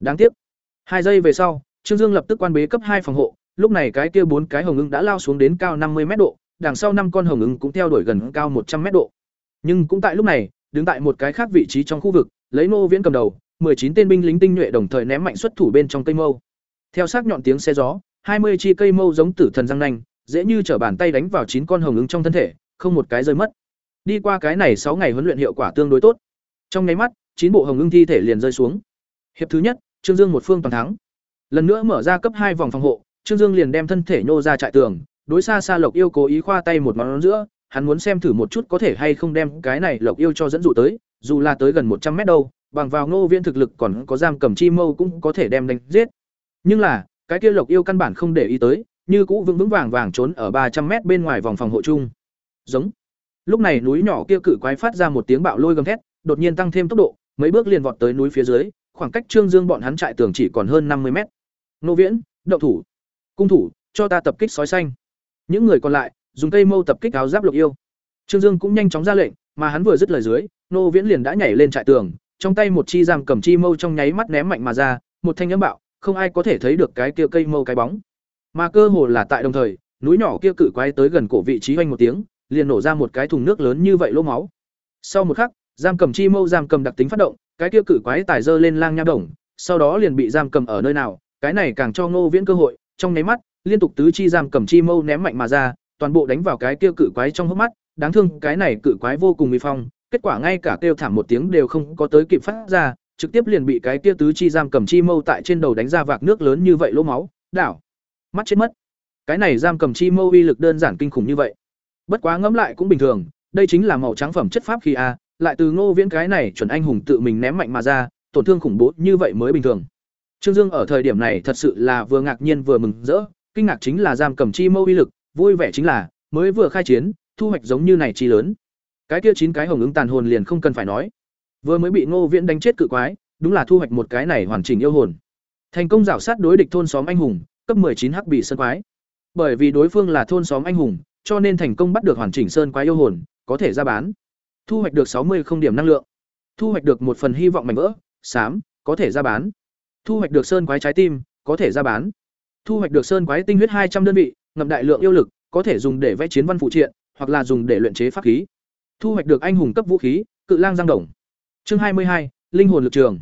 Đáng tiếc. Hai giây về sau, Trương Dương lập tức quan bế cấp hai phòng hộ, lúc này cái kia bốn cái hồng ưng đã lao xuống đến cao năm mươi mét độ, đằng sau năm con hồng ưng cũng theo đuổi gần cao một trăm mét độ. Nhưng cũng tại lúc này, đứng tại một cái khác vị trí trong khu vực, lấy Nô Viễn cầm đầu, chín tên binh lính tinh nhuệ đồng thời ném mạnh xuất thủ bên trong cây mâu. Theo sát nhọn tiếng xe gió, hai mươi chi cây mâu giống tử thần răng nanh, dễ như trở bàn tay đánh vào chín con hồng ứng trong thân thể, không một cái rơi mất. Đi qua cái này sáu ngày huấn luyện hiệu quả tương đối tốt. Trong nháy mắt, chín bộ hồng ưng thi thể liền rơi xuống. Hiệp thứ nhất, Trương Dương một phương toàn thắng. Lần nữa mở ra cấp hai vòng phòng hộ, Trương Dương liền đem thân thể nhô ra trại tường, đối xa xa Lộc Yêu cố ý khoa tay một món giữa, hắn muốn xem thử một chút có thể hay không đem cái này Lộc Yêu cho dẫn dụ tới, dù là tới gần một trăm mét đâu, bằng vào Ngô Viễn thực lực còn có giam cầm chi mâu cũng có thể đem đánh giết. Nhưng là, cái kia Lộc Yêu căn bản không để ý tới, như cũ vững vững vàng vàng trốn ở ba trăm mét bên ngoài vòng phòng hộ chung. Giống. Lúc này núi nhỏ kia cự quái phát ra một tiếng bạo lôi gầm thét, đột nhiên tăng thêm tốc độ, mấy bước liền vọt tới núi phía dưới, khoảng cách Trương Dương bọn hắn trại tường chỉ còn hơn năm mươi mét. Nô Viễn, động thủ, cung thủ, cho ta tập kích sói xanh. Những người còn lại, dùng cây mâu tập kích áo giáp lục yêu. Trương Dương cũng nhanh chóng ra lệnh, mà hắn vừa dứt lời dưới, Nô Viễn liền đã nhảy lên trại tường, trong tay một chi giam cầm chi mâu trong nháy mắt ném mạnh mà ra, một thanh âm bạo, không ai có thể thấy được cái kia cây mâu cái bóng. Mà cơ hồ là tại đồng thời, núi nhỏ kia cự quái tới gần cổ vị trí hoành một tiếng, liền nổ ra một cái thùng nước lớn như vậy lỗ máu. Sau một khắc, giam cầm chi mâu giam cầm đặc tính phát động, cái kia cự quái tài dơ lên lang nha đồng, sau đó liền bị giam cầm ở nơi nào, cái này càng cho Ngô Viễn cơ hội, trong nháy mắt, liên tục tứ chi giam cầm chi mâu ném mạnh mà ra, toàn bộ đánh vào cái kia cự quái trong hốc mắt, đáng thương cái này cự quái vô cùng uy phong, kết quả ngay cả kêu thảm một tiếng đều không có tới kịp phát ra, trực tiếp liền bị cái kia tứ chi giam cầm chi mâu tại trên đầu đánh ra vạc nước lớn như vậy lỗ máu, đảo. Mắt chết mất. Cái này giam cầm chi mâu uy lực đơn giản kinh khủng như vậy. Bất quá ngẫm lại cũng bình thường, đây chính là màu trắng phẩm chất pháp khí a, lại từ Ngô Viễn cái này chuẩn anh hùng tự mình ném mạnh mà ra, tổn thương khủng bố như vậy mới bình thường. Trương Dương ở thời điểm này thật sự là vừa ngạc nhiên vừa mừng rỡ, kinh ngạc chính là giam cầm chi mâu uy lực, vui vẻ chính là mới vừa khai chiến, thu hoạch giống như này chi lớn. Cái kia chín cái hồng ứng tàn hồn liền không cần phải nói. Vừa mới bị Ngô Viễn đánh chết cự quái, đúng là thu hoạch một cái này hoàn chỉnh yêu hồn. Thành công giảo sát đối địch thôn xóm anh hùng, cấp chín hắc bị sơn quái. Bởi vì đối phương là thôn xóm anh hùng, cho nên thành công bắt được hoàn chỉnh sơn quái yêu hồn, có thể ra bán. Thu hoạch được sáu mươi không điểm năng lượng. Thu hoạch được một phần hy vọng mảnh vỡ, xám, có thể ra bán. Thu hoạch được sơn quái trái tim, có thể ra bán. Thu hoạch được sơn quái tinh huyết hai trăm đơn vị, ngậm đại lượng yêu lực, có thể dùng để vẽ chiến văn phụ triện, hoặc là dùng để luyện chế pháp khí. Thu hoạch được anh hùng cấp vũ khí, cự lang giang đồng. Chương hai mươi hai, linh hồn lực trường.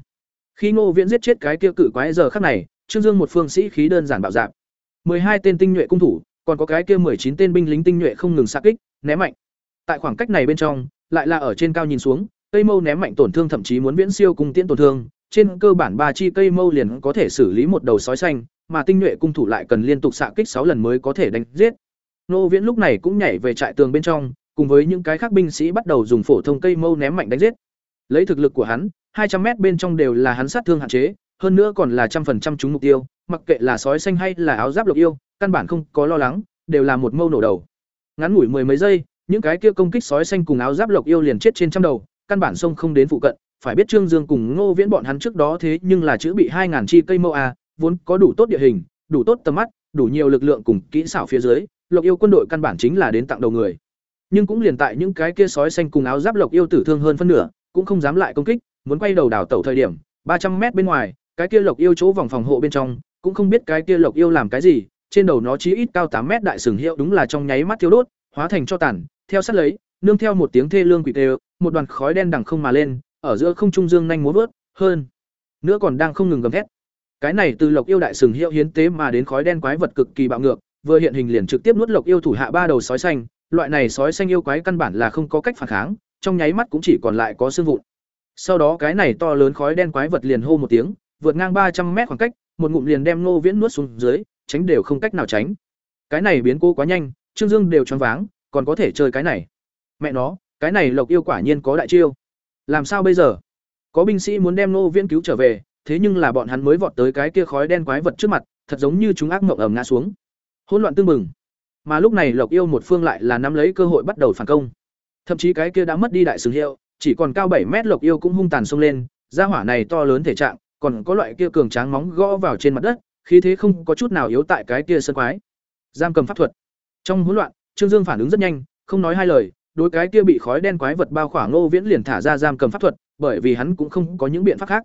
Khi Ngô Viễn giết chết cái kia cự quái giờ khắc này, Trương Dương một phương sĩ khí đơn giản bạo dạn. hai tên tinh nhuệ cung thủ, còn có cái kia chín tên binh lính tinh nhuệ không ngừng xạ kích, ném mạnh. Tại khoảng cách này bên trong, lại là ở trên cao nhìn xuống, cây mâu ném mạnh tổn thương thậm chí muốn viễn siêu cùng tiễn tổn thương, trên cơ bản ba chi cây mâu liền có thể xử lý một đầu sói xanh, mà tinh nhuệ cung thủ lại cần liên tục xạ kích sáu lần mới có thể đánh giết. Nô Viễn lúc này cũng nhảy về trại tường bên trong, cùng với những cái khác binh sĩ bắt đầu dùng phổ thông cây mâu ném mạnh đánh giết. Lấy thực lực của hắn, hai trăm mét bên trong đều là hắn sát thương hạn chế, hơn nữa còn là trăm phần trăm trúng mục tiêu, mặc kệ là sói xanh hay là áo giáp lục yêu, căn bản không có lo lắng, đều là một mâu nổ đầu. Ngắn ngủi mười mấy giây, những cái kia công kích sói xanh cùng áo giáp lộc yêu liền chết trên trăm đầu, căn bản sông không đến phụ cận, phải biết Trương Dương cùng Ngô Viễn bọn hắn trước đó thế nhưng là chữ bị hai ngàn chi cây mâu a, vốn có đủ tốt địa hình, đủ tốt tầm mắt, đủ nhiều lực lượng cùng kỹ xảo phía dưới, lộc yêu quân đội căn bản chính là đến tặng đầu người. Nhưng cũng liền tại những cái kia sói xanh cùng áo giáp lộc yêu tử thương hơn phân nửa, cũng không dám lại công kích, muốn quay đầu đảo tẩu thời điểm, ba trăm mét bên ngoài, cái kia lộc yêu chỗ vòng phòng hộ bên trong, cũng không biết cái kia lộc yêu làm cái gì, trên đầu nó chí ít cao tám mét đại sừng hiệu đúng là trong nháy mắt thiêu đốt, hóa thành cho tàn, theo sát lấy, nương theo một tiếng thê lương quỷ tê, một đoàn khói đen đằng không mà lên, ở giữa không trung dương nhanh múa vớt, hơn nữa còn đang không ngừng gầm thét. Cái này từ Lộc Yêu đại sừng hiệu hiến tế mà đến khói đen quái vật cực kỳ bạo ngược, vừa hiện hình liền trực tiếp nuốt Lộc Yêu thủ hạ ba đầu sói xanh, loại này sói xanh yêu quái căn bản là không có cách phản kháng, trong nháy mắt cũng chỉ còn lại có xương vụn. Sau đó cái này to lớn khói đen quái vật liền hô một tiếng, vượt ngang ba trăm mét khoảng cách, một ngụm liền đem Ngô Viễn nuốt xuống dưới, tránh đều không cách nào tránh. Cái này biến cố quá nhanh, Trương Dương đều choáng váng, còn có thể chơi cái này. Mẹ nó, cái này Lộc yêu quả nhiên có đại chiêu. Làm sao bây giờ? Có binh sĩ muốn đem Ngô Viễn cứu trở về, thế nhưng là bọn hắn mới vọt tới cái kia khói đen quái vật trước mặt, thật giống như chúng ác mộng ầm ngã xuống. Hỗn loạn tương mừng. Mà lúc này Lộc yêu một phương lại là nắm lấy cơ hội bắt đầu phản công. Thậm chí cái kia đã mất đi đại sừng hiệu, chỉ còn cao bảy mét Lộc yêu cũng hung tàn xông lên, gia hỏa này to lớn thể trạng, còn có loại kia cường tráng móng gõ vào trên mặt đất, khí thế không có chút nào yếu tại cái kia sơn quái. Giam cầm pháp thuật. Trong hỗn loạn, Trương Dương phản ứng rất nhanh, không nói hai lời, đối cái kia bị khói đen quái vật bao khỏa Ngô Viễn liền thả ra giam cầm pháp thuật, bởi vì hắn cũng không có những biện pháp khác.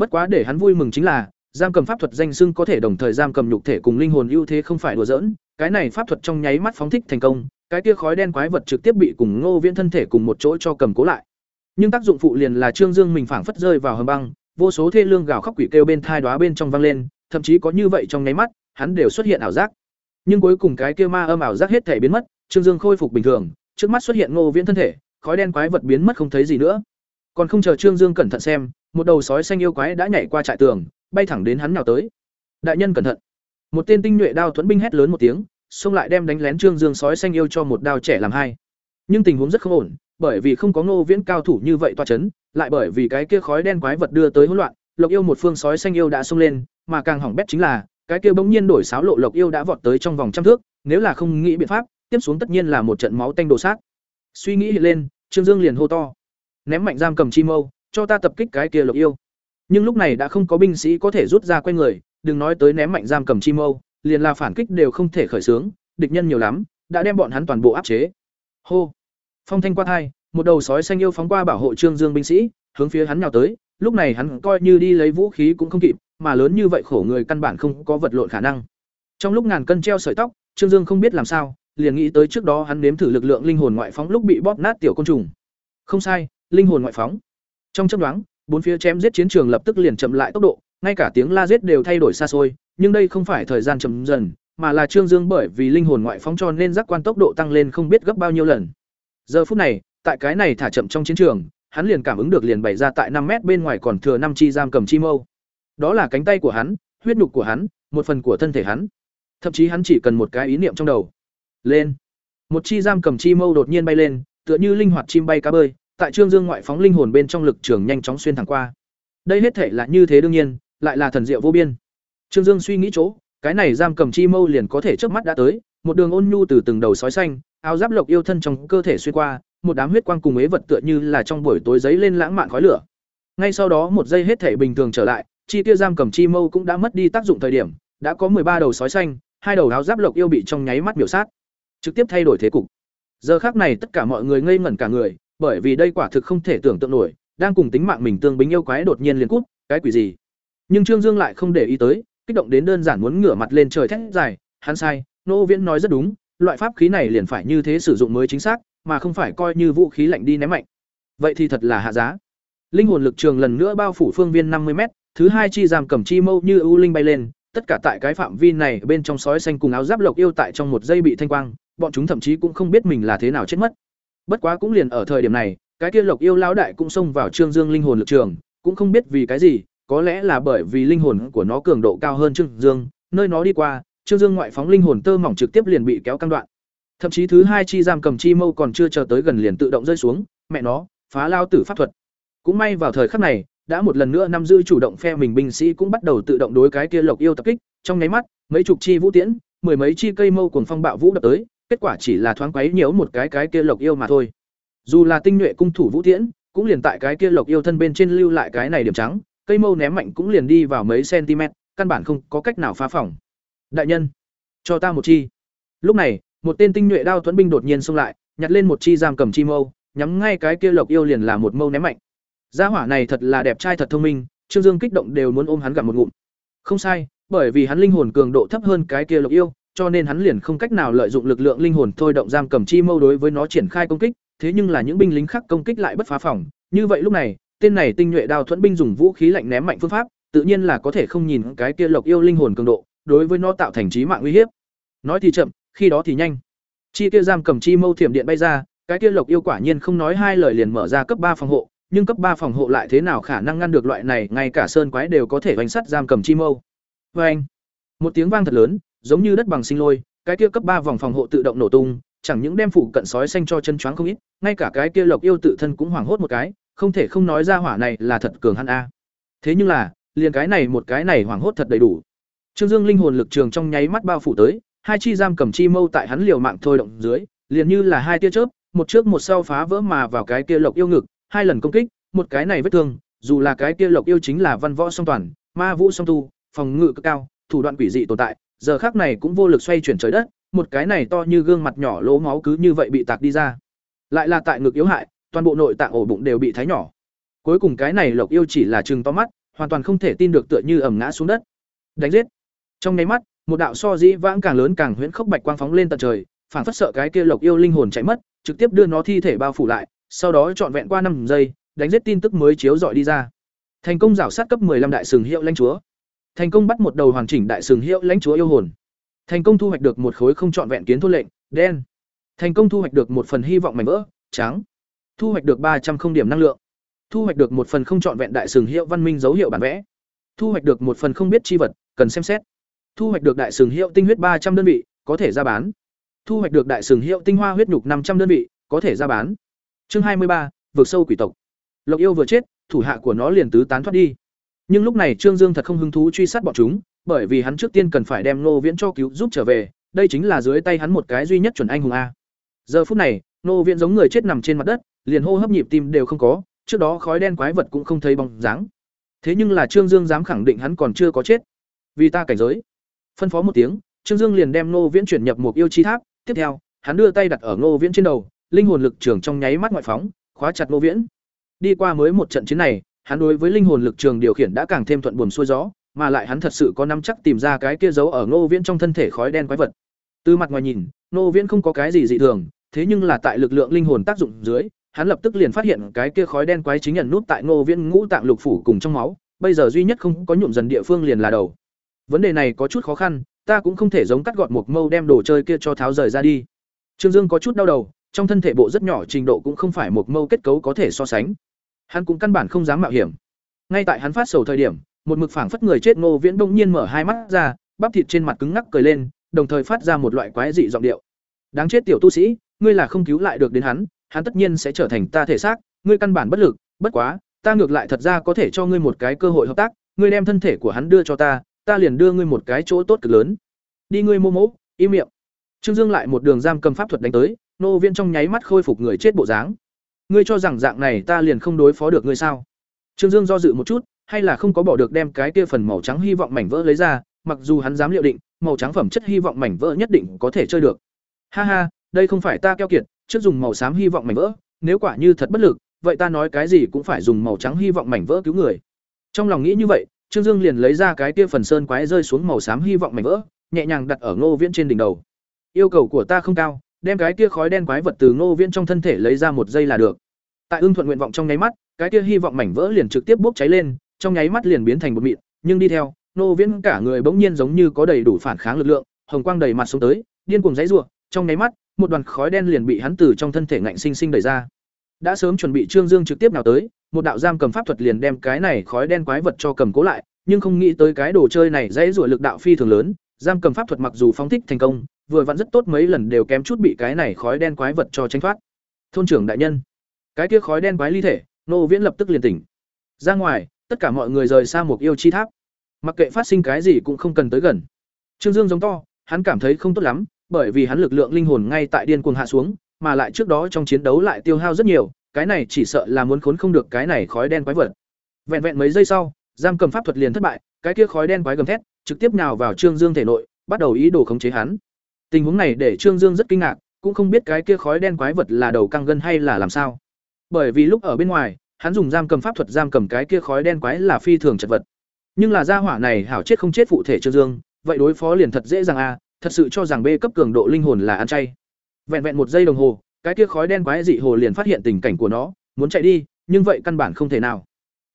Bất quá để hắn vui mừng chính là, giam cầm pháp thuật danh xưng có thể đồng thời giam cầm nhục thể cùng linh hồn ưu thế không phải đùa giỡn, cái này pháp thuật trong nháy mắt phóng thích thành công, cái kia khói đen quái vật trực tiếp bị cùng Ngô Viễn thân thể cùng một chỗ cho cầm cố lại. Nhưng tác dụng phụ liền là Trương Dương mình phảng phất rơi vào hầm băng, vô số thê lương gào khóc quỷ kêu bên thai đóa bên trong vang lên, thậm chí có như vậy trong nháy mắt, hắn đều xuất hiện ảo giác. Nhưng cuối cùng cái kia ma âm ảo giác hết thể biến mất, Trương Dương khôi phục bình thường, trước mắt xuất hiện Ngô Viễn thân thể, khói đen quái vật biến mất không thấy gì nữa. Còn không chờ Trương Dương cẩn thận xem, một đầu sói xanh yêu quái đã nhảy qua trại tường, bay thẳng đến hắn nào tới. Đại nhân cẩn thận. Một tên tinh nhuệ đao thuẫn binh hét lớn một tiếng, xông lại đem đánh lén Trương Dương sói xanh yêu cho một đao trẻ làm hai. Nhưng tình huống rất không ổn, bởi vì không có Ngô Viễn cao thủ như vậy toa chấn, lại bởi vì cái kia khói đen quái vật đưa tới hỗn loạn, Lộc yêu một phương sói xanh yêu đã xông lên, mà càng hỏng bét chính là, cái kia bỗng nhiên đổi sáo lộ Lộc yêu đã vọt tới trong vòng trăm thước, nếu là không nghĩ biện pháp, tiếp xuống tất nhiên là một trận máu tanh đồ sát. Suy nghĩ hiện lên, Trương Dương liền hô to: "Ném mạnh giam cầm chi mâu, cho ta tập kích cái kia Lộc yêu." Nhưng lúc này đã không có binh sĩ có thể rút ra quay người, đừng nói tới ném mạnh giam cầm chi mâu, liền là phản kích đều không thể khởi xướng, địch nhân nhiều lắm, đã đem bọn hắn toàn bộ áp chế. Hô! Phong thanh qua hai, một đầu sói xanh yêu phóng qua bảo hộ Trương Dương binh sĩ, hướng phía hắn nhào tới, lúc này hắn coi như đi lấy vũ khí cũng không kịp, mà lớn như vậy khổ người căn bản không có vật lộn khả năng. Trong lúc ngàn cân treo sợi tóc, Trương Dương không biết làm sao, liền nghĩ tới trước đó hắn nếm thử lực lượng linh hồn ngoại phóng lúc bị bóp nát tiểu côn trùng. Không sai, linh hồn ngoại phóng. Trong chớp nhoáng, bốn phía chém giết chiến trường lập tức liền chậm lại tốc độ, ngay cả tiếng la giết đều thay đổi xa xôi, nhưng đây không phải thời gian chậm dần, mà là Trương Dương bởi vì linh hồn ngoại phóng cho nên giác quan tốc độ tăng lên không biết gấp bao nhiêu lần. Giờ phút này, tại cái này thả chậm trong chiến trường, hắn liền cảm ứng được liền bày ra tại năm mét bên ngoài còn thừa năm chi giam cầm chi mâu. Đó là cánh tay của hắn, huyết nhục của hắn, một phần của thân thể hắn. Thậm chí hắn chỉ cần một cái ý niệm trong đầu. Lên. Một chi giam cầm chi mâu đột nhiên bay lên, tựa như linh hoạt chim bay cá bơi, tại Trương Dương ngoại phóng linh hồn bên trong lực trường nhanh chóng xuyên thẳng qua. Đây hết thể là như thế đương nhiên, lại là thần diệu vô biên. Trương Dương suy nghĩ chỗ, cái này giam cầm chi mâu liền có thể trước mắt đã tới, một đường ôn nhu từ từng đầu sói xanh, áo giáp lộc yêu thân trong cơ thể xuyên qua, một đám huyết quang cùng ế vật tựa như là trong buổi tối giấy lên lãng mạn khói lửa. Ngay sau đó một giây hết thể bình thường trở lại, chi tiêu giam cầm chi mâu cũng đã mất đi tác dụng thời điểm, đã có ba đầu sói xanh, hai đầu áo giáp lộc yêu bị trong nháy mắt biểu sát, trực tiếp thay đổi thế cục. Giờ khắc này tất cả mọi người ngây ngẩn cả người, bởi vì đây quả thực không thể tưởng tượng nổi, đang cùng tính mạng mình tương bính yêu quái đột nhiên liền cút, cái quỷ gì? Nhưng Trương Dương lại không để ý tới, kích động đến đơn giản muốn ngửa mặt lên trời thét dài, hắn sai, Nô Viễn nói rất đúng, loại pháp khí này liền phải như thế sử dụng mới chính xác, mà không phải coi như vũ khí lạnh đi ném mạnh. Vậy thì thật là hạ giá. Linh hồn lực trường lần nữa bao phủ phương viên năm mươi m thứ hai chi giam cầm chi mâu như ưu linh bay lên, tất cả tại cái phạm vi này bên trong sói xanh cùng áo giáp lộc yêu tại trong một giây bị thanh quang, bọn chúng thậm chí cũng không biết mình là thế nào chết mất. Bất quá cũng liền ở thời điểm này, cái kia lộc yêu lão đại cũng xông vào Trương Dương linh hồn lực trường, cũng không biết vì cái gì, có lẽ là bởi vì linh hồn của nó cường độ cao hơn Trương Dương, nơi nó đi qua, Trương Dương ngoại phóng linh hồn tơ mỏng trực tiếp liền bị kéo căng đoạn. Thậm chí thứ hai chi giam cầm chi mâu còn chưa chờ tới gần liền tự động rơi xuống, mẹ nó, phá lao tử pháp thuật. Cũng may vào thời khắc này, đã một lần nữa năm dư chủ động phe mình binh sĩ cũng bắt đầu tự động đối cái kia lộc yêu tập kích, trong nháy mắt, mấy chục chi vũ tiễn, mười mấy chi cây mâu cuồng phong bạo vũ đập tới, kết quả chỉ là thoáng quấy nhiễu một cái cái kia lộc yêu mà thôi. Dù là tinh nhuệ cung thủ vũ tiễn, cũng liền tại cái kia lộc yêu thân bên trên lưu lại cái này điểm trắng, cây mâu ném mạnh cũng liền đi vào mấy cm, căn bản không có cách nào phá phòng. Đại nhân, cho ta một chi. Lúc này, một tên tinh nhuệ đao thuẫn binh đột nhiên xông lại, nhặt lên một chi giam cầm chi mâu, nhắm ngay cái kia lộc yêu liền là một mâu ném mạnh. Gia hỏa này thật là đẹp trai thật thông minh, Trương Dương kích động đều muốn ôm hắn gặp một ngụm. Không sai, bởi vì hắn linh hồn cường độ thấp hơn cái kia lộc yêu, cho nên hắn liền không cách nào lợi dụng lực lượng linh hồn thôi động giam cầm chi mâu đối với nó triển khai công kích, thế nhưng là những binh lính khác công kích lại bất phá phòng, như vậy lúc này, tên này tinh nhuệ đao thuẫn binh dùng vũ khí lạnh ném mạnh phương pháp, tự nhiên là có thể không nhìn cái kia lộc yêu linh hồn cường độ, đối với nó tạo thành chí mạng uy hiếp. Nói thì chậm, khi đó thì nhanh. Chi kia giam cầm chi mâu thiểm điện bay ra, cái kia lộc yêu quả nhiên không nói hai lời liền mở ra cấp ba phòng hộ, nhưng cấp ba phòng hộ lại thế nào khả năng ngăn được loại này, ngay cả sơn quái đều có thể vành sắt giam cầm chi mâu. Oeng! Một tiếng vang thật lớn, giống như đất bằng sinh lôi, cái kia cấp ba vòng phòng hộ tự động nổ tung, chẳng những đem phủ cận sói xanh cho chân choáng không ít, ngay cả cái kia lộc yêu tự thân cũng hoảng hốt một cái, không thể không nói ra hỏa này là thật cường hãn a. Thế nhưng là, liền cái này một cái này hoảng hốt thật đầy đủ. Trương Dương linh hồn lực trường trong nháy mắt bao phủ tới, hai chi giam cầm chi mâu tại hắn liều mạng thôi động dưới, liền như là hai tia chớp, một trước một sau phá vỡ mà vào cái kia lộc yêu ngực, hai lần công kích, một cái này vết thương, dù là cái kia lộc yêu chính là văn võ song toàn, ma vũ song tu, phòng ngự cực cao, thủ đoạn quỷ dị tồn tại, giờ khắc này cũng vô lực xoay chuyển trời đất, một cái này to như gương mặt nhỏ lỗ máu cứ như vậy bị tạc đi ra. Lại là tại ngực yếu hại, toàn bộ nội tạng ổ bụng đều bị thái nhỏ. Cuối cùng cái này lộc yêu chỉ là chừng to mắt, hoàn toàn không thể tin được tựa như ẩm ngã xuống đất. Đánh giết. Trong nháy mắt, một đạo so dĩ vãng càng lớn càng huyễn khốc bạch quang phóng lên tận trời, phản phất sợ cái kia lộc yêu linh hồn chạy mất, trực tiếp đưa nó thi thể bao phủ lại, sau đó trọn vẹn qua năm giây, đánh giết tin tức mới chiếu dọi đi ra. Thành công rảo sát cấp 15 đại sừng hiệu lãnh chúa. Thành công bắt một đầu hoàn chỉnh đại sừng hiệu lãnh chúa yêu hồn. Thành công thu hoạch được một khối không trọn vẹn kiến thôn lệnh, đen. Thành công thu hoạch được một phần hy vọng mảnh vỡ, trắng. Thu hoạch được ba trăm không điểm năng lượng. Thu hoạch được một phần không trọn vẹn đại sừng hiệu văn minh dấu hiệu bản vẽ. Thu hoạch được một phần không biết chi vật, cần xem xét. Thu hoạch được đại sừng hiệu tinh huyết ba trăm đơn vị, có thể ra bán. Thu hoạch được đại sừng hiệu tinh hoa huyết nhục năm trăm đơn vị, có thể ra bán. Chương hai mươi ba, vượt sâu quỷ tộc. Lộc yêu vừa chết, thủ hạ của nó liền tứ tán thoát đi. Nhưng lúc này Trương Dương thật không hứng thú truy sát bọn chúng, bởi vì hắn trước tiên cần phải đem Nô Viễn cho cứu giúp trở về, đây chính là dưới tay hắn một cái duy nhất chuẩn anh hùng a. Giờ phút này, Nô Viễn giống người chết nằm trên mặt đất, liền hô hấp nhịp tim đều không có, trước đó khói đen quái vật cũng không thấy bóng dáng. Thế nhưng là Trương Dương dám khẳng định hắn còn chưa có chết. Vì ta cảnh giới. Phân phó một tiếng, Trương Dương liền đem Nô Viễn chuyển nhập một yêu chi tháp, tiếp theo, hắn đưa tay đặt ở Nô Viễn trên đầu, linh hồn lực trường trong nháy mắt ngoại phóng, khóa chặt Nô Viễn. Đi qua mới một trận chiến này, hắn đối với linh hồn lực trường điều khiển đã càng thêm thuận buồm xuôi gió, mà lại hắn thật sự có nắm chắc tìm ra cái kia giấu ở Ngô Viễn trong thân thể khói đen quái vật. Từ mặt ngoài nhìn, Ngô Viễn không có cái gì dị thường, thế nhưng là tại lực lượng linh hồn tác dụng dưới, hắn lập tức liền phát hiện cái kia khói đen quái chính nhận nút tại Ngô Viễn ngũ tạng lục phủ cùng trong máu, bây giờ duy nhất không có nhuộm dần địa phương liền là đầu. Vấn đề này có chút khó khăn, ta cũng không thể giống cắt gọt một mâu đem đồ chơi kia cho tháo rời ra đi. Trương Dương có chút đau đầu, trong thân thể bộ rất nhỏ trình độ cũng không phải một mâu kết cấu có thể so sánh. Hắn cũng căn bản không dám mạo hiểm. Ngay tại hắn phát sầu thời điểm, một mực phảng phất người chết Ngô Viễn bỗng nhiên mở hai mắt ra, bắp thịt trên mặt cứng ngắc cười lên, đồng thời phát ra một loại quái dị giọng điệu. Đáng chết tiểu tu sĩ, ngươi là không cứu lại được đến hắn, hắn tất nhiên sẽ trở thành ta thể xác, ngươi căn bản bất lực, bất quá, ta ngược lại thật ra có thể cho ngươi một cái cơ hội hợp tác, ngươi đem thân thể của hắn đưa cho ta, ta liền đưa ngươi một cái chỗ tốt cực lớn. Đi ngươi mô mỗ, im miệng. Trương Dương lại một đường giam cầm pháp thuật đánh tới, nô viên trong nháy mắt khôi phục người chết bộ dáng. Ngươi cho rằng dạng này ta liền không đối phó được ngươi sao? Trương Dương do dự một chút, hay là không có bỏ được đem cái kia phần màu trắng hy vọng mảnh vỡ lấy ra, mặc dù hắn dám liệu định, màu trắng phẩm chất hy vọng mảnh vỡ nhất định có thể chơi được. Ha ha, đây không phải ta keo kiệt, trước dùng màu xám hy vọng mảnh vỡ, nếu quả như thật bất lực, vậy ta nói cái gì cũng phải dùng màu trắng hy vọng mảnh vỡ cứu người. Trong lòng nghĩ như vậy, Trương Dương liền lấy ra cái kia phần sơn quái rơi xuống màu xám hy vọng mảnh vỡ, nhẹ nhàng đặt ở Ngô Viễn trên đỉnh đầu. Yêu cầu của ta không cao, đem cái kia khói đen quái vật từ Ngô Viễn trong thân thể lấy ra một giây là được. Tại ưng thuận nguyện vọng trong nháy mắt, cái kia hy vọng mảnh vỡ liền trực tiếp bốc cháy lên, trong nháy mắt liền biến thành một mịn, nhưng đi theo, Ngô Viễn cả người bỗng nhiên giống như có đầy đủ phản kháng lực lượng, hồng quang đầy mặt xuống tới, điên cuồng giãy giụa, trong nháy mắt, một đoàn khói đen liền bị hắn từ trong thân thể ngạnh sinh sinh đẩy ra. Đã sớm chuẩn bị Trương Dương trực tiếp nào tới, một đạo giam cầm pháp thuật liền đem cái này khói đen quái vật cho cầm cố lại, nhưng không nghĩ tới cái đồ chơi này dễ rủa lực đạo phi thường lớn, giam cầm pháp thuật mặc dù phóng thích thành công, vừa vặn rất tốt mấy lần đều kém chút bị cái này khói đen quái vật cho tránh thoát. Thôn trưởng đại nhân, cái kia khói đen quái ly thể, nô viễn lập tức liền tỉnh. Ra ngoài, tất cả mọi người rời xa một yêu chi tháp. Mặc kệ phát sinh cái gì cũng không cần tới gần. Trương Dương giống to, hắn cảm thấy không tốt lắm, bởi vì hắn lực lượng linh hồn ngay tại điên cuồng hạ xuống, mà lại trước đó trong chiến đấu lại tiêu hao rất nhiều, cái này chỉ sợ là muốn khốn không được cái này khói đen quái vật. Vẹn vẹn mấy giây sau, giam cầm pháp thuật liền thất bại, cái kia khói đen quái gầm thét, trực tiếp nào vào Trương Dương thể nội, bắt đầu ý đồ khống chế hắn. Tình huống này để Trương Dương rất kinh ngạc, cũng không biết cái kia khói đen quái vật là đầu căng gân hay là làm sao. Bởi vì lúc ở bên ngoài, hắn dùng giam cầm pháp thuật giam cầm cái kia khói đen quái là phi thường chật vật. Nhưng là gia hỏa này hảo chết không chết phụ thể Trương Dương, vậy đối phó liền thật dễ dàng a, thật sự cho rằng B cấp cường độ linh hồn là ăn chay. Vẹn vẹn một giây đồng hồ, cái kia khói đen quái dị hồ liền phát hiện tình cảnh của nó, muốn chạy đi, nhưng vậy căn bản không thể nào.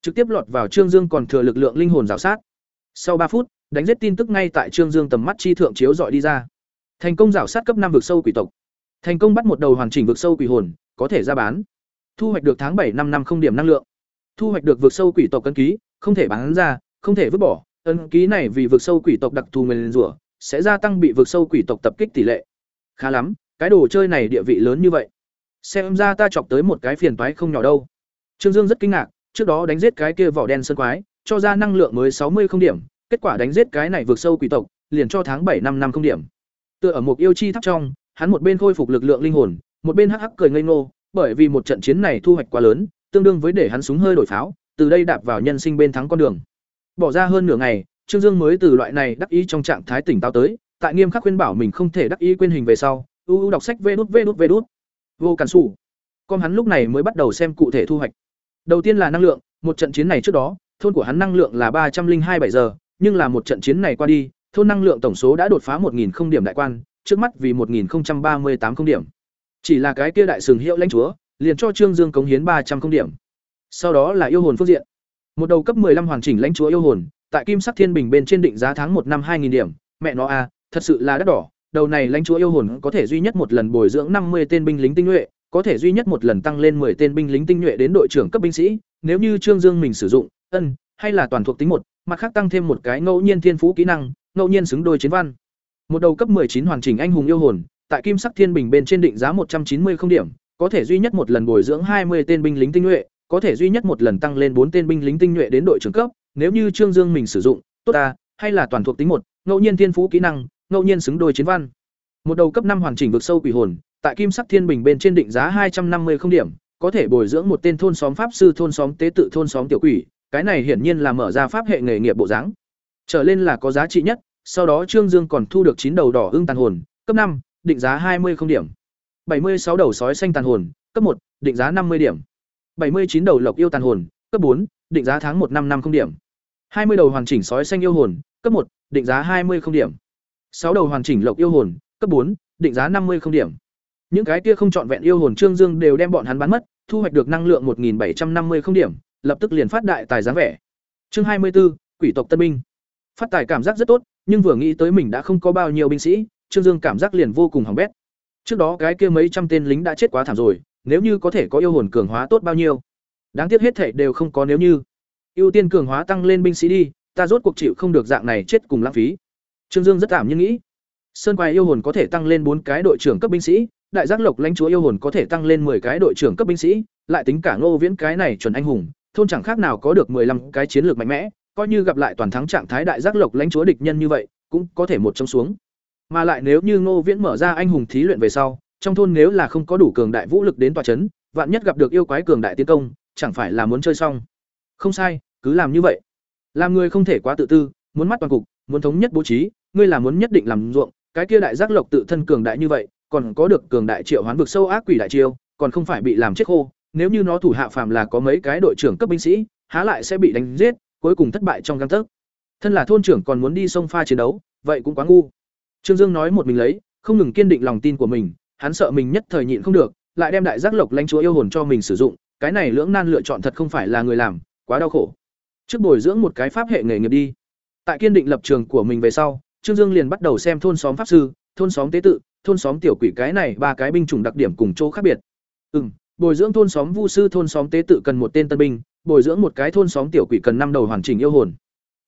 Trực tiếp lọt vào Trương Dương còn thừa lực lượng linh hồn rào sát. Sau ba phút, đánh giết tin tức ngay tại Trương Dương tầm mắt chi thượng chiếu dọi đi ra. Thành công rảo sát cấp năm vực sâu quỷ tộc. Thành công bắt một đầu hoàn chỉnh vực sâu quỷ hồn, có thể ra bán. Thu hoạch được tháng bảy năm năm không điểm năng lượng. Thu hoạch được vực sâu quỷ tộc cân ký, không thể bán ra, không thể vứt bỏ. Ấn ký này vì vực sâu quỷ tộc đặc thù mềm rủa, sẽ gia tăng bị vực sâu quỷ tộc tập kích tỷ lệ. Khá lắm, cái đồ chơi này địa vị lớn như vậy. Xem ra ta chọc tới một cái phiền toái không nhỏ đâu. Trương Dương rất kinh ngạc, trước đó đánh giết cái kia vỏ đen sơn quái, cho ra năng lượng mới sáu mươi không điểm, kết quả đánh giết cái này vượt sâu quỷ tộc, liền cho tháng bảy năm năm không điểm. Tựa ở một yêu chi tháp trong, hắn một bên khôi phục lực lượng linh hồn, một bên hắc hắc cười ngây ngô, bởi vì một trận chiến này thu hoạch quá lớn, tương đương với để hắn súng hơi đổi pháo, từ đây đạp vào nhân sinh bên thắng con đường. Bỏ ra hơn nửa ngày, Trương Dương mới từ loại này đắc ý trong trạng thái tỉnh táo tới, tại nghiêm khắc khuyên bảo mình không thể đắc ý quên hình về sau, u u đọc sách vê đút vê đút vê đút. Vô cản sủ. Con hắn lúc này mới bắt đầu xem cụ thể thu hoạch. Đầu tiên là năng lượng, một trận chiến này trước đó, thôn của hắn năng lượng là ba trăm linh hai bảy giờ, nhưng là một trận chiến này qua đi, thôn năng lượng tổng số đã đột phá một nghìn không điểm đại quan, trước mắt vì một nghìn ba mươi tám không điểm. Chỉ là cái kia đại sừng hiệu lãnh chúa, liền cho Trương Dương cống hiến ba trăm không điểm. Sau đó là yêu hồn phương diện. Một đầu cấp 15 hoàn chỉnh lãnh chúa yêu hồn, tại Kim Sắc Thiên Bình bên trên định giá tháng một năm 2000 điểm, mẹ nó a, thật sự là đắt đỏ, đầu này lãnh chúa yêu hồn có thể duy nhất một lần bồi dưỡng năm mươi tên binh lính tinh nhuệ, có thể duy nhất một lần tăng lên 10 tên binh lính tinh nhuệ đến đội trưởng cấp binh sĩ, nếu như Trương Dương mình sử dụng, ân, hay là toàn thuộc tính một, mặt khác tăng thêm một cái ngẫu nhiên thiên phú kỹ năng, ngẫu nhiên xứng đôi chiến văn. Một đầu cấp 19 hoàn chỉnh anh hùng yêu hồn, tại Kim Sắc Thiên Bình bên trên định giá 190 không điểm, có thể duy nhất một lần bồi dưỡng 20 tên binh lính tinh nhuệ, có thể duy nhất một lần tăng lên 4 tên binh lính tinh nhuệ đến đội trưởng cấp, nếu như Trương Dương mình sử dụng, tốt ta, hay là toàn thuộc tính một, ngẫu nhiên thiên phú kỹ năng, ngẫu nhiên xứng đôi chiến văn. Một đầu cấp năm hoàn chỉnh vực sâu quỷ hồn, tại Kim Sắc Thiên Bình bên trên định giá 250 không điểm, có thể bồi dưỡng một tên thôn xóm pháp sư thôn xóm tế tự thôn xóm tiểu quỷ, cái này hiển nhiên là mở ra pháp hệ nghề nghiệp bộ dáng. Trở lên là có giá trị nhất, sau đó Trương Dương còn thu được chín đầu đỏ ưng tàn hồn, cấp năm, định giá 20 không điểm. 76 đầu sói xanh tàn hồn, cấp một, định giá 50 điểm. 79 đầu lộc yêu tàn hồn, cấp bốn, định giá tháng một năm năm không điểm. 20 đầu hoàn chỉnh sói xanh yêu hồn, cấp một, định giá 20 không điểm. sáu đầu hoàn chỉnh lộc yêu hồn, cấp bốn, định giá 50 không điểm. Những cái kia không chọn vẹn yêu hồn Trương Dương đều đem bọn hắn bán mất, thu hoạch được năng lượng 1750 không điểm, lập tức liền phát đại tài giá vẻ. Chương hai mươi 24, Quỷ tộc Tân binh. Phát tài cảm giác rất tốt, nhưng vừa nghĩ tới mình đã không có bao nhiêu binh sĩ, Trương Dương cảm giác liền vô cùng hỏng bét. Trước đó cái kia mấy trăm tên lính đã chết quá thảm rồi, nếu như có thể có yêu hồn cường hóa tốt bao nhiêu. Đáng tiếc hết thảy đều không có nếu như. Ưu tiên cường hóa tăng lên binh sĩ đi, ta rốt cuộc chịu không được dạng này chết cùng lãng phí. Trương Dương rất tạm như nghĩ. Sơn quái yêu hồn có thể tăng lên bốn cái đội trưởng cấp binh sĩ, đại giác lộc lãnh chúa yêu hồn có thể tăng lên 10 cái đội trưởng cấp binh sĩ, lại tính cả Ngô Viễn cái này chuẩn anh hùng, thôn chẳng khác nào có được 15 cái chiến lược mạnh mẽ, coi như gặp lại toàn thắng trạng thái đại giác lộc lãnh chúa địch nhân như vậy, cũng có thể một trong xuống. Mà lại nếu như Ngô Viễn mở ra anh hùng thí luyện về sau, trong thôn nếu là không có đủ cường đại vũ lực đến tòa chấn, vạn nhất gặp được yêu quái cường đại tiến công, chẳng phải là muốn chơi xong. Không sai, cứ làm như vậy. Làm người không thể quá tự tư, muốn mắt toàn cục, muốn thống nhất bố trí, ngươi là muốn nhất định làm ruộng, cái kia đại giác lộc tự thân cường đại như vậy, còn có được cường đại triệu hoán vực sâu ác quỷ đại chiêu, còn không phải bị làm chết khô, nếu như nó thủ hạ phàm là có mấy cái đội trưởng cấp binh sĩ, há lại sẽ bị đánh giết, cuối cùng thất bại trong găng tấc. Thân là thôn trưởng còn muốn đi sông pha chiến đấu, vậy cũng quá ngu. Trương Dương nói một mình lấy, không ngừng kiên định lòng tin của mình, hắn sợ mình nhất thời nhịn không được, lại đem đại giác lộc lãnh chúa yêu hồn cho mình sử dụng, cái này lưỡng nan lựa chọn thật không phải là người làm, quá đau khổ. Trước bồi dưỡng một cái pháp hệ nghề nghiệp đi. Tại kiên định lập trường của mình về sau, Trương Dương liền bắt đầu xem thôn xóm pháp sư, thôn xóm tế tự, thôn xóm tiểu quỷ cái này ba cái binh chủng đặc điểm cùng chỗ khác biệt. Ừm, bồi dưỡng thôn xóm vu sư thôn xóm tế tự cần một tên tân binh, bồi dưỡng một cái thôn xóm tiểu quỷ cần năm đầu hoàn chỉnh yêu hồn.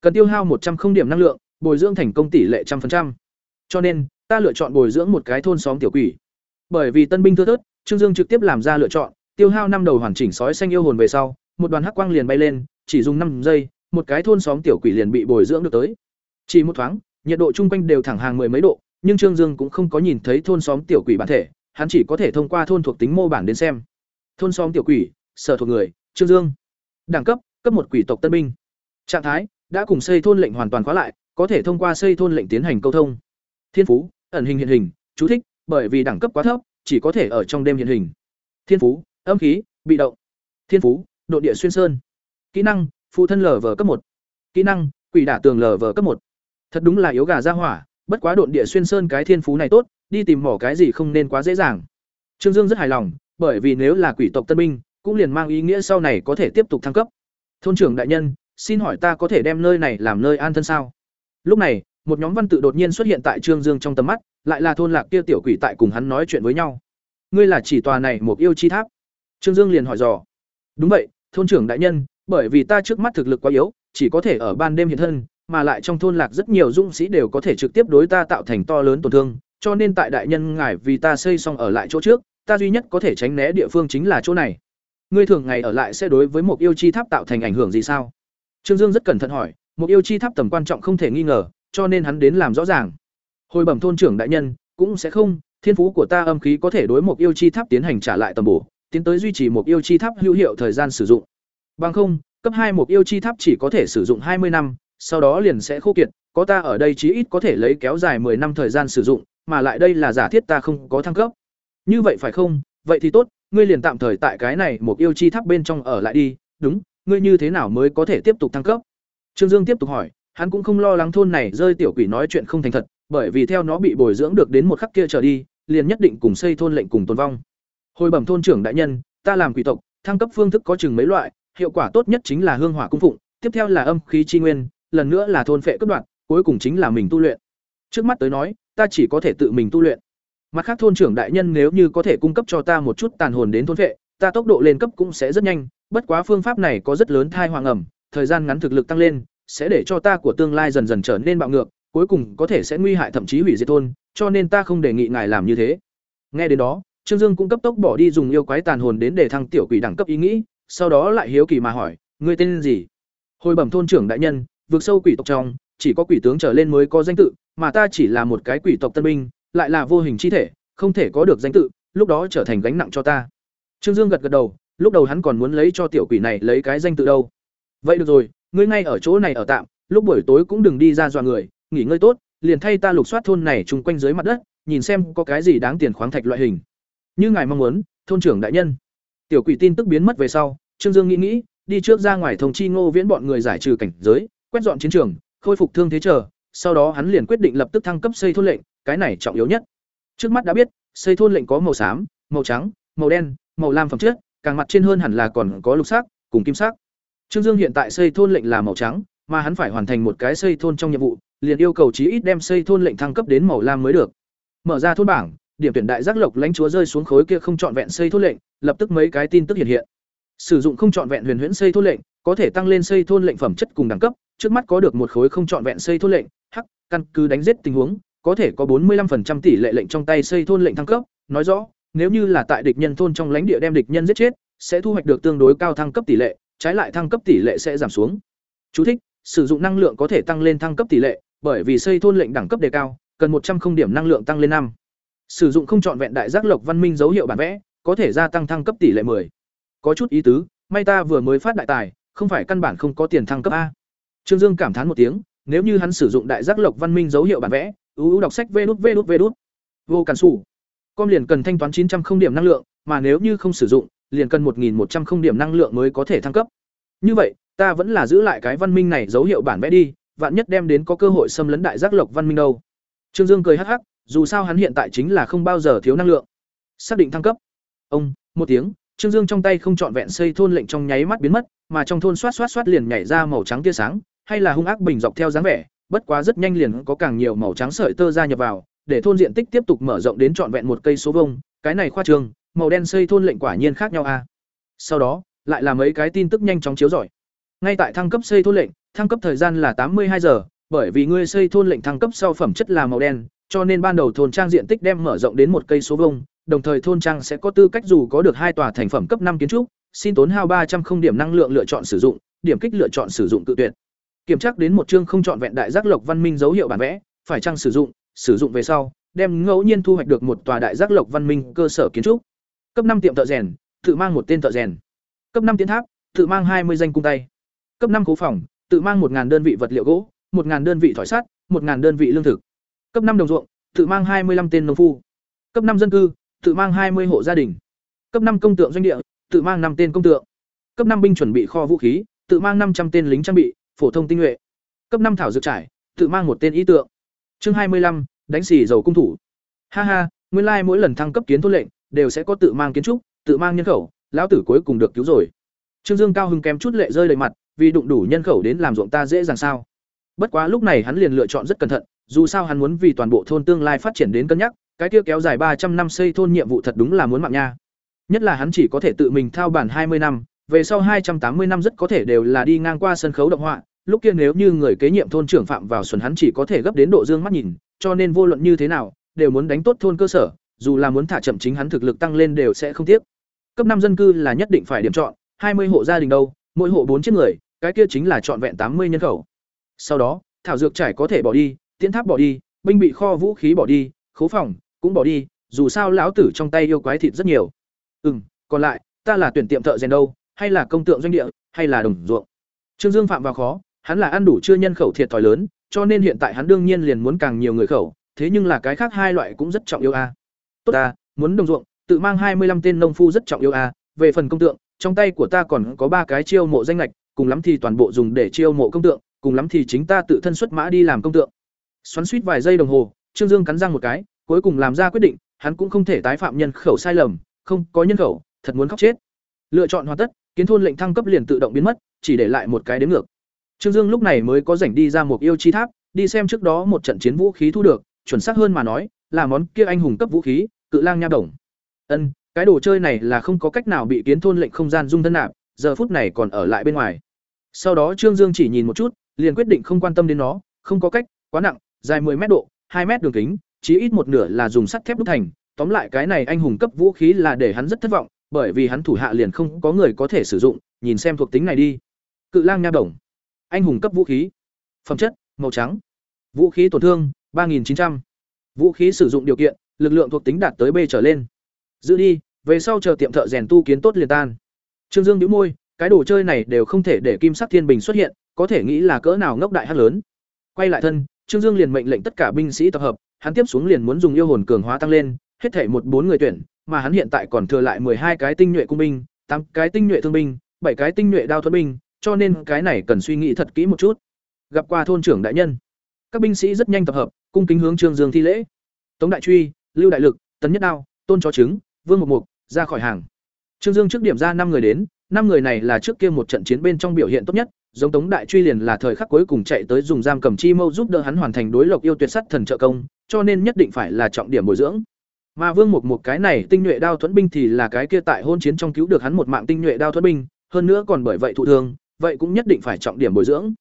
Cần tiêu hao một trăm không điểm năng lượng, bồi dưỡng thành công tỷ lệ trăm phần trăm. Cho nên, ta lựa chọn bồi dưỡng một cái thôn xóm tiểu quỷ. Bởi vì tân binh thưa thớt, Trương Dương trực tiếp làm ra lựa chọn, tiêu hao năm đầu hoàn chỉnh sói xanh yêu hồn về sau, một đoàn hắc quang liền bay lên, chỉ dùng năm giây, một cái thôn xóm tiểu quỷ liền bị bồi dưỡng được tới. Chỉ một thoáng, nhiệt độ chung quanh đều thẳng hàng mười mấy độ, nhưng Trương Dương cũng không có nhìn thấy thôn xóm tiểu quỷ bản thể, hắn chỉ có thể thông qua thôn thuộc tính mô bản đến xem. Thôn xóm tiểu quỷ, sở thuộc người, Trương Dương. Đẳng cấp, cấp một quỷ tộc tân binh. Trạng thái, đã cùng xây thôn lệnh hoàn toàn khóa lại, có thể thông qua xây thôn lệnh tiến hành câu thông. Thiên phú, ẩn hình hiện hình, chú thích, bởi vì đẳng cấp quá thấp, chỉ có thể ở trong đêm hiện hình. Thiên phú, âm khí, bị động. Thiên phú, độ địa xuyên sơn. Kỹ năng, phụ thân lở vờ cấp một. Kỹ năng, quỷ đả tường lở vờ cấp một. Thật đúng là yếu gà ra hỏa, bất quá độn địa xuyên sơn cái thiên phú này tốt, đi tìm mỏ cái gì không nên quá dễ dàng. Trương Dương rất hài lòng, bởi vì nếu là quỷ tộc tân binh, cũng liền mang ý nghĩa sau này có thể tiếp tục thăng cấp. Thôn trưởng đại nhân, xin hỏi ta có thể đem nơi này làm nơi an thân sao? Lúc này, một nhóm văn tự đột nhiên xuất hiện tại Trương Dương trong tầm mắt, lại là thôn lạc kia tiểu quỷ tại cùng hắn nói chuyện với nhau. Ngươi là chỉ tòa này một yêu chi tháp? Trương Dương liền hỏi dò. Đúng vậy, thôn trưởng đại nhân, bởi vì ta trước mắt thực lực quá yếu, chỉ có thể ở ban đêm hiện thân, mà lại trong thôn lạc rất nhiều dũng sĩ đều có thể trực tiếp đối ta tạo thành to lớn tổn thương, cho nên tại đại nhân ngài vì ta xây xong ở lại chỗ trước, ta duy nhất có thể tránh né địa phương chính là chỗ này. Ngươi thường ngày ở lại sẽ đối với một yêu chi tháp tạo thành ảnh hưởng gì sao? Trương Dương rất cẩn thận hỏi, một yêu chi tháp tầm quan trọng không thể nghi ngờ, cho nên hắn đến làm rõ ràng. Hồi bẩm thôn trưởng đại nhân, cũng sẽ không, thiên phú của ta âm khí có thể đối một yêu chi tháp tiến hành trả lại tầm bổ, tiến tới duy trì một yêu chi tháp hữu hiệu thời gian sử dụng. Bằng không, cấp hai một yêu chi tháp chỉ có thể sử dụng hai mươi năm, sau đó liền sẽ khô kiệt, có ta ở đây chí ít có thể lấy kéo dài 10 năm thời gian sử dụng, mà lại đây là giả thiết ta không có thăng cấp. Như vậy phải không? Vậy thì tốt, ngươi liền tạm thời tại cái này một yêu chi tháp bên trong ở lại đi, đúng, ngươi như thế nào mới có thể tiếp tục thăng cấp? Trương Dương tiếp tục hỏi, hắn cũng không lo lắng thôn này rơi tiểu quỷ nói chuyện không thành thật, bởi vì theo nó bị bồi dưỡng được đến một khắc kia trở đi, liền nhất định cùng xây thôn lệnh cùng tồn vong. Hồi bẩm thôn trưởng đại nhân, ta làm quỷ tộc, thăng cấp phương thức có chừng mấy loại, hiệu quả tốt nhất chính là hương hỏa cung phụng, tiếp theo là âm khí chi nguyên, lần nữa là thôn phệ cấp đoạn, cuối cùng chính là mình tu luyện. Trước mắt tới nói, ta chỉ có thể tự mình tu luyện. Mặt khác thôn trưởng đại nhân nếu như có thể cung cấp cho ta một chút tàn hồn đến thôn vệ, ta tốc độ lên cấp cũng sẽ rất nhanh, bất quá phương pháp này có rất lớn thai hoàng ẩm, thời gian ngắn thực lực tăng lên, sẽ để cho ta của tương lai dần dần trở nên bạo ngược, cuối cùng có thể sẽ nguy hại thậm chí hủy diệt thôn, cho nên ta không đề nghị ngài làm như thế. Nghe đến đó, Trương Dương cũng cấp tốc bỏ đi dùng yêu quái tàn hồn đến để thăng tiểu quỷ đẳng cấp ý nghĩ, sau đó lại hiếu kỳ mà hỏi, ngươi tên gì? Hồi bẩm thôn trưởng đại nhân, vượt sâu quỷ tộc trong, chỉ có quỷ tướng trở lên mới có danh tự, mà ta chỉ là một cái quỷ tộc tân binh, lại là vô hình chi thể, không thể có được danh tự, lúc đó trở thành gánh nặng cho ta. Trương Dương gật gật đầu, lúc đầu hắn còn muốn lấy cho tiểu quỷ này lấy cái danh tự đâu. Vậy được rồi, ngươi ngay ở chỗ này ở tạm, lúc buổi tối cũng đừng đi ra dọa người, nghỉ ngơi tốt, liền thay ta lục soát thôn này chung quanh dưới mặt đất, nhìn xem có cái gì đáng tiền khoáng thạch loại hình. Như ngài mong muốn, thôn trưởng đại nhân. Tiểu quỷ tin tức biến mất về sau, Trương Dương nghĩ nghĩ, đi trước ra ngoài thông chi Ngô Viễn bọn người giải trừ cảnh giới, quét dọn chiến trường, khôi phục thương thế chờ, sau đó hắn liền quyết định lập tức thăng cấp xây thôn lệnh, cái này trọng yếu nhất. Trước mắt đã biết, xây thôn lệnh có màu xám, màu trắng, màu đen, màu lam phẩm chất, càng mặt trên hơn hẳn là còn có lục sắc, cùng kim sắc. Trương Dương hiện tại xây thôn lệnh là màu trắng, mà hắn phải hoàn thành một cái xây thôn trong nhiệm vụ, liền yêu cầu chí ít đem xây thôn lệnh thăng cấp đến màu lam mới được. Mở ra thôn bảng, điểm tuyển đại giác lộc lãnh chúa rơi xuống khối kia không chọn vẹn xây thôn lệnh, lập tức mấy cái tin tức hiện hiện. Sử dụng không chọn vẹn huyền huyễn xây thôn lệnh, có thể tăng lên xây thôn lệnh phẩm chất cùng đẳng cấp, trước mắt có được một khối không chọn vẹn xây thôn lệnh, hắc, căn cứ đánh giết tình huống, có thể có 45% tỷ lệ lệnh trong tay xây thôn lệnh thăng cấp, nói rõ, nếu như là tại địch nhân thôn trong lãnh địa đem địch nhân giết chết, sẽ thu hoạch được tương đối cao thăng cấp tỷ lệ, trái lại thăng cấp tỷ lệ sẽ giảm xuống. Chú thích: Sử dụng năng lượng có thể tăng lên thăng cấp tỷ lệ, bởi vì xây thôn lệnh đẳng cấp đề cao, cần một trăm không điểm năng lượng tăng lên năm. Sử dụng không chọn vẹn đại giác lộc văn minh dấu hiệu bản vẽ, có thể gia tăng thăng cấp tỷ lệ 10. Có chút ý tứ, may ta vừa mới phát đại tài, không phải căn bản không có tiền thăng cấp a. Trương Dương cảm thán một tiếng, nếu như hắn sử dụng đại giác lộc văn minh dấu hiệu bản vẽ, uu đọc sách vê đút vê đút vê đút. Vô cản sủ. Com liền cần thanh toán chín trăm không điểm năng lượng, mà nếu như không sử dụng, liền cần một một trăm không điểm năng lượng mới có thể thăng cấp. Như vậy, ta vẫn là giữ lại cái văn minh này dấu hiệu bản vẽ đi, vạn nhất đem đến có cơ hội xâm lấn đại giác lộc văn minh đâu. Trương Dương cười hắc hắc, dù sao hắn hiện tại chính là không bao giờ thiếu năng lượng. Xác định thăng cấp. Ông, một tiếng, Trương Dương trong tay không chọn vẹn xây thôn lệnh trong nháy mắt biến mất, mà trong thôn xoát xoát xoát liền nhảy ra màu trắng tia sáng, hay là hung ác bình dọc theo dáng vẻ, bất quá rất nhanh liền có càng nhiều màu trắng sợi tơ ra nhập vào, để thôn diện tích tiếp tục mở rộng đến trọn vẹn một cây số vuông, cái này khoa trương, màu đen xây thôn lệnh quả nhiên khác nhau a. Sau đó, lại là mấy cái tin tức nhanh chóng chiếu rọi. Ngay tại thăng cấp xây thôn lệnh, thăng cấp thời gian là tám mươi hai giờ, bởi vì ngươi xây thôn lệnh thăng cấp sau phẩm chất là màu đen, cho nên ban đầu thôn trang diện tích đem mở rộng đến một cây số vuông, đồng thời thôn trang sẽ có tư cách dù có được hai tòa thành phẩm cấp năm kiến trúc, xin tốn hao ba trăm không điểm năng lượng lựa chọn sử dụng, điểm kích lựa chọn sử dụng tự tuyển. Kiểm tra đến một chương không chọn vẹn đại giác lộc văn minh dấu hiệu bản vẽ, phải chăng sử dụng, sử dụng về sau, đem ngẫu nhiên thu hoạch được một tòa đại giác lộc văn minh cơ sở kiến trúc. Cấp năm tiệm thợ rèn, tự mang một tên thợ rèn. Cấp năm tiến tháp, tự mang hai mươi danh cung tay. Cấp năm cố phòng, tự mang một đơn vị vật liệu gỗ, một đơn vị thỏi sắt, một đơn vị lương thực. Cấp năm đồng ruộng, tự mang hai mươi 25 tên nông phu. Cấp năm dân cư, tự mang hai mươi hộ gia đình. Cấp năm công tượng doanh địa, tự mang năm tên công tượng. Cấp năm binh chuẩn bị kho vũ khí, tự mang năm trăm tên lính trang bị, phổ thông tinh nhuệ. Cấp năm thảo dược trải, tự mang một tên ý tượng. Chương hai mươi 25, đánh xì dầu cung thủ. Ha ha, nguyên lai like mỗi lần thăng cấp kiến thôn lệnh, đều sẽ có tự mang kiến trúc, tự mang nhân khẩu, lão tử cuối cùng được cứu rồi. Trương Dương cao hưng kém chút lệ rơi đầy mặt, vì đụng đủ nhân khẩu đến làm ruộng ta dễ dàng sao? Bất quá lúc này hắn liền lựa chọn rất cẩn thận, dù sao hắn muốn vì toàn bộ thôn tương lai phát triển đến cân nhắc, cái kia kéo dài ba trăm năm xây thôn nhiệm vụ thật đúng là muốn mạng nha. Nhất là hắn chỉ có thể tự mình thao bản hai mươi năm, về sau hai trăm tám mươi năm rất có thể đều là đi ngang qua sân khấu động họa, lúc kia nếu như người kế nhiệm thôn trưởng phạm vào xuẩn hắn chỉ có thể gấp đến độ dương mắt nhìn, cho nên vô luận như thế nào, đều muốn đánh tốt thôn cơ sở, dù là muốn thả chậm chính hắn thực lực tăng lên đều sẽ không tiếc. Cấp năm dân cư là nhất định phải điểm chọn, hai mươi hộ gia đình đâu, mỗi hộ bốn chiếc người, cái kia chính là chọn vẹn tám mươi nhân khẩu. Sau đó, thảo dược trải có thể bỏ đi, tiến tháp bỏ đi, binh bị kho vũ khí bỏ đi, khố phòng cũng bỏ đi, dù sao lão tử trong tay yêu quái thịt rất nhiều. Ừm, còn lại, ta là tuyển tiệm thợ rèn đâu, hay là công tượng doanh địa, hay là đồng ruộng. Trương Dương phạm vào khó, hắn là ăn đủ chưa nhân khẩu thiệt thòi lớn, cho nên hiện tại hắn đương nhiên liền muốn càng nhiều người khẩu, thế nhưng là cái khác hai loại cũng rất trọng yếu a. Tốt ta muốn đồng ruộng, tự mang hai mươi 25 tên nông phu rất trọng yếu a, về phần công tượng, trong tay của ta còn có ba cái chiêu mộ danh lệch, cùng lắm thì toàn bộ dùng để chiêu mộ công tượng, cùng lắm thì chính ta tự thân xuất mã đi làm công tượng. Xoắn suýt vài giây đồng hồ, Trương Dương cắn răng một cái, cuối cùng làm ra quyết định, hắn cũng không thể tái phạm nhân khẩu sai lầm, không, có nhân khẩu, thật muốn khóc chết. Lựa chọn hoàn tất, kiến thôn lệnh thăng cấp liền tự động biến mất, chỉ để lại một cái đếm ngược. Trương Dương lúc này mới có rảnh đi ra một yêu chi tháp, đi xem trước đó một trận chiến vũ khí thu được, chuẩn xác hơn mà nói, là món kia anh hùng cấp vũ khí, cự lang nha đồng. Ân, cái đồ chơi này là không có cách nào bị kiến thôn lệnh không gian dung thân nạp, giờ phút này còn ở lại bên ngoài. Sau đó Trương Dương chỉ nhìn một chút, liền quyết định không quan tâm đến nó, không có cách, quá nặng, dài 10 mét độ, 2 mét đường kính, chỉ ít một nửa là dùng sắt thép đúc thành, tóm lại cái này anh hùng cấp vũ khí là để hắn rất thất vọng, bởi vì hắn thủ hạ liền không có người có thể sử dụng, nhìn xem thuộc tính này đi. Cự lang nha đồng, anh hùng cấp vũ khí. Phẩm chất: màu trắng. Vũ khí tổn thương: 3900. Vũ khí sử dụng điều kiện: lực lượng thuộc tính đạt tới B trở lên. Giữ đi, về sau chờ tiệm thợ rèn tu kiến tốt liền tan. Trương Dương nhíu môi, cái đồ chơi này đều không thể để Kim Sắc Thiên Bình xuất hiện, có thể nghĩ là cỡ nào ngốc đại hát lớn. Quay lại thân, Trương Dương liền mệnh lệnh tất cả binh sĩ tập hợp, hắn tiếp xuống liền muốn dùng yêu hồn cường hóa tăng lên, hết thảy một bốn người tuyển, mà hắn hiện tại còn thừa lại hai cái tinh nhuệ cung binh, tám cái tinh nhuệ thương binh, bảy cái tinh nhuệ đao thuật binh, cho nên cái này cần suy nghĩ thật kỹ một chút. Gặp qua thôn trưởng đại nhân, các binh sĩ rất nhanh tập hợp, cung kính hướng Trương Dương thi lễ. Tống đại truy, Lưu đại lực, Tấn nhất đao, Tôn chó trứng, Vương Mục Mục, ra khỏi hàng. Trương Dương trước điểm ra năm người đến, năm người này là trước kia một trận chiến bên trong biểu hiện tốt nhất, giống Tống Đại Truy liền là thời khắc cuối cùng chạy tới dùng giam cầm chi mâu giúp đỡ hắn hoàn thành đối lộc yêu tuyệt sắt thần trợ công, cho nên nhất định phải là trọng điểm bồi dưỡng. Mà Vương Mục một cái này tinh nhuệ đao thuẫn binh thì là cái kia tại hôn chiến trong cứu được hắn một mạng tinh nhuệ đao thuẫn binh, hơn nữa còn bởi vậy thụ thương, vậy cũng nhất định phải trọng điểm bồi dưỡng.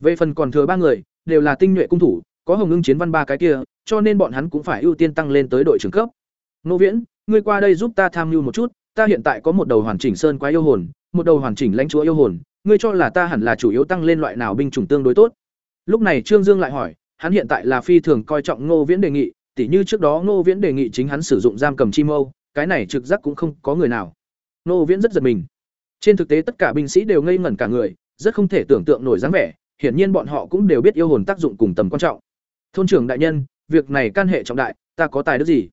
Về phần còn thừa ba người, đều là tinh nhuệ cung thủ, có Hồng Ngưng chiến văn ba cái kia, cho nên bọn hắn cũng phải ưu tiên tăng lên tới đội trưởng cấp. Nô Viễn, ngươi qua đây giúp ta tham mưu một chút, ta hiện tại có một đầu hoàn chỉnh sơn quái yêu hồn, một đầu hoàn chỉnh lãnh chúa yêu hồn, ngươi cho là ta hẳn là chủ yếu tăng lên loại nào binh chủng tương đối tốt? Lúc này Trương Dương lại hỏi, hắn hiện tại là phi thường coi trọng Ngô Viễn đề nghị, tỉ như trước đó Ngô Viễn đề nghị chính hắn sử dụng giam cầm chi mâu, cái này trực giác cũng không có người nào. Ngô Viễn rất giật mình. Trên thực tế tất cả binh sĩ đều ngây ngẩn cả người, rất không thể tưởng tượng nổi dáng vẻ, hiển nhiên bọn họ cũng đều biết yêu hồn tác dụng cùng tầm quan trọng. Thôn trưởng đại nhân, việc này can hệ trọng đại, ta có tài đức gì?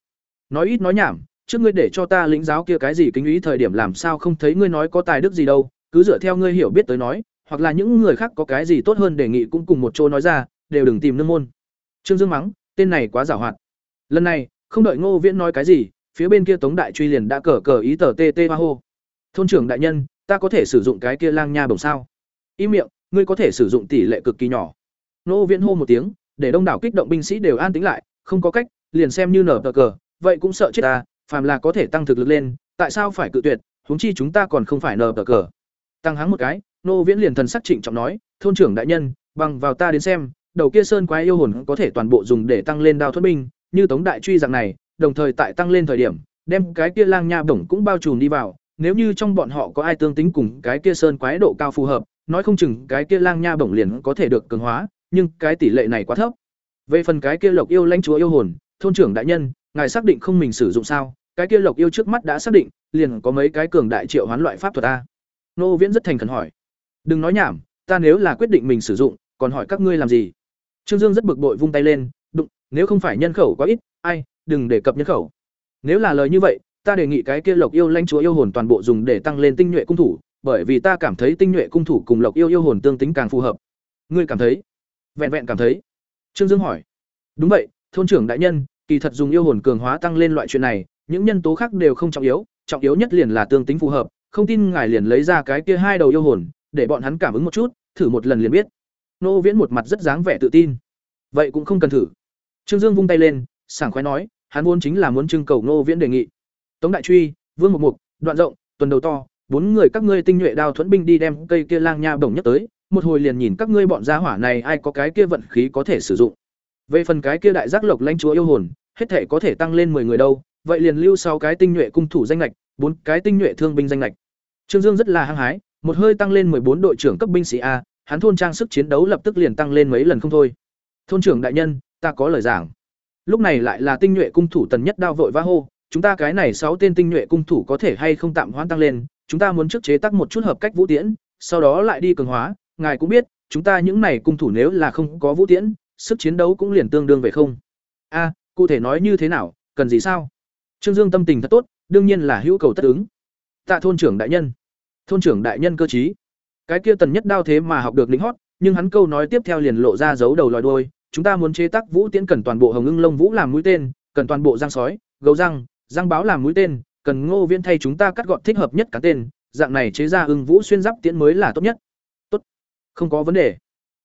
Nói ít nói nhảm, trước ngươi để cho ta lĩnh giáo kia cái gì kính ý thời điểm làm sao không thấy ngươi nói có tài đức gì đâu, cứ dựa theo ngươi hiểu biết tới nói, hoặc là những người khác có cái gì tốt hơn đề nghị cũng cùng một chỗ nói ra, đều đừng tìm nương môn. Trương Dương mắng, tên này quá giàu hoạt. Lần này, không đợi Ngô Viễn nói cái gì, phía bên kia Tống Đại Truy liền đã cờ cờ ý tờ tê tê hoa hô. Thôn trưởng đại nhân, ta có thể sử dụng cái kia lang nha bổng sao? Im miệng, ngươi có thể sử dụng tỷ lệ cực kỳ nhỏ. Nô Viễn hô một tiếng, để đông đảo kích động binh sĩ đều an tĩnh lại, không có cách, liền xem như nở tờ cờ, vậy cũng sợ chết ta, phàm là có thể tăng thực lực lên, tại sao phải cự tuyệt, huống chi chúng ta còn không phải nở tờ cờ. Tăng hắng một cái, nô viễn liền thần sắc trịnh trọng nói, thôn trưởng đại nhân, bằng vào ta đến xem, đầu kia sơn quái yêu hồn có thể toàn bộ dùng để tăng lên đao thuẫn binh, như tống đại truy dạng này, đồng thời tại tăng lên thời điểm, đem cái kia lang nha bổng cũng bao trùm đi vào, nếu như trong bọn họ có ai tương tính cùng cái kia sơn quái độ cao phù hợp, nói không chừng cái kia lang nha bổng liền có thể được cường hóa, nhưng cái tỷ lệ này quá thấp. Về phần cái kia lộc yêu lãnh chúa yêu hồn, thôn trưởng đại nhân, ngài xác định không mình sử dụng sao? Cái kia lộc yêu trước mắt đã xác định, liền có mấy cái cường đại triệu hoán loại pháp thuật a. Nô Viễn rất thành khẩn hỏi. Đừng nói nhảm, ta nếu là quyết định mình sử dụng, còn hỏi các ngươi làm gì? Trương Dương rất bực bội vung tay lên, đụng, nếu không phải nhân khẩu quá ít, ai, đừng đề cập nhân khẩu. Nếu là lời như vậy, ta đề nghị cái kia lộc yêu lãnh chúa yêu hồn toàn bộ dùng để tăng lên tinh nhuệ cung thủ, bởi vì ta cảm thấy tinh nhuệ cung thủ cùng lộc yêu yêu hồn tương tính càng phù hợp. Ngươi cảm thấy? Vẹn vẹn cảm thấy. Trương Dương hỏi. Đúng vậy, thôn trưởng đại nhân, kỳ thật dùng yêu hồn cường hóa tăng lên loại chuyện này, những nhân tố khác đều không trọng yếu, trọng yếu nhất liền là tương tính phù hợp, không tin ngài liền lấy ra cái kia hai đầu yêu hồn, để bọn hắn cảm ứng một chút, thử một lần liền biết. Nô Viễn một mặt rất dáng vẻ tự tin. Vậy cũng không cần thử. Trương Dương vung tay lên, sảng khoái nói, hắn vốn chính là muốn trưng cầu Nô Viễn đề nghị. Tống Đại Truy, Vương Mục Mục, Đoạn Rộng, Tuần Đầu To, bốn người các ngươi tinh nhuệ đao thuẫn binh đi đem cây kia lang nha bổng nhất tới, một hồi liền nhìn các ngươi bọn gia hỏa này ai có cái kia vận khí có thể sử dụng. Về phần cái kia đại giác lộc lãnh chúa yêu hồn, hết thể có thể tăng lên 10 người đâu, vậy liền lưu sau cái tinh nhuệ cung thủ danh nghịch, bốn cái tinh nhuệ thương binh danh nghịch. Trương Dương rất là hăng hái, một hơi tăng lên bốn đội trưởng cấp binh sĩ a, hắn thôn trang sức chiến đấu lập tức liền tăng lên mấy lần không thôi. Thôn trưởng đại nhân, ta có lời giảng. Lúc này lại là tinh nhuệ cung thủ tần nhất đao vội vã hô, chúng ta cái này sáu tên tinh nhuệ cung thủ có thể hay không tạm hoãn tăng lên, chúng ta muốn trước chế tác một chút hợp cách vũ tiễn, sau đó lại đi cường hóa, ngài cũng biết, chúng ta những này cung thủ nếu là không có vũ tiễn, sức chiến đấu cũng liền tương đương về không. A, cụ thể nói như thế nào, cần gì sao? Trương Dương tâm tình thật tốt, đương nhiên là hữu cầu tất ứng. Tạ thôn trưởng đại nhân. Thôn trưởng đại nhân cơ trí. Cái kia tần nhất đao thế mà học được lính hót, nhưng hắn câu nói tiếp theo liền lộ ra dấu đầu lòi đuôi, chúng ta muốn chế tác vũ tiễn cần toàn bộ hồng ưng lông vũ làm mũi tên, cần toàn bộ răng sói, gấu răng, răng báo làm mũi tên, cần Ngô Viễn thay chúng ta cắt gọn thích hợp nhất cả tên, dạng này chế ra ưng vũ xuyên giáp tiễn mới là tốt nhất. Tốt, không có vấn đề.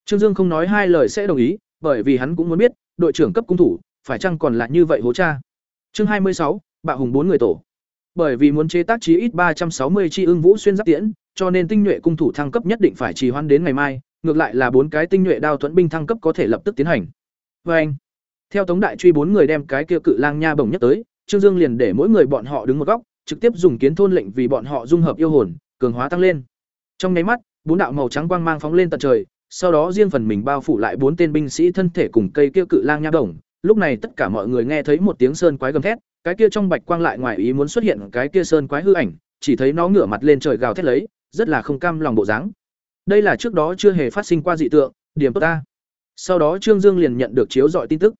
Trương Dương không nói hai lời sẽ đồng ý, bởi vì hắn cũng muốn biết, đội trưởng cấp cung thủ, phải chăng còn là như vậy hố cha. Chương hai mươi sáu, bạo hùng bốn người tổ. Bởi vì muốn chế tác chí ít ba trăm sáu mươi chi ưng vũ xuyên giáp tiễn, cho nên tinh nhuệ cung thủ thăng cấp nhất định phải trì hoãn đến ngày mai, ngược lại là bốn cái tinh nhuệ đao thuẫn binh thăng cấp có thể lập tức tiến hành. vê anh, theo Tống Đại Truy bốn người đem cái kia cự lang nha bổng nhất tới, Trương Dương liền để mỗi người bọn họ đứng một góc, trực tiếp dùng kiến thôn lệnh vì bọn họ dung hợp yêu hồn, cường hóa tăng lên. Trong nháy mắt, bốn đạo màu trắng quang mang phóng lên tận trời, sau đó riêng phần mình bao phủ lại bốn tên binh sĩ thân thể cùng cây kia cự lang nha đồng. Lúc này tất cả mọi người nghe thấy một tiếng sơn quái gầm thét, cái kia trong bạch quang lại ngoài ý muốn xuất hiện cái kia sơn quái hư ảnh, chỉ thấy nó ngửa mặt lên trời gào thét lấy, rất là không cam lòng bộ dáng. Đây là trước đó chưa hề phát sinh qua dị tượng, điểm tốt ta. Sau đó Trương Dương liền nhận được chiếu dọi tin tức.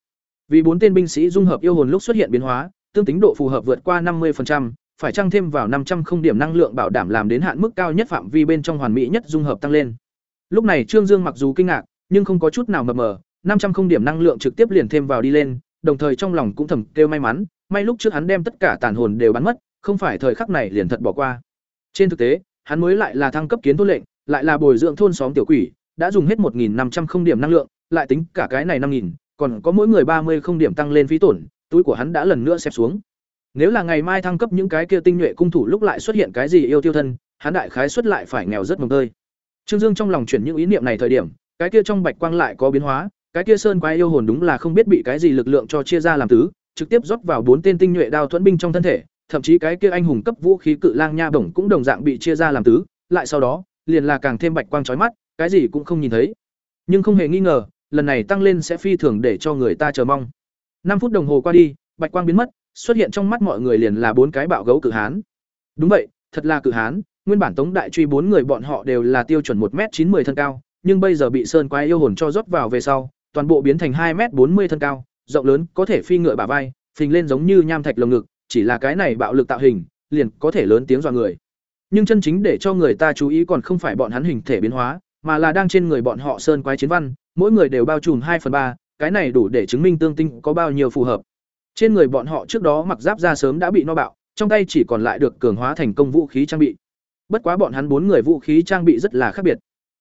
Vì bốn tên binh sĩ dung hợp yêu hồn lúc xuất hiện biến hóa, tương tính độ phù hợp vượt qua 50%, phải trang thêm vào 500 không điểm năng lượng bảo đảm làm đến hạn mức cao nhất phạm vi bên trong hoàn mỹ nhất dung hợp tăng lên. Lúc này Trương Dương mặc dù kinh ngạc, nhưng không có chút nào mập mờ, 500 không điểm năng lượng trực tiếp liền thêm vào đi lên, đồng thời trong lòng cũng thầm kêu may mắn, may lúc trước hắn đem tất cả tàn hồn đều bắn mất, không phải thời khắc này liền thật bỏ qua. Trên thực tế, hắn mới lại là thăng cấp kiến thôn lệnh, lại là bồi dưỡng thôn xóm tiểu quỷ, đã dùng hết 1500 không điểm năng lượng, lại tính cả cái này 5000, còn có mỗi người 30 không điểm tăng lên phí tổn, túi của hắn đã lần nữa xem xuống. Nếu là ngày mai thăng cấp những cái kia tinh nhuệ cung thủ lúc lại xuất hiện cái gì yêu tiêu thân, hắn đại khái xuất lại phải nghèo rất mồng tơi. Trương Dương trong lòng chuyển những ý niệm này thời điểm, cái kia trong bạch quang lại có biến hóa, cái kia sơn quái yêu hồn đúng là không biết bị cái gì lực lượng cho chia ra làm tứ, trực tiếp rót vào bốn tên tinh nhuệ đao thuẫn binh trong thân thể, thậm chí cái kia anh hùng cấp vũ khí cự lang nha bổng cũng đồng dạng bị chia ra làm tứ, lại sau đó, liền là càng thêm bạch quang chói mắt, cái gì cũng không nhìn thấy. Nhưng không hề nghi ngờ, lần này tăng lên sẽ phi thường để cho người ta chờ mong năm phút đồng hồ qua đi, bạch quang biến mất, xuất hiện trong mắt mọi người liền là bốn cái bạo gấu cự hán. Đúng vậy, thật là cự hán, nguyên bản Tống Đại Truy bốn người bọn họ đều là tiêu chuẩn một m chín 90 thân cao, nhưng bây giờ bị sơn quái yêu hồn cho rót vào về sau, toàn bộ biến thành hai m bốn mươi thân cao, rộng lớn, có thể phi ngựa bả vai, phình lên giống như nham thạch lồng ngực, chỉ là cái này bạo lực tạo hình, liền có thể lớn tiếng dọa người. Nhưng chân chính để cho người ta chú ý còn không phải bọn hắn hình thể biến hóa, mà là đang trên người bọn họ sơn quái chiến văn, mỗi người đều bao trùm hai phần ba, cái này đủ để chứng minh tương tinh có bao nhiêu phù hợp. Trên người bọn họ trước đó mặc giáp ra sớm đã bị no bạo, trong tay chỉ còn lại được cường hóa thành công vũ khí trang bị. Bất quá bọn hắn bốn người vũ khí trang bị rất là khác biệt.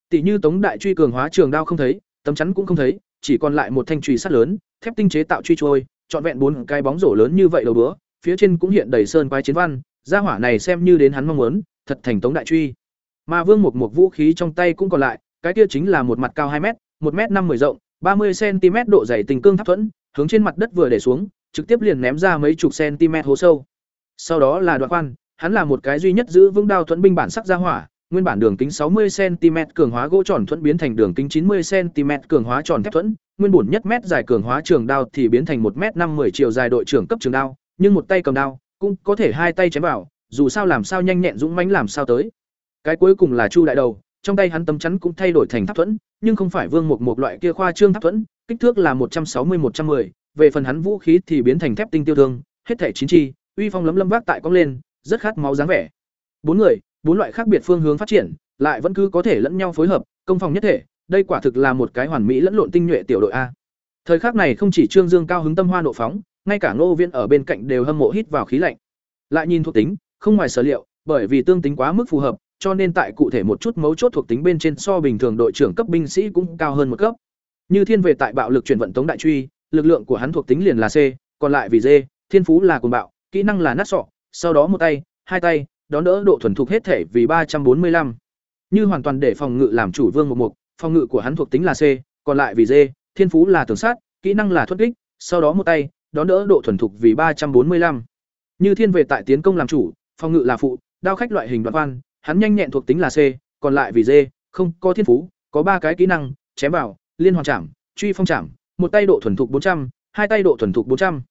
Tỷ như Tống Đại truy cường hóa trường đao không thấy, tấm chắn cũng không thấy, chỉ còn lại một thanh chùy sắt lớn, thép tinh chế tạo truy trôi, trọn vẹn bốn cái bóng rổ lớn như vậy đầu bữa, phía trên cũng hiện đầy sơn quái chiến văn, gia hỏa này xem như đến hắn mong muốn, thật thành Tống Đại truy. Mà Vương Mục Mục vũ khí trong tay cũng còn lại, cái kia chính là một mặt cao hai m một m năm mười rộng, ba mươi cm độ dày tình cương tháp thuẫn, hướng trên mặt đất vừa để xuống, trực tiếp liền ném ra mấy chục cm hố sâu. Sau đó là đoạn khoan, hắn là một cái duy nhất giữ vững đao thuẫn binh bản sắc gia hỏa, nguyên bản đường kính 60 cm cường hóa gỗ tròn thuẫn biến thành đường kính 90 cm cường hóa tròn thép thuẫn, nguyên bổn nhất mét dài cường hóa trường đao thì biến thành 1 mét 50 chiều dài đội trưởng cấp trường đao, nhưng một tay cầm đao, cũng có thể hai tay chém vào, dù sao làm sao nhanh nhẹn dũng mãnh làm sao tới. Cái cuối cùng là Chu đại đầu, trong tay hắn tấm chắn cũng thay đổi thành tháp thuẫn, nhưng không phải vương một một loại kia khoa trương tháp thuẫn, kích thước là 160-110, về phần hắn vũ khí thì biến thành thép tinh tiêu thương, hết thảy chín chi, uy phong lấm lấm vác tại cong lên, rất khát máu dáng vẻ. Bốn người, bốn loại khác biệt phương hướng phát triển, lại vẫn cứ có thể lẫn nhau phối hợp, công phòng nhất thể, đây quả thực là một cái hoàn mỹ lẫn lộn tinh nhuệ tiểu đội a. Thời khắc này không chỉ Trương Dương cao hứng tâm hoa nộ phóng, ngay cả Ngô Viễn ở bên cạnh đều hâm mộ hít vào khí lạnh. Lại nhìn thuộc tính, không ngoài sở liệu, bởi vì tương tính quá mức phù hợp, cho nên tại cụ thể một chút mấu chốt thuộc tính bên trên so bình thường đội trưởng cấp binh sĩ cũng cao hơn một cấp. Như thiên về tại bạo lực chuyển vận tống đại truy, lực lượng của hắn thuộc tính liền là C, còn lại vì D, thiên phú là cuồng bạo, kỹ năng là nát sọ, sau đó một tay, hai tay, đón đỡ độ thuần thục hết thể vì ba trăm bốn mươi lăm Như hoàn toàn để phòng ngự làm chủ vương một mục, phòng ngự của hắn thuộc tính là C, còn lại vì D, thiên phú là tường sát, kỹ năng là thuật kích, sau đó một tay, đón đỡ độ thuần thục vì ba trăm bốn mươi lăm Như thiên về tại tiến công làm chủ, phòng ngự là phụ, đao khách loại hình đoạn văn, hắn nhanh nhẹn thuộc tính là C, còn lại vì D, không có thiên phú, có ba cái kỹ năng, chém vào, liên hoàn chạm, truy phong chạm, một tay độ thuần thục 400, hai tay độ thuần thục 400.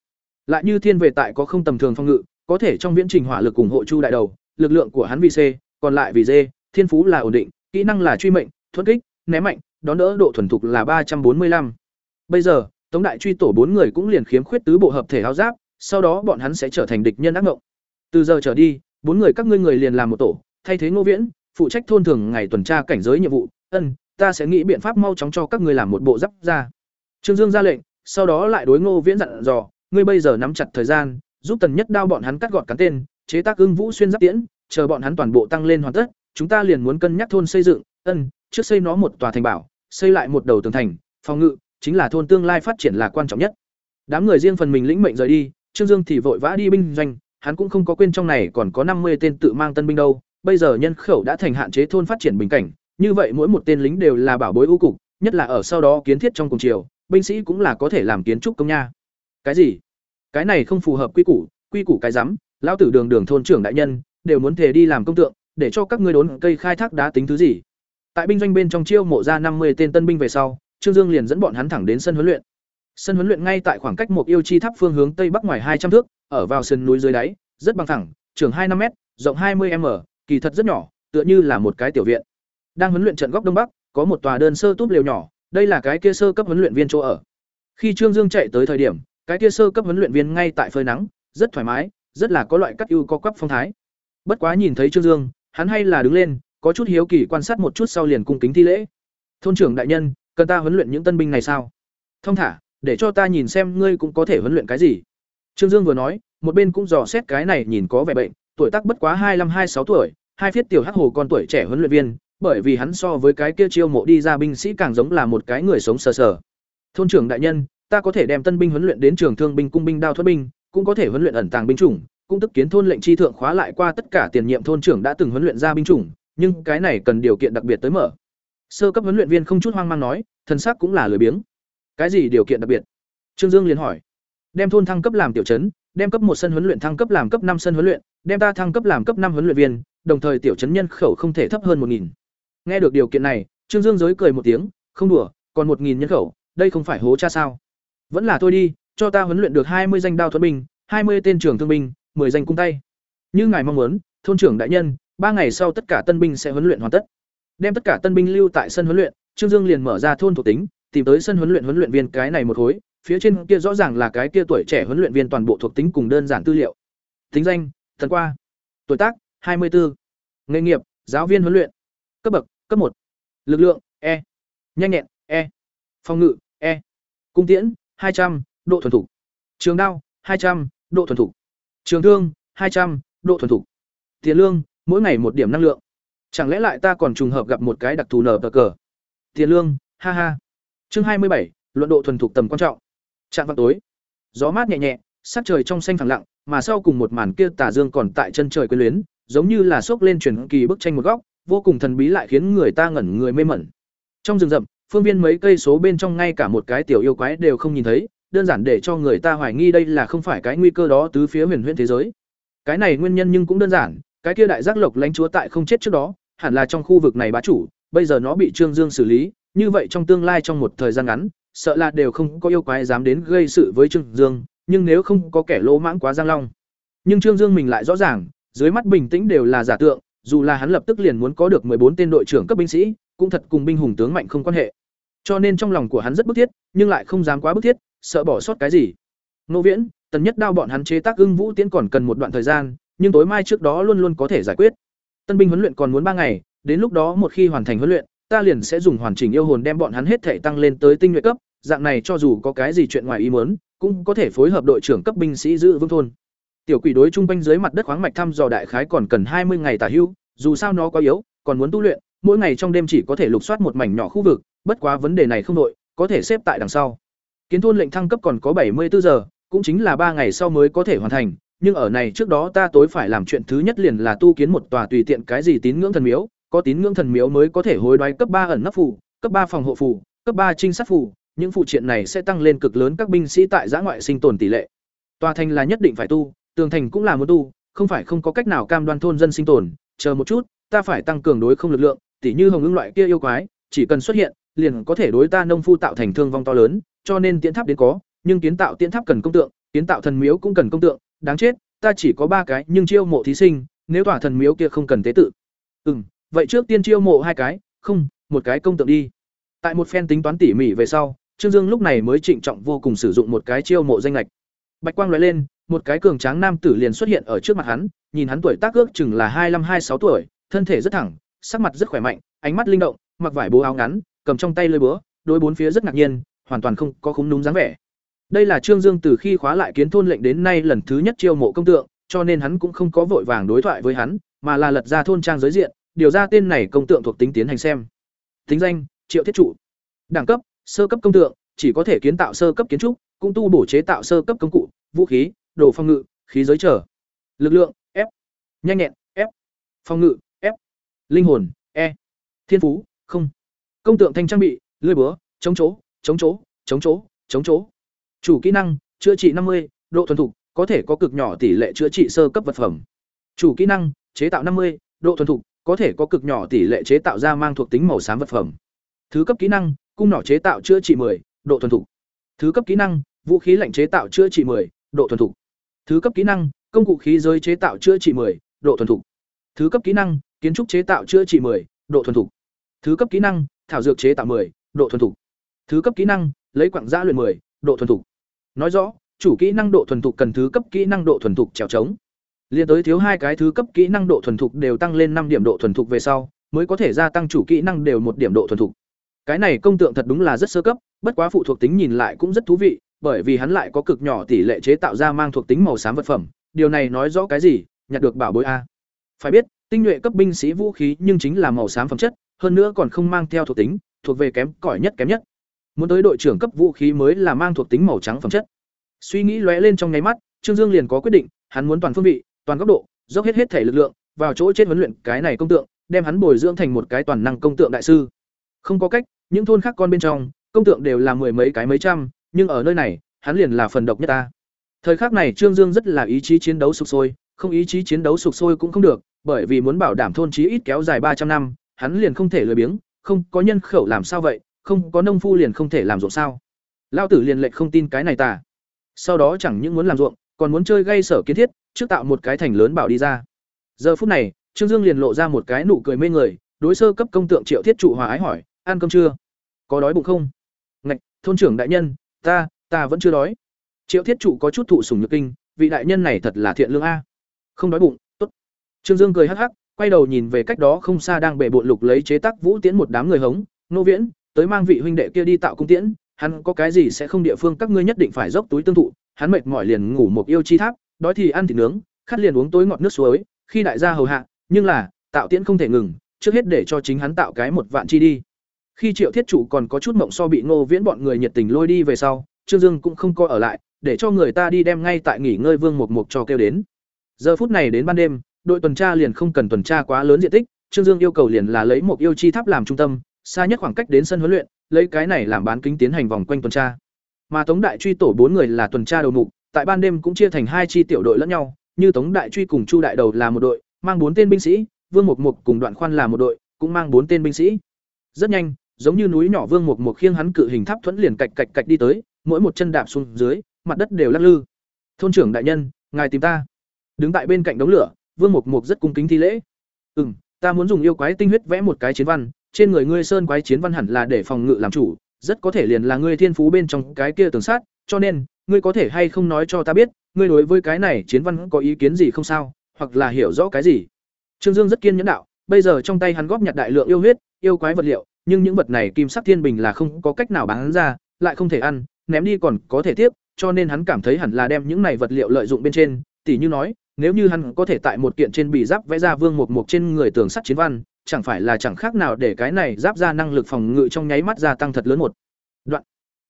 Lại như thiên về tại có không tầm thường phong ngự, có thể trong viễn trình hỏa lực ủng hộ Chu đại đầu, lực lượng của hắn vì C, còn lại vì D, thiên phú là ổn định, kỹ năng là truy mệnh, thuần kích, ném mạnh, đón đỡ độ thuần thục là ba trăm bốn mươi lăm. Bây giờ, Tống đại truy tổ bốn người cũng liền khiếm khuyết tứ bộ hợp thể áo giáp, sau đó bọn hắn sẽ trở thành địch nhân ác ngộng. Từ giờ trở đi, bốn người các ngươi người liền làm một tổ, thay thế Ngô Viễn, phụ trách thôn thường ngày tuần tra cảnh giới nhiệm vụ, ân, ta sẽ nghĩ biện pháp mau chóng cho các ngươi làm một bộ giáp ra. Trương Dương ra lệnh, sau đó lại đối Ngô Viễn dặn dò, ngươi bây giờ nắm chặt thời gian, giúp Tần Nhất Đao bọn hắn cắt gọn cán tên, chế tác ưng vũ xuyên giáp tiễn, chờ bọn hắn toàn bộ tăng lên hoàn tất, chúng ta liền muốn cân nhắc thôn xây dựng, ân, trước xây nó một tòa thành bảo, xây lại một đầu tường thành, phòng ngự, chính là thôn tương lai phát triển là quan trọng nhất. Đám người riêng phần mình lĩnh mệnh rời đi, Trương Dương thì vội vã đi binh doanh, hắn cũng không có quên trong này còn có năm mươi tên tự mang tân binh đâu, bây giờ nhân khẩu đã thành hạn chế thôn phát triển bình cảnh, như vậy mỗi một tên lính đều là bảo bối ưu cục, nhất là ở sau đó kiến thiết trong cùng chiều, binh sĩ cũng là có thể làm kiến trúc công nha. Cái gì? Cái này không phù hợp quy củ, quy củ cái rắm, lão tử đường đường thôn trưởng đại nhân đều muốn thể đi làm công tượng để cho các ngươi đốn cây khai thác đá tính thứ gì tại binh doanh bên trong chiêu mộ ra năm mươi tên tân binh về sau trương dương liền dẫn bọn hắn thẳng đến sân huấn luyện sân huấn luyện ngay tại khoảng cách một yêu chi tháp phương hướng tây bắc ngoài hai trăm thước ở vào sườn núi dưới đáy rất bằng thẳng trường hai năm m rộng hai mươi m kỳ thật rất nhỏ tựa như là một cái tiểu viện đang huấn luyện trận góc đông bắc có một tòa đơn sơ túp lều nhỏ đây là cái kia sơ cấp huấn luyện viên chỗ ở khi trương dương chạy tới thời điểm cái kia sơ cấp huấn luyện viên ngay tại phơi nắng rất thoải mái rất là có loại cắt ưu có quắp phong thái. Bất quá nhìn thấy Trương Dương, hắn hay là đứng lên, có chút hiếu kỳ quan sát một chút sau liền cung kính thi lễ. "Thôn trưởng đại nhân, cần ta huấn luyện những tân binh này sao?" "Thông thả, để cho ta nhìn xem ngươi cũng có thể huấn luyện cái gì." Trương Dương vừa nói, một bên cũng dò xét cái này nhìn có vẻ bệnh, tuổi tác bất quá hai hai sáu tuổi, hai phiết tiểu hắc hồ con tuổi trẻ huấn luyện viên, bởi vì hắn so với cái kia chiêu mộ đi ra binh sĩ càng giống là một cái người sống sờ sờ. Thôn trưởng đại nhân, ta có thể đem tân binh huấn luyện đến trường thương binh cung binh đao thuật binh, cũng có thể huấn luyện ẩn tàng binh chủng, cũng tức kiến thôn lệnh chi thượng khóa lại qua tất cả tiền nhiệm thôn trưởng đã từng huấn luyện ra binh chủng, nhưng cái này cần điều kiện đặc biệt tới mở. Sơ cấp huấn luyện viên không chút hoang mang nói, thần sắc cũng là lười biếng. Cái gì điều kiện đặc biệt? Trương Dương liền hỏi. Đem thôn thăng cấp làm tiểu trấn, đem cấp một sân huấn luyện thăng cấp làm cấp năm sân huấn luyện, đem ta thăng cấp làm cấp năm huấn luyện viên, đồng thời tiểu trấn nhân khẩu không thể thấp hơn một nghìn. Nghe được điều kiện này, Trương Dương giới cười một tiếng, không đùa, còn một nghìn nhân khẩu, đây không phải hố cha sao? Vẫn là thôi đi, cho ta huấn luyện được hai mươi danh đao thuẫn binh, hai mươi tên trưởng thương binh, 10 danh cung tay. Như ngài mong muốn, thôn trưởng đại nhân, ba ngày sau tất cả tân binh sẽ huấn luyện hoàn tất. Đem tất cả tân binh lưu tại sân huấn luyện, Trương Dương liền mở ra thôn thuộc tính, tìm tới sân huấn luyện huấn luyện viên cái này một khối, phía trên kia rõ ràng là cái kia tuổi trẻ huấn luyện viên toàn bộ thuộc tính cùng đơn giản tư liệu. Tính danh: Thần qua. Tuổi tác: 24. Nghề nghiệp: Giáo viên huấn luyện. Cấp bậc: Cấp một. Lực lượng: E. Nhanh nhẹn: E. Phòng ngự: E. Cung tiễn: 200, độ thuần thủ Trường đao: 200, độ thuần thủ Trường thương: 200, độ thuần thủ Tiền lương: mỗi ngày một điểm năng lượng. Chẳng lẽ lại ta còn trùng hợp gặp một cái đặc thù nở cờ? Tiền lương: ha ha. Chương 27, luận độ thuần thục tầm quan trọng. trạng vào tối, gió mát nhẹ nhẹ, sắc trời trong xanh phẳng lặng, mà sau cùng một màn kia tà dương còn tại chân trời quyến luyến, giống như là xốc lên truyền kỳ bức tranh một góc, vô cùng thần bí lại khiến người ta ngẩn người mê mẩn. Trong rừng rậm, phương viên mấy cây số bên trong ngay cả một cái tiểu yêu quái đều không nhìn thấy, đơn giản để cho người ta hoài nghi đây là không phải cái nguy cơ đó tứ phía huyền huyễn thế giới. Cái này nguyên nhân nhưng cũng đơn giản, cái kia đại giác lộc lãnh chúa tại không chết trước đó, hẳn là trong khu vực này bá chủ, bây giờ nó bị Trương Dương xử lý, như vậy trong tương lai trong một thời gian ngắn, sợ là đều không có yêu quái dám đến gây sự với Trương Dương, nhưng nếu không có kẻ lỗ mãng quá giang long. Nhưng Trương Dương mình lại rõ ràng, dưới mắt bình tĩnh đều là giả tượng, dù là hắn lập tức liền muốn có được bốn tên đội trưởng cấp binh sĩ, cũng thật cùng binh hùng tướng mạnh không quan hệ. Cho nên trong lòng của hắn rất bức thiết, nhưng lại không dám quá bức thiết, sợ bỏ sót cái gì. Nô Viễn, tần nhất đao bọn hắn chế tác ưng vũ tiễn còn cần một đoạn thời gian, nhưng tối mai trước đó luôn luôn có thể giải quyết. Tân binh huấn luyện còn muốn ba ngày, đến lúc đó một khi hoàn thành huấn luyện, ta liền sẽ dùng hoàn chỉnh yêu hồn đem bọn hắn hết thể tăng lên tới tinh nhuệ cấp, dạng này cho dù có cái gì chuyện ngoài ý muốn, cũng có thể phối hợp đội trưởng cấp binh sĩ giữ vương thôn. Tiểu quỷ đối trung quanh dưới mặt đất khoáng mạch thăm dò đại khái còn cần hai mươi ngày tả hữu, dù sao nó quá yếu, còn muốn tu luyện, mỗi ngày trong đêm chỉ có thể lục soát một mảnh nhỏ khu vực, bất quá vấn đề này không đội, có thể xếp tại đằng sau. Kiến thôn lệnh thăng cấp còn có bảy mươi bốn giờ, cũng chính là ba ngày sau mới có thể hoàn thành, nhưng ở này trước đó ta tối phải làm chuyện thứ nhất liền là tu kiến một tòa tùy tiện cái gì tín ngưỡng thần miếu, có tín ngưỡng thần miếu mới có thể hối đoái cấp ba ẩn nấp phù, cấp ba phòng hộ phù, cấp ba trinh sát phù, những phụ triện này sẽ tăng lên cực lớn các binh sĩ tại giã ngoại sinh tồn tỷ lệ. Tòa thành là nhất định phải tu, tường thành cũng là muốn tu, không phải không có cách nào cam đoan thôn dân sinh tồn, chờ một chút, ta phải tăng cường đối không lực lượng, tỉ như hồng ưng loại kia yêu quái, chỉ cần xuất hiện, liền có thể đối ta nông phu tạo thành thương vong to lớn, cho nên tiến tháp đến có, nhưng kiến tạo tiến tháp cần công tượng, kiến tạo thần miếu cũng cần công tượng, đáng chết, ta chỉ có ba cái, nhưng chiêu mộ thí sinh, nếu tòa thần miếu kia không cần tế tự. Ừm, vậy trước tiên chiêu mộ hai cái, không, một cái công tượng đi. Tại một phen tính toán tỉ mỉ về sau, Trương Dương lúc này mới trịnh trọng vô cùng sử dụng một cái chiêu mộ danh lệch. Bạch quang lóe lên, một cái cường tráng nam tử liền xuất hiện ở trước mặt hắn, nhìn hắn tuổi tác ước chừng là hai mươi hai sáu tuổi, thân thể rất thẳng, sắc mặt rất khỏe mạnh, ánh mắt linh động, mặc vải bố áo ngắn, cầm trong tay lưỡi búa, đối bốn phía rất ngạc nhiên, hoàn toàn không có khúm núm dáng vẻ. Đây là Trương Dương từ khi khóa lại kiến thôn lệnh đến nay lần thứ nhất chiêu mộ công tượng, cho nên hắn cũng không có vội vàng đối thoại với hắn, mà là lật ra thôn trang giới diện, điều ra tên này công tượng thuộc tính tiến hành xem. Tính danh: Triệu Thiết trụ. Đẳng cấp: Sơ cấp công tượng, chỉ có thể kiến tạo sơ cấp kiến trúc, cũng tu bổ chế tạo sơ cấp công cụ, vũ khí, đồ phòng ngự, khí giới trở. Lực lượng: F. Nhanh nhẹn: F. Phòng ngự: F. Linh hồn: E. Thiên phú: không. Công tượng thanh trang bị: lưỡi búa, chống chỗ, chống chỗ, chống chỗ, chống chỗ. Chủ kỹ năng: chữa trị 50, độ thuần thục, có thể có cực nhỏ tỷ lệ chữa trị sơ cấp vật phẩm. Chủ kỹ năng: chế tạo 50, độ thuần thục, có thể có cực nhỏ tỷ lệ chế tạo ra mang thuộc tính màu xám vật phẩm. Thứ cấp kỹ năng: cung nỏ chế tạo chữa trị 10, độ thuần thục. Thứ cấp kỹ năng: vũ khí lạnh chế tạo chữa trị 10, độ thuần thục. Thứ cấp kỹ năng: công cụ khí giới chế tạo chữa trị 10, độ thuần thục. Thứ cấp kỹ năng: kiến trúc chế tạo chữa trị 10, độ thuần thục. Thứ cấp kỹ năng: thảo dược chế tạo 10, độ thuần thục. Thứ cấp kỹ năng: lấy quặng giã luyện 10, độ thuần thục. Nói rõ, chủ kỹ năng độ thuần thục cần thứ cấp kỹ năng độ thuần thục trèo trống. Liên tới thiếu hai cái thứ cấp kỹ năng độ thuần thục đều tăng lên năm điểm độ thuần thục về sau, mới có thể gia tăng chủ kỹ năng đều một điểm độ thuần thục. Cái này công tượng thật đúng là rất sơ cấp, bất quá phụ thuộc tính nhìn lại cũng rất thú vị, bởi vì hắn lại có cực nhỏ tỷ lệ chế tạo ra mang thuộc tính màu xám vật phẩm, điều này nói rõ cái gì? Nhặt được bảo bối a. Phải biết, Tinh nhuệ cấp binh sĩ vũ khí nhưng chính là màu xám phẩm chất, hơn nữa còn không mang theo thuộc tính, thuộc về kém cỏi nhất kém nhất. Muốn tới đội trưởng cấp vũ khí mới là mang thuộc tính màu trắng phẩm chất. Suy nghĩ lóe lên trong nháy mắt, Trương Dương liền có quyết định, hắn muốn toàn phương vị, toàn góc độ, dốc hết hết thể lực lượng, vào chỗ chết huấn luyện cái này công tượng, đem hắn bồi dưỡng thành một cái toàn năng công tượng đại sư. Không có cách, những thôn khác con bên trong, công tượng đều là mười mấy cái mấy trăm, nhưng ở nơi này, hắn liền là phần độc nhất ta. Thời khắc này Trương Dương rất là ý chí chiến đấu sục sôi, không ý chí chiến đấu sục sôi cũng không được, bởi vì muốn bảo đảm thôn chí ít kéo dài ba trăm năm, hắn liền không thể lười biếng, không có nhân khẩu làm sao vậy, không có nông phu liền không thể làm ruộng sao? Lao tử liền lệnh không tin cái này ta. Sau đó chẳng những muốn làm ruộng, còn muốn chơi gây sở kiến thiết, trước tạo một cái thành lớn bảo đi ra. Giờ phút này, Trương Dương liền lộ ra một cái nụ cười mê người, đối sơ cấp công tượng Triệu Thiết trụ hòa ái hỏi, "Ăn cơm chưa? Có đói bụng không?" "Ngạch, thôn trưởng đại nhân, ta, ta vẫn chưa đói." Triệu Thiết trụ có chút thụ sùng nhược kinh, vị đại nhân này thật là thiện lương a. Không đói bụng, tốt. Trương Dương cười hắc hắc, quay đầu nhìn về cách đó không xa đang bể bộn lục lấy chế tác vũ tiễn một đám người hống, nô viễn, tới mang vị huynh đệ kia đi tạo cung tiễn, hắn có cái gì sẽ không địa phương các ngươi nhất định phải dốc túi tương thụ, hắn mệt mỏi liền ngủ một yêu chi tháp, đói thì ăn thịt nướng, khát liền uống tối ngọt nước suối, khi đại gia hầu hạ, nhưng là, tạo tiễn không thể ngừng, trước hết để cho chính hắn tạo cái một vạn chi đi. Khi Triệu Thiết Chủ còn có chút mộng so bị Ngô Viễn bọn người nhiệt tình lôi đi về sau, Trương Dương cũng không coi ở lại, để cho người ta đi đem ngay tại nghỉ ngơi Vương Mục Mục cho kêu đến. Giờ phút này đến ban đêm, đội tuần tra liền không cần tuần tra quá lớn diện tích, Trương Dương yêu cầu liền là lấy một yêu chi tháp làm trung tâm, xa nhất khoảng cách đến sân huấn luyện, lấy cái này làm bán kính tiến hành vòng quanh tuần tra. Mà Tống Đại Truy tổ bốn người là tuần tra đầu mục, tại ban đêm cũng chia thành hai chi tiểu đội lẫn nhau, như Tống Đại Truy cùng Chu Đại Đầu là một đội, mang bốn tên binh sĩ, Vương Mục Mục cùng Đoạn Khoan là một đội, cũng mang bốn tên binh sĩ. Rất nhanh, giống như núi nhỏ Vương Mục Mục khiêng hắn cự hình tháp thuẫn liền cạch cạch cạch đi tới, mỗi một chân đạp xuống dưới, mặt đất đều lắc lư. "Thôn trưởng đại nhân, ngài tìm ta." Đứng tại bên cạnh đống lửa, Vương Mục Mục rất cung kính thi lễ. "Ừm, ta muốn dùng yêu quái tinh huyết vẽ một cái chiến văn, trên người ngươi sơn quái chiến văn hẳn là để phòng ngự làm chủ, rất có thể liền là ngươi thiên phú bên trong cái kia tường sát, cho nên, ngươi có thể hay không nói cho ta biết, ngươi đối với cái này chiến văn có ý kiến gì không sao, hoặc là hiểu rõ cái gì?" Trương Dương rất kiên nhẫn đạo, bây giờ trong tay hắn góp nhặt đại lượng yêu huyết, yêu quái vật liệu, nhưng những vật này kim sắc thiên bình là không có cách nào bán ra, lại không thể ăn, ném đi còn có thể tiếp, cho nên hắn cảm thấy hẳn là đem những này vật liệu lợi dụng bên trên, tỉ như nói, nếu như hắn có thể tại một kiện trên bị giáp vẽ ra vương một một trên người tường sắt chiến văn, chẳng phải là chẳng khác nào để cái này giáp ra năng lực phòng ngự trong nháy mắt gia tăng thật lớn một đoạn.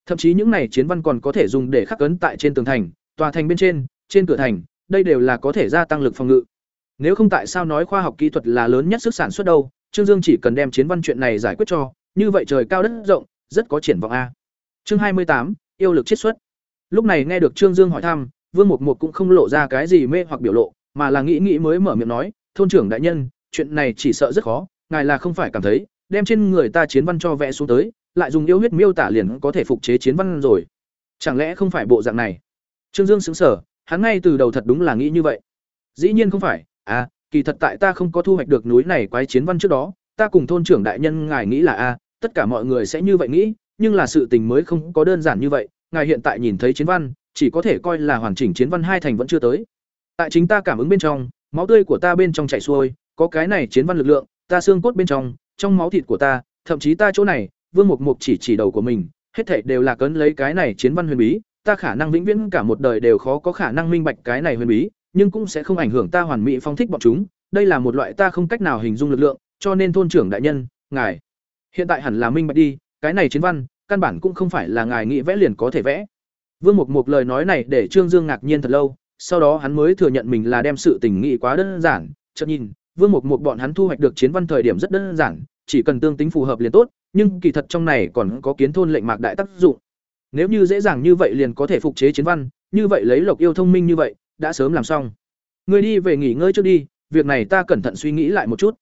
Thậm chí những này chiến văn còn có thể dùng để khắc ấn tại trên tường thành, tòa thành bên trên, trên cửa thành, đây đều là có thể gia tăng lực phòng ngự. Nếu không tại sao nói khoa học kỹ thuật là lớn nhất sức sản xuất đâu, Trương Dương chỉ cần đem chiến văn chuyện này giải quyết cho, như vậy trời cao đất rộng, rất có triển vọng a. Chương hai mươi tám yêu lực chiết xuất. Lúc này nghe được Trương Dương hỏi thăm, Vương Mục Mục cũng không lộ ra cái gì mê hoặc biểu lộ, mà là nghĩ nghĩ mới mở miệng nói, "Thôn trưởng đại nhân, chuyện này chỉ sợ rất khó, ngài là không phải cảm thấy, đem trên người ta chiến văn cho vẽ xuống tới, lại dùng yêu huyết miêu tả liền có thể phục chế chiến văn rồi. Chẳng lẽ không phải bộ dạng này?" Trương Dương sững sờ, hắn ngay từ đầu thật đúng là nghĩ như vậy. Dĩ nhiên không phải, à, kỳ thật tại ta không có thu hoạch được núi này quái chiến văn trước đó, ta cùng thôn trưởng đại nhân ngài nghĩ là a, tất cả mọi người sẽ như vậy nghĩ, nhưng là sự tình mới không có đơn giản như vậy, ngài hiện tại nhìn thấy chiến văn, chỉ có thể coi là hoàn chỉnh chiến văn hai thành vẫn chưa tới. Tại chính ta cảm ứng bên trong, máu tươi của ta bên trong chảy xuôi, có cái này chiến văn lực lượng, ta xương cốt bên trong, trong máu thịt của ta, thậm chí ta chỗ này, Vương Mục Mục chỉ chỉ đầu của mình, hết thảy đều là cấn lấy cái này chiến văn huyền bí, ta khả năng vĩnh viễn cả một đời đều khó có khả năng minh bạch cái này huyền bí, nhưng cũng sẽ không ảnh hưởng ta hoàn mỹ phong thích bọn chúng, đây là một loại ta không cách nào hình dung lực lượng, cho nên thôn trưởng đại nhân, ngài hiện tại hẳn là minh bạch đi, cái này chiến văn, căn bản cũng không phải là ngài nghĩ vẽ liền có thể vẽ. Vương Mục Mục lời nói này để Trương Dương ngạc nhiên thật lâu, sau đó hắn mới thừa nhận mình là đem sự tình nghĩ quá đơn giản, chợt nhìn, Vương Mục Mục bọn hắn thu hoạch được chiến văn thời điểm rất đơn giản, chỉ cần tương tính phù hợp liền tốt, nhưng kỳ thật trong này còn có kiến thôn lệnh mạc đại tác dụng. Nếu như dễ dàng như vậy liền có thể phục chế chiến văn, như vậy lấy Lộc Yêu thông minh như vậy, đã sớm làm xong. Ngươi đi về nghỉ ngơi trước đi, việc này ta cẩn thận suy nghĩ lại một chút.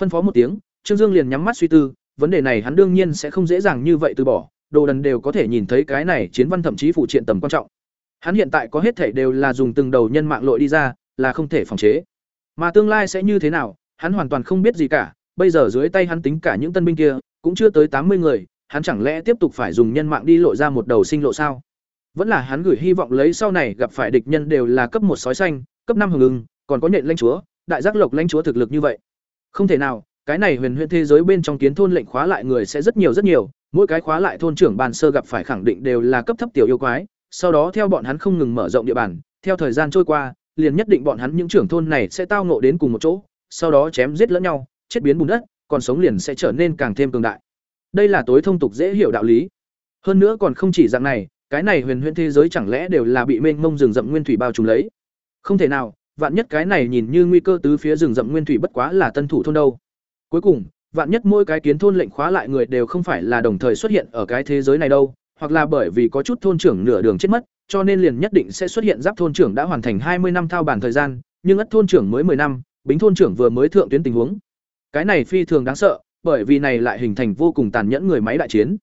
Phân phó một tiếng, Trương Dương liền nhắm mắt suy tư, vấn đề này hắn đương nhiên sẽ không dễ dàng như vậy từ bỏ, đồ đần đều có thể nhìn thấy cái này chiến văn thậm chí phụ triện tầm quan trọng. Hắn hiện tại có hết thể đều là dùng từng đầu nhân mạng lội đi ra, là không thể phòng chế. Mà tương lai sẽ như thế nào, hắn hoàn toàn không biết gì cả, bây giờ dưới tay hắn tính cả những tân binh kia, cũng chưa tới tám mươi người, hắn chẳng lẽ tiếp tục phải dùng nhân mạng đi lội ra một đầu sinh lộ sao? Vẫn là hắn gửi hy vọng lấy sau này gặp phải địch nhân đều là cấp một sói xanh, cấp năm hùng ưng, còn có nhện lãnh chúa, đại giác lộc lãnh chúa thực lực như vậy. Không thể nào, cái này huyền huyền thế giới bên trong kiến thôn lệnh khóa lại người sẽ rất nhiều rất nhiều, mỗi cái khóa lại thôn trưởng bàn sơ gặp phải khẳng định đều là cấp thấp tiểu yêu quái, sau đó theo bọn hắn không ngừng mở rộng địa bàn, theo thời gian trôi qua, liền nhất định bọn hắn những trưởng thôn này sẽ tao ngộ đến cùng một chỗ, sau đó chém giết lẫn nhau, chết biến bùn đất, còn sống liền sẽ trở nên càng thêm cường đại. Đây là tối thông tục dễ hiểu đạo lý. Hơn nữa còn không chỉ dạng này, cái này huyền huyễn thế giới chẳng lẽ đều là bị mênh mông rừng rậm nguyên thủy bao trùm lấy? Không thể nào, vạn nhất cái này nhìn như nguy cơ tứ phía rừng rậm nguyên thủy bất quá là tân thủ thôn đâu. Cuối cùng, vạn nhất mỗi cái kiến thôn lệnh khóa lại người đều không phải là đồng thời xuất hiện ở cái thế giới này đâu, hoặc là bởi vì có chút thôn trưởng nửa đường chết mất, cho nên liền nhất định sẽ xuất hiện giáp thôn trưởng đã hoàn thành hai mươi năm thao bản thời gian, nhưng ất thôn trưởng mới 10 năm, bính thôn trưởng vừa mới thượng tuyến tình huống. Cái này phi thường đáng sợ, bởi vì này lại hình thành vô cùng tàn nhẫn người máy đại chiến.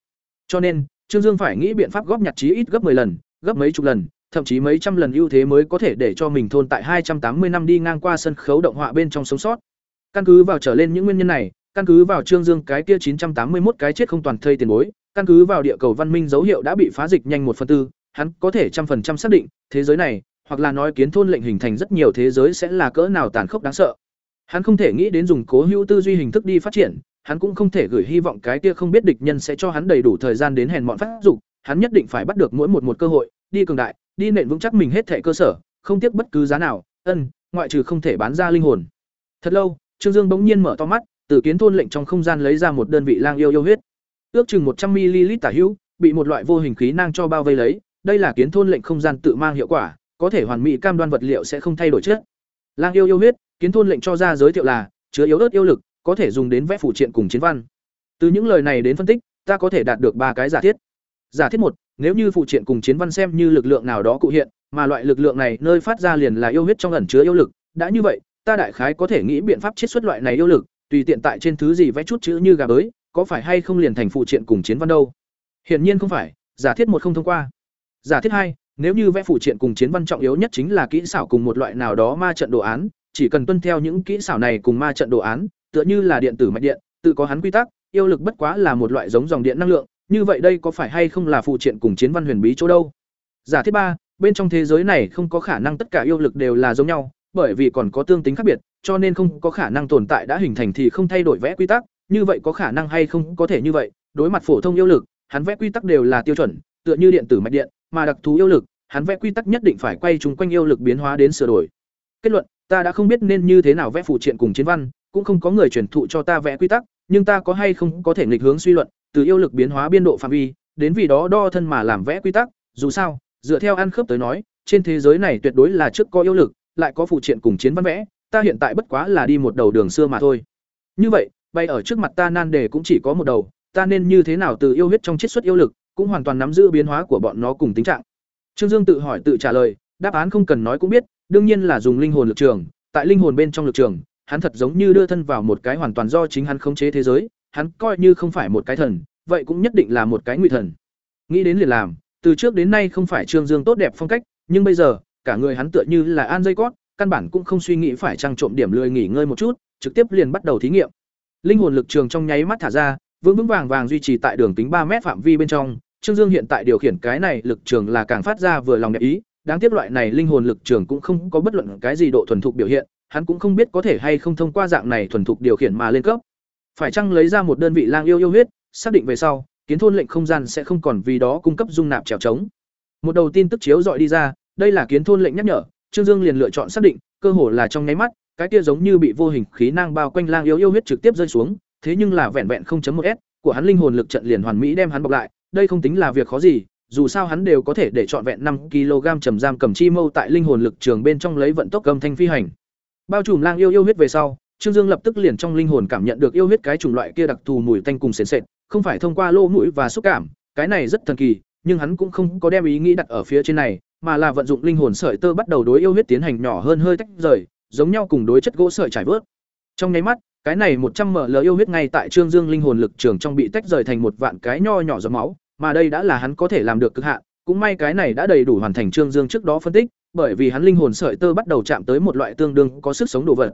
Cho nên, Trương Dương phải nghĩ biện pháp góp nhặt chí ít gấp 10 lần, gấp mấy chục lần, thậm chí mấy trăm lần ưu thế mới có thể để cho mình thôn tại 280 năm đi ngang qua sân khấu động họa bên trong sống sót. Căn cứ vào trở lên những nguyên nhân này, căn cứ vào Trương Dương cái kia 981 cái chết không toàn thây tiền bối, căn cứ vào địa cầu văn minh dấu hiệu đã bị phá dịch nhanh một phần tư, hắn có thể trăm phần trăm xác định, thế giới này, hoặc là nói kiến thôn lệnh hình thành rất nhiều thế giới sẽ là cỡ nào tàn khốc đáng sợ. Hắn không thể nghĩ đến dùng cố hữu tư duy hình thức đi phát triển, hắn cũng không thể gửi hy vọng cái kia không biết địch nhân sẽ cho hắn đầy đủ thời gian đến hèn mọn phát dục, hắn nhất định phải bắt được mỗi một một cơ hội, đi cường đại, đi nện vững chắc mình hết thể cơ sở, không tiếc bất cứ giá nào, ân, ngoại trừ không thể bán ra linh hồn. Thật lâu, Trương Dương bỗng nhiên mở to mắt, từ kiến thôn lệnh trong không gian lấy ra một đơn vị lang yêu yêu huyết. Ước chừng một trăm ml tả hữu, bị một loại vô hình khí năng cho bao vây lấy, đây là kiến thôn lệnh không gian tự mang hiệu quả, có thể hoàn mỹ cam đoan vật liệu sẽ không thay đổi chất. Lang yêu yêu huyết, kiến thôn lệnh cho ra giới thiệu là chứa yếu ớt yêu lực, có thể dùng đến vẽ phụ triện cùng chiến văn. Từ những lời này đến phân tích, ta có thể đạt được ba cái giả thiết. Giả thiết một, nếu như phụ triện cùng chiến văn xem như lực lượng nào đó cụ hiện, mà loại lực lượng này nơi phát ra liền là yêu huyết trong ẩn chứa yêu lực, đã như vậy, ta đại khái có thể nghĩ biện pháp chiết xuất loại này yêu lực, tùy tiện tại trên thứ gì vẽ chút chữ như gà bới, có phải hay không liền thành phụ triện cùng chiến văn đâu? Hiển nhiên không phải, giả thiết một không thông qua. Giả thiết hai, nếu như vẽ phụ triện cùng chiến văn trọng yếu nhất chính là kỹ xảo cùng một loại nào đó ma trận đồ án, chỉ cần tuân theo những kỹ xảo này cùng ma trận đồ án, tựa như là điện tử mạch điện, tự có hắn quy tắc, yêu lực bất quá là một loại giống dòng điện năng lượng, như vậy đây có phải hay không là phụ triện cùng chiến văn huyền bí chỗ đâu? Giả thiết ba, bên trong thế giới này không có khả năng tất cả yêu lực đều là giống nhau, bởi vì còn có tương tính khác biệt, cho nên không có khả năng tồn tại đã hình thành thì không thay đổi vẽ quy tắc, như vậy có khả năng hay không có thể như vậy, đối mặt phổ thông yêu lực, hắn vẽ quy tắc đều là tiêu chuẩn, tựa như điện tử mạch điện, mà đặc thú yêu lực, hắn vẽ quy tắc nhất định phải quay chúng quanh yêu lực biến hóa đến sửa đổi. Kết luận, ta đã không biết nên như thế nào vẽ phụ triện cùng chiến văn, cũng không có người truyền thụ cho ta vẽ quy tắc, nhưng ta có hay không có thể nghịch hướng suy luận, từ yêu lực biến hóa biên độ phạm vi, đến vì đó đo thân mà làm vẽ quy tắc, dù sao, dựa theo ăn khớp tới nói, trên thế giới này tuyệt đối là trước có yêu lực, lại có phụ triện cùng chiến văn vẽ, ta hiện tại bất quá là đi một đầu đường xưa mà thôi. Như vậy, bay ở trước mặt ta nan đề cũng chỉ có một đầu, ta nên như thế nào từ yêu huyết trong chiết xuất yêu lực, cũng hoàn toàn nắm giữ biến hóa của bọn nó cùng tính trạng. Trương Dương tự hỏi tự trả lời, đáp án không cần nói cũng biết, đương nhiên là dùng linh hồn lực trường, tại linh hồn bên trong lực trường, hắn thật giống như đưa thân vào một cái hoàn toàn do chính hắn khống chế thế giới, hắn coi như không phải một cái thần, vậy cũng nhất định là một cái ngụy thần. Nghĩ đến liền làm, từ trước đến nay không phải Trương Dương tốt đẹp phong cách, nhưng bây giờ, cả người hắn tựa như là an dây cót, căn bản cũng không suy nghĩ phải trang trộm điểm lười nghỉ ngơi một chút, trực tiếp liền bắt đầu thí nghiệm. Linh hồn lực trường trong nháy mắt thả ra, vững vững vàng vàng duy trì tại đường kính ba mét phạm vi bên trong, Trương Dương hiện tại điều khiển cái này lực trường là càng phát ra vừa lòng đẹp ý, đáng tiếc loại này linh hồn lực trường cũng không có bất luận cái gì độ thuần thục biểu hiện, hắn cũng không biết có thể hay không thông qua dạng này thuần thục điều khiển mà lên cấp. Phải chăng lấy ra một đơn vị lang yêu yêu huyết, xác định về sau, kiến thôn lệnh không gian sẽ không còn vì đó cung cấp dung nạp trèo trống. Một đầu tin tức chiếu dọi đi ra, đây là kiến thôn lệnh nhắc nhở, Trương Dương liền lựa chọn xác định, cơ hồ là trong nháy mắt, cái kia giống như bị vô hình khí năng bao quanh lang yêu yêu huyết trực tiếp rơi xuống, thế nhưng là vẹn vẹn 0.1s của hắn linh hồn lực trận liền hoàn mỹ đem hắn bọc lại, đây không tính là việc khó gì, dù sao hắn đều có thể để chọn vẹn năm kg trầm giam cầm chi mâu tại linh hồn lực trường bên trong lấy vận tốc cầm thanh phi hành. Bao trùm lang yêu yêu huyết về sau, Trương Dương lập tức liền trong linh hồn cảm nhận được yêu huyết cái chủng loại kia đặc thù mùi tanh cùng sền sệt, không phải thông qua lỗ mũi và xúc cảm, cái này rất thần kỳ, nhưng hắn cũng không có đem ý nghĩ đặt ở phía trên này, mà là vận dụng linh hồn sợi tơ bắt đầu đối yêu huyết tiến hành nhỏ hơn hơi tách rời, giống nhau cùng đối chất gỗ sợi trải vớt. Trong nháy mắt, cái này một trăm mở lờ yêu huyết ngay tại Trương Dương linh hồn lực trường trong bị tách rời thành một vạn cái nho nhỏ giọt máu, mà đây đã là hắn có thể làm được cực hạn, cũng may cái này đã đầy đủ hoàn thành Trương Dương trước đó phân tích, bởi vì hắn linh hồn sợi tơ bắt đầu chạm tới một loại tương đương có sức sống đồ vật.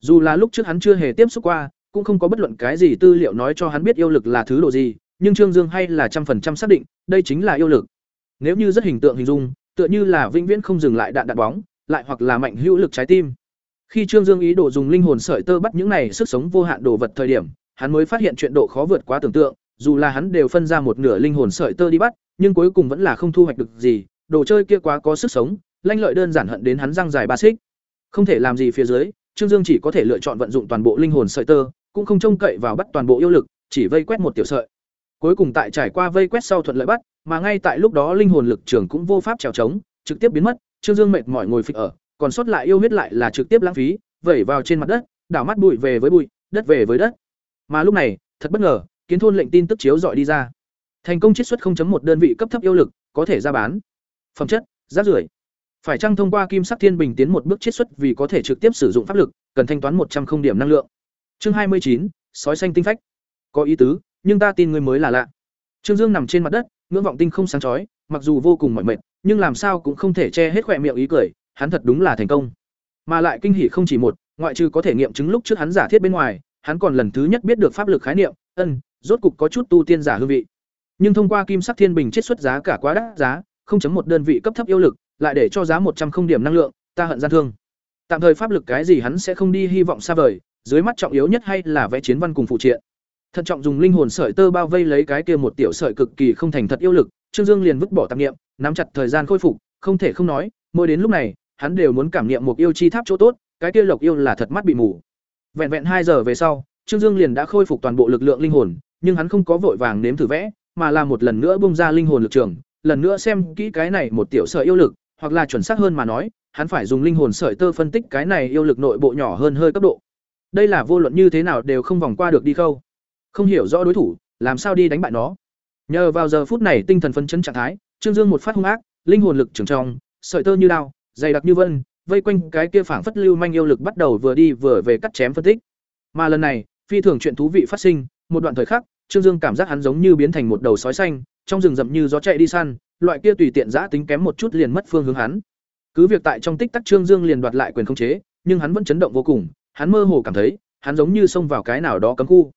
Dù là lúc trước hắn chưa hề tiếp xúc qua, cũng không có bất luận cái gì tư liệu nói cho hắn biết yêu lực là thứ độ gì, nhưng Trương Dương hay là trăm phần trăm xác định, đây chính là yêu lực. Nếu như rất hình tượng hình dung, tựa như là vĩnh viễn không dừng lại đạn đạn bóng, lại hoặc là mạnh hữu lực trái tim. Khi Trương Dương ý đồ dùng linh hồn sợi tơ bắt những này sức sống vô hạn đồ vật thời điểm, hắn mới phát hiện chuyện độ khó vượt quá tưởng tượng, dù là hắn đều phân ra một nửa linh hồn sợi tơ đi bắt, nhưng cuối cùng vẫn là không thu hoạch được gì, đồ chơi kia quá có sức sống, lanh lợi đơn giản hận đến hắn răng dài ba xích. Không thể làm gì phía dưới, Trương Dương chỉ có thể lựa chọn vận dụng toàn bộ linh hồn sợi tơ, cũng không trông cậy vào bắt toàn bộ yêu lực, chỉ vây quét một tiểu sợi. Cuối cùng tại trải qua vây quét sau thuận lợi bắt, mà ngay tại lúc đó linh hồn lực trưởng cũng vô pháp trèo trống, trực tiếp biến mất, Trương Dương mệt mỏi ngồi phịch ở, còn sót lại yêu huyết lại là trực tiếp lãng phí, vẩy vào trên mặt đất, đảo mắt bụi về với bụi, đất về với đất. Mà lúc này, thật bất ngờ, kiến thôn lệnh tin tức chiếu dọi đi ra. Thành công chiết xuất 0.1 đơn vị cấp thấp yêu lực, có thể ra bán. Phẩm chất: rác rưởi. Phải chăng thông qua kim sắc thiên bình tiến một bước chiết xuất vì có thể trực tiếp sử dụng pháp lực, cần thanh toán một trăm không điểm năng lượng. Chương hai mươi chín, sói xanh tinh phách. Có ý tứ, nhưng ta tin người mới là lạ. Trương Dương nằm trên mặt đất, ngưỡng vọng tinh không sáng chói, mặc dù vô cùng mỏi mệt, nhưng làm sao cũng không thể che hết khỏe miệng ý cười, hắn thật đúng là thành công. Mà lại kinh hỉ không chỉ một, ngoại trừ có thể nghiệm chứng lúc trước hắn giả thiết bên ngoài, hắn còn lần thứ nhất biết được pháp lực khái niệm, ân, rốt cục có chút tu tiên giả hương vị. Nhưng thông qua kim sắc thiên bình chiết xuất giá cả quá đắt giá, 0.1 đơn vị cấp thấp yêu lực, lại để cho giá một trăm không điểm năng lượng, ta hận gian thương. Tạm thời pháp lực cái gì hắn sẽ không đi hy vọng xa vời, dưới mắt trọng yếu nhất hay là vẽ chiến văn cùng phụ triện. Thận trọng dùng linh hồn sợi tơ bao vây lấy cái kia một tiểu sợi cực kỳ không thành thật yêu lực, Trương Dương liền vứt bỏ tạp niệm, nắm chặt thời gian khôi phục, không thể không nói, mỗi đến lúc này, hắn đều muốn cảm nghiệm một yêu chi tháp chỗ tốt, cái kia lộc yêu là thật mắt bị mù. Vẹn vẹn hai giờ về sau, Trương Dương liền đã khôi phục toàn bộ lực lượng linh hồn, nhưng hắn không có vội vàng nếm thử vẽ, mà là một lần nữa bung ra linh hồn lực trường, lần nữa xem kỹ cái này một tiểu sợi yêu lực, hoặc là chuẩn xác hơn mà nói, hắn phải dùng linh hồn sợi tơ phân tích cái này yêu lực nội bộ nhỏ hơn hơi cấp độ. Đây là vô luận như thế nào đều không vòng qua được đi khâu. Không hiểu rõ đối thủ, làm sao đi đánh bại nó. Nhờ vào giờ phút này tinh thần phân chấn trạng thái, Trương Dương một phát hung ác, linh hồn lực trường trong, sợi tơ như đao, dày đặc như vân, vây quanh cái kia phảng phất lưu manh yêu lực bắt đầu vừa đi vừa về cắt chém phân tích. Mà lần này, phi thường chuyện thú vị phát sinh, một đoạn thời khắc, Trương Dương cảm giác hắn giống như biến thành một đầu sói xanh, trong rừng rậm như gió chạy đi săn, loại kia tùy tiện giã tính kém một chút liền mất phương hướng hắn. Cứ việc tại trong tích tắc Trương Dương liền đoạt lại quyền khống chế, nhưng hắn vẫn chấn động vô cùng, hắn mơ hồ cảm thấy, hắn giống như xông vào cái nào đó cấm khu.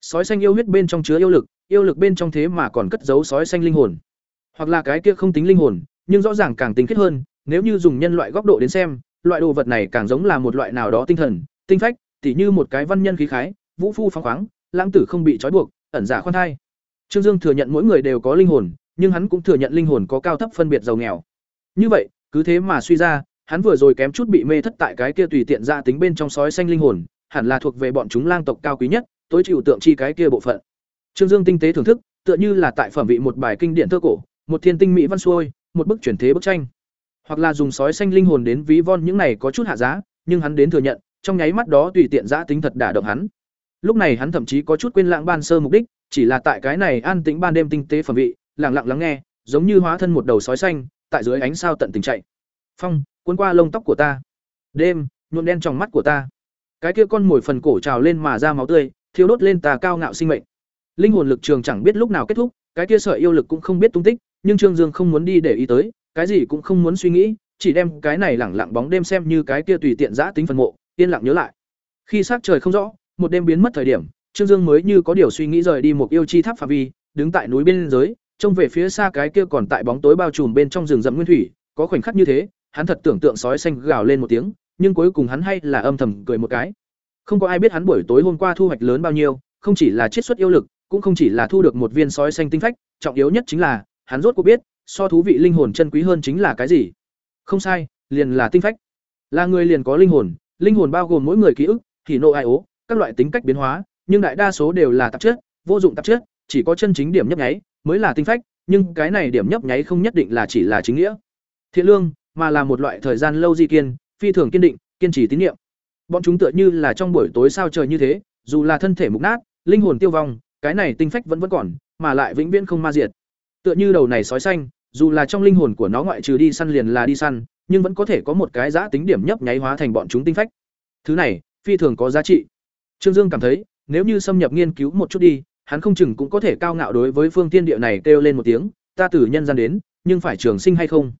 Sói xanh yêu huyết bên trong chứa yêu lực, yêu lực bên trong thế mà còn cất giấu sói xanh linh hồn. Hoặc là cái kia không tính linh hồn, nhưng rõ ràng càng tinh khiết hơn, nếu như dùng nhân loại góc độ đến xem, loại đồ vật này càng giống là một loại nào đó tinh thần, tinh phách, tỉ như một cái văn nhân khí khái, vũ phu phóng khoáng, lãng tử không bị trói buộc, ẩn giả khoan thai. Trương Dương thừa nhận mỗi người đều có linh hồn, nhưng hắn cũng thừa nhận linh hồn có cao thấp phân biệt giàu nghèo. Như vậy, cứ thế mà suy ra, hắn vừa rồi kém chút bị mê thất tại cái kia tùy tiện ra tính bên trong sói xanh linh hồn, hẳn là thuộc về bọn chúng lang tộc cao quý nhất, tối chịu tượng chi cái kia bộ phận. Trương Dương tinh tế thưởng thức, tựa như là tại phẩm vị một bài kinh điển thơ cổ, một thiên tinh mỹ văn xuôi, một bức chuyển thế bức tranh. Hoặc là dùng sói xanh linh hồn đến ví von những này có chút hạ giá, nhưng hắn đến thừa nhận, trong nháy mắt đó tùy tiện giá tính thật đả động hắn. Lúc này hắn thậm chí có chút quên lãng ban sơ mục đích, chỉ là tại cái này an tĩnh ban đêm tinh tế phẩm vị, lặng lặng lắng nghe, giống như hóa thân một đầu sói xanh, tại dưới ánh sao tận tình chạy. Phong, cuốn qua lông tóc của ta. Đêm, nhuộm đen trong mắt của ta. Cái kia con mồi phần cổ trào lên mà ra máu tươi, thiêu đốt lên tà cao ngạo sinh mệnh. Linh hồn lực trường chẳng biết lúc nào kết thúc, cái kia sợi yêu lực cũng không biết tung tích, nhưng Trương Dương không muốn đi để ý tới, cái gì cũng không muốn suy nghĩ, chỉ đem cái này lẳng lặng bóng đêm xem như cái kia tùy tiện giã tính phần mộ, yên lặng nhớ lại. Khi sắc trời không rõ, một đêm biến mất thời điểm, Trương Dương mới như có điều suy nghĩ rời đi một yêu chi tháp phạm vi, đứng tại núi bên dưới, trông về phía xa cái kia còn tại bóng tối bao trùm bên trong rừng rậm nguyên thủy, có khoảnh khắc như thế, hắn thật tưởng tượng sói xanh gào lên một tiếng, nhưng cuối cùng hắn hay là âm thầm cười một cái. Không có ai biết hắn buổi tối hôm qua thu hoạch lớn bao nhiêu, không chỉ là chiết xuất yêu lực, cũng không chỉ là thu được một viên sói xanh tinh phách, trọng yếu nhất chính là, hắn rốt cuộc biết, so thú vị linh hồn chân quý hơn chính là cái gì. Không sai, liền là tinh phách. Là người liền có linh hồn, linh hồn bao gồm mỗi người ký ức, thì nộ ai ố, các loại tính cách biến hóa, nhưng đại đa số đều là tạp chất, vô dụng tạp chất, chỉ có chân chính điểm nhấp nháy mới là tinh phách, nhưng cái này điểm nhấp nháy không nhất định là chỉ là chính nghĩa. Thiện lương, mà là một loại thời gian lâu di kiên, phi thường kiên định, kiên trì tín niệm. Bọn chúng tựa như là trong buổi tối sao trời như thế, dù là thân thể mục nát, linh hồn tiêu vong, cái này tinh phách vẫn vẫn còn, mà lại vĩnh viễn không ma diệt. Tựa như đầu này sói xanh, dù là trong linh hồn của nó ngoại trừ đi săn liền là đi săn, nhưng vẫn có thể có một cái giá tính điểm nhấp nháy hóa thành bọn chúng tinh phách. Thứ này, phi thường có giá trị. Trương Dương cảm thấy, nếu như xâm nhập nghiên cứu một chút đi, hắn không chừng cũng có thể cao ngạo đối với phương thiên địa này kêu lên một tiếng, ta từ nhân gian đến, nhưng phải trường sinh hay không?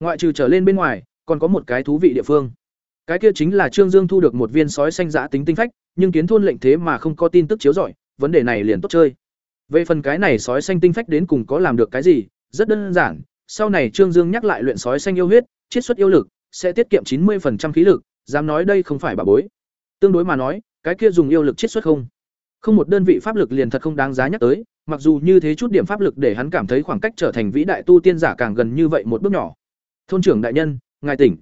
Ngoại trừ trở lên bên ngoài, còn có một cái thú vị địa phương. Cái kia chính là Trương Dương thu được một viên sói xanh giã tính tinh phách, nhưng kiến thôn lệnh thế mà không có tin tức chiếu rọi, vấn đề này liền tốt chơi. Về phần cái này sói xanh tinh phách đến cùng có làm được cái gì, rất đơn giản, sau này Trương Dương nhắc lại luyện sói xanh yêu huyết, chiết xuất yêu lực, sẽ tiết kiệm chín 90% khí lực, dám nói đây không phải bà bối. Tương đối mà nói, cái kia dùng yêu lực chiết xuất không không một đơn vị pháp lực liền thật không đáng giá nhắc tới mặc dù như thế chút điểm pháp lực để hắn cảm thấy khoảng cách trở thành vĩ đại tu tiên giả càng gần như vậy một bước nhỏ thôn trưởng đại nhân ngài tỉnh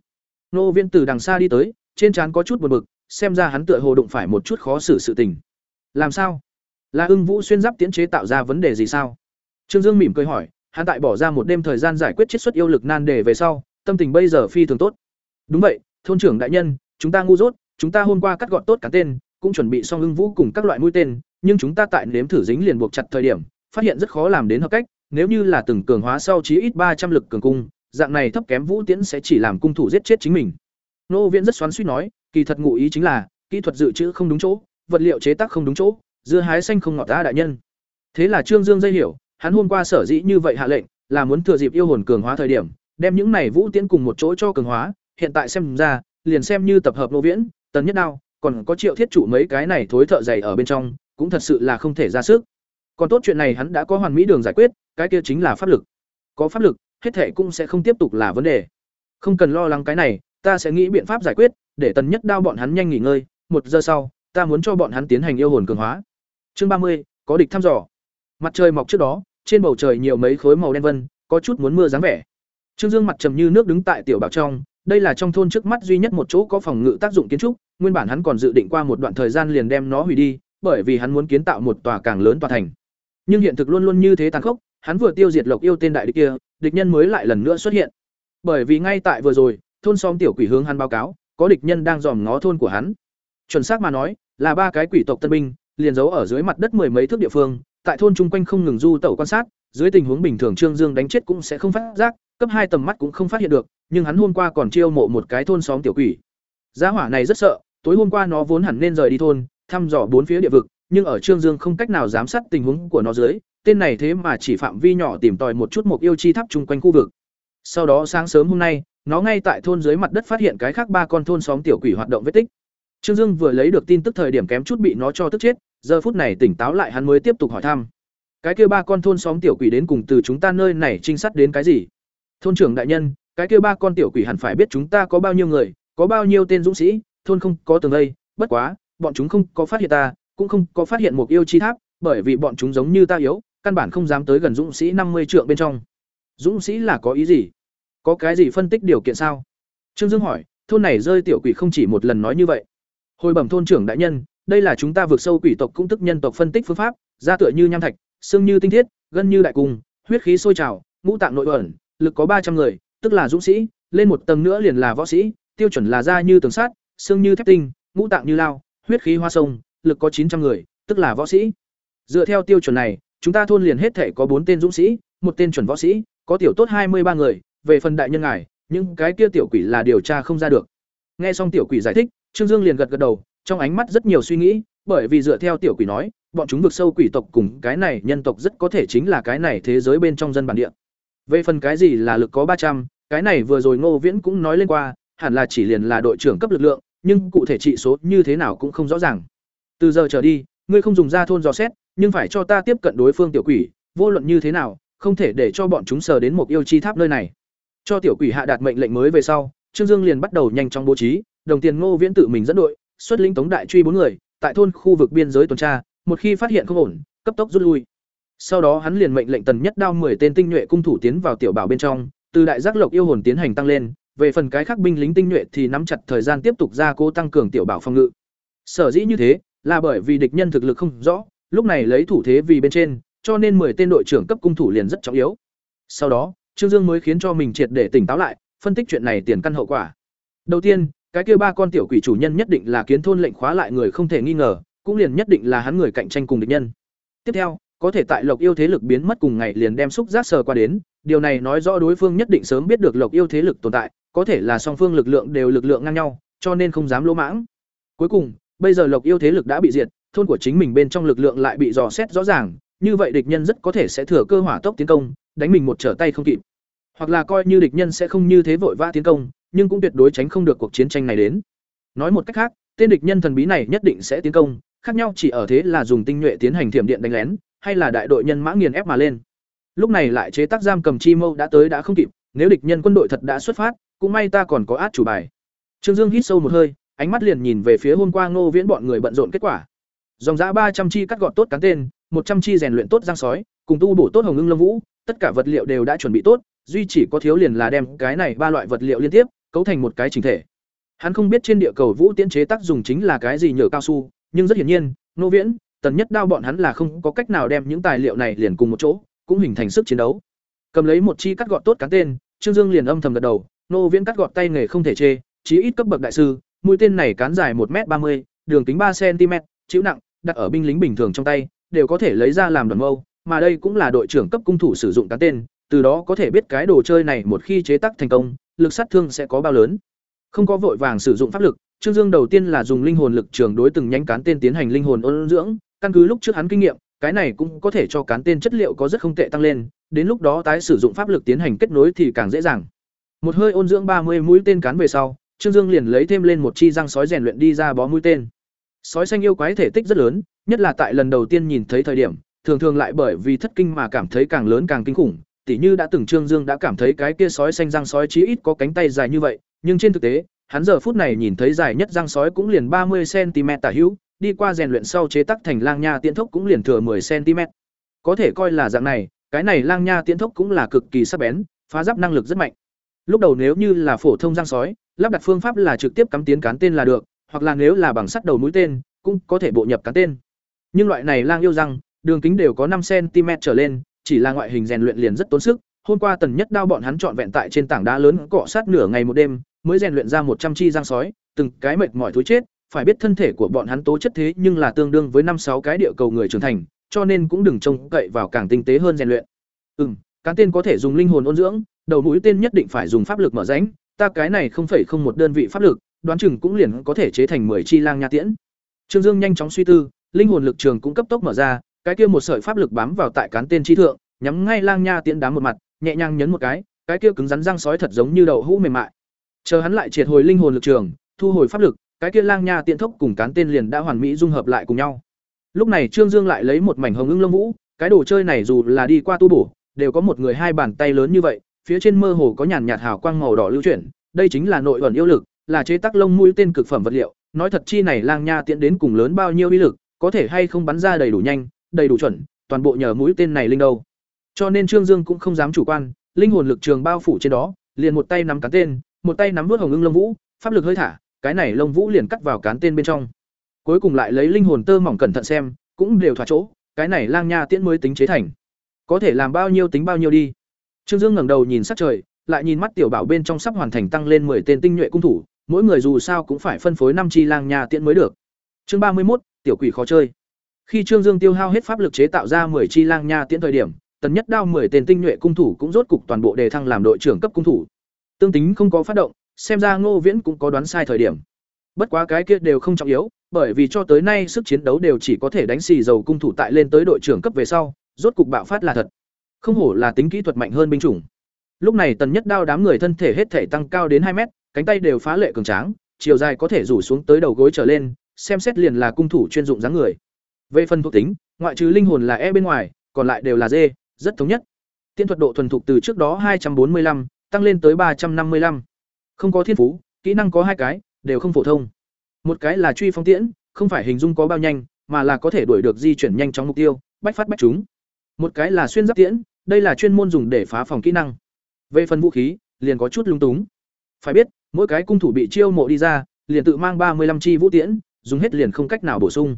nô viên từ đằng xa đi tới trên trán có chút buồn bực xem ra hắn tựa hồ đụng phải một chút khó xử sự tình. Làm sao? Là Ưng Vũ xuyên giáp tiến chế tạo ra vấn đề gì sao? Trương Dương mỉm cười hỏi, hắn tại bỏ ra một đêm thời gian giải quyết chiết xuất yêu lực nan đề về sau, tâm tình bây giờ phi thường tốt. Đúng vậy, thôn trưởng đại nhân, chúng ta ngu dốt, chúng ta hôm qua cắt gọn tốt cả tên, cũng chuẩn bị xong ưng vũ cùng các loại mũi tên, nhưng chúng ta tại nếm thử dính liền buộc chặt thời điểm, phát hiện rất khó làm đến hợp cách, nếu như là từng cường hóa sau chí ít ba trăm lực cường cung, dạng này thấp kém vũ tiễn sẽ chỉ làm cung thủ giết chết chính mình. Nô Viễn rất xoắn xuýt nói, kỳ thật ngụ ý chính là, kỹ thuật dự trữ không đúng chỗ, vật liệu chế tác không đúng chỗ, dưa hái xanh không ngọt ta đại nhân. Thế là Trương Dương dây hiểu, hắn hôm qua sở dĩ như vậy hạ lệnh, là muốn thừa dịp yêu hồn cường hóa thời điểm, đem những này vũ tiễn cùng một chỗ cho cường hóa, hiện tại xem ra, liền xem như tập hợp nô viễn, tần nhất đao, còn có triệu thiết trụ mấy cái này thối thợ dày ở bên trong, cũng thật sự là không thể ra sức. Còn tốt chuyện này hắn đã có hoàn mỹ đường giải quyết, cái kia chính là pháp lực. Có pháp lực, hết thệ cũng sẽ không tiếp tục là vấn đề. Không cần lo lắng cái này, ta sẽ nghĩ biện pháp giải quyết, để tần nhất đao bọn hắn nhanh nghỉ ngơi, một giờ sau, ta muốn cho bọn hắn tiến hành yêu hồn cường hóa. Chương ba mươi có địch thăm dò. Mặt trời mọc trước đó, trên bầu trời nhiều mấy khối màu đen vân, có chút muốn mưa dáng vẻ. Trương Dương mặt trầm như nước đứng tại tiểu bảo trong, đây là trong thôn trước mắt duy nhất một chỗ có phòng ngự tác dụng kiến trúc, nguyên bản hắn còn dự định qua một đoạn thời gian liền đem nó hủy đi, bởi vì hắn muốn kiến tạo một tòa càng lớn tòa thành. Nhưng hiện thực luôn luôn như thế tàn khốc, hắn vừa tiêu diệt Lộc Yêu tên đại địch kia, địch nhân mới lại lần nữa xuất hiện. Bởi vì ngay tại vừa rồi, thôn xóm tiểu quỷ hướng hắn báo cáo, có địch nhân đang dòm ngó thôn của hắn. Chuẩn xác mà nói, là ba cái quỷ tộc tân binh, liền giấu ở dưới mặt đất mười mấy thước địa phương, tại thôn chung quanh không ngừng du tẩu quan sát, dưới tình huống bình thường Trương Dương đánh chết cũng sẽ không phát giác, cấp hai tầm mắt cũng không phát hiện được, nhưng hắn hôm qua còn chiêu mộ một cái thôn xóm tiểu quỷ. Giá hỏa này rất sợ, tối hôm qua nó vốn hẳn nên rời đi thôn, thăm dò bốn phía địa vực, nhưng ở Trương Dương không cách nào giám sát tình huống của nó dưới, tên này thế mà chỉ phạm vi nhỏ tìm tòi một chút mục yêu chi tháp chung quanh khu vực. Sau đó sáng sớm hôm nay, nó ngay tại thôn dưới mặt đất phát hiện cái khác ba con thôn xóm tiểu quỷ hoạt động vết tích. Trương Dương vừa lấy được tin tức thời điểm kém chút bị nó cho tức chết, giờ phút này tỉnh táo lại hắn mới tiếp tục hỏi thăm. Cái kia ba con thôn xóm tiểu quỷ đến cùng từ chúng ta nơi này trinh sát đến cái gì? Thôn trưởng đại nhân, cái kia ba con tiểu quỷ hẳn phải biết chúng ta có bao nhiêu người, có bao nhiêu tên dũng sĩ, thôn không có tường đây, bất quá, bọn chúng không có phát hiện ta, cũng không có phát hiện một yêu chi tháp, bởi vì bọn chúng giống như ta yếu, căn bản không dám tới gần dũng sĩ năm mươi trượng bên trong. Dũng sĩ là có ý gì? Có cái gì phân tích điều kiện sao? Trương Dương hỏi, thôn này rơi tiểu quỷ không chỉ một lần nói như vậy. Hồi bẩm thôn trưởng đại nhân, đây là chúng ta vượt sâu quỷ tộc cũng tức nhân tộc phân tích phương pháp, ra tựa như nham thạch, xương như tinh thiết, gân như đại cung, huyết khí sôi trào, ngũ tạng nội ẩn, lực có ba trăm người, tức là dũng sĩ, lên một tầng nữa liền là võ sĩ, tiêu chuẩn là da như tường sắt, xương như thép tinh, ngũ tạng như lao, huyết khí hoa sông, lực có chín trăm người, tức là võ sĩ. Dựa theo tiêu chuẩn này, chúng ta thôn liền hết thể có bốn tên dũng sĩ, một tên chuẩn võ sĩ, có tiểu tốt hai mươi ba người, về phần đại nhân ngài, những cái kia tiểu quỷ là điều tra không ra được. Nghe xong tiểu quỷ giải thích, Trương Dương liền gật gật đầu, trong ánh mắt rất nhiều suy nghĩ, bởi vì dựa theo tiểu quỷ nói, bọn chúng vực sâu quỷ tộc cùng cái này nhân tộc rất có thể chính là cái này thế giới bên trong dân bản địa. Về phần cái gì là lực có ba trăm, cái này vừa rồi Ngô Viễn cũng nói lên qua, hẳn là chỉ liền là đội trưởng cấp lực lượng, nhưng cụ thể trị số như thế nào cũng không rõ ràng. Từ giờ trở đi, ngươi không dùng ra thôn dò xét, nhưng phải cho ta tiếp cận đối phương tiểu quỷ, vô luận như thế nào, không thể để cho bọn chúng sờ đến một yêu chi tháp nơi này. Cho tiểu quỷ hạ đạt mệnh lệnh mới về sau, Trương Dương liền bắt đầu nhanh chóng bố trí, đồng tiền Ngô Viễn tự mình dẫn đội, xuất lĩnh tống đại truy bốn người, tại thôn khu vực biên giới tuần tra, một khi phát hiện không ổn, cấp tốc rút lui. Sau đó hắn liền mệnh lệnh tần nhất đao 10 tên tinh nhuệ cung thủ tiến vào tiểu bảo bên trong, từ đại giác lộc yêu hồn tiến hành tăng lên, về phần cái khác binh lính tinh nhuệ thì nắm chặt thời gian tiếp tục ra cố tăng cường tiểu bảo phòng ngự. Sở dĩ như thế, là bởi vì địch nhân thực lực không rõ, lúc này lấy thủ thế vì bên trên, cho nên 10 tên đội trưởng cấp cung thủ liền rất trọng yếu. Sau đó, Trương Dương mới khiến cho mình triệt để tỉnh táo lại, phân tích chuyện này tiền căn hậu quả. Đầu tiên, cái kia ba con tiểu quỷ chủ nhân nhất định là kiến thôn lệnh khóa lại người không thể nghi ngờ, cũng liền nhất định là hắn người cạnh tranh cùng địch nhân. Tiếp theo, có thể tại Lộc Yêu thế lực biến mất cùng ngày liền đem xúc giác sờ qua đến, điều này nói rõ đối phương nhất định sớm biết được Lộc Yêu thế lực tồn tại, có thể là song phương lực lượng đều lực lượng ngang nhau, cho nên không dám lỗ mãng. Cuối cùng, bây giờ Lộc Yêu thế lực đã bị diệt, thôn của chính mình bên trong lực lượng lại bị dò xét rõ ràng, như vậy địch nhân rất có thể sẽ thừa cơ hỏa tốc tiến công, đánh mình một trở tay không kịp. Hoặc là coi như địch nhân sẽ không như thế vội vã tiến công, nhưng cũng tuyệt đối tránh không được cuộc chiến tranh này đến. Nói một cách khác, tên địch nhân thần bí này nhất định sẽ tiến công, khác nhau chỉ ở thế là dùng tinh nhuệ tiến hành thiểm điện đánh lén, hay là đại đội nhân mã nghiền ép mà lên. Lúc này lại chế tác giam cầm chi mâu đã tới đã không kịp, nếu địch nhân quân đội thật đã xuất phát, cũng may ta còn có át chủ bài. Trương Dương hít sâu một hơi, ánh mắt liền nhìn về phía hôm qua Ngô Viễn bọn người bận rộn kết quả. Dòng giã ba trăm chi cắt gọt tốt cán tên, một trăm chi rèn luyện tốt giang sói, cùng tu bổ tốt hồng ngưng lâm vũ, tất cả vật liệu đều đã chuẩn bị tốt, duy chỉ có thiếu liền là đem cái này ba loại vật liệu liên tiếp cấu thành một cái chỉnh thể. Hắn không biết trên địa cầu vũ tiễn chế tác dùng chính là cái gì nhờ cao su, nhưng rất hiển nhiên, Nô Viễn, Tần Nhất Đao bọn hắn là không có cách nào đem những tài liệu này liền cùng một chỗ, cũng hình thành sức chiến đấu. Cầm lấy một chi cắt gọt tốt cán tên, Trương Dương liền âm thầm gật đầu, Nô Viễn cắt gọt tay nghề không thể chê, chí ít cấp bậc đại sư, mũi tên này cán dài một m ba mươi, đường kính ba cm, chịu nặng, đặt ở binh lính bình thường trong tay, đều có thể lấy ra làm đoàn mâu, mà đây cũng là đội trưởng cấp cung thủ sử dụng cán tên, từ đó có thể biết cái đồ chơi này một khi chế tác thành công, lực sát thương sẽ có bao lớn. Không có vội vàng sử dụng pháp lực, Trương Dương đầu tiên là dùng linh hồn lực trường đối từng nhánh cán tên tiến hành linh hồn ôn dưỡng, căn cứ lúc trước hắn kinh nghiệm, cái này cũng có thể cho cán tên chất liệu có rất không tệ tăng lên, đến lúc đó tái sử dụng pháp lực tiến hành kết nối thì càng dễ dàng. Một hơi ôn dưỡng ba mươi mũi tên cán về sau, Trương Dương liền lấy thêm lên một chi răng sói rèn luyện đi ra bó mũi tên. Sói xanh yêu quái thể tích rất lớn, nhất là tại lần đầu tiên nhìn thấy thời điểm, thường thường lại bởi vì thất kinh mà cảm thấy càng lớn càng kinh khủng, tỉ như đã từng Trương Dương đã cảm thấy cái kia sói xanh răng sói chí ít có cánh tay dài như vậy, nhưng trên thực tế, hắn giờ phút này nhìn thấy dài nhất răng sói cũng liền ba mươi cm tả hữu, đi qua rèn luyện sau chế tác thành lang nha tiễn thốc cũng liền thừa 10 cm. Có thể coi là dạng này, cái này lang nha tiễn thốc cũng là cực kỳ sắc bén, phá giáp năng lực rất mạnh. Lúc đầu nếu như là phổ thông răng sói, lắp đặt phương pháp là trực tiếp cắm tiến cán tên là được, hoặc là nếu là bằng sắt đầu mũi tên, cũng có thể bộ nhập cán tên. Nhưng loại này lang yêu răng, đường kính đều có năm cm trở lên, chỉ là ngoại hình rèn luyện liền rất tốn sức. Hôm qua tần nhất đao bọn hắn chọn vẹn tại trên tảng đá lớn cọ sát nửa ngày một đêm, mới rèn luyện ra một trăm chi răng sói, từng cái mệt mỏi thối chết, phải biết thân thể của bọn hắn tố chất thế nhưng là tương đương với năm sáu cái địa cầu người trưởng thành, cho nên cũng đừng trông cậy vào càng tinh tế hơn rèn luyện. Ừm, cán tên có thể dùng linh hồn ôn dưỡng, đầu mũi tên nhất định phải dùng pháp lực mở rãnh, ta cái này không phải không một đơn vị pháp lực, đoán chừng cũng liền có thể chế thành 10 chi lang nha tiễn. Trương Dương nhanh chóng suy tư, linh hồn lực trường cũng cấp tốc mở ra, cái kia một sợi pháp lực bám vào tại cán tên chi thượng, nhắm ngay lang nha tiễn đám một mặt, nhẹ nhàng nhấn một cái, cái kia cứng rắn răng sói thật giống như đậu hũ mềm mại. Chờ hắn lại triệt hồi linh hồn lực trường, thu hồi pháp lực, cái kia lang nha tiện thốc cùng cán tên liền đã hoàn mỹ dung hợp lại cùng nhau. Lúc này Trương Dương lại lấy một mảnh hồng ưng lông vũ, cái đồ chơi này dù là đi qua tu bổ, đều có một người hai bàn tay lớn như vậy, phía trên mơ hồ có nhàn nhạt hào quang màu đỏ lưu chuyển, đây chính là nội ẩn yêu lực, là chế tác lông mũi tên cực phẩm vật liệu, nói thật chi này lang nha tiến đến cùng lớn bao nhiêu uy lực, có thể hay không bắn ra đầy đủ nhanh, đầy đủ chuẩn, toàn bộ nhờ mũi tên này linh đâu. Cho nên Trương Dương cũng không dám chủ quan, linh hồn lực trường bao phủ trên đó, liền một tay nắm cán tên, một tay nắm vuốt hồng ưng lông vũ, pháp lực hơi thả, cái này lông vũ liền cắt vào cán tên bên trong. Cuối cùng lại lấy linh hồn tơ mỏng cẩn thận xem, cũng đều thỏa chỗ, cái này lang nha tiễn mới tính chế thành. Có thể làm bao nhiêu tính bao nhiêu đi. Trương Dương ngẩng đầu nhìn sắc trời, lại nhìn mắt tiểu bảo bên trong sắp hoàn thành tăng lên 10 tên tinh nhuệ cung thủ, mỗi người dù sao cũng phải phân phối năm chi lang nha tiễn mới được. Chương ba mươi một tiểu quỷ khó chơi. Khi Trương Dương tiêu hao hết pháp lực chế tạo ra 10 chi lang nha tiễn thời điểm, tần nhất đao 10 tên tinh nhuệ cung thủ cũng rốt cục toàn bộ đề thăng làm đội trưởng cấp cung thủ. Tương tính không có phát động, xem ra Ngô Viễn cũng có đoán sai thời điểm. Bất quá cái kia đều không trọng yếu, bởi vì cho tới nay sức chiến đấu đều chỉ có thể đánh xì dầu cung thủ tại lên tới đội trưởng cấp về sau, rốt cục bạo phát là thật. Không hổ là tính kỹ thuật mạnh hơn binh chủng. Lúc này tần nhất đao đám người thân thể hết thể tăng cao đến hai mét, cánh tay đều phá lệ cường tráng, chiều dài có thể rủ xuống tới đầu gối trở lên, xem xét liền là cung thủ chuyên dụng dáng người. Về phần thuộc tính, ngoại trừ linh hồn là E bên ngoài, còn lại đều là D, rất thống nhất. Tiên thuật độ thuần thục từ trước đó 245, tăng lên tới 355. Không có thiên phú, kỹ năng có hai cái, đều không phổ thông. Một cái là truy phong tiễn, không phải hình dung có bao nhanh, mà là có thể đuổi được di chuyển nhanh chóng mục tiêu, bách phát bách chúng. Một cái là xuyên giáp tiễn, đây là chuyên môn dùng để phá phòng kỹ năng. Về phần vũ khí, liền có chút lung túng. Phải biết, mỗi cái cung thủ bị chiêu mộ đi ra, liền tự mang ba mươi năm chi vũ tiễn, dùng hết liền không cách nào bổ sung.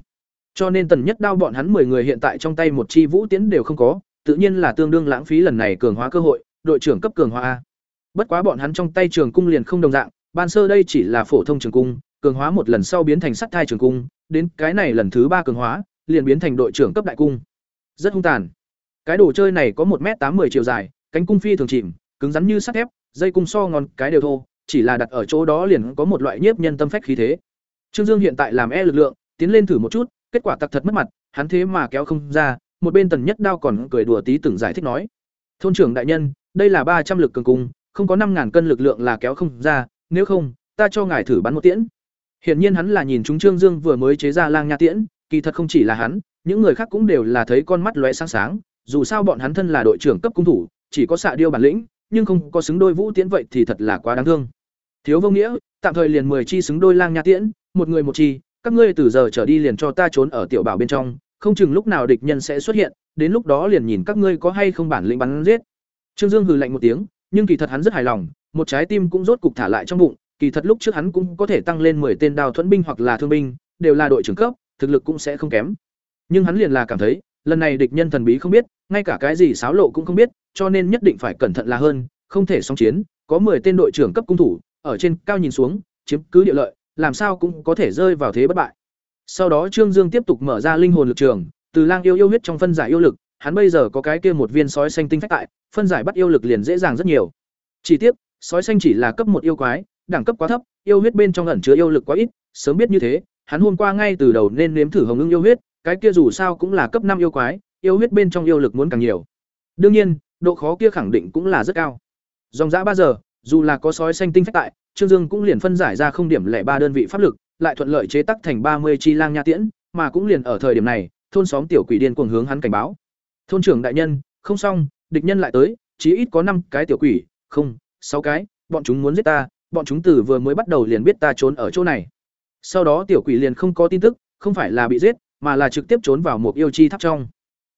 Cho nên tần nhất đao bọn hắn 10 người hiện tại trong tay một chi vũ tiễn đều không có, tự nhiên là tương đương lãng phí lần này cường hóa cơ hội, đội trưởng cấp cường hóa a. Bất quá bọn hắn trong tay trường cung liền không đồng dạng, ban sơ đây chỉ là phổ thông trường cung, cường hóa một lần sau biến thành sắt thai trường cung, đến cái này lần thứ ba cường hóa, liền biến thành đội trưởng cấp đại cung. Rất hung tàn. Cái đồ chơi này có một m tám 10 chiều dài, cánh cung phi thường chìm, cứng rắn như sắt thép, dây cung so ngon cái đều thô, chỉ là đặt ở chỗ đó liền có một loại nhiếp nhân tâm phách khí thế. Trương Dương hiện tại làm e lực lượng, tiến lên thử một chút, kết quả tặc thật mất mặt, hắn thế mà kéo không ra, một bên tần nhất đao còn cười đùa tí từng giải thích nói: "Thôn trưởng đại nhân, đây là ba trăm lực cường cung, không có năm ngàn cân lực lượng là kéo không ra, nếu không, ta cho ngài thử bắn một tiễn. Hiển nhiên hắn là nhìn chúng Trương Dương vừa mới chế ra lang nha tiễn, kỳ thật không chỉ là hắn, những người khác cũng đều là thấy con mắt lóe sáng sáng, dù sao bọn hắn thân là đội trưởng cấp cung thủ, chỉ có xạ điêu bản lĩnh, nhưng không có xứng đôi vũ tiễn vậy thì thật là quá đáng thương. Thiếu vô nghĩa, tạm thời liền mười chi xứng đôi lang nha tiễn, một người một chi, các ngươi từ giờ trở đi liền cho ta trốn ở tiểu bảo bên trong, không chừng lúc nào địch nhân sẽ xuất hiện, đến lúc đó liền nhìn các ngươi có hay không bản lĩnh bắn giết. Trương Dương hừ lạnh một tiếng, nhưng kỳ thật hắn rất hài lòng, một trái tim cũng rốt cục thả lại trong bụng, kỳ thật lúc trước hắn cũng có thể tăng lên 10 tên đào thuẫn binh hoặc là thương binh, đều là đội trưởng cấp, thực lực cũng sẽ không kém. Nhưng hắn liền là cảm thấy, lần này địch nhân thần bí không biết, ngay cả cái gì xáo lộ cũng không biết, cho nên nhất định phải cẩn thận là hơn, không thể song chiến, có 10 tên đội trưởng cấp cung thủ, ở trên cao nhìn xuống, chiếm cứ địa lợi, làm sao cũng có thể rơi vào thế bất bại. Sau đó Trương Dương tiếp tục mở ra linh hồn lực trường, từ lang yêu yêu huyết trong phân giải yêu lực, hắn bây giờ có cái kia một viên sói xanh tinh phách tại, phân giải bắt yêu lực liền dễ dàng rất nhiều. Chỉ tiếc, sói xanh chỉ là cấp một yêu quái, đẳng cấp quá thấp, yêu huyết bên trong ẩn chứa yêu lực quá ít, sớm biết như thế, hắn hôm qua ngay từ đầu nên nếm thử hồng ngưng yêu huyết, cái kia dù sao cũng là cấp năm yêu quái, yêu huyết bên trong yêu lực muốn càng nhiều. Đương nhiên, độ khó kia khẳng định cũng là rất cao. Dòng dã ba giờ, dù là có sói xanh tinh phách tại, Trương Dương cũng liền phân giải ra không điểm lẻ ba đơn vị pháp lực, lại thuận lợi chế tác thành ba mươi chi lang nha tiễn, mà cũng liền ở thời điểm này, thôn xóm tiểu quỷ điên cuồng hướng hắn cảnh báo. Thôn trưởng đại nhân, không xong, địch nhân lại tới, chí ít có năm cái tiểu quỷ, không, sáu cái, bọn chúng muốn giết ta, bọn chúng từ vừa mới bắt đầu liền biết ta trốn ở chỗ này. Sau đó tiểu quỷ liền không có tin tức, không phải là bị giết, mà là trực tiếp trốn vào một yêu chi tháp trong.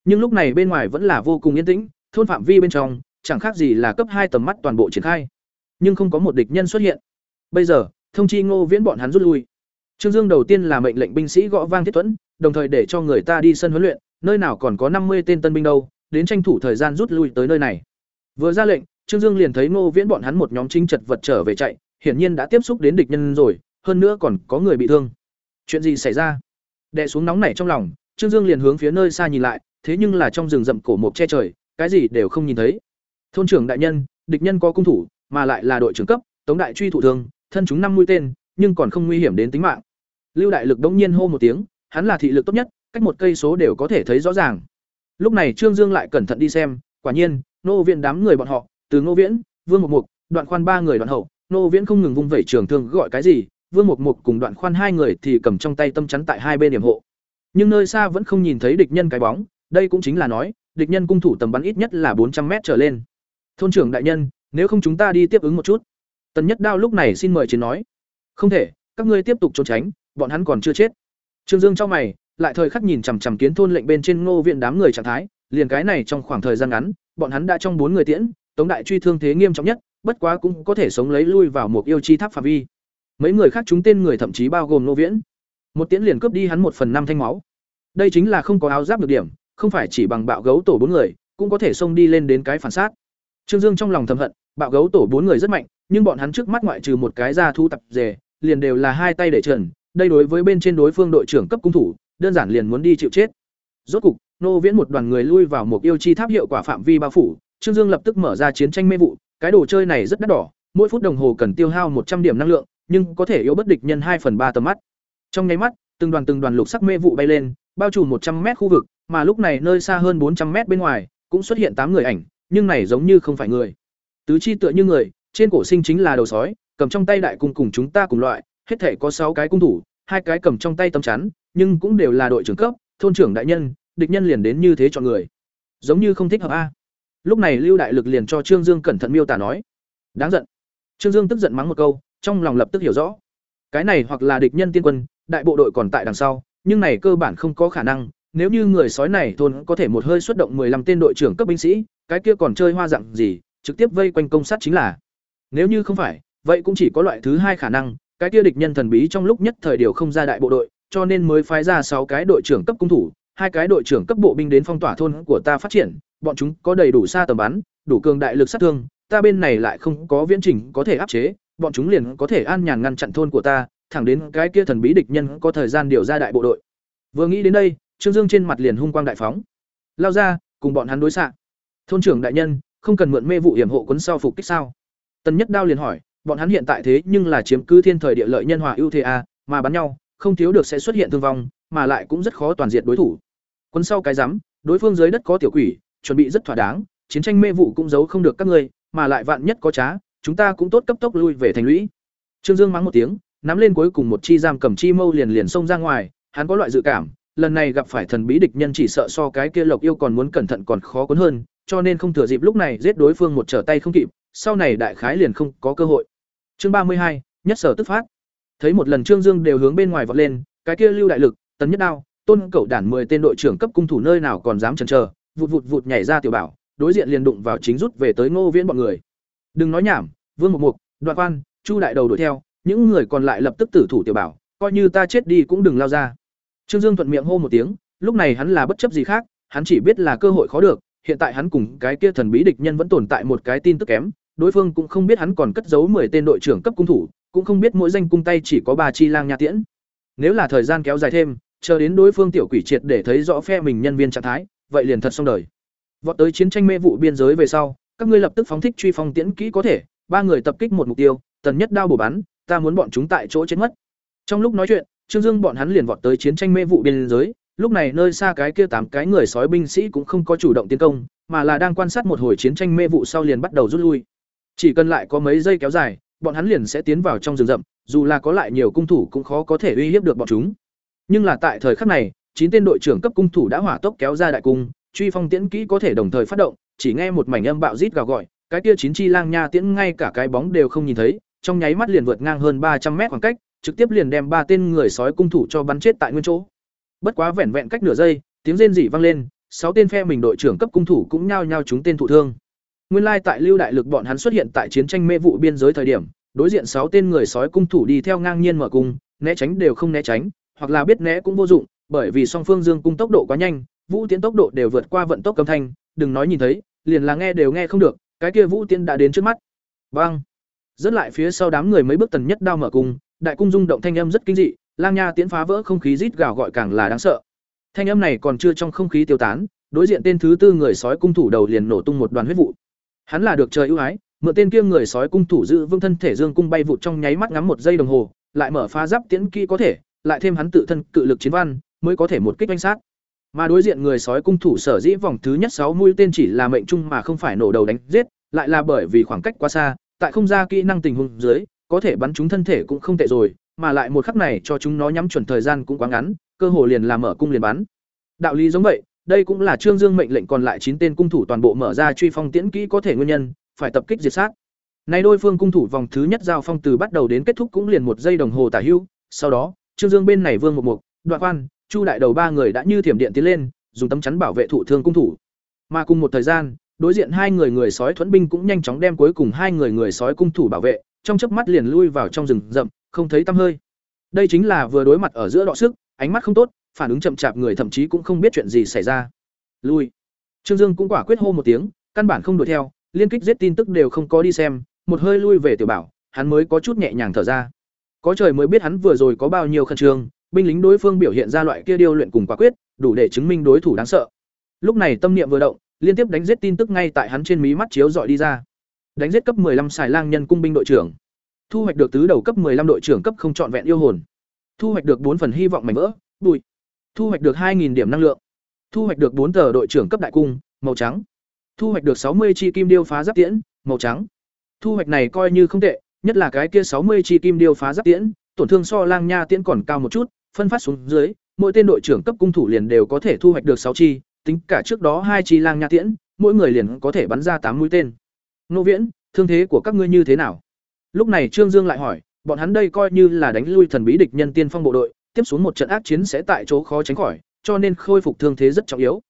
Nhưng lúc này bên ngoài vẫn là vô cùng yên tĩnh, thôn phạm vi bên trong chẳng khác gì là cấp hai tầm mắt toàn bộ triển khai. Nhưng không có một địch nhân xuất hiện. Bây giờ, thông chi Ngô Viễn bọn hắn rút lui. Trương Dương đầu tiên là mệnh lệnh binh sĩ gõ vang thiết tuẫn, đồng thời để cho người ta đi sân huấn luyện, nơi nào còn có năm mươi tên tân binh đâu, đến tranh thủ thời gian rút lui tới nơi này. Vừa ra lệnh, Trương Dương liền thấy Ngô Viễn bọn hắn một nhóm chính chật vật trở về chạy, hiển nhiên đã tiếp xúc đến địch nhân rồi, hơn nữa còn có người bị thương. Chuyện gì xảy ra? Đè xuống nóng nảy trong lòng, Trương Dương liền hướng phía nơi xa nhìn lại, thế nhưng là trong rừng rậm cổ mộc che trời, cái gì đều không nhìn thấy. Thôn trưởng đại nhân, địch nhân có cung thủ, mà lại là đội trưởng cấp, Tống đại truy thủ thương, thân chúng năm mũi tên, nhưng còn không nguy hiểm đến tính mạng. Lưu đại lực đống nhiên hô một tiếng, hắn là thị lực tốt nhất, cách một cây số đều có thể thấy rõ ràng. Lúc này Trương Dương lại cẩn thận đi xem, quả nhiên, nô viện đám người bọn họ, từ Ngô Viễn, Vương Mục Mục, Đoạn Khoan ba người đoạn hậu, nô Viễn không ngừng vung vẩy trường thương gọi cái gì, Vương Mục Mục cùng Đoạn Khoan hai người thì cầm trong tay tâm chắn tại hai bên điểm hộ. Nhưng nơi xa vẫn không nhìn thấy địch nhân cái bóng, đây cũng chính là nói, địch nhân cung thủ tầm bắn ít nhất là bốn trăm mét trở lên. Thôn trưởng đại nhân, nếu không chúng ta đi tiếp ứng một chút. Tần Nhất Đao lúc này xin mời chiến nói. Không thể, các ngươi tiếp tục trốn tránh, bọn hắn còn chưa chết. Trương Dương trong mày, lại thời khắc nhìn chằm chằm kiến thôn lệnh bên trên Ngô Viện đám người trạng thái, liền cái này trong khoảng thời gian ngắn, bọn hắn đã trong bốn người tiễn, Tống đại truy thương thế nghiêm trọng nhất, bất quá cũng có thể sống lấy lui vào một yêu chi tháp phạm vi. Mấy người khác chúng tên người thậm chí bao gồm nô Viễn. Một tiễn liền cướp đi hắn một phần năm thanh máu. Đây chính là không có áo giáp được điểm, không phải chỉ bằng bạo gấu tổ bốn người, cũng có thể xông đi lên đến cái phản sát. Trương Dương trong lòng thầm hận, bạo gấu tổ bốn người rất mạnh, nhưng bọn hắn trước mắt ngoại trừ một cái ra thu tập rề, liền đều là hai tay để trần, đây đối với bên trên đối phương đội trưởng cấp cung thủ, đơn giản liền muốn đi chịu chết. Rốt cục, nô viễn một đoàn người lui vào một yêu chi tháp hiệu quả phạm vi bao phủ, Trương Dương lập tức mở ra chiến tranh mê vụ, cái đồ chơi này rất đắt đỏ, mỗi phút đồng hồ cần tiêu hao một trăm điểm năng lượng, nhưng có thể yếu bất địch nhân hai phần ba tầm mắt. Trong nháy mắt, từng đoàn từng đoàn lục sắc mê vụ bay lên, bao trùm một trăm mét khu vực, mà lúc này nơi xa hơn bốn trăm mét bên ngoài, cũng xuất hiện tám người ảnh, nhưng này giống như không phải người. Tứ chi tựa như người, trên cổ sinh chính là đầu sói, cầm trong tay đại cung cùng chúng ta cùng loại, hết thể có sáu cái cung thủ, hai cái cầm trong tay tấm chắn, nhưng cũng đều là đội trưởng cấp, thôn trưởng đại nhân, địch nhân liền đến như thế chọn người. Giống như không thích hợp a. Lúc này Lưu Đại Lực liền cho Trương Dương cẩn thận miêu tả nói. Đáng giận. Trương Dương tức giận mắng một câu, trong lòng lập tức hiểu rõ. Cái này hoặc là địch nhân tiên quân, đại bộ đội còn tại đằng sau, nhưng này cơ bản không có khả năng, nếu như người sói này thôn có thể một hơi xuất động 15 tên đội trưởng cấp binh sĩ, cái kia còn chơi hoa dạng gì, trực tiếp vây quanh công sát chính là. Nếu như không phải, vậy cũng chỉ có loại thứ hai khả năng, cái kia địch nhân thần bí trong lúc nhất thời điều không ra đại bộ đội, cho nên mới phái ra sáu cái đội trưởng cấp cung thủ, hai cái đội trưởng cấp bộ binh đến phong tỏa thôn của ta phát triển, bọn chúng có đầy đủ xa tầm bắn, đủ cường đại lực sát thương, ta bên này lại không có viễn trình có thể áp chế, bọn chúng liền có thể an nhàn ngăn chặn thôn của ta, thẳng đến cái kia thần bí địch nhân có thời gian điều ra đại bộ đội. Vừa nghĩ đến đây, Trương Dương trên mặt liền hung quang đại phóng. Lao ra, cùng bọn hắn đối xạ. Thôn trưởng đại nhân, không cần mượn mê vụ hiểm hộ quấn sau phục kích sao? Tần Nhất Đao liền hỏi, bọn hắn hiện tại thế nhưng là chiếm cứ thiên thời địa lợi nhân hòa ưu thế a, mà bắn nhau, không thiếu được sẽ xuất hiện thương vong, mà lại cũng rất khó toàn diện đối thủ. quấn sau cái rắm, đối phương dưới đất có tiểu quỷ, chuẩn bị rất thỏa đáng, chiến tranh mê vụ cũng giấu không được các ngươi, mà lại vạn nhất có trá, chúng ta cũng tốt cấp tốc lui về thành lũy. Trương Dương mắng một tiếng, nắm lên cuối cùng một chi giam cầm chi mâu liền liền xông ra ngoài, hắn có loại dự cảm, lần này gặp phải thần bí địch nhân chỉ sợ so cái kia Lộc yêu còn muốn cẩn thận còn khó cuốn hơn, cho nên không thừa dịp lúc này giết đối phương một trở tay không kịp, sau này đại khái liền không có cơ hội. Chương ba mươi hai, nhất sở tức phát. Thấy một lần Trương Dương đều hướng bên ngoài vọt lên, cái kia lưu đại lực, tấn nhất đao, tôn cậu đản mười tên đội trưởng cấp cung thủ nơi nào còn dám chần chờ, vụt vụt vụt nhảy ra tiểu bảo, đối diện liền đụng vào chính rút về tới Ngô Viễn bọn người. Đừng nói nhảm, Vương Mục Mục, Đoạn Quan, Chu đại đầu đuổi theo, những người còn lại lập tức tử thủ tiểu bảo coi như ta chết đi cũng đừng lao ra. Trương dương thuận miệng hô một tiếng lúc này hắn là bất chấp gì khác hắn chỉ biết là cơ hội khó được hiện tại hắn cùng cái kia thần bí địch nhân vẫn tồn tại một cái tin tức kém đối phương cũng không biết hắn còn cất giấu 10 tên đội trưởng cấp cung thủ cũng không biết mỗi danh cung tay chỉ có ba chi lang nha tiễn. Nếu là thời gian kéo dài thêm chờ đến đối phương tiểu quỷ triệt để thấy rõ phe mình nhân viên trạng thái vậy liền thật xong đời. Vọt tới chiến tranh mê vụ biên giới về sau các ngươi lập tức phóng thích truy phong tiễn kỹ có thể ba người tập kích một mục tiêu, tần nhất đao bổ bắn, ta muốn bọn chúng tại chỗ chết mất. Trong lúc nói chuyện, trương dương bọn hắn liền vọt tới chiến tranh mê vụ biên giới, lúc này nơi xa cái kia tám cái người sói binh sĩ cũng không có chủ động tiến công, mà là đang quan sát một hồi chiến tranh mê vụ sau liền bắt đầu rút lui. Chỉ cần lại có mấy giây kéo dài, bọn hắn liền sẽ tiến vào trong rừng rậm, dù là có lại nhiều cung thủ cũng khó có thể uy hiếp được bọn chúng. Nhưng là tại thời khắc này, chín tên đội trưởng cấp cung thủ đã hỏa tốc kéo ra đại cung, truy phong tiễn kỹ có thể đồng thời phát động, chỉ nghe một mảnh âm bạo rít gào gọi cái kia chín chi lang nha tiễn ngay cả cái bóng đều không nhìn thấy, trong nháy mắt liền vượt ngang hơn ba trăm mét khoảng cách, trực tiếp liền đem ba tên người sói cung thủ cho bắn chết tại nguyên chỗ. Bất quá vẹn vẹn cách nửa giây, tiếng rên rỉ vang lên, sáu tên phe mình đội trưởng cấp cung thủ cũng nhao nhao chúng tên thụ thương. Nguyên lai tại lưu đại lực bọn hắn xuất hiện tại chiến tranh mê vụ biên giới thời điểm, đối diện sáu tên người sói cung thủ đi theo ngang nhiên mở cung, né tránh đều không né tránh, hoặc là biết né cũng vô dụng, bởi vì song phương dương cung tốc độ quá nhanh, vũ tiến tốc độ đều vượt qua vận tốc âm thanh, đừng nói nhìn thấy, liền là nghe đều nghe không được cái kia vũ tiên đã đến trước mắt. Băng dẫn lại phía sau đám người mấy bước tần nhất đao mở cung, đại cung rung động thanh âm rất kinh dị, lang nha tiến phá vỡ không khí rít gào gọi càng là đáng sợ. Thanh âm này còn chưa trong không khí tiêu tán, đối diện tên thứ tư người sói cung thủ đầu liền nổ tung một đoàn huyết vụ. Hắn là được trời ưu ái, mượn tên kia người sói cung thủ giữ vương thân thể dương cung bay vụt trong nháy mắt ngắm một giây đồng hồ, lại mở phá giáp tiễn kỹ có thể, lại thêm hắn tự thân cự lực chiến văn, mới có thể một kích oanh sát mà đối diện người sói cung thủ sở dĩ vòng thứ nhất sáu mũi tên chỉ là mệnh trung mà không phải nổ đầu đánh giết, lại là bởi vì khoảng cách quá xa, tại không ra kỹ năng tình huống dưới, có thể bắn chúng thân thể cũng không tệ rồi, mà lại một khắc này cho chúng nó nhắm chuẩn thời gian cũng quá ngắn, cơ hồ liền làm mở cung liền bắn. Đạo lý giống vậy, đây cũng là trương dương mệnh lệnh còn lại chín tên cung thủ toàn bộ mở ra truy phong tiễn kỹ có thể nguyên nhân, phải tập kích diệt sát. Nay đôi phương cung thủ vòng thứ nhất giao phong từ bắt đầu đến kết thúc cũng liền một giây đồng hồ tả hữu sau đó, trương dương bên này vương một mục, đoạn quan chu đại đầu ba người đã như thiểm điện tiến lên, dùng tấm chắn bảo vệ thủ thương cung thủ. Mà cùng một thời gian, đối diện hai người người sói thuẫn binh cũng nhanh chóng đem cuối cùng hai người người sói cung thủ bảo vệ, trong chớp mắt liền lui vào trong rừng rậm, không thấy tăm hơi. Đây chính là vừa đối mặt ở giữa đọ sức, ánh mắt không tốt, phản ứng chậm chạp người thậm chí cũng không biết chuyện gì xảy ra. Lui. Trương dương cũng quả quyết hô một tiếng, căn bản không đuổi theo, liên kích giết tin tức đều không có đi xem, một hơi lui về tiểu bảo, hắn mới có chút nhẹ nhàng thở ra. Có trời mới biết hắn vừa rồi có bao nhiêu khẩn trương binh lính đối phương biểu hiện ra loại kia điêu luyện cùng quả quyết, đủ để chứng minh đối thủ đáng sợ. Lúc này tâm niệm vừa động, liên tiếp đánh giết tin tức ngay tại hắn trên mí mắt chiếu dọi đi ra. Đánh giết cấp 15 xài lang nhân cung binh đội trưởng. Thu hoạch được tứ đầu cấp 15 đội trưởng cấp không trọn vẹn yêu hồn. Thu hoạch được bốn phần hy vọng mảnh vỡ, bụi. Thu hoạch được 2.000 điểm năng lượng. Thu hoạch được bốn tờ đội trưởng cấp đại cung, màu trắng. Thu hoạch được 60 chi kim điêu phá giáp tiễn, màu trắng. Thu hoạch này coi như không tệ, nhất là cái kia 60 chi kim điêu phá giáp tiễn, tổn thương so lang nha tiễn còn cao một chút phân phát xuống dưới, mỗi tên đội trưởng cấp cung thủ liền đều có thể thu hoạch được sáu chi, tính cả trước đó hai chi lang nha tiễn, mỗi người liền có thể bắn ra tám mũi tên. Nô viễn, thương thế của các ngươi như thế nào? Lúc này trương dương lại hỏi, bọn hắn đây coi như là đánh lui thần bí địch nhân tiên phong bộ đội, tiếp xuống một trận ác chiến sẽ tại chỗ khó tránh khỏi, cho nên khôi phục thương thế rất trọng yếu.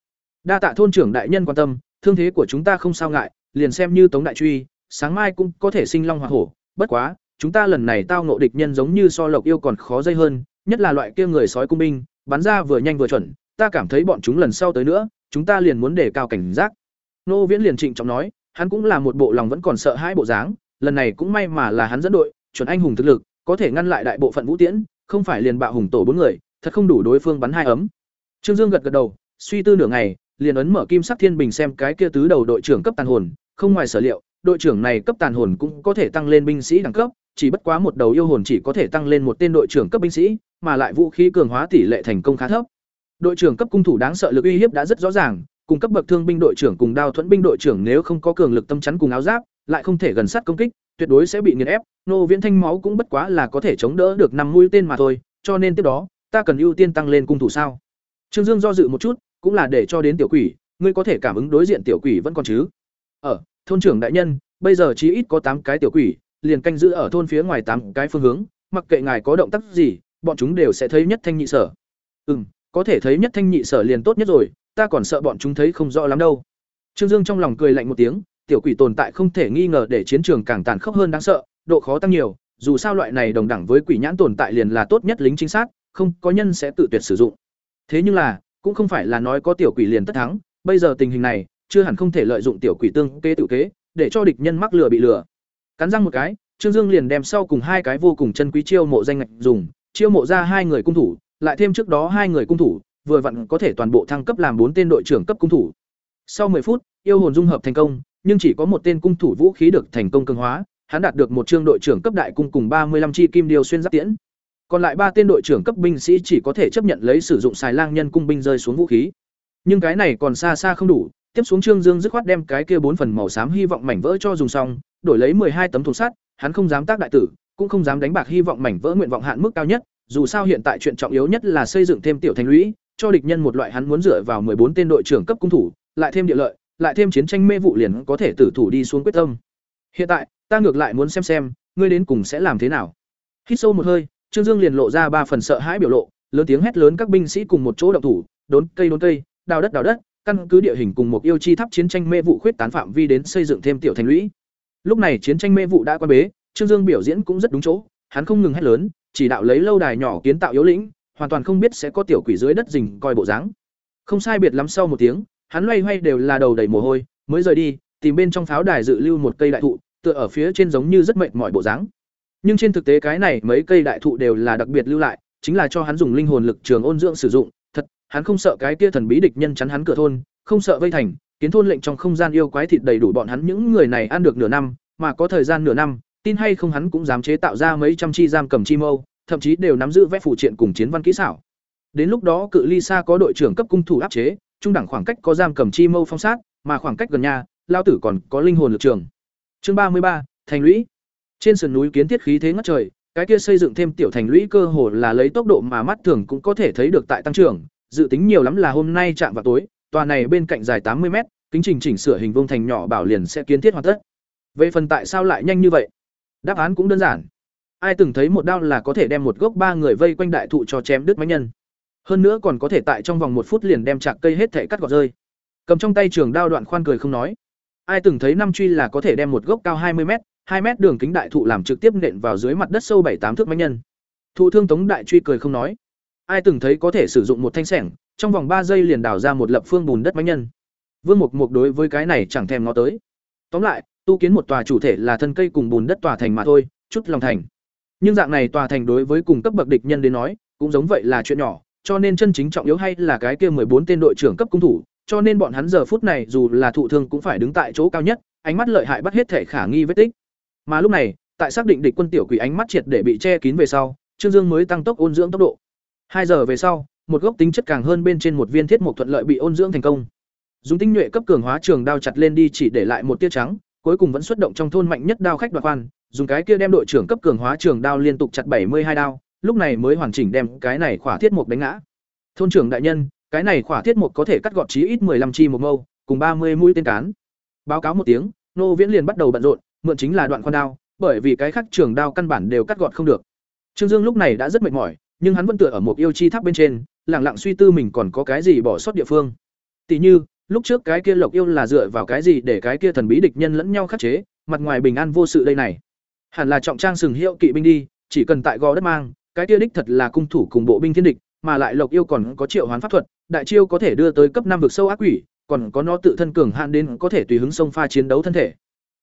Đa tạ thôn trưởng đại nhân quan tâm, thương thế của chúng ta không sao ngại, liền xem như tống đại truy, sáng mai cũng có thể sinh long hóa hổ. Bất quá, chúng ta lần này tao ngộ địch nhân giống như so lộc yêu còn khó dây hơn nhất là loại kia người sói cung binh, bắn ra vừa nhanh vừa chuẩn, ta cảm thấy bọn chúng lần sau tới nữa, chúng ta liền muốn đề cao cảnh giác. Nô viễn liền trịnh trọng nói, hắn cũng là một bộ lòng vẫn còn sợ hãi bộ dáng, lần này cũng may mà là hắn dẫn đội, chuẩn anh hùng thực lực, có thể ngăn lại đại bộ phận vũ tiễn, không phải liền bạo hùng tổ bốn người, thật không đủ đối phương bắn hai ấm. Trương dương gật gật đầu, suy tư nửa ngày, liền ấn mở kim sắc thiên bình xem cái kia tứ đầu đội trưởng cấp tàn hồn, không ngoài sở liệu, đội trưởng này cấp tàn hồn cũng có thể tăng lên binh sĩ đẳng cấp, chỉ bất quá một đầu yêu hồn chỉ có thể tăng lên một tên đội trưởng cấp binh sĩ mà lại vũ khí cường hóa tỷ lệ thành công khá thấp. Đội trưởng cấp cung thủ đáng sợ lực uy hiếp đã rất rõ ràng, cùng cấp bậc thương binh đội trưởng cùng đao thuẫn binh đội trưởng nếu không có cường lực tâm chắn cùng áo giáp, lại không thể gần sát công kích, tuyệt đối sẽ bị nghiền ép, nô viễn thanh máu cũng bất quá là có thể chống đỡ được năm mũi tên mà thôi, cho nên tiếp đó, ta cần ưu tiên tăng lên cung thủ sao? Trương dương do dự một chút, cũng là để cho đến tiểu quỷ, ngươi có thể cảm ứng đối diện tiểu quỷ vẫn còn chứ? Ở, thôn trưởng đại nhân, bây giờ chí ít có tám cái tiểu quỷ, liền canh giữ ở thôn phía ngoài tám cái phương hướng, mặc kệ ngài có động tác gì bọn chúng đều sẽ thấy nhất thanh nhị sở Ừm, có thể thấy nhất thanh nhị sở liền tốt nhất rồi ta còn sợ bọn chúng thấy không rõ lắm đâu trương dương trong lòng cười lạnh một tiếng tiểu quỷ tồn tại không thể nghi ngờ để chiến trường càng tàn khốc hơn đáng sợ độ khó tăng nhiều dù sao loại này đồng đẳng với quỷ nhãn tồn tại liền là tốt nhất lính chính xác, không có nhân sẽ tự tuyệt sử dụng. Thế nhưng là, cũng không phải là nói có tiểu quỷ liền tất thắng, bây giờ tình hình này, chưa hẳn không thể lợi dụng tiểu quỷ tương kế tự kế, để cho địch nhân mắc lừa bị lừa. Cắn răng một cái, Trương Dương liền đem sau cùng hai cái vô cùng chân quý chiêu mộ danh ngạch dùng, chiêu mộ ra hai người cung thủ, lại thêm trước đó hai người cung thủ, vừa vặn có thể toàn bộ thăng cấp làm bốn tên đội trưởng cấp cung thủ. Sau 10 phút, yêu hồn dung hợp thành công, nhưng chỉ có một tên cung thủ vũ khí được thành công cường hóa, hắn đạt được một chương đội trưởng cấp đại cung cùng ba mươi 35 chi kim điều xuyên giáp tiễn. Còn lại ba tên đội trưởng cấp binh sĩ chỉ có thể chấp nhận lấy sử dụng xài lang nhân cung binh rơi xuống vũ khí. Nhưng cái này còn xa xa không đủ, tiếp xuống Trương Dương dứt khoát đem cái kia bốn phần màu xám hy vọng mảnh vỡ cho dùng xong, đổi lấy hai tấm thùng sắt, hắn không dám tác đại tử, cũng không dám đánh bạc hy vọng mảnh vỡ nguyện vọng hạn mức cao nhất, dù sao hiện tại chuyện trọng yếu nhất là xây dựng thêm tiểu thành lũy, cho địch nhân một loại hắn muốn dựa vào bốn tên đội trưởng cấp cung thủ, lại thêm địa lợi, lại thêm chiến tranh mê vụ liền có thể tử thủ đi xuống quyết tâm. Hiện tại, ta ngược lại muốn xem xem, ngươi đến cùng sẽ làm thế nào. Hít sâu một hơi, Trương Dương liền lộ ra ba phần sợ hãi biểu lộ, lớn tiếng hét lớn các binh sĩ cùng một chỗ động thủ, đốn cây đốn cây, đào đất đào đất, căn cứ địa hình cùng một yêu chi tháp chiến tranh mê vụ khuyết tán phạm vi đến xây dựng thêm tiểu thành lũy. Lúc này chiến tranh mê vụ đã qua bế, Trương Dương biểu diễn cũng rất đúng chỗ, hắn không ngừng hét lớn, chỉ đạo lấy lâu đài nhỏ kiến tạo yếu lĩnh, hoàn toàn không biết sẽ có tiểu quỷ dưới đất rình coi bộ dáng. Không sai biệt lắm sau một tiếng, hắn loay hoay đều là đầu đầy mồ hôi, mới rời đi, tìm bên trong pháo đài dự lưu một cây đại thụ, tựa ở phía trên giống như rất mệt mỏi bộ dáng. Nhưng trên thực tế cái này mấy cây đại thụ đều là đặc biệt lưu lại, chính là cho hắn dùng linh hồn lực trường ôn dưỡng sử dụng, thật, hắn không sợ cái kia thần bí địch nhân chắn hắn cửa thôn, không sợ vây thành, kiến thôn lệnh trong không gian yêu quái thịt đầy đủ bọn hắn những người này ăn được nửa năm, mà có thời gian nửa năm, tin hay không hắn cũng dám chế tạo ra mấy trăm chi giam cầm chi mâu, thậm chí đều nắm giữ vẽ phụ triện cùng chiến văn kỹ xảo. Đến lúc đó cự ly xa có đội trưởng cấp cung thủ áp chế, trung đẳng khoảng cách có giam cầm chi mâu phong sát, mà khoảng cách gần nhà, lao tử còn có linh hồn lực trường. Chương ba mươi ba, thành lũy. Trên sườn núi kiến thiết khí thế ngất trời, cái kia xây dựng thêm tiểu thành lũy cơ hồ là lấy tốc độ mà mắt thường cũng có thể thấy được tại tăng trưởng, dự tính nhiều lắm là hôm nay chạm vào tối, tòa này bên cạnh dài tám mươi m kính trình chỉnh sửa hình vuông thành nhỏ bảo liền sẽ kiến thiết hoàn tất. Về phần tại sao lại nhanh như vậy? Đáp án cũng đơn giản. Ai từng thấy một đao là có thể đem một gốc ba người vây quanh đại thụ cho chém đứt máy nhân. Hơn nữa còn có thể tại trong vòng một phút liền đem chạc cây hết thể cắt gọt rơi. Cầm trong tay trường đao đoạn khoan cười không nói. Ai từng thấy năm truy là có thể đem một gốc cao hai mươi m hai m đường kính đại thụ làm trực tiếp nện vào dưới mặt đất sâu bảy tám thước máy nhân. Thụ thương Tống Đại Truy cười không nói. Ai từng thấy có thể sử dụng một thanh sẻng, trong vòng ba giây liền đào ra một lập phương bùn đất máy nhân. Vương Mục Mục đối với cái này chẳng thèm ngó tới. Tóm lại, tu kiến một tòa chủ thể là thân cây cùng bùn đất tòa thành mà thôi, chút lòng thành. Nhưng dạng này tòa thành đối với cùng cấp bậc địch nhân đến nói, cũng giống vậy là chuyện nhỏ, cho nên chân chính trọng yếu hay là cái kia bốn tên đội trưởng cấp cung thủ, cho nên bọn hắn giờ phút này dù là thụ thương cũng phải đứng tại chỗ cao nhất, ánh mắt lợi hại bắt hết thể khả nghi vết tích. Mà lúc này, tại xác định địch quân tiểu quỷ ánh mắt triệt để bị che kín về sau, Trương Dương mới tăng tốc ôn dưỡng tốc độ. Hai giờ về sau, một gốc tính chất càng hơn bên trên một viên thiết mục thuận lợi bị ôn dưỡng thành công. Dùng tinh nhuệ cấp cường hóa trường đao chặt lên đi chỉ để lại một tia trắng, cuối cùng vẫn xuất động trong thôn mạnh nhất đao khách đoạt khoan, dùng cái kia đem đội trưởng cấp cường hóa trường đao liên tục chặt bảy mươi hai đao, lúc này mới hoàn chỉnh đem cái này khỏa thiết mục đánh ngã. Thôn trưởng đại nhân, cái này khỏa thiết mục có thể cắt gọt chí ít 15 chi một mâu, cùng 30 mũi tên cán. Báo cáo một tiếng, nô viễn liền bắt đầu bận rộn, mượn chính là đoạn khoan đao, bởi vì cái khác trường đao căn bản đều cắt gọt không được. Trương Dương lúc này đã rất mệt mỏi, nhưng hắn vẫn tựa ở một yêu chi tháp bên trên, lặng lặng suy tư mình còn có cái gì bỏ sót địa phương. Tỷ như, lúc trước cái kia Lộc yêu là dựa vào cái gì để cái kia thần bí địch nhân lẫn nhau khắc chế, mặt ngoài bình an vô sự đây này. Hẳn là trọng trang sừng hiệu kỵ binh đi, chỉ cần tại gò đất mang, cái kia đích thật là cung thủ cùng bộ binh thiên địch, mà lại Lộc yêu còn có triệu hoán pháp thuật, đại chiêu có thể đưa tới cấp năm vực sâu ác quỷ, còn có nó tự thân cường hạn đến có thể tùy hứng sông pha chiến đấu thân thể.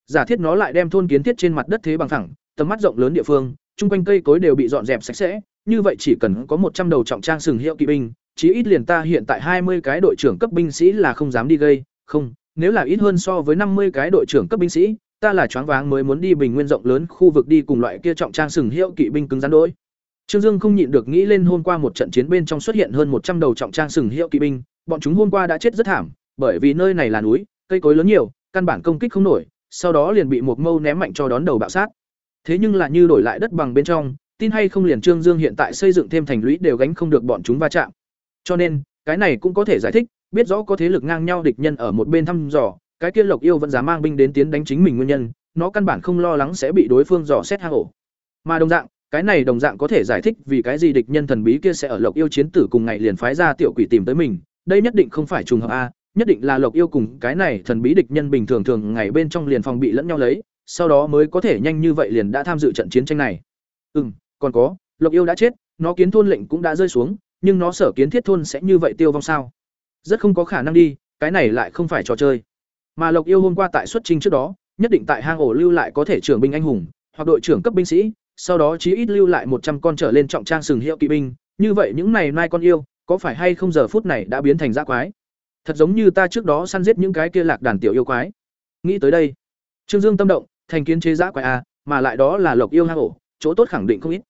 Giả thiết nó lại đem thôn kiến thiết trên mặt đất thế bằng thẳng, tầm mắt rộng lớn địa phương, chung quanh cây cối đều bị dọn dẹp sạch sẽ, như vậy chỉ cần có một trăm đầu trọng trang sừng hiệu kỵ binh, chí ít liền ta hiện tại hai mươi cái đội trưởng cấp binh sĩ là không dám đi gây, không, nếu là ít hơn so với năm mươi cái đội trưởng cấp binh sĩ, ta là choáng váng mới muốn đi bình nguyên rộng lớn khu vực đi cùng loại kia trọng trang sừng hiệu kỵ binh cứng rắn đối. Trương Dương không nhịn được nghĩ lên hôm qua một trận chiến bên trong xuất hiện hơn một trăm đầu trọng trang sừng hiệu kỵ binh, bọn chúng hôm qua đã chết rất thảm, bởi vì nơi này là núi, cây cối lớn nhiều, căn bản công kích không nổi, sau đó liền bị một mâu ném mạnh cho đón đầu bạo sát. Thế nhưng là như đổi lại đất bằng bên trong, tin hay không liền Trương Dương hiện tại xây dựng thêm thành lũy đều gánh không được bọn chúng va chạm. Cho nên, cái này cũng có thể giải thích, biết rõ có thế lực ngang nhau địch nhân ở một bên thăm dò, cái kia Lộc Yêu vẫn dám mang binh đến tiến đánh chính mình nguyên nhân, nó căn bản không lo lắng sẽ bị đối phương dò xét hang ổ. Mà đồng dạng, cái này đồng dạng có thể giải thích vì cái gì địch nhân thần bí kia sẽ ở Lộc Yêu chiến tử cùng ngày liền phái ra tiểu quỷ tìm tới mình, đây nhất định không phải trùng hợp a, nhất định là Lộc Yêu cùng cái này thần bí địch nhân bình thường thường ngày bên trong liền phòng bị lẫn nhau lấy, sau đó mới có thể nhanh như vậy liền đã tham dự trận chiến tranh này. Ừm, còn có, Lộc Yêu đã chết, nó kiến thôn lệnh cũng đã rơi xuống, nhưng nó sở kiến thiết thôn sẽ như vậy tiêu vong sao? Rất không có khả năng đi, cái này lại không phải trò chơi. Mà Lộc Yêu hôm qua tại xuất trình trước đó, nhất định tại hang ổ lưu lại có thể trưởng binh anh hùng, hoặc đội trưởng cấp binh sĩ, sau đó chí ít lưu lại một trăm con trở lên trọng trang sừng hiệu kỵ binh, như vậy những này mai con yêu, có phải hay không giờ phút này đã biến thành dã quái? Thật giống như ta trước đó săn giết những cái kia lạc đàn tiểu yêu quái. Nghĩ tới đây, Trương Dương tâm động, thành kiến chế dã quái a, mà lại đó là Lộc yêu hang ổ, chỗ tốt khẳng định không ít.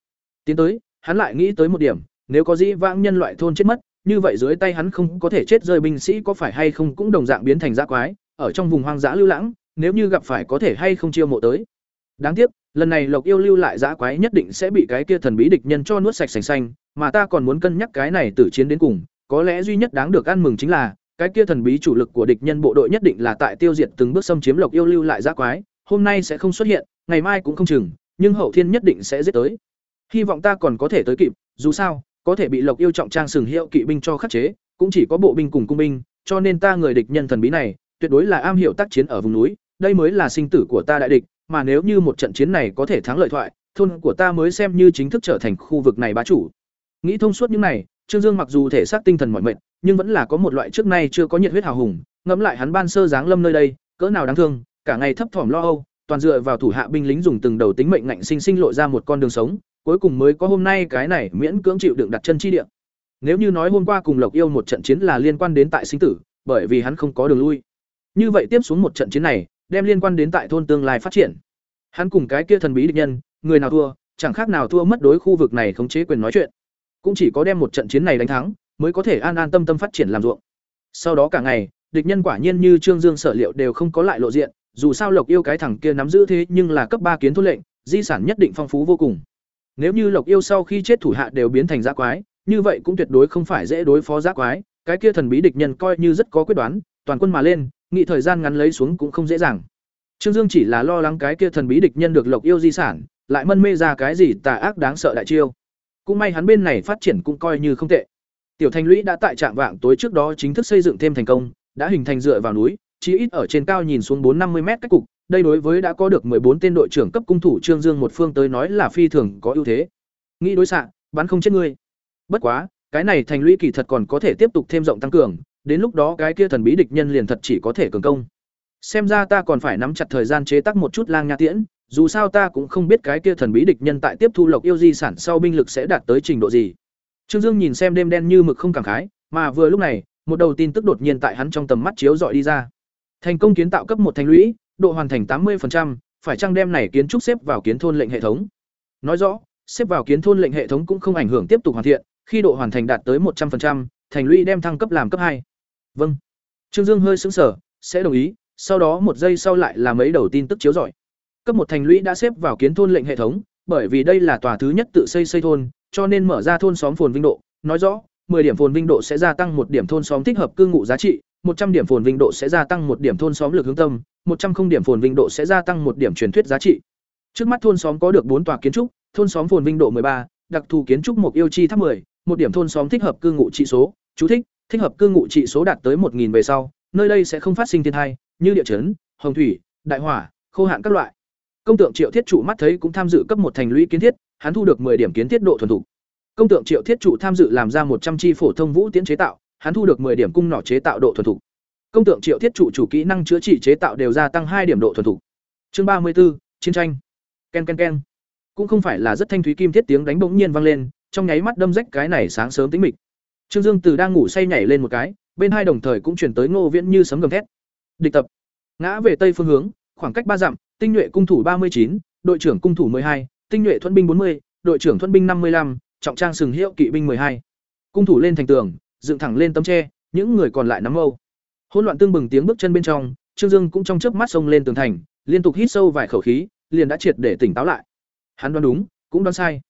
Tiến tới, hắn lại nghĩ tới một điểm, nếu có dĩ vãng nhân loại thôn chết mất, như vậy dưới tay hắn không có thể chết rơi binh sĩ có phải hay không cũng đồng dạng biến thành dã quái, ở trong vùng hoang dã lưu lãng, nếu như gặp phải có thể hay không chiêu mộ tới. Đáng tiếc, lần này Lộc Yêu lưu lại dã quái nhất định sẽ bị cái kia thần bí địch nhân cho nuốt sạch sành xanh, mà ta còn muốn cân nhắc cái này tử chiến đến cùng, có lẽ duy nhất đáng được ăn mừng chính là cái kia thần bí chủ lực của địch nhân bộ đội nhất định là tại tiêu diệt từng bước xâm chiếm Lộc Yêu lưu lại dã quái, hôm nay sẽ không xuất hiện, ngày mai cũng không chừng, nhưng hậu thiên nhất định sẽ giết tới. Hy vọng ta còn có thể tới kịp, dù sao, có thể bị Lộc Yêu trọng trang sừng hiệu kỵ binh cho khắc chế, cũng chỉ có bộ binh cùng cung binh, cho nên ta người địch nhân thần bí này, tuyệt đối là am hiểu tác chiến ở vùng núi, đây mới là sinh tử của ta đại địch, mà nếu như một trận chiến này có thể thắng lợi thoại, thôn của ta mới xem như chính thức trở thành khu vực này bá chủ. Nghĩ thông suốt những này, Trương Dương mặc dù thể xác tinh thần mỏi mệt, nhưng vẫn là có một loại trước nay chưa có nhiệt huyết hào hùng, ngẫm lại hắn ban sơ dáng lâm nơi đây, cỡ nào đáng thương, cả ngày thấp thỏm lo âu, toàn dựa vào thủ hạ binh lính dùng từng đầu tính mệnh ngạnh sinh sinh lộ ra một con đường sống, cuối cùng mới có hôm nay cái này miễn cưỡng chịu đựng đặt chân chi địa. Nếu như nói hôm qua cùng Lộc Yêu một trận chiến là liên quan đến tại sinh tử, bởi vì hắn không có đường lui. Như vậy tiếp xuống một trận chiến này, đem liên quan đến tại thôn tương lai phát triển. Hắn cùng cái kia thần bí địch nhân, người nào thua, chẳng khác nào thua mất đối khu vực này khống chế quyền nói chuyện. Cũng chỉ có đem một trận chiến này đánh thắng, mới có thể an an tâm tâm phát triển làm ruộng. Sau đó cả ngày, địch nhân quả nhiên như Trương Dương sở liệu đều không có lại lộ diện, dù sao Lộc Yêu cái thằng kia nắm giữ thế nhưng là cấp ba kiến thôn lệnh, di sản nhất định phong phú vô cùng. Nếu như Lộc Yêu sau khi chết thủ hạ đều biến thành dã quái, như vậy cũng tuyệt đối không phải dễ đối phó dã quái, cái kia thần bí địch nhân coi như rất có quyết đoán, toàn quân mà lên, nghị thời gian ngắn lấy xuống cũng không dễ dàng. Trương Dương chỉ là lo lắng cái kia thần bí địch nhân được Lộc Yêu di sản, lại mân mê ra cái gì tà ác đáng sợ đại chiêu. Cũng may hắn bên này phát triển cũng coi như không tệ. Tiểu Thành Lũy đã tại trạng vạng tối trước đó chính thức xây dựng thêm thành công, đã hình thành dựa vào núi, chỉ ít ở trên cao nhìn xuống bốn năm mươi mét cách cục, đây đối với đã có được bốn tên đội trưởng cấp cung thủ Trương Dương một phương tới nói là phi thường có ưu thế. Nghĩ đối xạ, bắn không chết ngươi. Bất quá, cái này thành lũy kỳ thật còn có thể tiếp tục thêm rộng tăng cường, đến lúc đó cái kia thần bí địch nhân liền thật chỉ có thể cường công. Xem ra ta còn phải nắm chặt thời gian chế tác một chút lang nha tiễn, dù sao ta cũng không biết cái kia thần bí địch nhân tại tiếp thu lộc yêu di sản sau binh lực sẽ đạt tới trình độ gì. Trương Dương nhìn xem đêm đen như mực không cảm khái, mà vừa lúc này, một đầu tin tức đột nhiên tại hắn trong tầm mắt chiếu dọi đi ra. Thành công kiến tạo cấp một thành lũy, độ hoàn thành tám 80%, phải chăng đem này kiến trúc xếp vào kiến thôn lệnh hệ thống. Nói rõ, xếp vào kiến thôn lệnh hệ thống cũng không ảnh hưởng tiếp tục hoàn thiện, khi độ hoàn thành đạt tới một trăm 100%, thành lũy đem thăng cấp làm cấp hai. Vâng. Trương Dương hơi sững sờ, sẽ đồng ý, sau đó một giây sau lại là mấy đầu tin tức chiếu rọi. Cấp một thành lũy đã xếp vào kiến thôn lệnh hệ thống, bởi vì đây là tòa thứ nhất tự xây xây thôn, cho nên mở ra thôn xóm phồn vinh độ, nói rõ, 10 điểm phồn vinh độ sẽ gia tăng một điểm thôn xóm thích hợp cư ngụ giá trị, 100 điểm phồn vinh độ sẽ gia tăng một điểm thôn xóm lực hướng tâm, 100 không điểm phồn vinh độ sẽ gia tăng một điểm truyền thuyết giá trị. Trước mắt thôn xóm có được bốn tòa kiến trúc, thôn xóm phồn vinh độ 13, đặc thù kiến trúc một yêu chi tháp 10, một điểm thôn xóm thích hợp cư ngụ trị số, chú thích, thích hợp cư ngụ trị số đạt tới 1000 về sau, nơi đây sẽ không phát sinh thiên tai, như địa chấn, hồng thủy, đại hỏa, khô hạn các loại. Công tượng Triệu Thiết trụ mắt thấy cũng tham dự cấp một thành lũy kiến thiết, hắn thu được 10 điểm kiến thiết độ thuần thục. Công tượng Triệu Thiết trụ tham dự làm ra 100 chi phổ thông vũ tiến chế tạo, hắn thu được 10 điểm cung nỏ chế tạo độ thuần thục. Công tượng Triệu Thiết trụ chủ kỹ năng chữa trị chế tạo đều gia tăng hai điểm độ thuần thục. Chương ba mươi 34, chiến tranh. Ken ken ken. Cũng không phải là rất thanh thúy kim thiết tiếng đánh bỗng nhiên vang lên, trong nháy mắt đâm rách cái này sáng sớm tĩnh mịch. Trương Dương Từ đang ngủ say nhảy lên một cái, bên hai đồng thời cũng chuyển tới Ngô Viễn như sấm gầm thét. Địch tập. Ngã về tây phương hướng, khoảng cách ba dặm, tinh nhuệ cung thủ ba mươi chín, đội trưởng cung thủ hai, tinh nhuệ thuần binh bốn mươi, đội trưởng thuần binh năm mươi 55, trọng trang sừng hiệu kỵ binh hai. Cung thủ lên thành tường, dựng thẳng lên tấm tre, những người còn lại nắm mâu. Hỗn loạn tương bừng tiếng bước chân bên trong, Trương Dương cũng trong chớp mắt xông lên tường thành, liên tục hít sâu vài khẩu khí, liền đã triệt để tỉnh táo lại. Hắn đoán đúng, cũng đoán sai.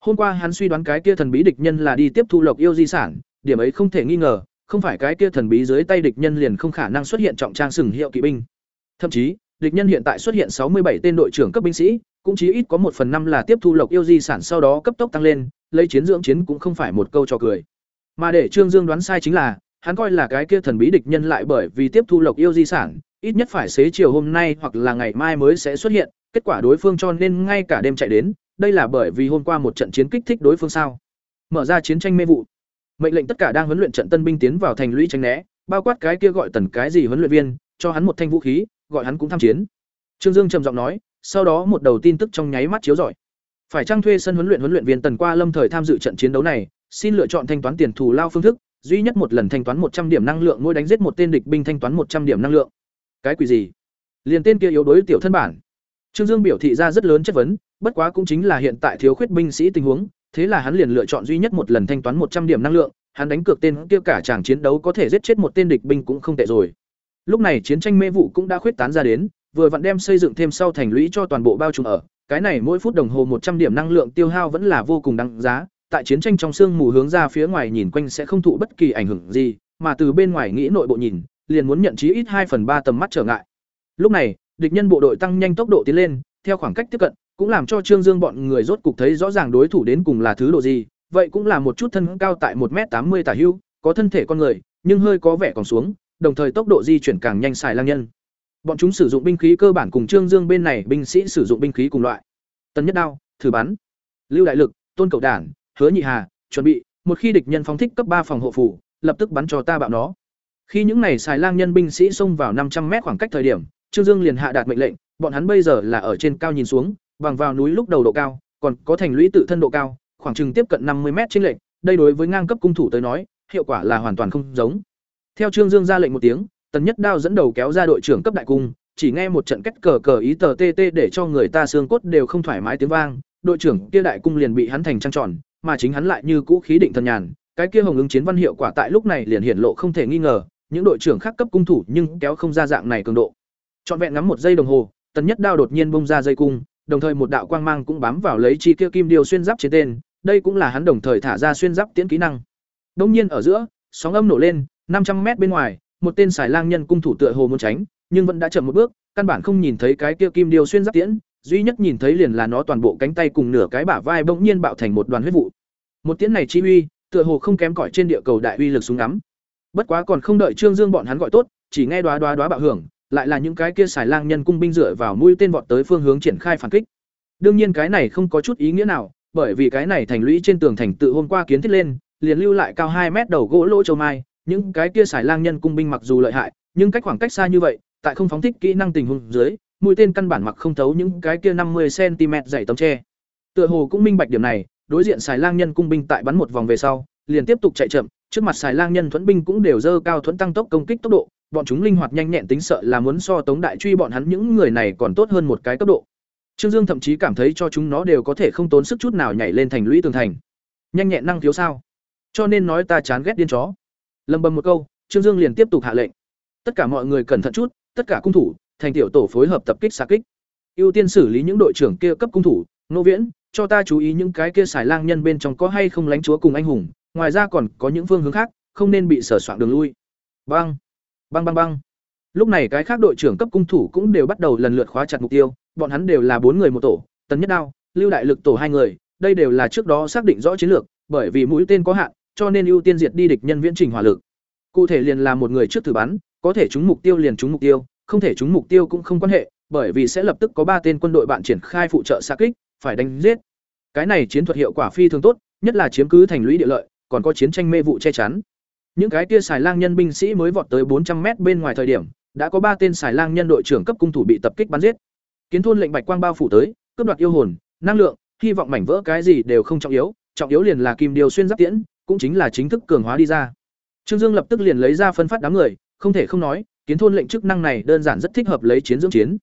Hôm qua hắn suy đoán cái kia thần bí địch nhân là đi tiếp thu lộc yêu di sản, điểm ấy không thể nghi ngờ, không phải cái kia thần bí dưới tay địch nhân liền không khả năng xuất hiện trọng trang sừng hiệu kỵ binh. Thậm chí, địch nhân hiện tại xuất hiện sáu mươi bảy tên đội trưởng cấp binh sĩ, cũng chí ít có một phần năm là tiếp thu lộc yêu di sản sau đó cấp tốc tăng lên, lấy chiến dưỡng chiến cũng không phải một câu trò cười. Mà để Trương Dương đoán sai chính là, hắn coi là cái kia thần bí địch nhân lại bởi vì tiếp thu lộc yêu di sản, ít nhất phải xế chiều hôm nay hoặc là ngày mai mới sẽ xuất hiện, kết quả đối phương cho nên ngay cả đêm chạy đến, đây là bởi vì hôm qua một trận chiến kích thích đối phương sao? Mở ra chiến tranh mê vụ. Mệnh lệnh tất cả đang huấn luyện trận tân binh tiến vào thành lũy tránh né, bao quát cái kia gọi tần cái gì huấn luyện viên, cho hắn một thanh vũ khí, gọi hắn cũng tham chiến. Trương Dương trầm giọng nói, sau đó một đầu tin tức trong nháy mắt chiếu rọi. Phải trang thuê sân huấn luyện huấn luyện viên Tần Qua Lâm thời tham dự trận chiến đấu này, xin lựa chọn thanh toán tiền thù lao phương thức, duy nhất một lần thanh toán một trăm điểm năng lượng mỗi đánh giết một tên địch binh thanh toán một trăm điểm năng lượng. Cái quỷ gì? Liền tên kia yếu đối tiểu thân bản. Trương Dương biểu thị ra rất lớn chất vấn, bất quá cũng chính là hiện tại thiếu khuyết binh sĩ tình huống, thế là hắn liền lựa chọn duy nhất một lần thanh toán một trăm điểm năng lượng, hắn đánh cược tên kia cả chàng chiến đấu có thể giết chết một tên địch binh cũng không tệ rồi. Lúc này chiến tranh mê vụ cũng đã khuyết tán ra đến, vừa vặn đem xây dựng thêm sau thành lũy cho toàn bộ bao trùm ở, cái này mỗi phút đồng hồ một trăm điểm năng lượng tiêu hao vẫn là vô cùng đáng giá, tại chiến tranh trong sương mù hướng ra phía ngoài nhìn quanh sẽ không thụ bất kỳ ảnh hưởng gì, mà từ bên ngoài nghĩ nội bộ nhìn, liền muốn nhận chí ít hai phần ba tầm mắt trở ngại. Lúc này, địch nhân bộ đội tăng nhanh tốc độ tiến lên, theo khoảng cách tiếp cận, cũng làm cho Trương Dương bọn người rốt cục thấy rõ ràng đối thủ đến cùng là thứ độ gì, vậy cũng là một chút thân cao tại một m tám mươi tả hưu, có thân thể con người, nhưng hơi có vẻ còn xuống, đồng thời tốc độ di chuyển càng nhanh xài lang nhân. Bọn chúng sử dụng binh khí cơ bản cùng Trương Dương bên này binh sĩ sử dụng binh khí cùng loại. Tần Nhất Đao, thử bắn. Lưu Đại Lực, Tôn Cầu Đản, Hứa Nhị Hà, chuẩn bị, một khi địch nhân phóng thích cấp ba phòng hộ phủ, lập tức bắn cho ta bạo nó. Khi những này xài lang nhân binh sĩ xông vào năm trăm mét khoảng cách thời điểm, Trương Dương liền hạ đạt mệnh lệnh, bọn hắn bây giờ là ở trên cao nhìn xuống, bằng vào núi lúc đầu độ cao, còn có thành lũy tự thân độ cao, khoảng chừng tiếp cận năm mươi mét trên lệnh, đây đối với ngang cấp cung thủ tới nói, hiệu quả là hoàn toàn không giống. Theo Trương Dương ra lệnh một tiếng, Tần Nhất Đao dẫn đầu kéo ra đội trưởng cấp đại cung, chỉ nghe một trận cách cờ cờ ý tờ tê để cho người ta xương cốt đều không thoải mái tiếng vang, đội trưởng kia đại cung liền bị hắn thành trăng tròn, mà chính hắn lại như cũ khí định thần nhàn, cái kia hồng ứng chiến văn hiệu quả tại lúc này liền hiển lộ không thể nghi ngờ, những đội trưởng khác cấp cung thủ nhưng kéo không ra dạng này cường độ. Trọn vẹn ngắm một giây đồng hồ, Tần Nhất Đao đột nhiên bung ra dây cung, đồng thời một đạo quang mang cũng bám vào lấy chi kia kim điêu xuyên giáp trên tên, đây cũng là hắn đồng thời thả ra xuyên giáp tiến kỹ năng. Đông nhiên ở giữa, sóng âm nổ lên, năm trăm mét bên ngoài, một tên xài lang nhân cung thủ tựa hồ muốn tránh, nhưng vẫn đã chậm một bước, căn bản không nhìn thấy cái kia kim điêu xuyên giáp tiễn, duy nhất nhìn thấy liền là nó toàn bộ cánh tay cùng nửa cái bả vai bỗng nhiên bạo thành một đoàn huyết vụ. Một tiếng này chi uy, tựa hồ không kém cỏi trên địa cầu đại uy lực súng ngắm. Bất quá còn không đợi Trương Dương bọn hắn gọi tốt, chỉ nghe đoá đoá đoá bạo hưởng, lại là những cái kia xài lang nhân cung binh dựa vào mũi tên vọt tới phương hướng triển khai phản kích. Đương nhiên cái này không có chút ý nghĩa nào, bởi vì cái này thành lũy trên tường thành tự hôm qua kiến thiết lên, liền lưu lại cao hai mét đầu gỗ lỗ châu mai, những cái kia xài lang nhân cung binh mặc dù lợi hại, nhưng cách khoảng cách xa như vậy, tại không phóng thích kỹ năng tình huống dưới, mũi tên căn bản mặc không thấu những cái kia năm mươi cm dày tấm tre. Tựa hồ cũng minh bạch điểm này, đối diện xài lang nhân cung binh tại bắn một vòng về sau, liền tiếp tục chạy chậm, trước mặt xài lang nhân thuẫn binh cũng đều dơ cao thuẫn tăng tốc công kích tốc độ, bọn chúng linh hoạt nhanh nhẹn tính sợ là muốn so Tống Đại truy bọn hắn những người này còn tốt hơn một cái cấp độ. Trương Dương thậm chí cảm thấy cho chúng nó đều có thể không tốn sức chút nào nhảy lên thành lũy tường thành. Nhanh nhẹn năng thiếu sao? Cho nên nói ta chán ghét điên chó. Lâm bầm một câu, Trương Dương liền tiếp tục hạ lệnh. Tất cả mọi người cẩn thận chút, tất cả cung thủ, thành tiểu tổ phối hợp tập kích xạ kích. Ưu tiên xử lý những đội trưởng kia cấp cung thủ, nô viễn, cho ta chú ý những cái kia xài lang nhân bên trong có hay không lánh chúa cùng anh hùng, ngoài ra còn có những phương hướng khác, không nên bị sở soạn đường lui. Bang, bang bang bang. Lúc này cái khác đội trưởng cấp cung thủ cũng đều bắt đầu lần lượt khóa chặt mục tiêu, bọn hắn đều là bốn người một tổ, Tấn Nhất Đao, Lưu Đại Lực tổ hai người, đây đều là trước đó xác định rõ chiến lược, bởi vì mũi tên có hạn, cho nên ưu tiên diệt đi địch nhân viễn trình hỏa lực. Cụ thể liền là một người trước thử bắn, có thể trúng mục tiêu liền trúng mục tiêu, không thể trúng mục tiêu cũng không quan hệ, bởi vì sẽ lập tức có ba tên quân đội bạn triển khai phụ trợ xạ kích, phải đánh giết. Cái này chiến thuật hiệu quả phi thường tốt, nhất là chiếm cứ thành lũy địa lợi, còn có chiến tranh mê vụ che chắn. Những cái kia xài lang nhân binh sĩ mới vọt tới bốn trăm mét bên ngoài thời điểm, đã có ba tên xài lang nhân đội trưởng cấp cung thủ bị tập kích bắn giết. Kiến thôn lệnh bạch quang bao phủ tới, cướp đoạt yêu hồn, năng lượng, hy vọng mảnh vỡ cái gì đều không trọng yếu, trọng yếu liền là kim điều xuyên giáp tiễn, cũng chính là chính thức cường hóa đi ra. Trương Dương lập tức liền lấy ra phân phát đám người, không thể không nói, kiến thôn lệnh chức năng này đơn giản rất thích hợp lấy chiến dưỡng chiến.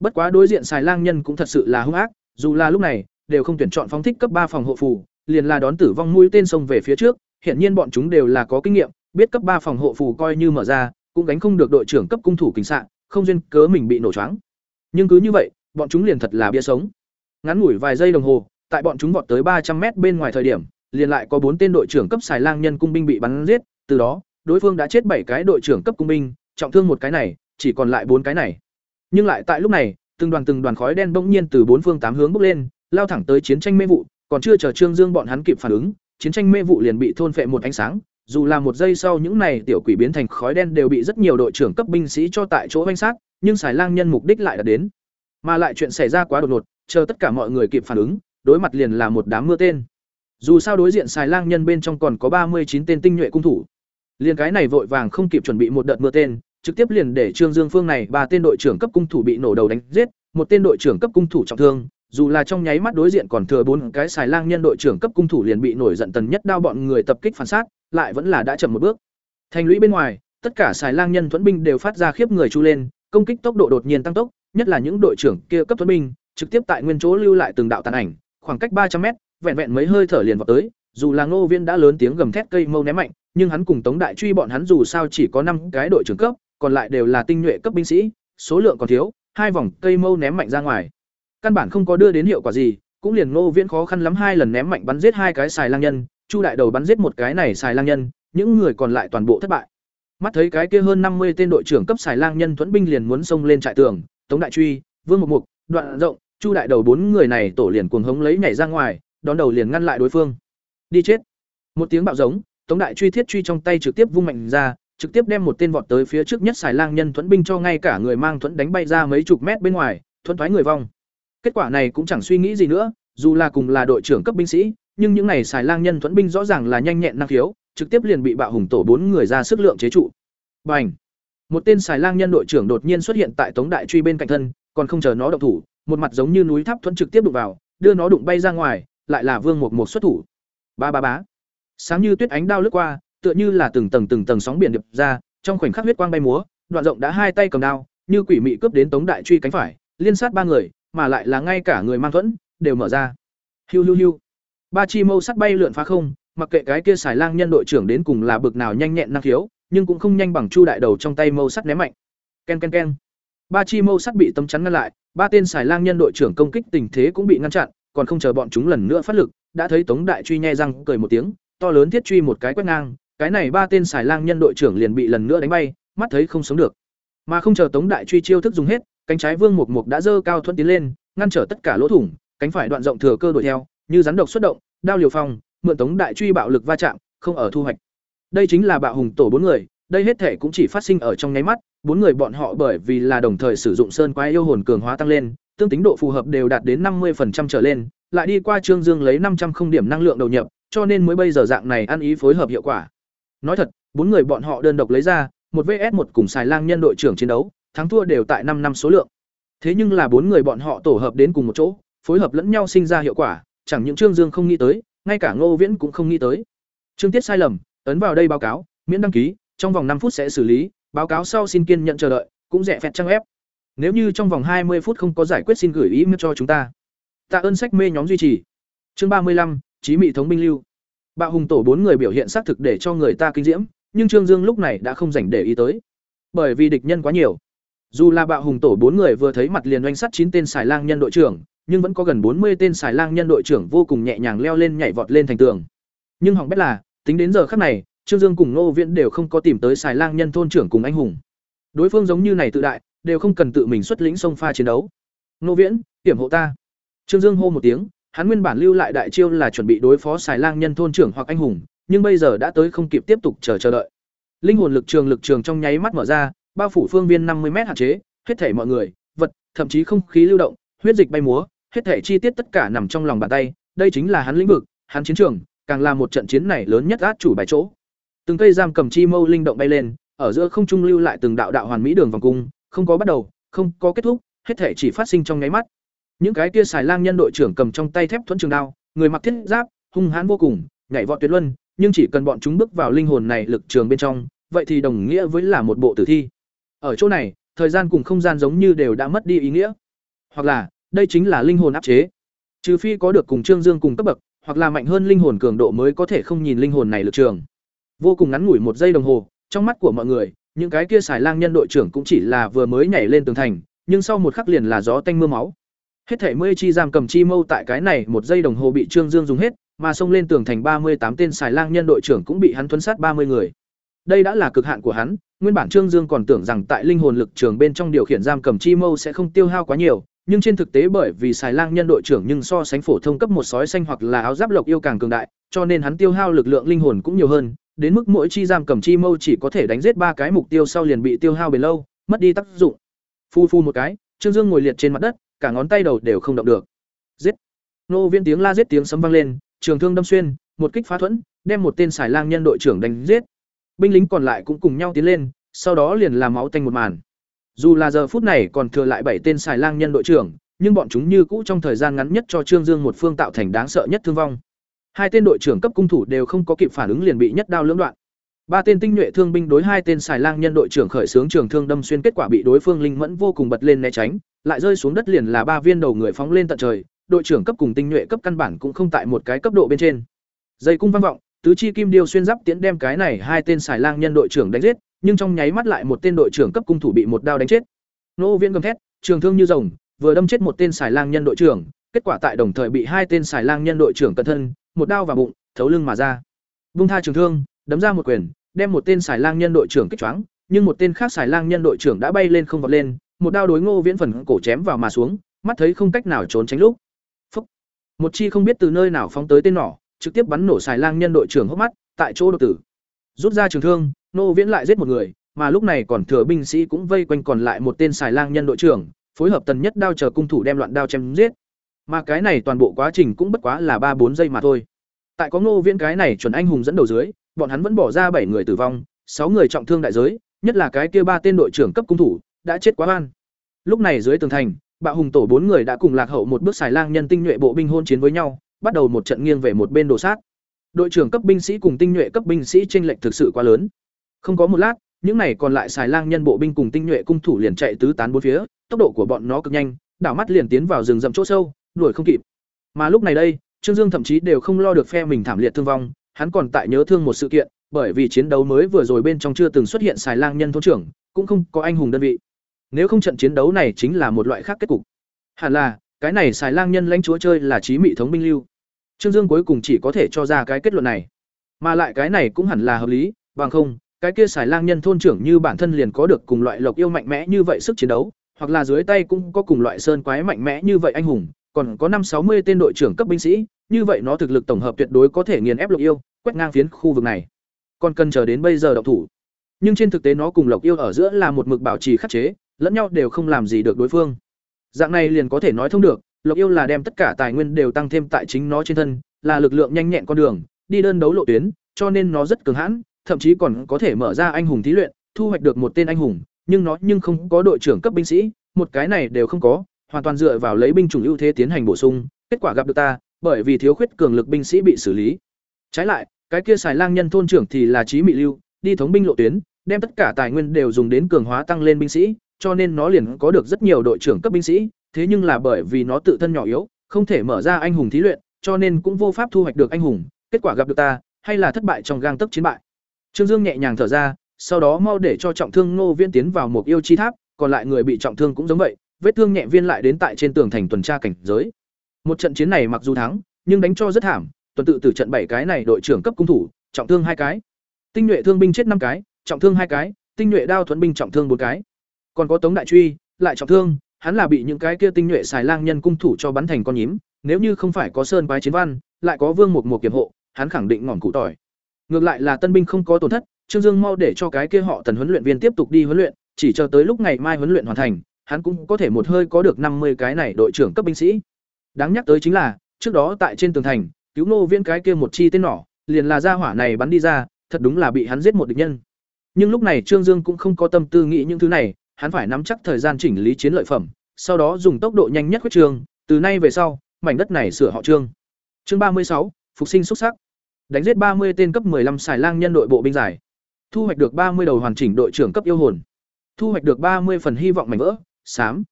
Bất quá đối diện xài lang nhân cũng thật sự là hung ác, dù là lúc này đều không tuyển chọn phóng thích cấp ba phòng hộ phù, liền là đón tử vong mũi tên sông về phía trước, hiển nhiên bọn chúng đều là có kinh nghiệm, biết cấp ba phòng hộ phù coi như mở ra, cũng gánh không được đội trưởng cấp cung thủ kính sạn, không duyên cớ mình bị nổ choáng. Nhưng cứ như vậy, bọn chúng liền thật là bia sống. Ngắn ngủi vài giây đồng hồ, tại bọn chúng vọt tới ba trăm mét bên ngoài thời điểm, liền lại có bốn tên đội trưởng cấp xài lang nhân cung binh bị bắn giết, từ đó, đối phương đã chết bảy cái đội trưởng cấp cung binh, trọng thương một cái này, chỉ còn lại bốn cái này. Nhưng lại tại lúc này, từng đoàn từng đoàn khói đen bỗng nhiên từ bốn phương tám hướng bốc lên, lao thẳng tới chiến tranh mê vụ, còn chưa chờ Trương Dương bọn hắn kịp phản ứng, chiến tranh mê vụ liền bị thôn phệ một ánh sáng, dù là một giây sau những này tiểu quỷ biến thành khói đen đều bị rất nhiều đội trưởng cấp binh sĩ cho tại chỗ vây sát nhưng xài lang nhân mục đích lại đã đến. Mà lại chuyện xảy ra quá đột ngột chờ tất cả mọi người kịp phản ứng đối mặt liền là một đám mưa tên. Dù sao đối diện xài lang nhân bên trong còn có ba mươi chín tên tinh nhuệ cung thủ liền cái này vội vàng không kịp chuẩn bị một đợt mưa tên, trực tiếp liền để trương dương phương này ba tên đội trưởng cấp cung thủ bị nổ đầu đánh giết, một tên đội trưởng cấp cung thủ trọng thương, dù là trong nháy mắt đối diện còn thừa bốn cái xài lang nhân đội trưởng cấp cung thủ liền bị nổi giận tần nhất đao bọn người tập kích phản sát, lại vẫn là đã chậm một bước. Thành lũy bên ngoài, tất cả xài lang nhân thuẫn binh đều phát ra khiếp người chu lên, công kích tốc độ đột nhiên tăng tốc, nhất là những đội trưởng kia cấp thuẫn binh, trực tiếp tại nguyên chỗ lưu lại từng đạo tàn ảnh, khoảng cách ba trăm mét, vẹn vẹn mấy hơi thở liền vào tới, dù là ngô viên đã lớn tiếng gầm thét cây mâu ném mạnh nhưng hắn cùng tống đại truy bọn hắn dù sao chỉ có năm cái đội trưởng cấp, còn lại đều là tinh nhuệ cấp binh sĩ, số lượng còn thiếu, hai vòng cây mâu ném mạnh ra ngoài. Căn bản không có đưa đến hiệu quả gì, cũng liền ngô viễn khó khăn lắm hai lần ném mạnh bắn giết hai cái xài lang nhân, chu đại đầu bắn giết một cái này xài lang nhân, những người còn lại toàn bộ thất bại. Mắt thấy cái kia hơn năm mươi tên đội trưởng cấp xài lang nhân thuẫn binh liền muốn xông lên trại tường, tống đại truy, vương mục mục, đoạn rộng, chu đại đầu bốn người này tổ liền cuồng hống lấy nhảy ra ngoài, đón đầu liền ngăn lại đối phương. Đi chết. Một tiếng bạo giống tống đại truy thiết truy trong tay trực tiếp vung mạnh ra, trực tiếp đem một tên vọt tới phía trước nhất xài lang nhân thuẫn binh cho ngay cả người mang thuẫn đánh bay ra mấy chục mét bên ngoài, thuẫn thoái người vong. Kết quả này cũng chẳng suy nghĩ gì nữa, dù là cùng là đội trưởng cấp binh sĩ, nhưng những này xài lang nhân thuẫn binh rõ ràng là nhanh nhẹn năng khiếu, trực tiếp liền bị bạo hùng tổ bốn người ra sức lượng chế trụ. Bành! Một tên xài lang nhân đội trưởng đột nhiên xuất hiện tại tống đại truy bên cạnh thân, còn không chờ nó động thủ, một mặt giống như núi tháp thuẫn trực tiếp đụng vào, đưa nó đụng bay ra ngoài, lại là vương một một xuất thủ. Ba ba bá sáng như tuyết ánh đao lướt qua, tựa như là từng tầng từng tầng sóng biển điệp ra, trong khoảnh khắc huyết quang bay múa, đoạn rộng đã hai tay cầm đao, như quỷ mị cướp đến tống đại truy cánh phải, liên sát ba người, mà lại là ngay cả người mang thuẫn, đều mở ra. Hiu hiu hiu. Ba chi mâu sắt bay lượn phá không, mặc kệ cái kia xài lang nhân đội trưởng đến cùng là bực nào nhanh nhẹn năng khiếu, nhưng cũng không nhanh bằng chu đại đầu trong tay mâu sắt ném mạnh. Ken ken ken. Ba chi mâu sắt bị tấm chắn ngăn lại, ba tên xài lang nhân đội trưởng công kích tình thế cũng bị ngăn chặn, còn không chờ bọn chúng lần nữa phát lực, đã thấy tống đại truy nhe răng cười một tiếng to lớn thiết truy một cái quét ngang, cái này ba tên xài lang nhân đội trưởng liền bị lần nữa đánh bay, mắt thấy không sống được. Mà không chờ tống đại truy chiêu thức dùng hết, cánh trái vương mục mục đã dơ cao thuận tiến lên, ngăn trở tất cả lỗ thủng, cánh phải đoạn rộng thừa cơ đuổi theo, như rắn độc xuất động, đao liều phong, mượn tống đại truy bạo lực va chạm, không ở thu hoạch. Đây chính là bạo hùng tổ bốn người, đây hết thể cũng chỉ phát sinh ở trong nháy mắt, bốn người bọn họ bởi vì là đồng thời sử dụng sơn quái yêu hồn cường hóa tăng lên, tương tính độ phù hợp đều đạt đến năm 50% trở lên, lại đi qua trương dương lấy năm trăm không điểm năng lượng đầu nhập cho nên mới bây giờ dạng này ăn ý phối hợp hiệu quả. Nói thật, bốn người bọn họ đơn độc lấy ra, một vs một cùng xài lang nhân đội trưởng chiến đấu, thắng thua đều tại năm năm số lượng. Thế nhưng là bốn người bọn họ tổ hợp đến cùng một chỗ, phối hợp lẫn nhau sinh ra hiệu quả, chẳng những trương dương không nghĩ tới, ngay cả ngô viễn cũng không nghĩ tới. Trương tiết sai lầm, ấn vào đây báo cáo, miễn đăng ký, trong vòng năm phút sẽ xử lý, báo cáo sau xin kiên nhận chờ đợi, cũng rẻ phẹt trang ép nếu như trong vòng hai mươi phút không có giải quyết xin gửi email cho chúng ta. Tạ ơn sách mê nhóm duy trì. Chương ba mươi lăm chí mị thống binh lưu. Bạo hùng tổ bốn người biểu hiện xác thực để cho người ta kinh diễm, nhưng trương dương lúc này đã không dành để ý tới. Bởi vì địch nhân quá nhiều. Dù là bạo hùng tổ bốn người vừa thấy mặt liền oanh sắt chín tên xài lang nhân đội trưởng, nhưng vẫn có gần bốn mươi tên xài lang nhân đội trưởng vô cùng nhẹ nhàng leo lên nhảy vọt lên thành tường. Nhưng hỏng bét là, tính đến giờ khắc này, trương dương cùng ngô viễn đều không có tìm tới xài lang nhân thôn trưởng cùng anh hùng. Đối phương giống như này tự đại, đều không cần tự mình xuất lĩnh sông pha chiến đấu. Ngô viễn, hiểm hộ ta. Trương dương hô một tiếng hắn nguyên bản lưu lại đại chiêu là chuẩn bị đối phó xài lang nhân thôn trưởng hoặc anh hùng, nhưng bây giờ đã tới không kịp tiếp tục chờ chờ đợi. Linh hồn lực trường lực trường trong nháy mắt mở ra, bao phủ phương viên năm mươi m hạn chế, hết thể mọi người, vật, thậm chí không khí lưu động, huyết dịch bay múa, hết thể chi tiết tất cả nằm trong lòng bàn tay, đây chính là hắn lĩnh vực, hắn chiến trường, càng là một trận chiến này lớn nhất át chủ bài chỗ. Từng cây giam cầm chi mâu linh động bay lên, ở giữa không trung lưu lại từng đạo đạo hoàn mỹ đường vòng cung, không có bắt đầu, không có kết thúc, hết thể chỉ phát sinh trong nháy mắt những cái kia xài lang nhân đội trưởng cầm trong tay thép thuẫn trường đao, người mặc thiết giáp, hung hãn vô cùng, nhảy vọt tuyệt luân, nhưng chỉ cần bọn chúng bước vào linh hồn này lực trường bên trong, vậy thì đồng nghĩa với là một bộ tử thi. Ở chỗ này, thời gian cùng không gian giống như đều đã mất đi ý nghĩa. Hoặc là, đây chính là linh hồn áp chế. Trừ phi có được cùng trương dương cùng cấp bậc, hoặc là mạnh hơn linh hồn cường độ mới có thể không nhìn linh hồn này lực trường. Vô cùng ngắn ngủi một giây đồng hồ, trong mắt của mọi người, những cái kia xài lang nhân đội trưởng cũng chỉ là vừa mới nhảy lên tường thành, nhưng sau một khắc liền là gió tanh mưa máu hết thể mươi chi giam cầm chi mâu tại cái này một giây đồng hồ bị trương dương dùng hết mà xông lên tường thành ba mươi tám tên xài lang nhân đội trưởng cũng bị hắn thuấn sát ba mươi người đây đã là cực hạn của hắn nguyên bản trương dương còn tưởng rằng tại linh hồn lực trường bên trong điều khiển giam cầm chi mâu sẽ không tiêu hao quá nhiều nhưng trên thực tế bởi vì xài lang nhân đội trưởng nhưng so sánh phổ thông cấp một sói xanh hoặc là áo giáp lộc yêu càng cường đại cho nên hắn tiêu hao lực lượng linh hồn cũng nhiều hơn đến mức mỗi chi giam cầm chi mâu chỉ có thể đánh giết ba cái mục tiêu sau liền bị tiêu hao bền lâu, mất đi tác dụng. Phu phu một cái, Trương Dương ngồi liệt trên mặt đất, cả ngón tay đầu đều không động được. Giết! Nô Viên tiếng la giết tiếng sấm vang lên, trường thương đâm xuyên, một kích phá thuẫn, đem một tên xài lang nhân đội trưởng đánh giết. Binh lính còn lại cũng cùng nhau tiến lên, sau đó liền làm máu tanh một màn. Dù là giờ phút này còn thừa lại bảy tên xài lang nhân đội trưởng, nhưng bọn chúng như cũ trong thời gian ngắn nhất cho Trương Dương một phương tạo thành đáng sợ nhất thương vong. Hai tên đội trưởng cấp cung thủ đều không có kịp phản ứng liền bị nhất đao lưỡng đoạn. Ba tên tinh nhuệ thương binh đối hai tên xài lang nhân đội trưởng khởi xướng trường thương đâm xuyên kết quả bị đối phương linh mẫn vô cùng bật lên né tránh, lại rơi xuống đất liền là ba viên đầu người phóng lên tận trời, đội trưởng cấp cùng tinh nhuệ cấp căn bản cũng không tại một cái cấp độ bên trên. Dây cung vang vọng, tứ chi kim điêu xuyên giáp tiến đem cái này hai tên xài lang nhân đội trưởng đánh giết, nhưng trong nháy mắt lại một tên đội trưởng cấp cung thủ bị một đao đánh chết. Nô Viễn gầm thét, trường thương như rồng, vừa đâm chết một tên xài lang nhân đội trưởng, kết quả tại đồng thời bị hai tên xài lang nhân đội trưởng cận thân, một đao vào bụng, thấu lưng mà ra. Vung tha trường thương, đấm ra một quyền, đem một tên xài lang nhân đội trưởng kích choáng, nhưng một tên khác xài lang nhân đội trưởng đã bay lên không vọt lên, một đao đối Ngô Viễn phần cổ chém vào mà xuống, mắt thấy không cách nào trốn tránh lúc. Phúc. Một chi không biết từ nơi nào phóng tới tên nỏ, trực tiếp bắn nổ xài lang nhân đội trưởng hốc mắt, tại chỗ đột tử. Rút ra trường thương, Ngô Viễn lại giết một người, mà lúc này còn thừa binh sĩ cũng vây quanh còn lại một tên xài lang nhân đội trưởng, phối hợp tần nhất đao chờ cung thủ đem loạn đao chém giết. Mà cái này toàn bộ quá trình cũng bất quá là ba bốn giây mà thôi. Tại có Ngô Viễn cái này chuẩn anh hùng dẫn đầu dưới, bọn hắn vẫn bỏ ra bảy người tử vong, sáu người trọng thương đại giới, nhất là cái kia ba tên đội trưởng cấp cung thủ, đã chết quá oan. Lúc này dưới tường thành, Bạo Hùng tổ bốn người đã cùng lạc hậu một bước xài lang nhân tinh nhuệ bộ binh hôn chiến với nhau, bắt đầu một trận nghiêng về một bên đổ sát. Đội trưởng cấp binh sĩ cùng tinh nhuệ cấp binh sĩ chênh lệch thực sự quá lớn. Không có một lát, những này còn lại xài lang nhân bộ binh cùng tinh nhuệ cung thủ liền chạy tứ tán bốn phía, tốc độ của bọn nó cực nhanh, đảo mắt liền tiến vào rừng rậm chỗ sâu, đuổi không kịp. Mà lúc này đây, Trương Dương thậm chí đều không lo được phe mình thảm liệt thương vong, hắn còn tại nhớ thương một sự kiện, bởi vì chiến đấu mới vừa rồi bên trong chưa từng xuất hiện xài lang nhân thôn trưởng, cũng không có anh hùng đơn vị. Nếu không trận chiến đấu này chính là một loại khác kết cục. Hẳn là, cái này xài lang nhân lãnh chúa chơi là trí mị thống binh lưu. Trương Dương cuối cùng chỉ có thể cho ra cái kết luận này. Mà lại cái này cũng hẳn là hợp lý, bằng không, cái kia xài lang nhân thôn trưởng như bản thân liền có được cùng loại lộc yêu mạnh mẽ như vậy sức chiến đấu, hoặc là dưới tay cũng có cùng loại sơn quái mạnh mẽ như vậy anh hùng, còn có năm sáu mươi tên đội trưởng cấp binh sĩ, như vậy nó thực lực tổng hợp tuyệt đối có thể nghiền ép lộc yêu, quét ngang phiến khu vực này. Còn cần chờ đến bây giờ động thủ. Nhưng trên thực tế nó cùng lộc yêu ở giữa là một mực bảo trì khắc chế, lẫn nhau đều không làm gì được đối phương. Dạng này liền có thể nói thông được, lộc yêu là đem tất cả tài nguyên đều tăng thêm tại chính nó trên thân, là lực lượng nhanh nhẹn con đường, đi đơn đấu lộ tuyến, cho nên nó rất cường hãn, thậm chí còn có thể mở ra anh hùng thí luyện, thu hoạch được một tên anh hùng, nhưng nó nhưng không có đội trưởng cấp binh sĩ, một cái này đều không có, hoàn toàn dựa vào lấy binh chủng ưu thế tiến hành bổ sung, kết quả gặp được ta, bởi vì thiếu khuyết cường lực binh sĩ bị xử lý. Trái lại, cái kia xài lang nhân thôn trưởng thì là trí mị lưu, đi thống binh lộ tuyến, đem tất cả tài nguyên đều dùng đến cường hóa tăng lên binh sĩ, cho nên nó liền có được rất nhiều đội trưởng cấp binh sĩ, thế nhưng là bởi vì nó tự thân nhỏ yếu, không thể mở ra anh hùng thí luyện, cho nên cũng vô pháp thu hoạch được anh hùng, kết quả gặp được ta, hay là thất bại trong gang tấc chiến bại. Trương Dương nhẹ nhàng thở ra, sau đó mau để cho trọng thương Ngô Viễn tiến vào một yêu chi tháp, còn lại người bị trọng thương cũng giống vậy, vết thương nhẹ viên lại đến tại trên tường thành tuần tra cảnh giới. Một trận chiến này mặc dù thắng, nhưng đánh cho rất thảm, tuần tự tử trận bảy cái này đội trưởng cấp cung thủ, trọng thương hai cái. Tinh nhuệ thương binh chết năm cái, trọng thương hai cái, tinh nhuệ đao thuẫn binh trọng thương bốn cái. Còn có Tống Đại Truy, lại trọng thương, hắn là bị những cái kia tinh nhuệ xài lang nhân cung thủ cho bắn thành con nhím, nếu như không phải có sơn quái chiến văn, lại có Vương một mùa kiểm hộ, hắn khẳng định ngỏm cụ tỏi. Ngược lại là tân binh không có tổn thất, Trương Dương mau để cho cái kia họ tần huấn luyện viên tiếp tục đi huấn luyện, chỉ chờ tới lúc ngày mai huấn luyện hoàn thành, hắn cũng có thể một hơi có được năm mươi cái này đội trưởng cấp binh sĩ. Đáng nhắc tới chính là, trước đó tại trên tường thành, cứu nô viên cái kia một chi tên nỏ, liền là ra hỏa này bắn đi ra, thật đúng là bị hắn giết một địch nhân. Nhưng lúc này Trương Dương cũng không có tâm tư nghĩ những thứ này, hắn phải nắm chắc thời gian chỉnh lý chiến lợi phẩm, sau đó dùng tốc độ nhanh nhất quyết trường, từ nay về sau, mảnh đất này sửa họ Trương. Chương ba mươi sáu phục sinh xuất sắc. Đánh giết ba mươi tên cấp 15 xài lang nhân đội bộ binh giải. Thu hoạch được ba mươi đầu hoàn chỉnh đội trưởng cấp yêu hồn. Thu hoạch được ba mươi phần hy vọng mảnh vỡ, xám.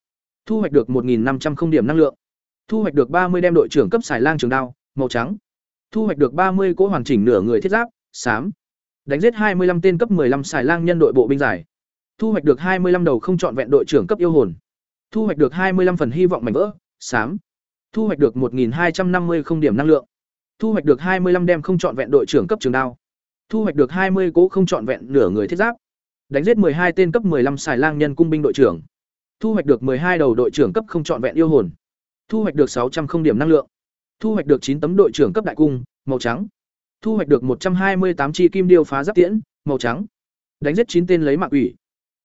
Thu hoạch được một năm trăm không điểm năng lượng. Thu hoạch được ba mươi đem đội trưởng cấp xài lang trường đao, màu trắng. Thu hoạch được ba mươi cỗ hoàn chỉnh nửa người thiết giáp, xám. Đánh giết hai mươi 25 tên cấp 15 xài lang nhân đội bộ binh giải. Thu hoạch được hai mươi 25 đầu không chọn vẹn đội trưởng cấp yêu hồn. Thu hoạch được hai mươi 25 phần hy vọng mảnh vỡ, xám. Thu hoạch được một hai trăm năm mươi không điểm năng lượng. Thu hoạch được hai mươi 25 đem không chọn vẹn đội trưởng cấp trường đao. Thu hoạch được hai mươi cỗ không chọn vẹn nửa người thiết giáp. Đánh giết hai tên cấp 15 xài lang nhân cung binh đội trưởng. Thu hoạch được hai đầu đội trưởng cấp không chọn vẹn yêu hồn. Thu hoạch được sáu trăm không điểm năng lượng thu hoạch được chín tấm đội trưởng cấp đại cung màu trắng thu hoạch được một trăm hai mươi tám chi kim điêu phá giáp tiễn màu trắng đánh giết chín tên lấy mạng ủy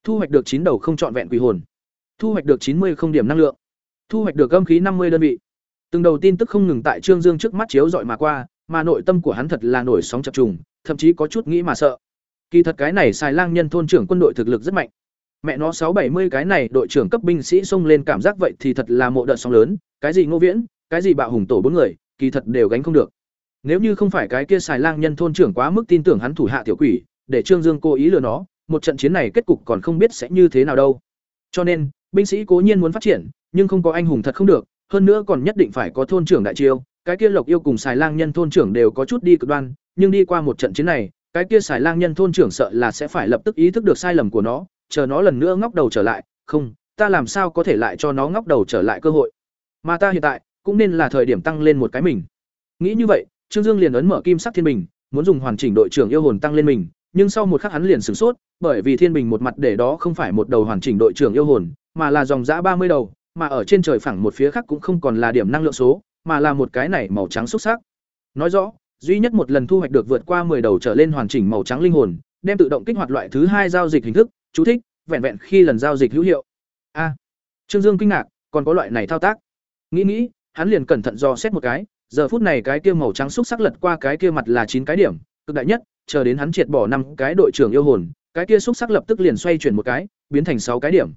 thu hoạch được chín đầu không trọn vẹn quỷ hồn. Thu hoạch được chín mươi không điểm năng lượng. Thu hoạch được âm khí năm mươi đơn vị. Từng đầu tin tức không ngừng tại trương dương trước mắt chiếu dọi mà qua, mà nội tâm của hắn thật là nổi sóng chập trùng, thậm chí có chút nghĩ mà sợ. Kỳ thật cái này xài lang nhân thôn trưởng quân đội thực lực rất mạnh. Mẹ nó sáu bảy mươi cái này đội trưởng cấp binh sĩ xông lên cảm giác vậy thì thật là mộ đợt sóng lớn, cái gì ngô viễn, cái gì bạo hùng tổ bốn người, kỳ thật đều gánh không được. Nếu như không phải cái kia xài lang nhân thôn trưởng quá mức tin tưởng hắn thủ hạ tiểu quỷ, để trương dương cố ý lừa nó một trận chiến này kết cục còn không biết sẽ như thế nào đâu. Cho nên, binh sĩ cố nhiên muốn phát triển, nhưng không có anh hùng thật không được, hơn nữa còn nhất định phải có thôn trưởng đại chiêu, cái kia lộc yêu cùng xài lang nhân thôn trưởng đều có chút đi cực đoan, nhưng đi qua một trận chiến này, cái kia xài lang nhân thôn trưởng sợ là sẽ phải lập tức ý thức được sai lầm của nó, chờ nó lần nữa ngóc đầu trở lại, không, ta làm sao có thể lại cho nó ngóc đầu trở lại cơ hội? Mà ta hiện tại, cũng nên là thời điểm tăng lên một cái mình. Nghĩ như vậy, trương dương liền ấn mở kim sắc thiên bình, muốn dùng hoàn chỉnh đội trưởng yêu hồn tăng lên mình nhưng sau một khắc hắn liền sửng sốt, bởi vì thiên bình một mặt để đó không phải một đầu hoàn chỉnh đội trưởng yêu hồn, mà là dòng dã ba mươi đầu, mà ở trên trời phẳng một phía khác cũng không còn là điểm năng lượng số, mà là một cái này màu trắng xúc sắc. Nói rõ, duy nhất một lần thu hoạch được vượt qua 10 đầu trở lên hoàn chỉnh màu trắng linh hồn, đem tự động kích hoạt loại thứ hai giao dịch hình thức, chú thích, vẹn vẹn khi lần giao dịch hữu hiệu. A. Trương dương kinh ngạc, còn có loại này thao tác. Nghĩ nghĩ, hắn liền cẩn thận do xét một cái, giờ phút này cái kia màu trắng xúc sắc lật qua cái kia mặt là chín cái điểm cực đại nhất, chờ đến hắn triệt bỏ năm cái đội trưởng yêu hồn, cái kia xúc sắc lập tức liền xoay chuyển một cái, biến thành sáu cái điểm.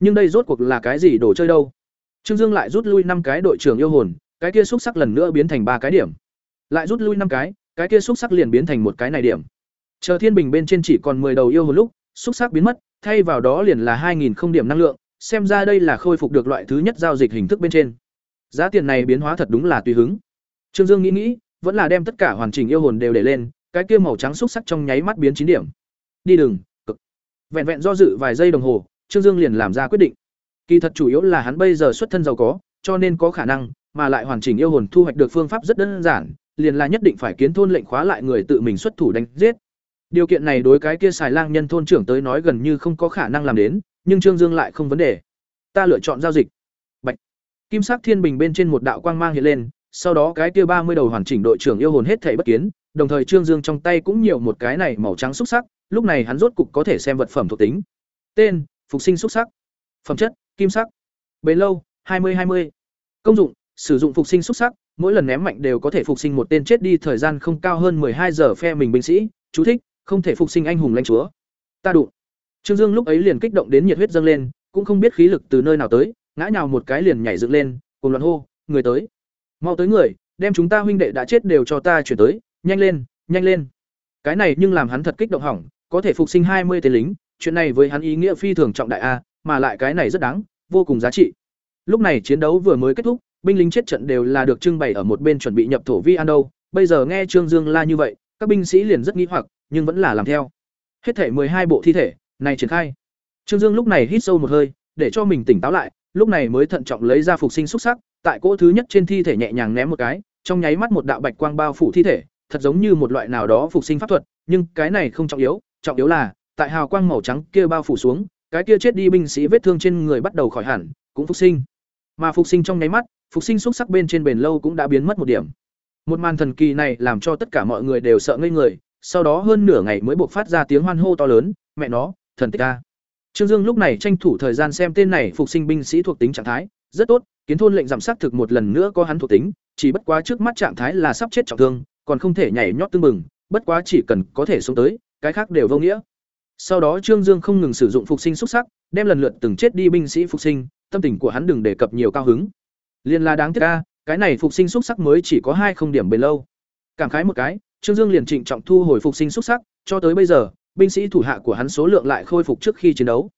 Nhưng đây rốt cuộc là cái gì đồ chơi đâu? Trương dương lại rút lui năm cái đội trưởng yêu hồn, cái kia xúc sắc lần nữa biến thành ba cái điểm. Lại rút lui năm cái cái kia xúc sắc liền biến thành một cái này điểm. Chờ thiên bình bên trên chỉ còn 10 đầu yêu hồn lúc, xúc sắc biến mất, thay vào đó liền là hai nghìn không điểm năng lượng, xem ra đây là khôi phục được loại thứ nhất giao dịch hình thức bên trên. Giá tiền này biến hóa thật đúng là tùy hứng. Trương dương nghĩ nghĩ, vẫn là đem tất cả hoàn chỉnh yêu hồn đều để lên cái kia màu trắng xúc sắc trong nháy mắt biến chín điểm. Đi đừng, cực. Vẹn vẹn do dự vài giây đồng hồ, trương dương liền làm ra quyết định. Kỳ thật chủ yếu là hắn bây giờ xuất thân giàu có, cho nên có khả năng, mà lại hoàn chỉnh yêu hồn thu hoạch được phương pháp rất đơn giản, liền là nhất định phải kiến thôn lệnh khóa lại người tự mình xuất thủ đánh giết. Điều kiện này đối cái kia xài lang nhân thôn trưởng tới nói gần như không có khả năng làm đến, nhưng trương dương lại không vấn đề. Ta lựa chọn giao dịch. Bạch. kim sắc thiên bình bên trên một đạo quang mang hiện lên, sau đó cái kia ba mươi đầu hoàn chỉnh đội trưởng yêu hồn hết thảy bất kiến đồng thời trương dương trong tay cũng nhiều một cái này màu trắng xúc sắc, lúc này hắn rốt cục có thể xem vật phẩm thuộc tính. Tên, phục sinh xúc sắc. Phẩm chất, kim sắc. Bền lâu, hai mươi hai mươi. Công dụng, sử dụng phục sinh xúc sắc, mỗi lần ném mạnh đều có thể phục sinh một tên chết đi, thời gian không cao hơn hai giờ, phe mình binh sĩ. Chú thích, không thể phục sinh anh hùng lãnh chúa. Ta đụng. Trương dương lúc ấy liền kích động đến nhiệt huyết dâng lên, cũng không biết khí lực từ nơi nào tới, ngã nhào một cái liền nhảy dựng lên cùng loạn hô, người tới. Mau tới người, đem chúng ta huynh đệ đã chết đều cho ta chuyển tới nhanh lên nhanh lên. Cái này nhưng làm hắn thật kích động hỏng, có thể phục sinh hai mươi tên lính, chuyện này với hắn ý nghĩa phi thường trọng đại a, mà lại cái này rất đáng, vô cùng giá trị. Lúc này chiến đấu vừa mới kết thúc, binh lính chết trận đều là được trưng bày ở một bên chuẩn bị nhập thổ vi an đâu. Bây giờ nghe trương dương la như vậy, các binh sĩ liền rất nghĩ hoặc, nhưng vẫn là làm theo. Hết thể hai bộ thi thể, này triển khai. Trương dương lúc này hít sâu một hơi, để cho mình tỉnh táo lại, lúc này mới thận trọng lấy ra phục sinh xúc sắc, tại cỗ thứ nhất trên thi thể nhẹ nhàng ném một cái, trong nháy mắt một đạo bạch quang bao phủ thi thể thật giống như một loại nào đó phục sinh pháp thuật, nhưng cái này không trọng yếu trọng yếu là, tại hào quang màu trắng kia bao phủ xuống, cái kia chết đi binh sĩ vết thương trên người bắt đầu khỏi hẳn, cũng phục sinh mà phục sinh trong nháy mắt, phục sinh xúc sắc bên trên bền lâu cũng đã biến mất một điểm một màn thần kỳ này làm cho tất cả mọi người đều sợ ngây người, sau đó hơn nửa ngày mới buộc phát ra tiếng hoan hô to lớn, mẹ nó, thần tích a. trương dương lúc này tranh thủ thời gian xem tên này phục sinh binh sĩ thuộc tính trạng thái, rất tốt, kiến thôn lệnh giảm sát thực một lần nữa có hắn thuộc tính, chỉ bất quá trước mắt trạng thái là sắp chết trọng thương còn không thể nhảy nhót tương mừng bất quá chỉ cần có thể sống tới cái khác đều vô nghĩa. Sau đó trương dương không ngừng sử dụng phục sinh xúc sắc đem lần lượt từng chết đi binh sĩ phục sinh tâm tình của hắn đừng đề cập nhiều cao hứng. Liên là đáng tiếc a, cái này phục sinh xúc sắc mới chỉ có hai không điểm bền lâu. Cảm khái một cái, Trương Dương liền trịnh trọng thu hồi phục sinh xúc sắc, cho tới bây giờ, binh sĩ thủ hạ của hắn số lượng lại khôi phục trước khi chiến đấu.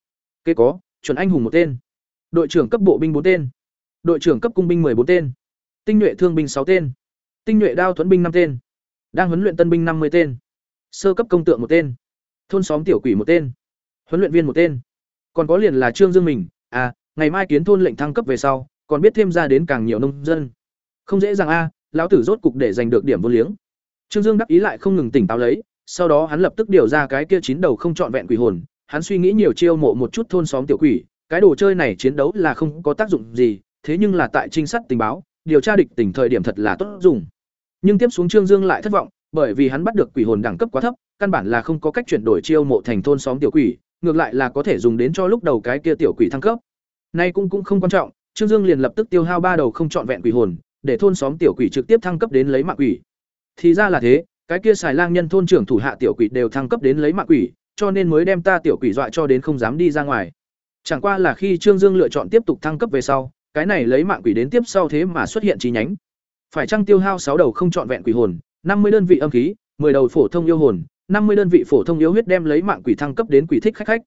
Kế có, chuẩn anh hùng một tên, đội trưởng cấp bộ binh bốn tên, đội trưởng cấp cung binh bốn tên, tinh nhuệ thương binh sáu tên, tinh nhuệ đao thuẫn binh năm tên, đang huấn luyện tân binh năm mươi tên, sơ cấp công tượng một tên, thôn xóm tiểu quỷ một tên, huấn luyện viên một tên. Còn có liền là Trương Dương mình, à, ngày mai kiến thôn lệnh thăng cấp về sau, còn biết thêm ra đến càng nhiều nông dân. Không dễ dàng a lão tử rốt cục để giành được điểm vô liếng. Trương dương đắc ý lại không ngừng tỉnh táo lấy sau đó hắn lập tức điều ra cái kia chín đầu không trọn vẹn quỷ hồn. Hắn suy nghĩ nhiều chiêu mộ một chút thôn xóm tiểu quỷ cái đồ chơi này chiến đấu là không có tác dụng gì thế nhưng là tại trinh sát tình báo điều tra địch tỉnh thời điểm thật là tốt dùng nhưng tiếp xuống trương dương lại thất vọng bởi vì hắn bắt được quỷ hồn đẳng cấp quá thấp, căn bản là không có cách chuyển đổi chiêu mộ thành thôn xóm tiểu quỷ, ngược lại là có thể dùng đến cho lúc đầu cái kia tiểu quỷ thăng cấp. Nay cũng cũng không quan trọng, Trương Dương liền lập tức tiêu hao ba đầu không chọn vẹn quỷ hồn, để thôn xóm tiểu quỷ trực tiếp thăng cấp đến lấy mạng quỷ. Thì ra là thế, cái kia xài lang nhân thôn trưởng thủ hạ tiểu quỷ đều thăng cấp đến lấy mạng quỷ, cho nên mới đem ta tiểu quỷ dọa cho đến không dám đi ra ngoài. Chẳng qua là khi Trương Dương lựa chọn tiếp tục thăng cấp về sau, cái này lấy mạng quỷ đến tiếp sau thế mà xuất hiện chi nhánh. Phải chăng tiêu hao sáu đầu không chọn vẹn quỷ hồn, năm mươi đơn vị âm khí, 10 đầu phổ thông yêu hồn, 50 đơn vị phổ thông yếu huyết đem lấy mạng quỷ thăng cấp đến quỷ thích khách khách.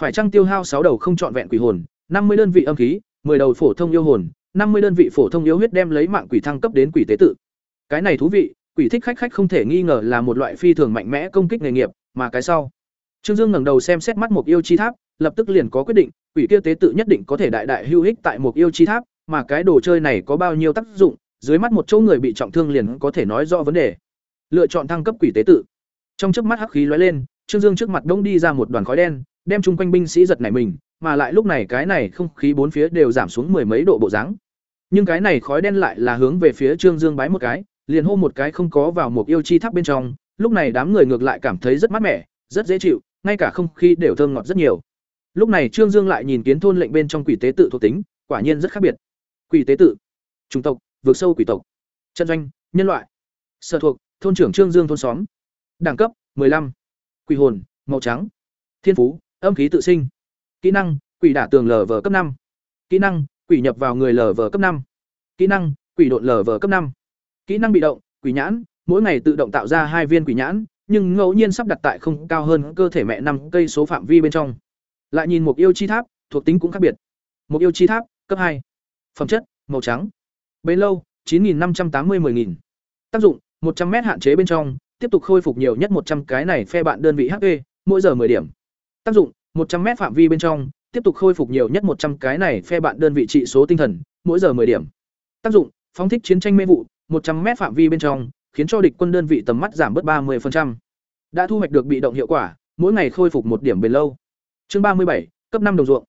Phải chăng tiêu hao 6 đầu không chọn vẹn quỷ hồn, 50 đơn vị âm khí, 10 đầu phổ thông yêu hồn, 50 đơn vị phổ thông yếu huyết đem lấy mạng quỷ thăng cấp đến quỷ tế tự. Cái này thú vị, quỷ thích khách khách không thể nghi ngờ là một loại phi thường mạnh mẽ công kích nghề nghiệp, mà cái sau. Trương Dương ngẩng đầu xem xét mắt một yêu chi tháp, lập tức liền có quyết định, quỷ kia tế tự nhất định có thể đại đại hữu ích tại một yêu chi tháp, mà cái đồ chơi này có bao nhiêu tác dụng, dưới mắt một chỗ người bị trọng thương liền có thể nói rõ vấn đề. Lựa chọn thăng cấp quỷ tế tự. Trong chớp mắt hắc khí lóe lên, trương dương trước mặt đông đi ra một đoàn khói đen, đem chung quanh binh sĩ giật nảy mình, mà lại lúc này cái này không khí bốn phía đều giảm xuống mười mấy độ bộ dáng. Nhưng cái này khói đen lại là hướng về phía trương dương bái một cái, liền hô một cái không có vào một yêu chi tháp bên trong, lúc này đám người ngược lại cảm thấy rất mát mẻ, rất dễ chịu, ngay cả không khí đều thơm ngọt rất nhiều. Lúc này trương dương lại nhìn kiến thôn lệnh bên trong quỷ tế tự thuộc tính, quả nhiên rất khác biệt. Quỷ tế tự. Chủng tộc vượt sâu quỷ tộc, chân doanh, nhân loại, sở thuộc, thôn trưởng trương dương thôn xóm, đẳng cấp 15. quỷ hồn, màu trắng, thiên phú, âm khí tự sinh, kỹ năng, quỷ đả tường lv cấp năm, kỹ năng, quỷ nhập vào người lv cấp năm, kỹ năng, quỷ độn lv cấp năm, kỹ năng bị động, quỷ nhãn, mỗi ngày tự động tạo ra hai viên quỷ nhãn, nhưng ngẫu nhiên sắp đặt tại không cao hơn cơ thể mẹ năm cây số phạm vi bên trong lại nhìn một yêu chi tháp, thuộc tính cũng khác biệt một yêu chi tháp, cấp hai, phẩm chất, màu trắng bấy lâu, chín nghìn năm trăm tám mươi mười nghìn. Tác dụng, một trăm m hạn chế bên trong, tiếp tục khôi phục nhiều nhất một trăm cái này phe bạn đơn vị hp mỗi giờ 10 điểm. Tác dụng, một trăm m phạm vi bên trong, tiếp tục khôi phục nhiều nhất một trăm cái này phe bạn đơn vị trị số tinh thần, mỗi giờ 10 điểm. Tác dụng, phóng thích chiến tranh mê vụ, một trăm m phạm vi bên trong, khiến cho địch quân đơn vị tầm mắt giảm bớt 30%. đã thu hoạch được bị động hiệu quả, mỗi ngày khôi phục một điểm bền lâu. Chương ba mươi bảy, cấp 5 đồng ruộng.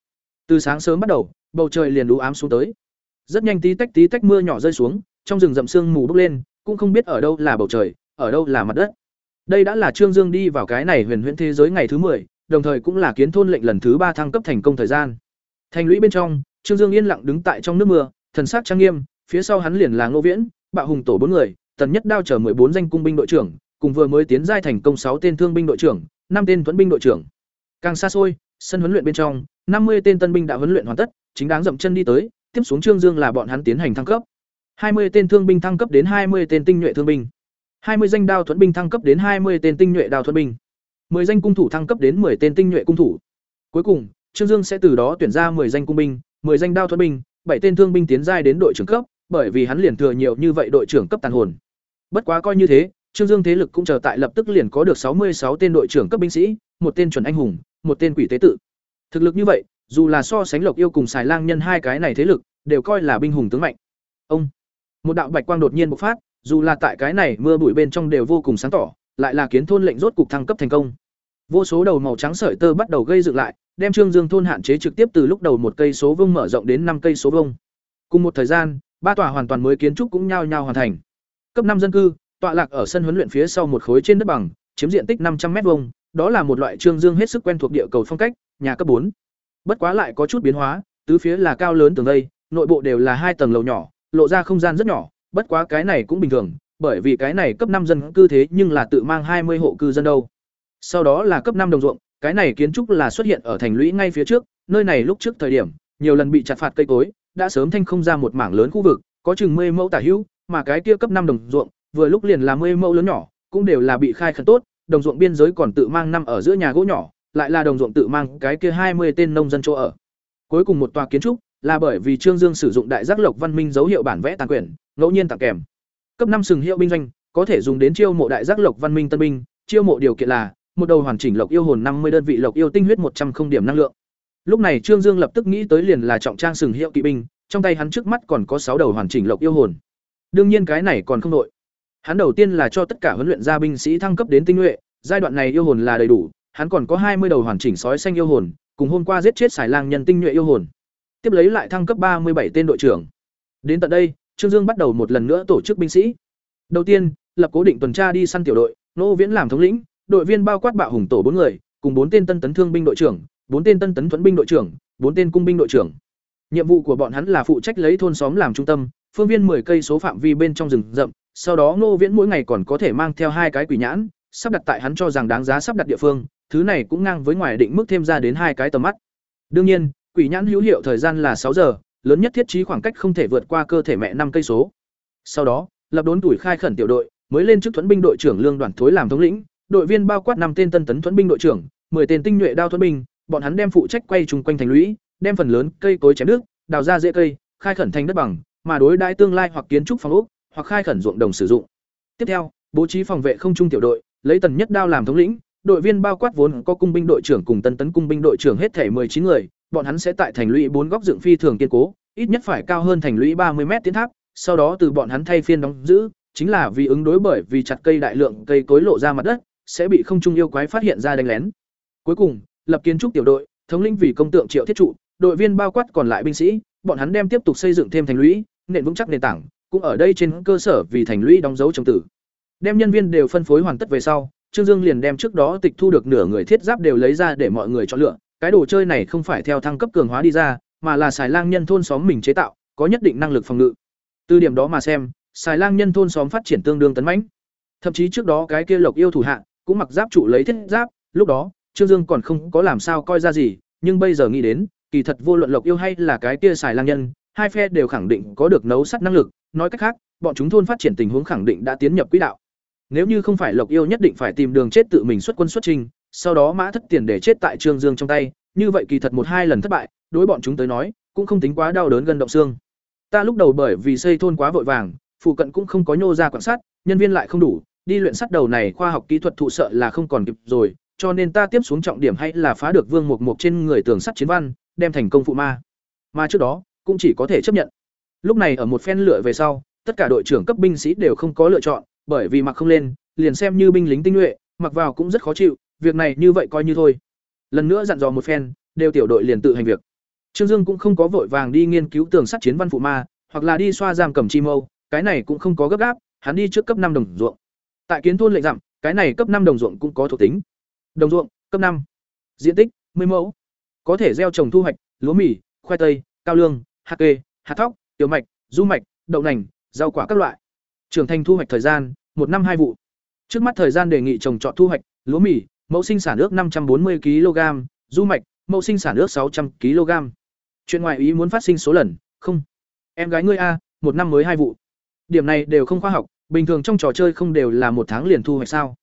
Từ sáng sớm bắt đầu, bầu trời liền u ám xuống tới rất nhanh tí tách tí tách mưa nhỏ rơi xuống trong rừng rậm sương mù bốc lên cũng không biết ở đâu là bầu trời, ở đâu là mặt đất. Đây đã là Trương Dương đi vào cái này huyền huyễn thế giới ngày thứ 10, đồng thời cũng là kiến thôn lệnh lần thứ ba thăng cấp thành công thời gian. Thành lũy bên trong, Trương Dương yên lặng đứng tại trong nước mưa, thần sắc trang nghiêm, phía sau hắn liền là Ngô Viễn, Bạo Hùng tổ bốn người, tần nhất đao chở bốn danh cung binh đội trưởng, cùng vừa mới tiến giai thành công sáu tên thương binh đội trưởng, năm tên tuấn binh đội trưởng. Càng xa xôi, sân huấn luyện bên trong, năm mươi tên tân binh đã huấn luyện hoàn tất, chính đáng dậm chân đi tới, tiếp xuống Trương Dương là bọn hắn tiến hành thăng cấp. 20 tên thương binh thăng cấp đến 20 tên tinh nhuệ thương binh. 20 danh đao thuẫn binh thăng cấp đến 20 tên tinh nhuệ đao thuẫn binh. 10 danh cung thủ thăng cấp đến 10 tên tinh nhuệ cung thủ. Cuối cùng, Trương Dương sẽ từ đó tuyển ra 10 danh cung binh, 10 danh đao thuẫn binh, 7 tên thương binh tiến giai đến đội trưởng cấp, bởi vì hắn liền thừa nhiều như vậy đội trưởng cấp tàn hồn. Bất quá coi như thế, Trương Dương thế lực cũng chờ tại lập tức liền có được 66 tên đội trưởng cấp binh sĩ, một tên chuẩn anh hùng, một tên quỷ tế tự. Thực lực như vậy, dù là so sánh Lộc Yêu cùng Xài Lang nhân hai cái này thế lực, đều coi là binh hùng tướng mạnh. Ông một đạo bạch quang đột nhiên bộc phát dù là tại cái này mưa bụi bên trong đều vô cùng sáng tỏ lại là kiến thôn lệnh rốt cục thăng cấp thành công. Vô số đầu màu trắng sợi tơ bắt đầu gây dựng lại đem trương dương thôn hạn chế trực tiếp từ lúc đầu một cây số vông mở rộng đến năm cây số vông cùng một thời gian ba tòa hoàn toàn mới kiến trúc cũng nhao nhao hoàn thành. Cấp năm dân cư tọa lạc ở sân huấn luyện phía sau một khối trên đất bằng chiếm diện tích năm trăm m vuông đó là một loại trương dương hết sức quen thuộc địa cầu phong cách nhà cấp bốn bất quá lại có chút biến hóa tứ phía là cao lớn tường đây nội bộ đều là hai tầng lầu nhỏ lộ ra không gian rất nhỏ, bất quá cái này cũng bình thường, bởi vì cái này cấp năm dân cư thế nhưng là tự mang hai mươi hộ cư dân đâu. Sau đó là cấp năm đồng ruộng, cái này kiến trúc là xuất hiện ở thành lũy ngay phía trước, nơi này lúc trước thời điểm, nhiều lần bị chặt phạt cây cối, đã sớm thanh không ra một mảng lớn khu vực, có chừng 10 mẫu tả hữu, mà cái kia cấp năm đồng ruộng, vừa lúc liền là 10 mẫu lớn nhỏ, cũng đều là bị khai khẩn tốt, đồng ruộng biên giới còn tự mang năm ở giữa nhà gỗ nhỏ, lại là đồng ruộng tự mang cái kia hai mươi tên nông dân chỗ ở. Cuối cùng một tòa kiến trúc, là bởi vì Trương Dương sử dụng đại giác lộc văn minh dấu hiệu bản vẽ tàn quyển, ngẫu nhiên tặng kèm. Cấp năm sừng hiệu binh doanh, có thể dùng đến chiêu mộ đại giác lộc văn minh tân binh, chiêu mộ điều kiện là một đầu hoàn chỉnh lộc yêu hồn năm mươi đơn vị lộc yêu tinh huyết một trăm không điểm năng lượng. Lúc này Trương Dương lập tức nghĩ tới liền là trọng trang sừng hiệu kỵ binh, trong tay hắn trước mắt còn có sáu đầu hoàn chỉnh lộc yêu hồn. Đương nhiên cái này còn không đội. Hắn đầu tiên là cho tất cả huấn luyện gia binh sĩ thăng cấp đến tinh nhuệ, giai đoạn này yêu hồn là đầy đủ, hắn còn có hai mươi đầu hoàn chỉnh sói xanh yêu hồn, cùng hôm qua giết chết xài lang nhân tinh nhuệ yêu hồn tiếp lấy lại thăng cấp ba mươi bảy tên đội trưởng. Đến tận đây, Trương Dương bắt đầu một lần nữa tổ chức binh sĩ. Đầu tiên, lập cố định tuần tra đi săn tiểu đội, Nô Viễn làm thống lĩnh, đội viên bao quát bạo hùng tổ bốn người, cùng bốn tên tân tấn thương binh đội trưởng, bốn tên tân tấn thuẫn binh đội trưởng, bốn tên cung binh đội trưởng. Nhiệm vụ của bọn hắn là phụ trách lấy thôn xóm làm trung tâm, phương viên 10 cây số phạm vi bên trong rừng rậm, sau đó Ngô Viễn mỗi ngày còn có thể mang theo hai cái quỷ nhãn, sắp đặt tại hắn cho rằng đáng giá sắp đặt địa phương, thứ này cũng ngang với ngoài định mức thêm ra đến hai cái tầm mắt. Đương nhiên, quỷ nhãn hữu hiệu thời gian là sáu giờ, lớn nhất thiết trí khoảng cách không thể vượt qua cơ thể mẹ năm cây số. Sau đó, lập đốn tuổi khai khẩn tiểu đội, mới lên chức thuẫn binh đội trưởng lương đoàn thối làm thống lĩnh, đội viên bao quát năm tên tân tấn thuẫn binh đội trưởng, 10 tên tinh nhuệ đao thuẫn binh, bọn hắn đem phụ trách quay chung quanh thành lũy, đem phần lớn cây cối chém nước, đào ra rễ cây, khai khẩn thành đất bằng, mà đối đãi tương lai hoặc kiến trúc phòng ốc, hoặc khai khẩn ruộng đồng sử dụng. Tiếp theo, bố trí phòng vệ không trung tiểu đội, lấy tần nhất đao làm thống lĩnh, đội viên bao quát vốn có cung binh đội trưởng cùng tân tấn cung binh đội trưởng hết thể chín người, bọn hắn sẽ tại thành lũy bốn góc dựng phi thường kiên cố, ít nhất phải cao hơn thành lũy ba mươi m tiến tháp, sau đó từ bọn hắn thay phiên đóng giữ, chính là vì ứng đối bởi vì chặt cây đại lượng cây cối lộ ra mặt đất, sẽ bị không trung yêu quái phát hiện ra đánh lén. Cuối cùng, lập kiến trúc tiểu đội, thống lĩnh vì công tượng Triệu Thiết trụ, đội viên bao quát còn lại binh sĩ, bọn hắn đem tiếp tục xây dựng thêm thành lũy, nền vững chắc nền tảng, cũng ở đây trên cơ sở vì thành lũy đóng dấu chống tử. Đem nhân viên đều phân phối hoàn tất về sau, Trương Dương liền đem trước đó tịch thu được nửa người thiết giáp đều lấy ra để mọi người chọn lựa. Cái đồ chơi này không phải theo thăng cấp cường hóa đi ra, mà là xài lang nhân thôn xóm mình chế tạo, có nhất định năng lực phòng ngự. Từ điểm đó mà xem, xài lang nhân thôn xóm phát triển tương đương tấn mãnh. Thậm chí trước đó cái kia Lộc yêu thủ hạ cũng mặc giáp trụ lấy thiết giáp, lúc đó, Trương Dương còn không có làm sao coi ra gì, nhưng bây giờ nghĩ đến, kỳ thật vô luận Lộc yêu hay là cái kia xài lang nhân, hai phe đều khẳng định có được nấu sắt năng lực, nói cách khác, bọn chúng thôn phát triển tình huống khẳng định đã tiến nhập quỹ đạo. Nếu như không phải Lộc Yêu nhất định phải tìm đường chết tự mình xuất quân xuất trình, sau đó mã thất tiền để chết tại Trương Dương trong tay, như vậy kỳ thật một hai lần thất bại, đối bọn chúng tới nói, cũng không tính quá đau đớn gần động xương. Ta lúc đầu bởi vì xây thôn quá vội vàng, phụ cận cũng không có nhô ra quan sát, nhân viên lại không đủ, đi luyện sắt đầu này khoa học kỹ thuật thụ sợ là không còn kịp rồi, cho nên ta tiếp xuống trọng điểm hay là phá được Vương Mục Mục trên người tường sắt chiến văn, đem thành công phụ ma. Mà trước đó, cũng chỉ có thể chấp nhận. Lúc này ở một phen lựa về sau, tất cả đội trưởng cấp binh sĩ đều không có lựa chọn, bởi vì mặc không lên, liền xem như binh lính tinh nhuệ, mặc vào cũng rất khó chịu, việc này như vậy coi như thôi. Lần nữa dặn dò một phen, đều tiểu đội liền tự hành việc. Trương Dương cũng không có vội vàng đi nghiên cứu tường sắt chiến văn phụ ma, hoặc là đi xoa giam cầm chi mâu, cái này cũng không có gấp gáp, hắn đi trước cấp năm đồng ruộng. Tại kiến thôn lệnh giảm, cái này cấp năm đồng ruộng cũng có thuộc tính. Đồng ruộng, cấp năm Diện tích, 10 mẫu. Có thể gieo trồng thu hoạch, lúa mì, khoai tây, cao lương, hạt kê, hạt thóc, tiểu mạch, du mạch, đậu nành, rau quả các loại. Trưởng thành thu hoạch thời gian, một năm hai vụ. Trước mắt thời gian đề nghị trồng trọt thu hoạch, lúa mì, mẫu sinh sản ước 540 kg, du mạch, mẫu sinh sản ước 600 kg. Chuyện ngoài ý muốn phát sinh số lần, không. Em gái ngươi a, một năm mới hai vụ. Điểm này đều không khoa học, bình thường trong trò chơi không đều là một tháng liền thu hoạch sao?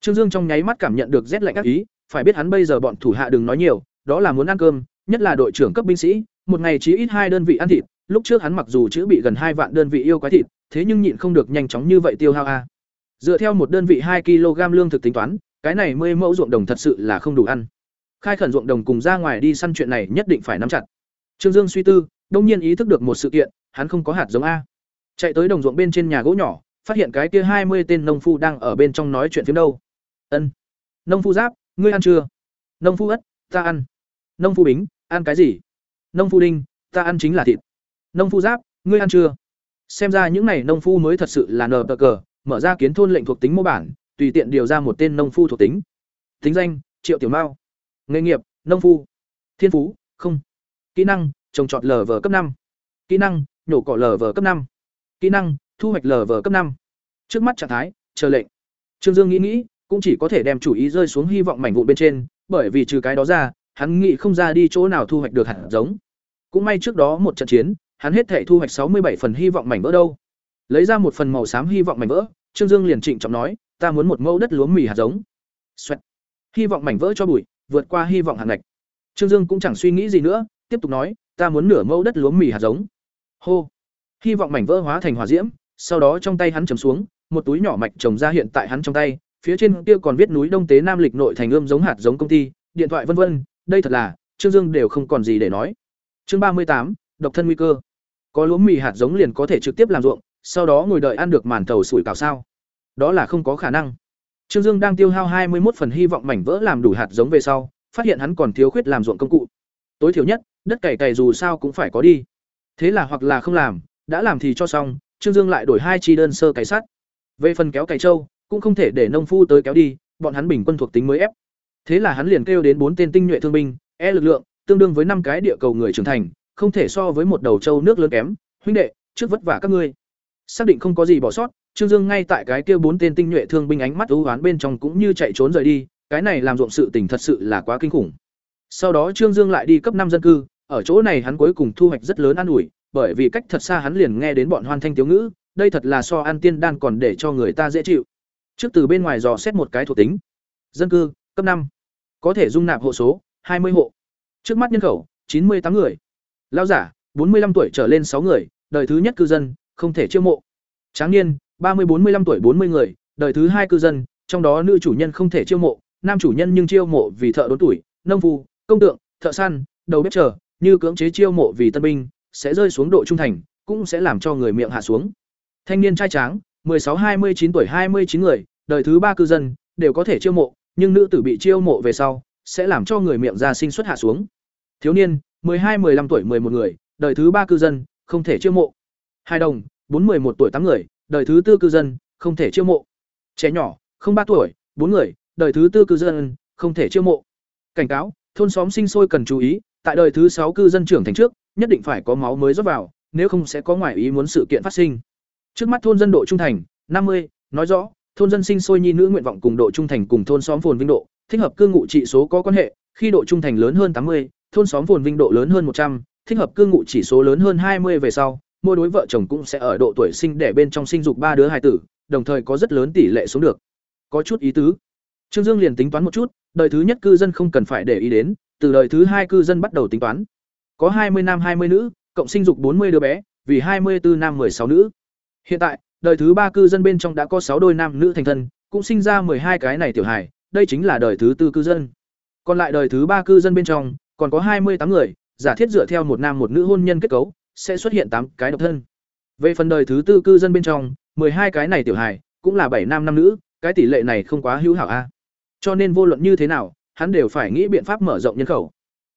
Trương Dương trong nháy mắt cảm nhận được rét lạnh ác ý, phải biết hắn bây giờ bọn thủ hạ đừng nói nhiều, đó là muốn ăn cơm, nhất là đội trưởng cấp binh sĩ, một ngày chỉ ít hai đơn vị ăn thịt, lúc trước hắn mặc dù chữ bị gần hai vạn đơn vị yêu quái thịt, thế nhưng nhịn không được nhanh chóng như vậy tiêu hao a. Dựa theo một đơn vị hai kg lương thực tính toán, cái này 10 mẫu ruộng đồng thật sự là không đủ ăn. Khai khẩn ruộng đồng cùng ra ngoài đi săn chuyện này nhất định phải nắm chặt. Trương Dương suy tư, đông nhiên ý thức được một sự kiện, hắn không có hạt giống a. Chạy tới đồng ruộng bên trên nhà gỗ nhỏ, phát hiện cái kia hai mươi tên nông phu đang ở bên trong nói chuyện phiếm đâu. Ân. Nông phu giáp, ngươi ăn chưa? Nông phu ất, ta ăn. Nông phu bính, ăn cái gì? Nông phu đinh, ta ăn chính là thịt. Nông phu giáp, ngươi ăn chưa? Xem ra những này nông phu mới thật sự là nờ cờ, mở ra kiến thôn lệnh thuộc tính mô bản, tùy tiện điều ra một tên nông phu thuộc tính. Tính danh: Triệu Tiểu Mao. Nghề nghiệp: Nông phu. Thiên phú: Không. Kỹ năng: Trồng trọt lờ vờ cấp năm. Kỹ năng: Nhổ cỏ lờ vờ cấp năm. Kỹ năng: Thu hoạch lờ vờ cấp năm. Trước mắt trạng thái: Chờ lệnh. Trương Dương nghĩ nghĩ, cũng chỉ có thể đem chủ ý rơi xuống hy vọng mảnh vụn bên trên, bởi vì trừ cái đó ra, hắn nghĩ không ra đi chỗ nào thu hoạch được hạt giống. Cũng may trước đó một trận chiến, hắn hết thể thu hoạch sáu mươi bảy phần hy vọng mảnh vỡ đâu. Lấy ra một phần màu xám hy vọng mảnh vỡ, Trương Dương liền trịnh trọng nói, ta muốn một mẫu đất lúa mì hạt giống. Xoẹt. Hy vọng mảnh vỡ cho bụi, vượt qua hy vọng hàng ngạch. Trương Dương cũng chẳng suy nghĩ gì nữa, tiếp tục nói, ta muốn nửa mẫu đất lúa mì hạt giống. Hô. Hy vọng mảnh vỡ hóa thành hỏa diễm, sau đó trong tay hắn chầm xuống, một túi nhỏ mạch trồng ra hiện tại hắn trong tay, phía trên kia còn viết núi Đông Tế Nam Lịch nội thành ươm giống hạt giống công ty, điện thoại vân vân, đây thật là, Trương Dương đều không còn gì để nói. Chương ba mươi tám, độc thân nguy cơ. Có lúa mì hạt giống liền có thể trực tiếp làm ruộng, sau đó ngồi đợi ăn được màn thầu sủi cảo sao? Đó là không có khả năng. Trương Dương đang tiêu hao hai mươi một phần hy vọng mảnh vỡ làm đủ hạt giống về sau, phát hiện hắn còn thiếu khuyết làm ruộng công cụ. Tối thiểu nhất, đất cày cày dù sao cũng phải có đi. Thế là hoặc là không làm, đã làm thì cho xong, Trương Dương lại đổi hai chi đơn sơ cày sắt. Về phần kéo cày trâu, cũng không thể để nông phu tới kéo đi, bọn hắn bình quân thuộc tính mới ép. Thế là hắn liền kêu đến bốn tên tinh nhuệ thương binh, e lực lượng, tương đương với năm cái địa cầu người trưởng thành, không thể so với một đầu trâu nước lớn kém, huynh đệ, trước vất vả các ngươi. Xác định không có gì bỏ sót, Trương Dương ngay tại cái kia bốn tên tinh nhuệ thương binh ánh mắt u hoán bên trong cũng như chạy trốn rời đi, cái này làm ruộng sự tình thật sự là quá kinh khủng. Sau đó Trương Dương lại đi cấp năm dân cư, ở chỗ này hắn cuối cùng thu hoạch rất lớn an ủi, bởi vì cách thật xa hắn liền nghe đến bọn hoan thanh thiếu ngữ, đây thật là so ăn tiên đan còn để cho người ta dễ chịu. Trước từ bên ngoài dò xét một cái thuộc tính. Dân cư, cấp năm Có thể dung nạp hộ số, hai mươi hộ. Trước mắt nhân khẩu, chín mươi tám người. Lão giả, bốn mươi 45 tuổi trở lên sáu người, đời thứ nhất cư dân, không thể chiêu mộ. Tráng niên, ba mươi bốn mươi 45 tuổi bốn mươi người, đời thứ hai cư dân, trong đó nữ chủ nhân không thể chiêu mộ, nam chủ nhân nhưng chiêu mộ vì thợ đốn tuổi, nông phu, công tượng, thợ săn, đầu bếp chờ, như cưỡng chế chiêu mộ vì tân binh, sẽ rơi xuống độ trung thành, cũng sẽ làm cho người miệng hạ xuống. Thanh niên trai tráng, 16-29 tuổi 29 người, đời thứ ba cư dân, đều có thể chiêu mộ, nhưng nữ tử bị chiêu mộ về sau, sẽ làm cho người miệng ra sinh xuất hạ xuống. Thiếu niên, 12-15 tuổi 11 người, đời thứ ba cư dân, không thể chiêu mộ. Hai đồng, 4-11 tuổi 8 người, đời thứ tư cư dân, không thể chiêu mộ. Trẻ nhỏ, không ba tuổi, 4 người, đời thứ tư cư dân, không thể chiêu mộ. Cảnh cáo, thôn xóm sinh sôi cần chú ý, tại đời thứ sáu cư dân trưởng thành trước, nhất định phải có máu mới rót vào, nếu không sẽ có ngoại ý muốn sự kiện phát sinh. Trước mắt thôn dân độ trung thành, năm mươi, nói rõ, thôn dân sinh sôi nhi nữ nguyện vọng cùng độ trung thành cùng thôn xóm phồn vinh độ, thích hợp cư ngụ trị số có quan hệ, khi độ trung thành lớn hơn tám mươi, thôn xóm phồn vinh độ lớn hơn một trăm, thích hợp cư ngụ chỉ số lớn hơn hai mươi về sau, mỗi đối vợ chồng cũng sẽ ở độ tuổi sinh để bên trong sinh dục ba đứa hài tử, đồng thời có rất lớn tỷ lệ xuống được. Có chút ý tứ. Trương Dương liền tính toán một chút, đời thứ nhất cư dân không cần phải để ý đến, từ đời thứ hai cư dân bắt đầu tính toán. Có hai mươi nam hai mươi nữ, cộng sinh dục bốn mươi đứa bé, vì hai mươi bốn nam sáu nữ. Hiện tại, đời thứ ba cư dân bên trong đã có sáu đôi nam nữ thành thân, cũng sinh ra hai cái này tiểu hài, đây chính là đời thứ tư cư dân. Còn lại đời thứ ba cư dân bên trong, còn có hai mươi tám người, giả thiết dựa theo một nam một nữ hôn nhân kết cấu, sẽ xuất hiện tám cái độc thân. Về phần đời thứ tư cư dân bên trong, hai cái này tiểu hài, cũng là bảy nam năm nữ, cái tỷ lệ này không quá hữu hảo a. Cho nên vô luận như thế nào, hắn đều phải nghĩ biện pháp mở rộng nhân khẩu.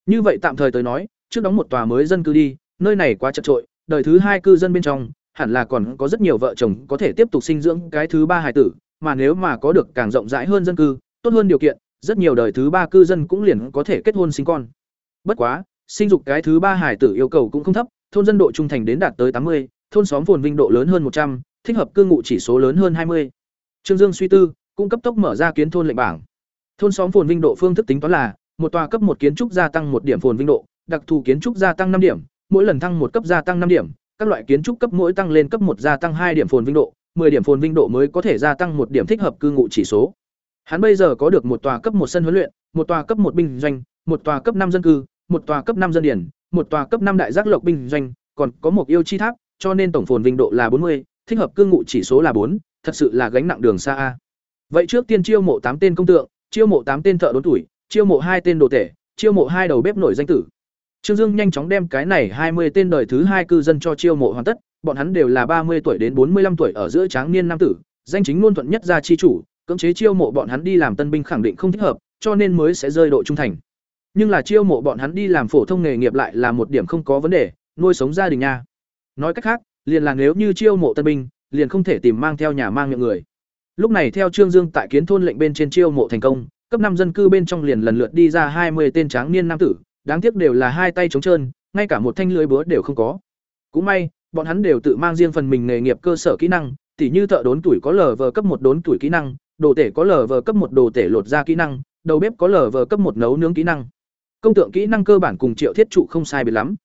Như vậy tạm thời tới nói, trước đóng một tòa mới dân cư đi, nơi này quá chật trội, đời thứ hai cư dân bên trong, hẳn là còn có rất nhiều vợ chồng có thể tiếp tục sinh dưỡng cái thứ ba hài tử, mà nếu mà có được càng rộng rãi hơn dân cư, tốt hơn điều kiện, rất nhiều đời thứ ba cư dân cũng liền có thể kết hôn sinh con. Bất quá, sinh dục cái thứ ba hài tử yêu cầu cũng không thấp, thôn dân độ trung thành đến đạt tới tám mươi, thôn xóm phồn vinh độ lớn hơn một trăm, thích hợp cư ngụ chỉ số lớn hơn hai mươi. Trương Dương suy tư, cũng cấp tốc mở ra kiến thôn lệnh bảng. Thôn xóm phồn vinh độ phương thức tính toán là, một tòa cấp một kiến trúc gia tăng một điểm phồn vinh độ, đặc thù kiến trúc gia tăng năm điểm, mỗi lần thăng một cấp gia tăng năm điểm, các loại kiến trúc cấp mỗi tăng lên cấp một gia tăng hai điểm phồn vinh độ, 10 điểm phồn vinh độ mới có thể gia tăng một điểm thích hợp cư ngụ chỉ số. Hắn bây giờ có được một tòa cấp một sân huấn luyện, một tòa cấp một binh doanh, một tòa cấp năm dân cư, một tòa cấp năm dân điển, một tòa cấp năm đại giác lộc binh doanh, còn có một yêu chi tháp, cho nên tổng phồn vinh độ là 40, thích hợp cư ngụ chỉ số là 4, thật sự là gánh nặng đường xa a. Vậy trước tiên chiêu mộ tám tên công tượng, chiêu mộ tám tên thợ đốn tuổi, chiêu mộ hai tên đồ tể, chiêu mộ hai đầu bếp nổi danh tử. Trương Dương nhanh chóng đem cái này hai mươi tên đời thứ hai cư dân cho chiêu mộ hoàn tất, bọn hắn đều là ba mươi tuổi đến bốn mươi 45 tuổi ở giữa tráng niên nam tử, danh chính luôn thuận nhất gia chi chủ, cưỡng chế chiêu mộ bọn hắn đi làm tân binh khẳng định không thích hợp, cho nên mới sẽ rơi độ trung thành. Nhưng là chiêu mộ bọn hắn đi làm phổ thông nghề nghiệp lại là một điểm không có vấn đề, nuôi sống gia đình nha. Nói cách khác, liền là nếu như chiêu mộ tân binh, liền không thể tìm mang theo nhà mang miệng người. Lúc này theo Trương Dương tại kiến thôn lệnh bên trên chiêu mộ thành công, cấp năm dân cư bên trong liền lần lượt đi ra hai mươi tên tráng niên nam tử, đáng tiếc đều là hai tay trống trơn, ngay cả một thanh lưới búa đều không có. Cũng may, bọn hắn đều tự mang riêng phần mình nghề nghiệp cơ sở kỹ năng, tỉ như thợ đốn tuổi có lờ vờ cấp một đốn tuổi kỹ năng, đồ tể có lờ vờ cấp một đồ tể lột ra kỹ năng, đầu bếp có lờ vờ cấp một nấu nướng kỹ năng. Công tượng kỹ năng cơ bản cùng Triệu Thiết trụ không sai biệt lắm.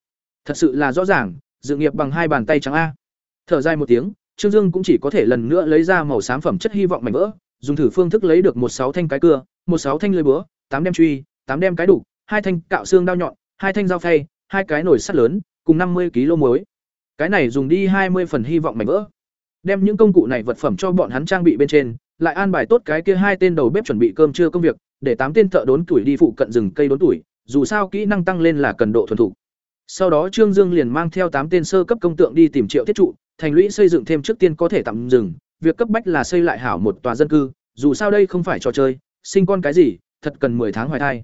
Thật sự là rõ ràng, dự nghiệp bằng hai bàn tay trắng a. Thở dài một tiếng, Trương Dương cũng chỉ có thể lần nữa lấy ra màu xám phẩm chất hy vọng mảnh vỡ, dùng thử phương thức lấy được một sáu thanh cái cưa, một sáu thanh lưới búa, tám đem truy, tám đem cái đủ, hai thanh cạo xương đao nhọn, hai thanh dao phay, hai cái nồi sắt lớn, cùng năm mươi kg muối. Cái này dùng đi hai mươi phần hy vọng mảnh vỡ. Đem những công cụ này vật phẩm cho bọn hắn trang bị bên trên, lại an bài tốt cái kia hai tên đầu bếp chuẩn bị cơm trưa công việc, để tám tên thợ đốn tuổi đi phụ cận rừng cây đốn tuổi, dù sao kỹ năng tăng lên là cần độ thuần thục. Sau đó Trương Dương liền mang theo tám tên sơ cấp công tượng đi tìm Triệu Thiết trụ, thành lũy xây dựng thêm trước tiên có thể tạm dừng, việc cấp bách là xây lại hảo một tòa dân cư, dù sao đây không phải trò chơi, sinh con cái gì, thật cần 10 tháng hoài thai.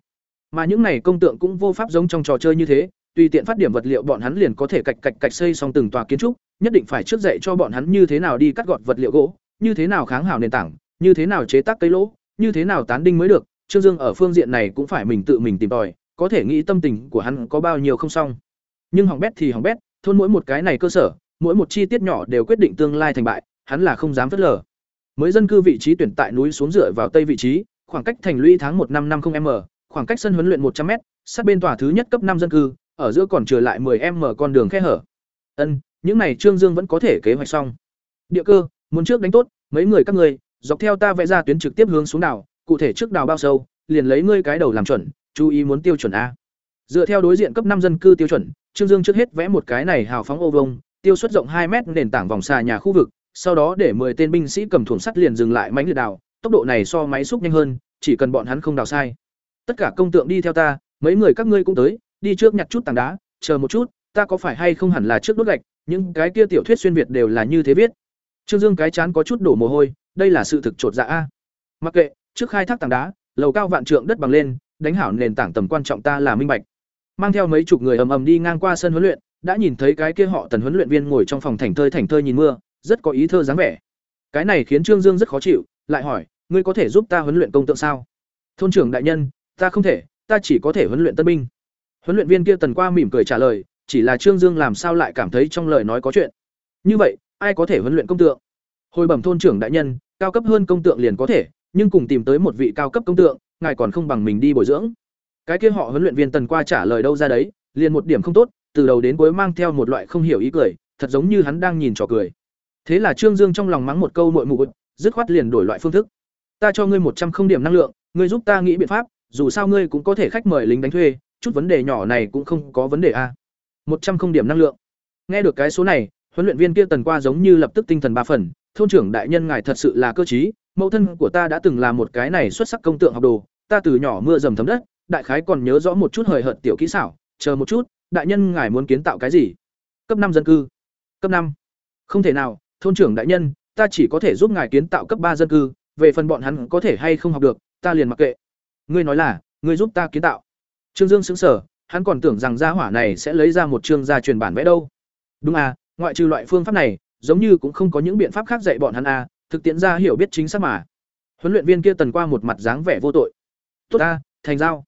Mà những này công tượng cũng vô pháp giống trong trò chơi như thế, tùy tiện phát điểm vật liệu bọn hắn liền có thể cạch cạch cạch xây xong từng tòa kiến trúc, nhất định phải trước dạy cho bọn hắn như thế nào đi cắt gọt vật liệu gỗ, như thế nào kháng hảo nền tảng, như thế nào chế tác cây lỗ, như thế nào tán đinh mới được, Trương Dương ở phương diện này cũng phải mình tự mình tìm tòi, có thể nghĩ tâm tình của hắn có bao nhiêu không xong. Nhưng hỏng bét thì hỏng bét, thôn mỗi một cái này cơ sở, mỗi một chi tiết nhỏ đều quyết định tương lai thành bại, hắn là không dám phớt lờ. Mới dân cư vị trí tuyển tại núi xuống dựa vào tây vị trí, khoảng cách thành lũy tháng một năm năm không m khoảng cách sân huấn luyện một trăm m sát bên tòa thứ nhất cấp năm dân cư, ở giữa còn trở lại 10m con đường khe hở. Ân, những này Trương Dương vẫn có thể kế hoạch xong. Địa cơ, muốn trước đánh tốt, mấy người các ngươi, dọc theo ta vẽ ra tuyến trực tiếp hướng xuống đảo, cụ thể trước đào bao sâu, liền lấy ngươi cái đầu làm chuẩn, chú ý muốn tiêu chuẩn a. Dựa theo đối diện cấp năm dân cư tiêu chuẩn, Trương Dương trước hết vẽ một cái này hào phóng ô vông, tiêu suất rộng hai mét nền tảng vòng xà nhà khu vực, sau đó để 10 tên binh sĩ cầm thuồng sắt liền dừng lại mãnh liệt đào, tốc độ này so máy xúc nhanh hơn, chỉ cần bọn hắn không đào sai. Tất cả công tượng đi theo ta, mấy người các ngươi cũng tới, đi trước nhặt chút tảng đá, chờ một chút, ta có phải hay không hẳn là trước đốt gạch, những cái kia tiểu thuyết xuyên việt đều là như thế viết. Trương Dương cái chán có chút đổ mồ hôi, đây là sự thực trột dạ a. Mặc kệ, trước khai thác tảng đá, lầu cao vạn trượng đất bằng lên, đánh hảo nền tảng tầm quan trọng ta là minh bạch. Mang theo mấy chục người ầm ầm đi ngang qua sân huấn luyện, đã nhìn thấy cái kia họ tần huấn luyện viên ngồi trong phòng thành thơi thành thơi nhìn mưa, rất có ý thơ dáng vẻ. Cái này khiến Trương Dương rất khó chịu, lại hỏi, ngươi có thể giúp ta huấn luyện công tượng sao? Thôn trưởng đại nhân, ta không thể, ta chỉ có thể huấn luyện tân binh. Huấn luyện viên kia tần qua mỉm cười trả lời, chỉ là Trương Dương làm sao lại cảm thấy trong lời nói có chuyện. Như vậy, ai có thể huấn luyện công tượng? Hồi bẩm thôn trưởng đại nhân, cao cấp hơn công tượng liền có thể, nhưng cùng tìm tới một vị cao cấp công tượng, ngài còn không bằng mình đi bồi dưỡng. Cái kia họ huấn luyện viên tần qua trả lời đâu ra đấy, liền một điểm không tốt, từ đầu đến cuối mang theo một loại không hiểu ý cười, thật giống như hắn đang nhìn trò cười. Thế là Trương Dương trong lòng mắng một câu muội mụ, dứt khoát liền đổi loại phương thức. Ta cho ngươi một trăm không điểm năng lượng, ngươi giúp ta nghĩ biện pháp, dù sao ngươi cũng có thể khách mời lính đánh thuê, chút vấn đề nhỏ này cũng không có vấn đề a. Một trăm không điểm năng lượng. Nghe được cái số này, huấn luyện viên kia tần qua giống như lập tức tinh thần ba phần, thôn trưởng đại nhân ngài thật sự là cơ trí, mẫu thân của ta đã từng là một cái này xuất sắc công tượng học đồ, ta từ nhỏ mưa dầm thấm đất, đại khái còn nhớ rõ một chút hời hợt tiểu kỹ xảo, chờ một chút, đại nhân ngài muốn kiến tạo cái gì? Cấp năm dân cư. Cấp năm Không thể nào, thôn trưởng đại nhân, ta chỉ có thể giúp ngài kiến tạo cấp ba dân cư, về phần bọn hắn có thể hay không học được, ta liền mặc kệ. Ngươi nói là, ngươi giúp ta kiến tạo. Trương Dương sững sờ, hắn còn tưởng rằng gia hỏa này sẽ lấy ra một chương gia truyền bản vẽ đâu. Đúng à, ngoại trừ loại phương pháp này, giống như cũng không có những biện pháp khác dạy bọn hắn à, thực tiễn ra hiểu biết chính xác mà. Huấn luyện viên kia tần qua một mặt dáng vẻ vô tội. Tốt ta thành giao.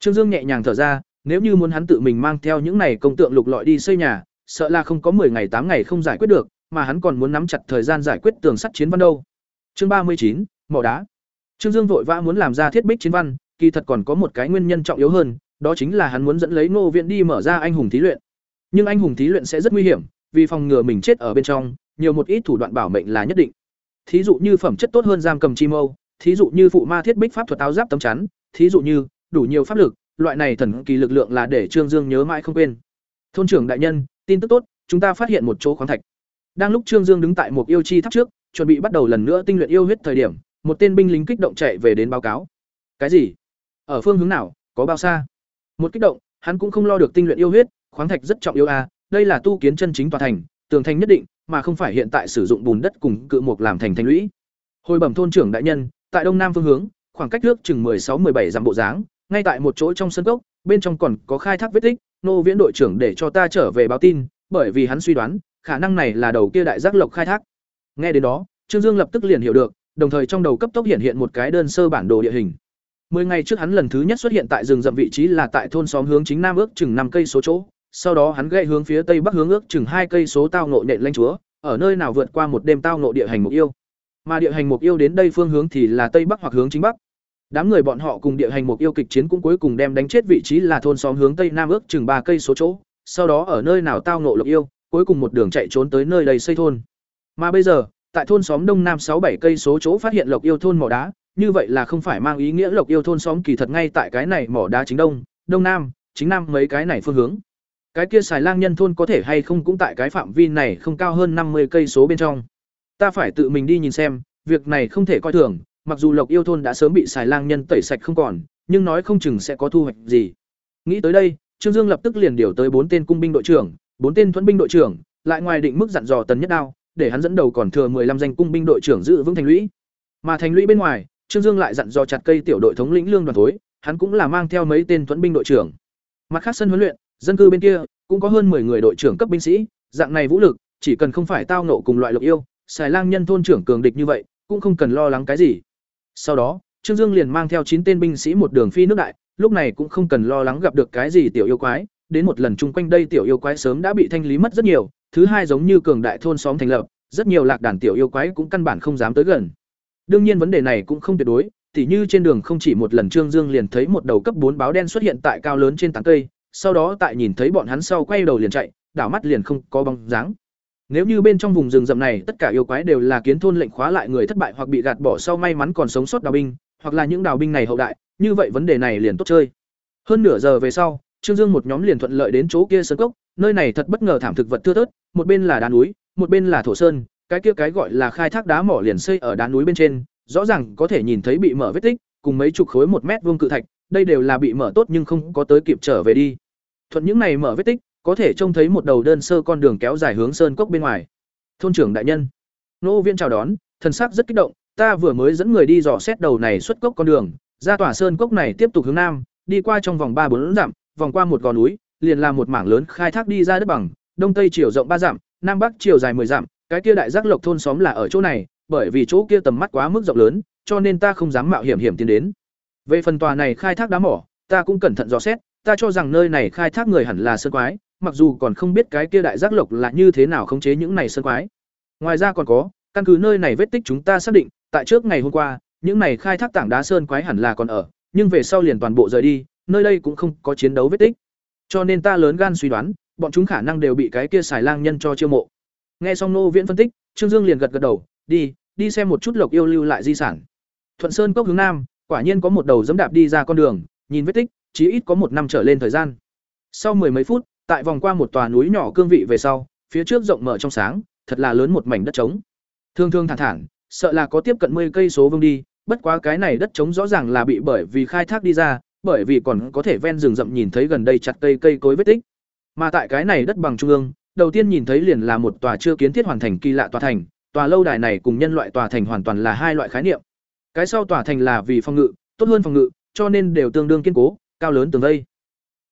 Trương Dương nhẹ nhàng thở ra, nếu như muốn hắn tự mình mang theo những này công tượng lục lọi đi xây nhà, sợ là không có 10 ngày 8 ngày không giải quyết được, mà hắn còn muốn nắm chặt thời gian giải quyết tường sắt chiến văn đâu. Chương ba mươi chín, mỏ đá. Trương Dương vội vã muốn làm ra thiết bích chiến văn, kỳ thật còn có một cái nguyên nhân trọng yếu hơn, đó chính là hắn muốn dẫn lấy Ngô Viễn đi mở ra anh hùng thí luyện. Nhưng anh hùng thí luyện sẽ rất nguy hiểm, vì phòng ngừa mình chết ở bên trong, nhiều một ít thủ đoạn bảo mệnh là nhất định. Thí dụ như phẩm chất tốt hơn giam cầm chi mâu, thí dụ như phụ ma thiết bích pháp thuật áo giáp tấm chắn, thí dụ như đủ nhiều pháp lực, loại này thần kỳ lực lượng là để Trương Dương nhớ mãi không quên. Thôn trưởng đại nhân, tin tức tốt, chúng ta phát hiện một chỗ khoáng thạch. Đang lúc Trương Dương đứng tại một yêu chi tháp trước, chuẩn bị bắt đầu lần nữa tinh luyện yêu huyết thời điểm, một tên binh lính kích động chạy về đến báo cáo. Cái gì? Ở phương hướng nào, có bao xa? Một kích động, hắn cũng không lo được tinh luyện yêu huyết, khoáng thạch rất trọng yếu a, đây là tu kiến chân chính tòa thành, tường thành nhất định, mà không phải hiện tại sử dụng bùn đất cùng cự mục làm thành thành lũy. Hồi bẩm thôn trưởng đại nhân, tại đông nam phương hướng, khoảng cách nước chừng 16-17 dặm bộ dáng, ngay tại một chỗ trong sân cốc, bên trong còn có khai thác vết tích, nô viễn đội trưởng để cho ta trở về báo tin, bởi vì hắn suy đoán, khả năng này là đầu kia đại giác lộc khai thác. Nghe đến đó, Trương Dương lập tức liền hiểu được, đồng thời trong đầu cấp tốc hiện hiện một cái đơn sơ bản đồ địa hình. Mười ngày trước hắn lần thứ nhất xuất hiện tại rừng rậm vị trí là tại thôn xóm hướng chính nam ước chừng năm cây số chỗ, sau đó hắn gậy hướng phía tây bắc hướng ước chừng hai cây số tao ngộ nện lãnh chúa, ở nơi nào vượt qua một đêm tao ngộ địa hành mục yêu. Mà địa hành mục yêu đến đây phương hướng thì là tây bắc hoặc hướng chính bắc. Đám người bọn họ cùng địa hành mục yêu kịch chiến cũng cuối cùng đem đánh chết vị trí là thôn xóm hướng tây nam ước chừng ba cây số chỗ, sau đó ở nơi nào tao ngộ lộc yêu, cuối cùng một đường chạy trốn tới nơi đầy xây thôn. Mà bây giờ, tại thôn xóm đông nam sáu bảy cây số chỗ phát hiện lộc yêu thôn mỏ đá, như vậy là không phải mang ý nghĩa lộc yêu thôn xóm kỳ thật ngay tại cái này mỏ đá chính đông, đông nam, chính nam mấy cái này phương hướng. Cái kia xài lang nhân thôn có thể hay không cũng tại cái phạm vi này không cao hơn năm mươi cây số bên trong. Ta phải tự mình đi nhìn xem, việc này không thể coi thường, mặc dù lộc yêu thôn đã sớm bị xài lang nhân tẩy sạch không còn, nhưng nói không chừng sẽ có thu hoạch gì. Nghĩ tới đây, Trương Dương lập tức liền điều tới bốn tên cung binh đội trưởng, bốn tên thuẫn binh đội trưởng, lại ngoài định mức dặn dò tần nhất đao, để hắn dẫn đầu còn thừa 15 danh cung binh đội trưởng giữ vững thành lũy. Mà thành lũy bên ngoài, Trương Dương lại dặn dò chặt cây tiểu đội thống lĩnh lương đoàn thối, hắn cũng là mang theo mấy tên thuẫn binh đội trưởng. Mặt khác sân huấn luyện, dân cư bên kia cũng có hơn 10 người đội trưởng cấp binh sĩ, dạng này vũ lực, chỉ cần không phải tao nộ cùng loại lộc yêu, xài lang nhân thôn trưởng cường địch như vậy cũng không cần lo lắng cái gì sau đó, trương dương liền mang theo chín tên binh sĩ một đường phi nước đại, lúc này cũng không cần lo lắng gặp được cái gì tiểu yêu quái. Đến một lần chung quanh đây tiểu yêu quái sớm đã bị thanh lý mất rất nhiều, thứ hai giống như cường đại thôn xóm thành lập, rất nhiều lạc đàn tiểu yêu quái cũng căn bản không dám tới gần. Đương nhiên vấn đề này cũng không tuyệt đối, tỉ như trên đường không chỉ một lần trương dương liền thấy một đầu cấp bốn báo đen xuất hiện tại cao lớn trên tán cây, sau đó tại nhìn thấy bọn hắn sau quay đầu liền chạy, đảo mắt liền không có bóng dáng nếu như bên trong vùng rừng rậm này tất cả yêu quái đều là kiến thôn lệnh khóa lại người thất bại hoặc bị gạt bỏ sau may mắn còn sống sót đào binh, hoặc là những đào binh này hậu đại, như vậy vấn đề này liền tốt chơi. Hơn nửa giờ về sau, Trương Dương một nhóm liền thuận lợi đến chỗ kia sơn cốc, nơi này thật bất ngờ thảm thực vật thưa thớt, một bên là đá núi, một bên là thổ sơn, cái kia cái gọi là khai thác đá mỏ liền xây ở đá núi bên trên, rõ ràng có thể nhìn thấy bị mở vết tích, cùng mấy chục khối một mét vuông cự thạch, đây đều là bị mở tốt nhưng không có tới kịp trở về đi. Thuận những này mở vết tích, có thể trông thấy một đầu đơn sơ con đường kéo dài hướng sơn cốc bên ngoài. Thôn trưởng đại nhân. Nô viên chào đón, thần sắc rất kích động, ta vừa mới dẫn người đi dò xét đầu này xuất cốc con đường, ra tỏa sơn cốc này tiếp tục hướng nam, đi qua trong vòng ba bốn dặm, vòng qua một gò núi, liền là một mảng lớn khai thác đi ra đất bằng, đông tây chiều rộng ba dặm, nam bắc chiều dài 10 dặm, cái kia đại giác lộc thôn xóm là ở chỗ này, bởi vì chỗ kia tầm mắt quá mức rộng lớn, cho nên ta không dám mạo hiểm hiểm tiến đến. Về phần tòa này khai thác đá mỏ, ta cũng cẩn thận dò xét, ta cho rằng nơi này khai thác người hẳn là sơn quái mặc dù còn không biết cái kia đại giác lộc là như thế nào khống chế những này sơn quái. Ngoài ra còn có, căn cứ nơi này vết tích chúng ta xác định, tại trước ngày hôm qua, những này khai thác tảng đá sơn quái hẳn là còn ở, nhưng về sau liền toàn bộ rời đi, nơi đây cũng không có chiến đấu vết tích. Cho nên ta lớn gan suy đoán, bọn chúng khả năng đều bị cái kia xài lang nhân cho chiêu mộ. Nghe xong nô viễn phân tích, Trương Dương liền gật gật đầu, đi, đi xem một chút lộc yêu lưu lại di sản. Thuận Sơn cốc hướng nam, quả nhiên có một đầu dẫm đạp đi ra con đường, nhìn vết tích, chí ít có một năm trở lên thời gian. Sau mười mấy phút, tại vòng qua một tòa núi nhỏ cương vị về sau, phía trước rộng mở trong sáng, thật là lớn một mảnh đất trống. Thương thương thản thản, sợ là có tiếp cận 10 cây số vương đi, bất quá cái này đất trống rõ ràng là bị bởi vì khai thác đi ra, bởi vì còn có thể ven rừng rậm nhìn thấy gần đây chặt cây cây cối vết tích. Mà tại cái này đất bằng trung ương, đầu tiên nhìn thấy liền là một tòa chưa kiến thiết hoàn thành kỳ lạ tòa thành, tòa lâu đài này cùng nhân loại tòa thành hoàn toàn là hai loại khái niệm. Cái sau tòa thành là vì phòng ngự, tốt hơn phòng ngự, cho nên đều tương đương kiên cố, cao lớn tường vây.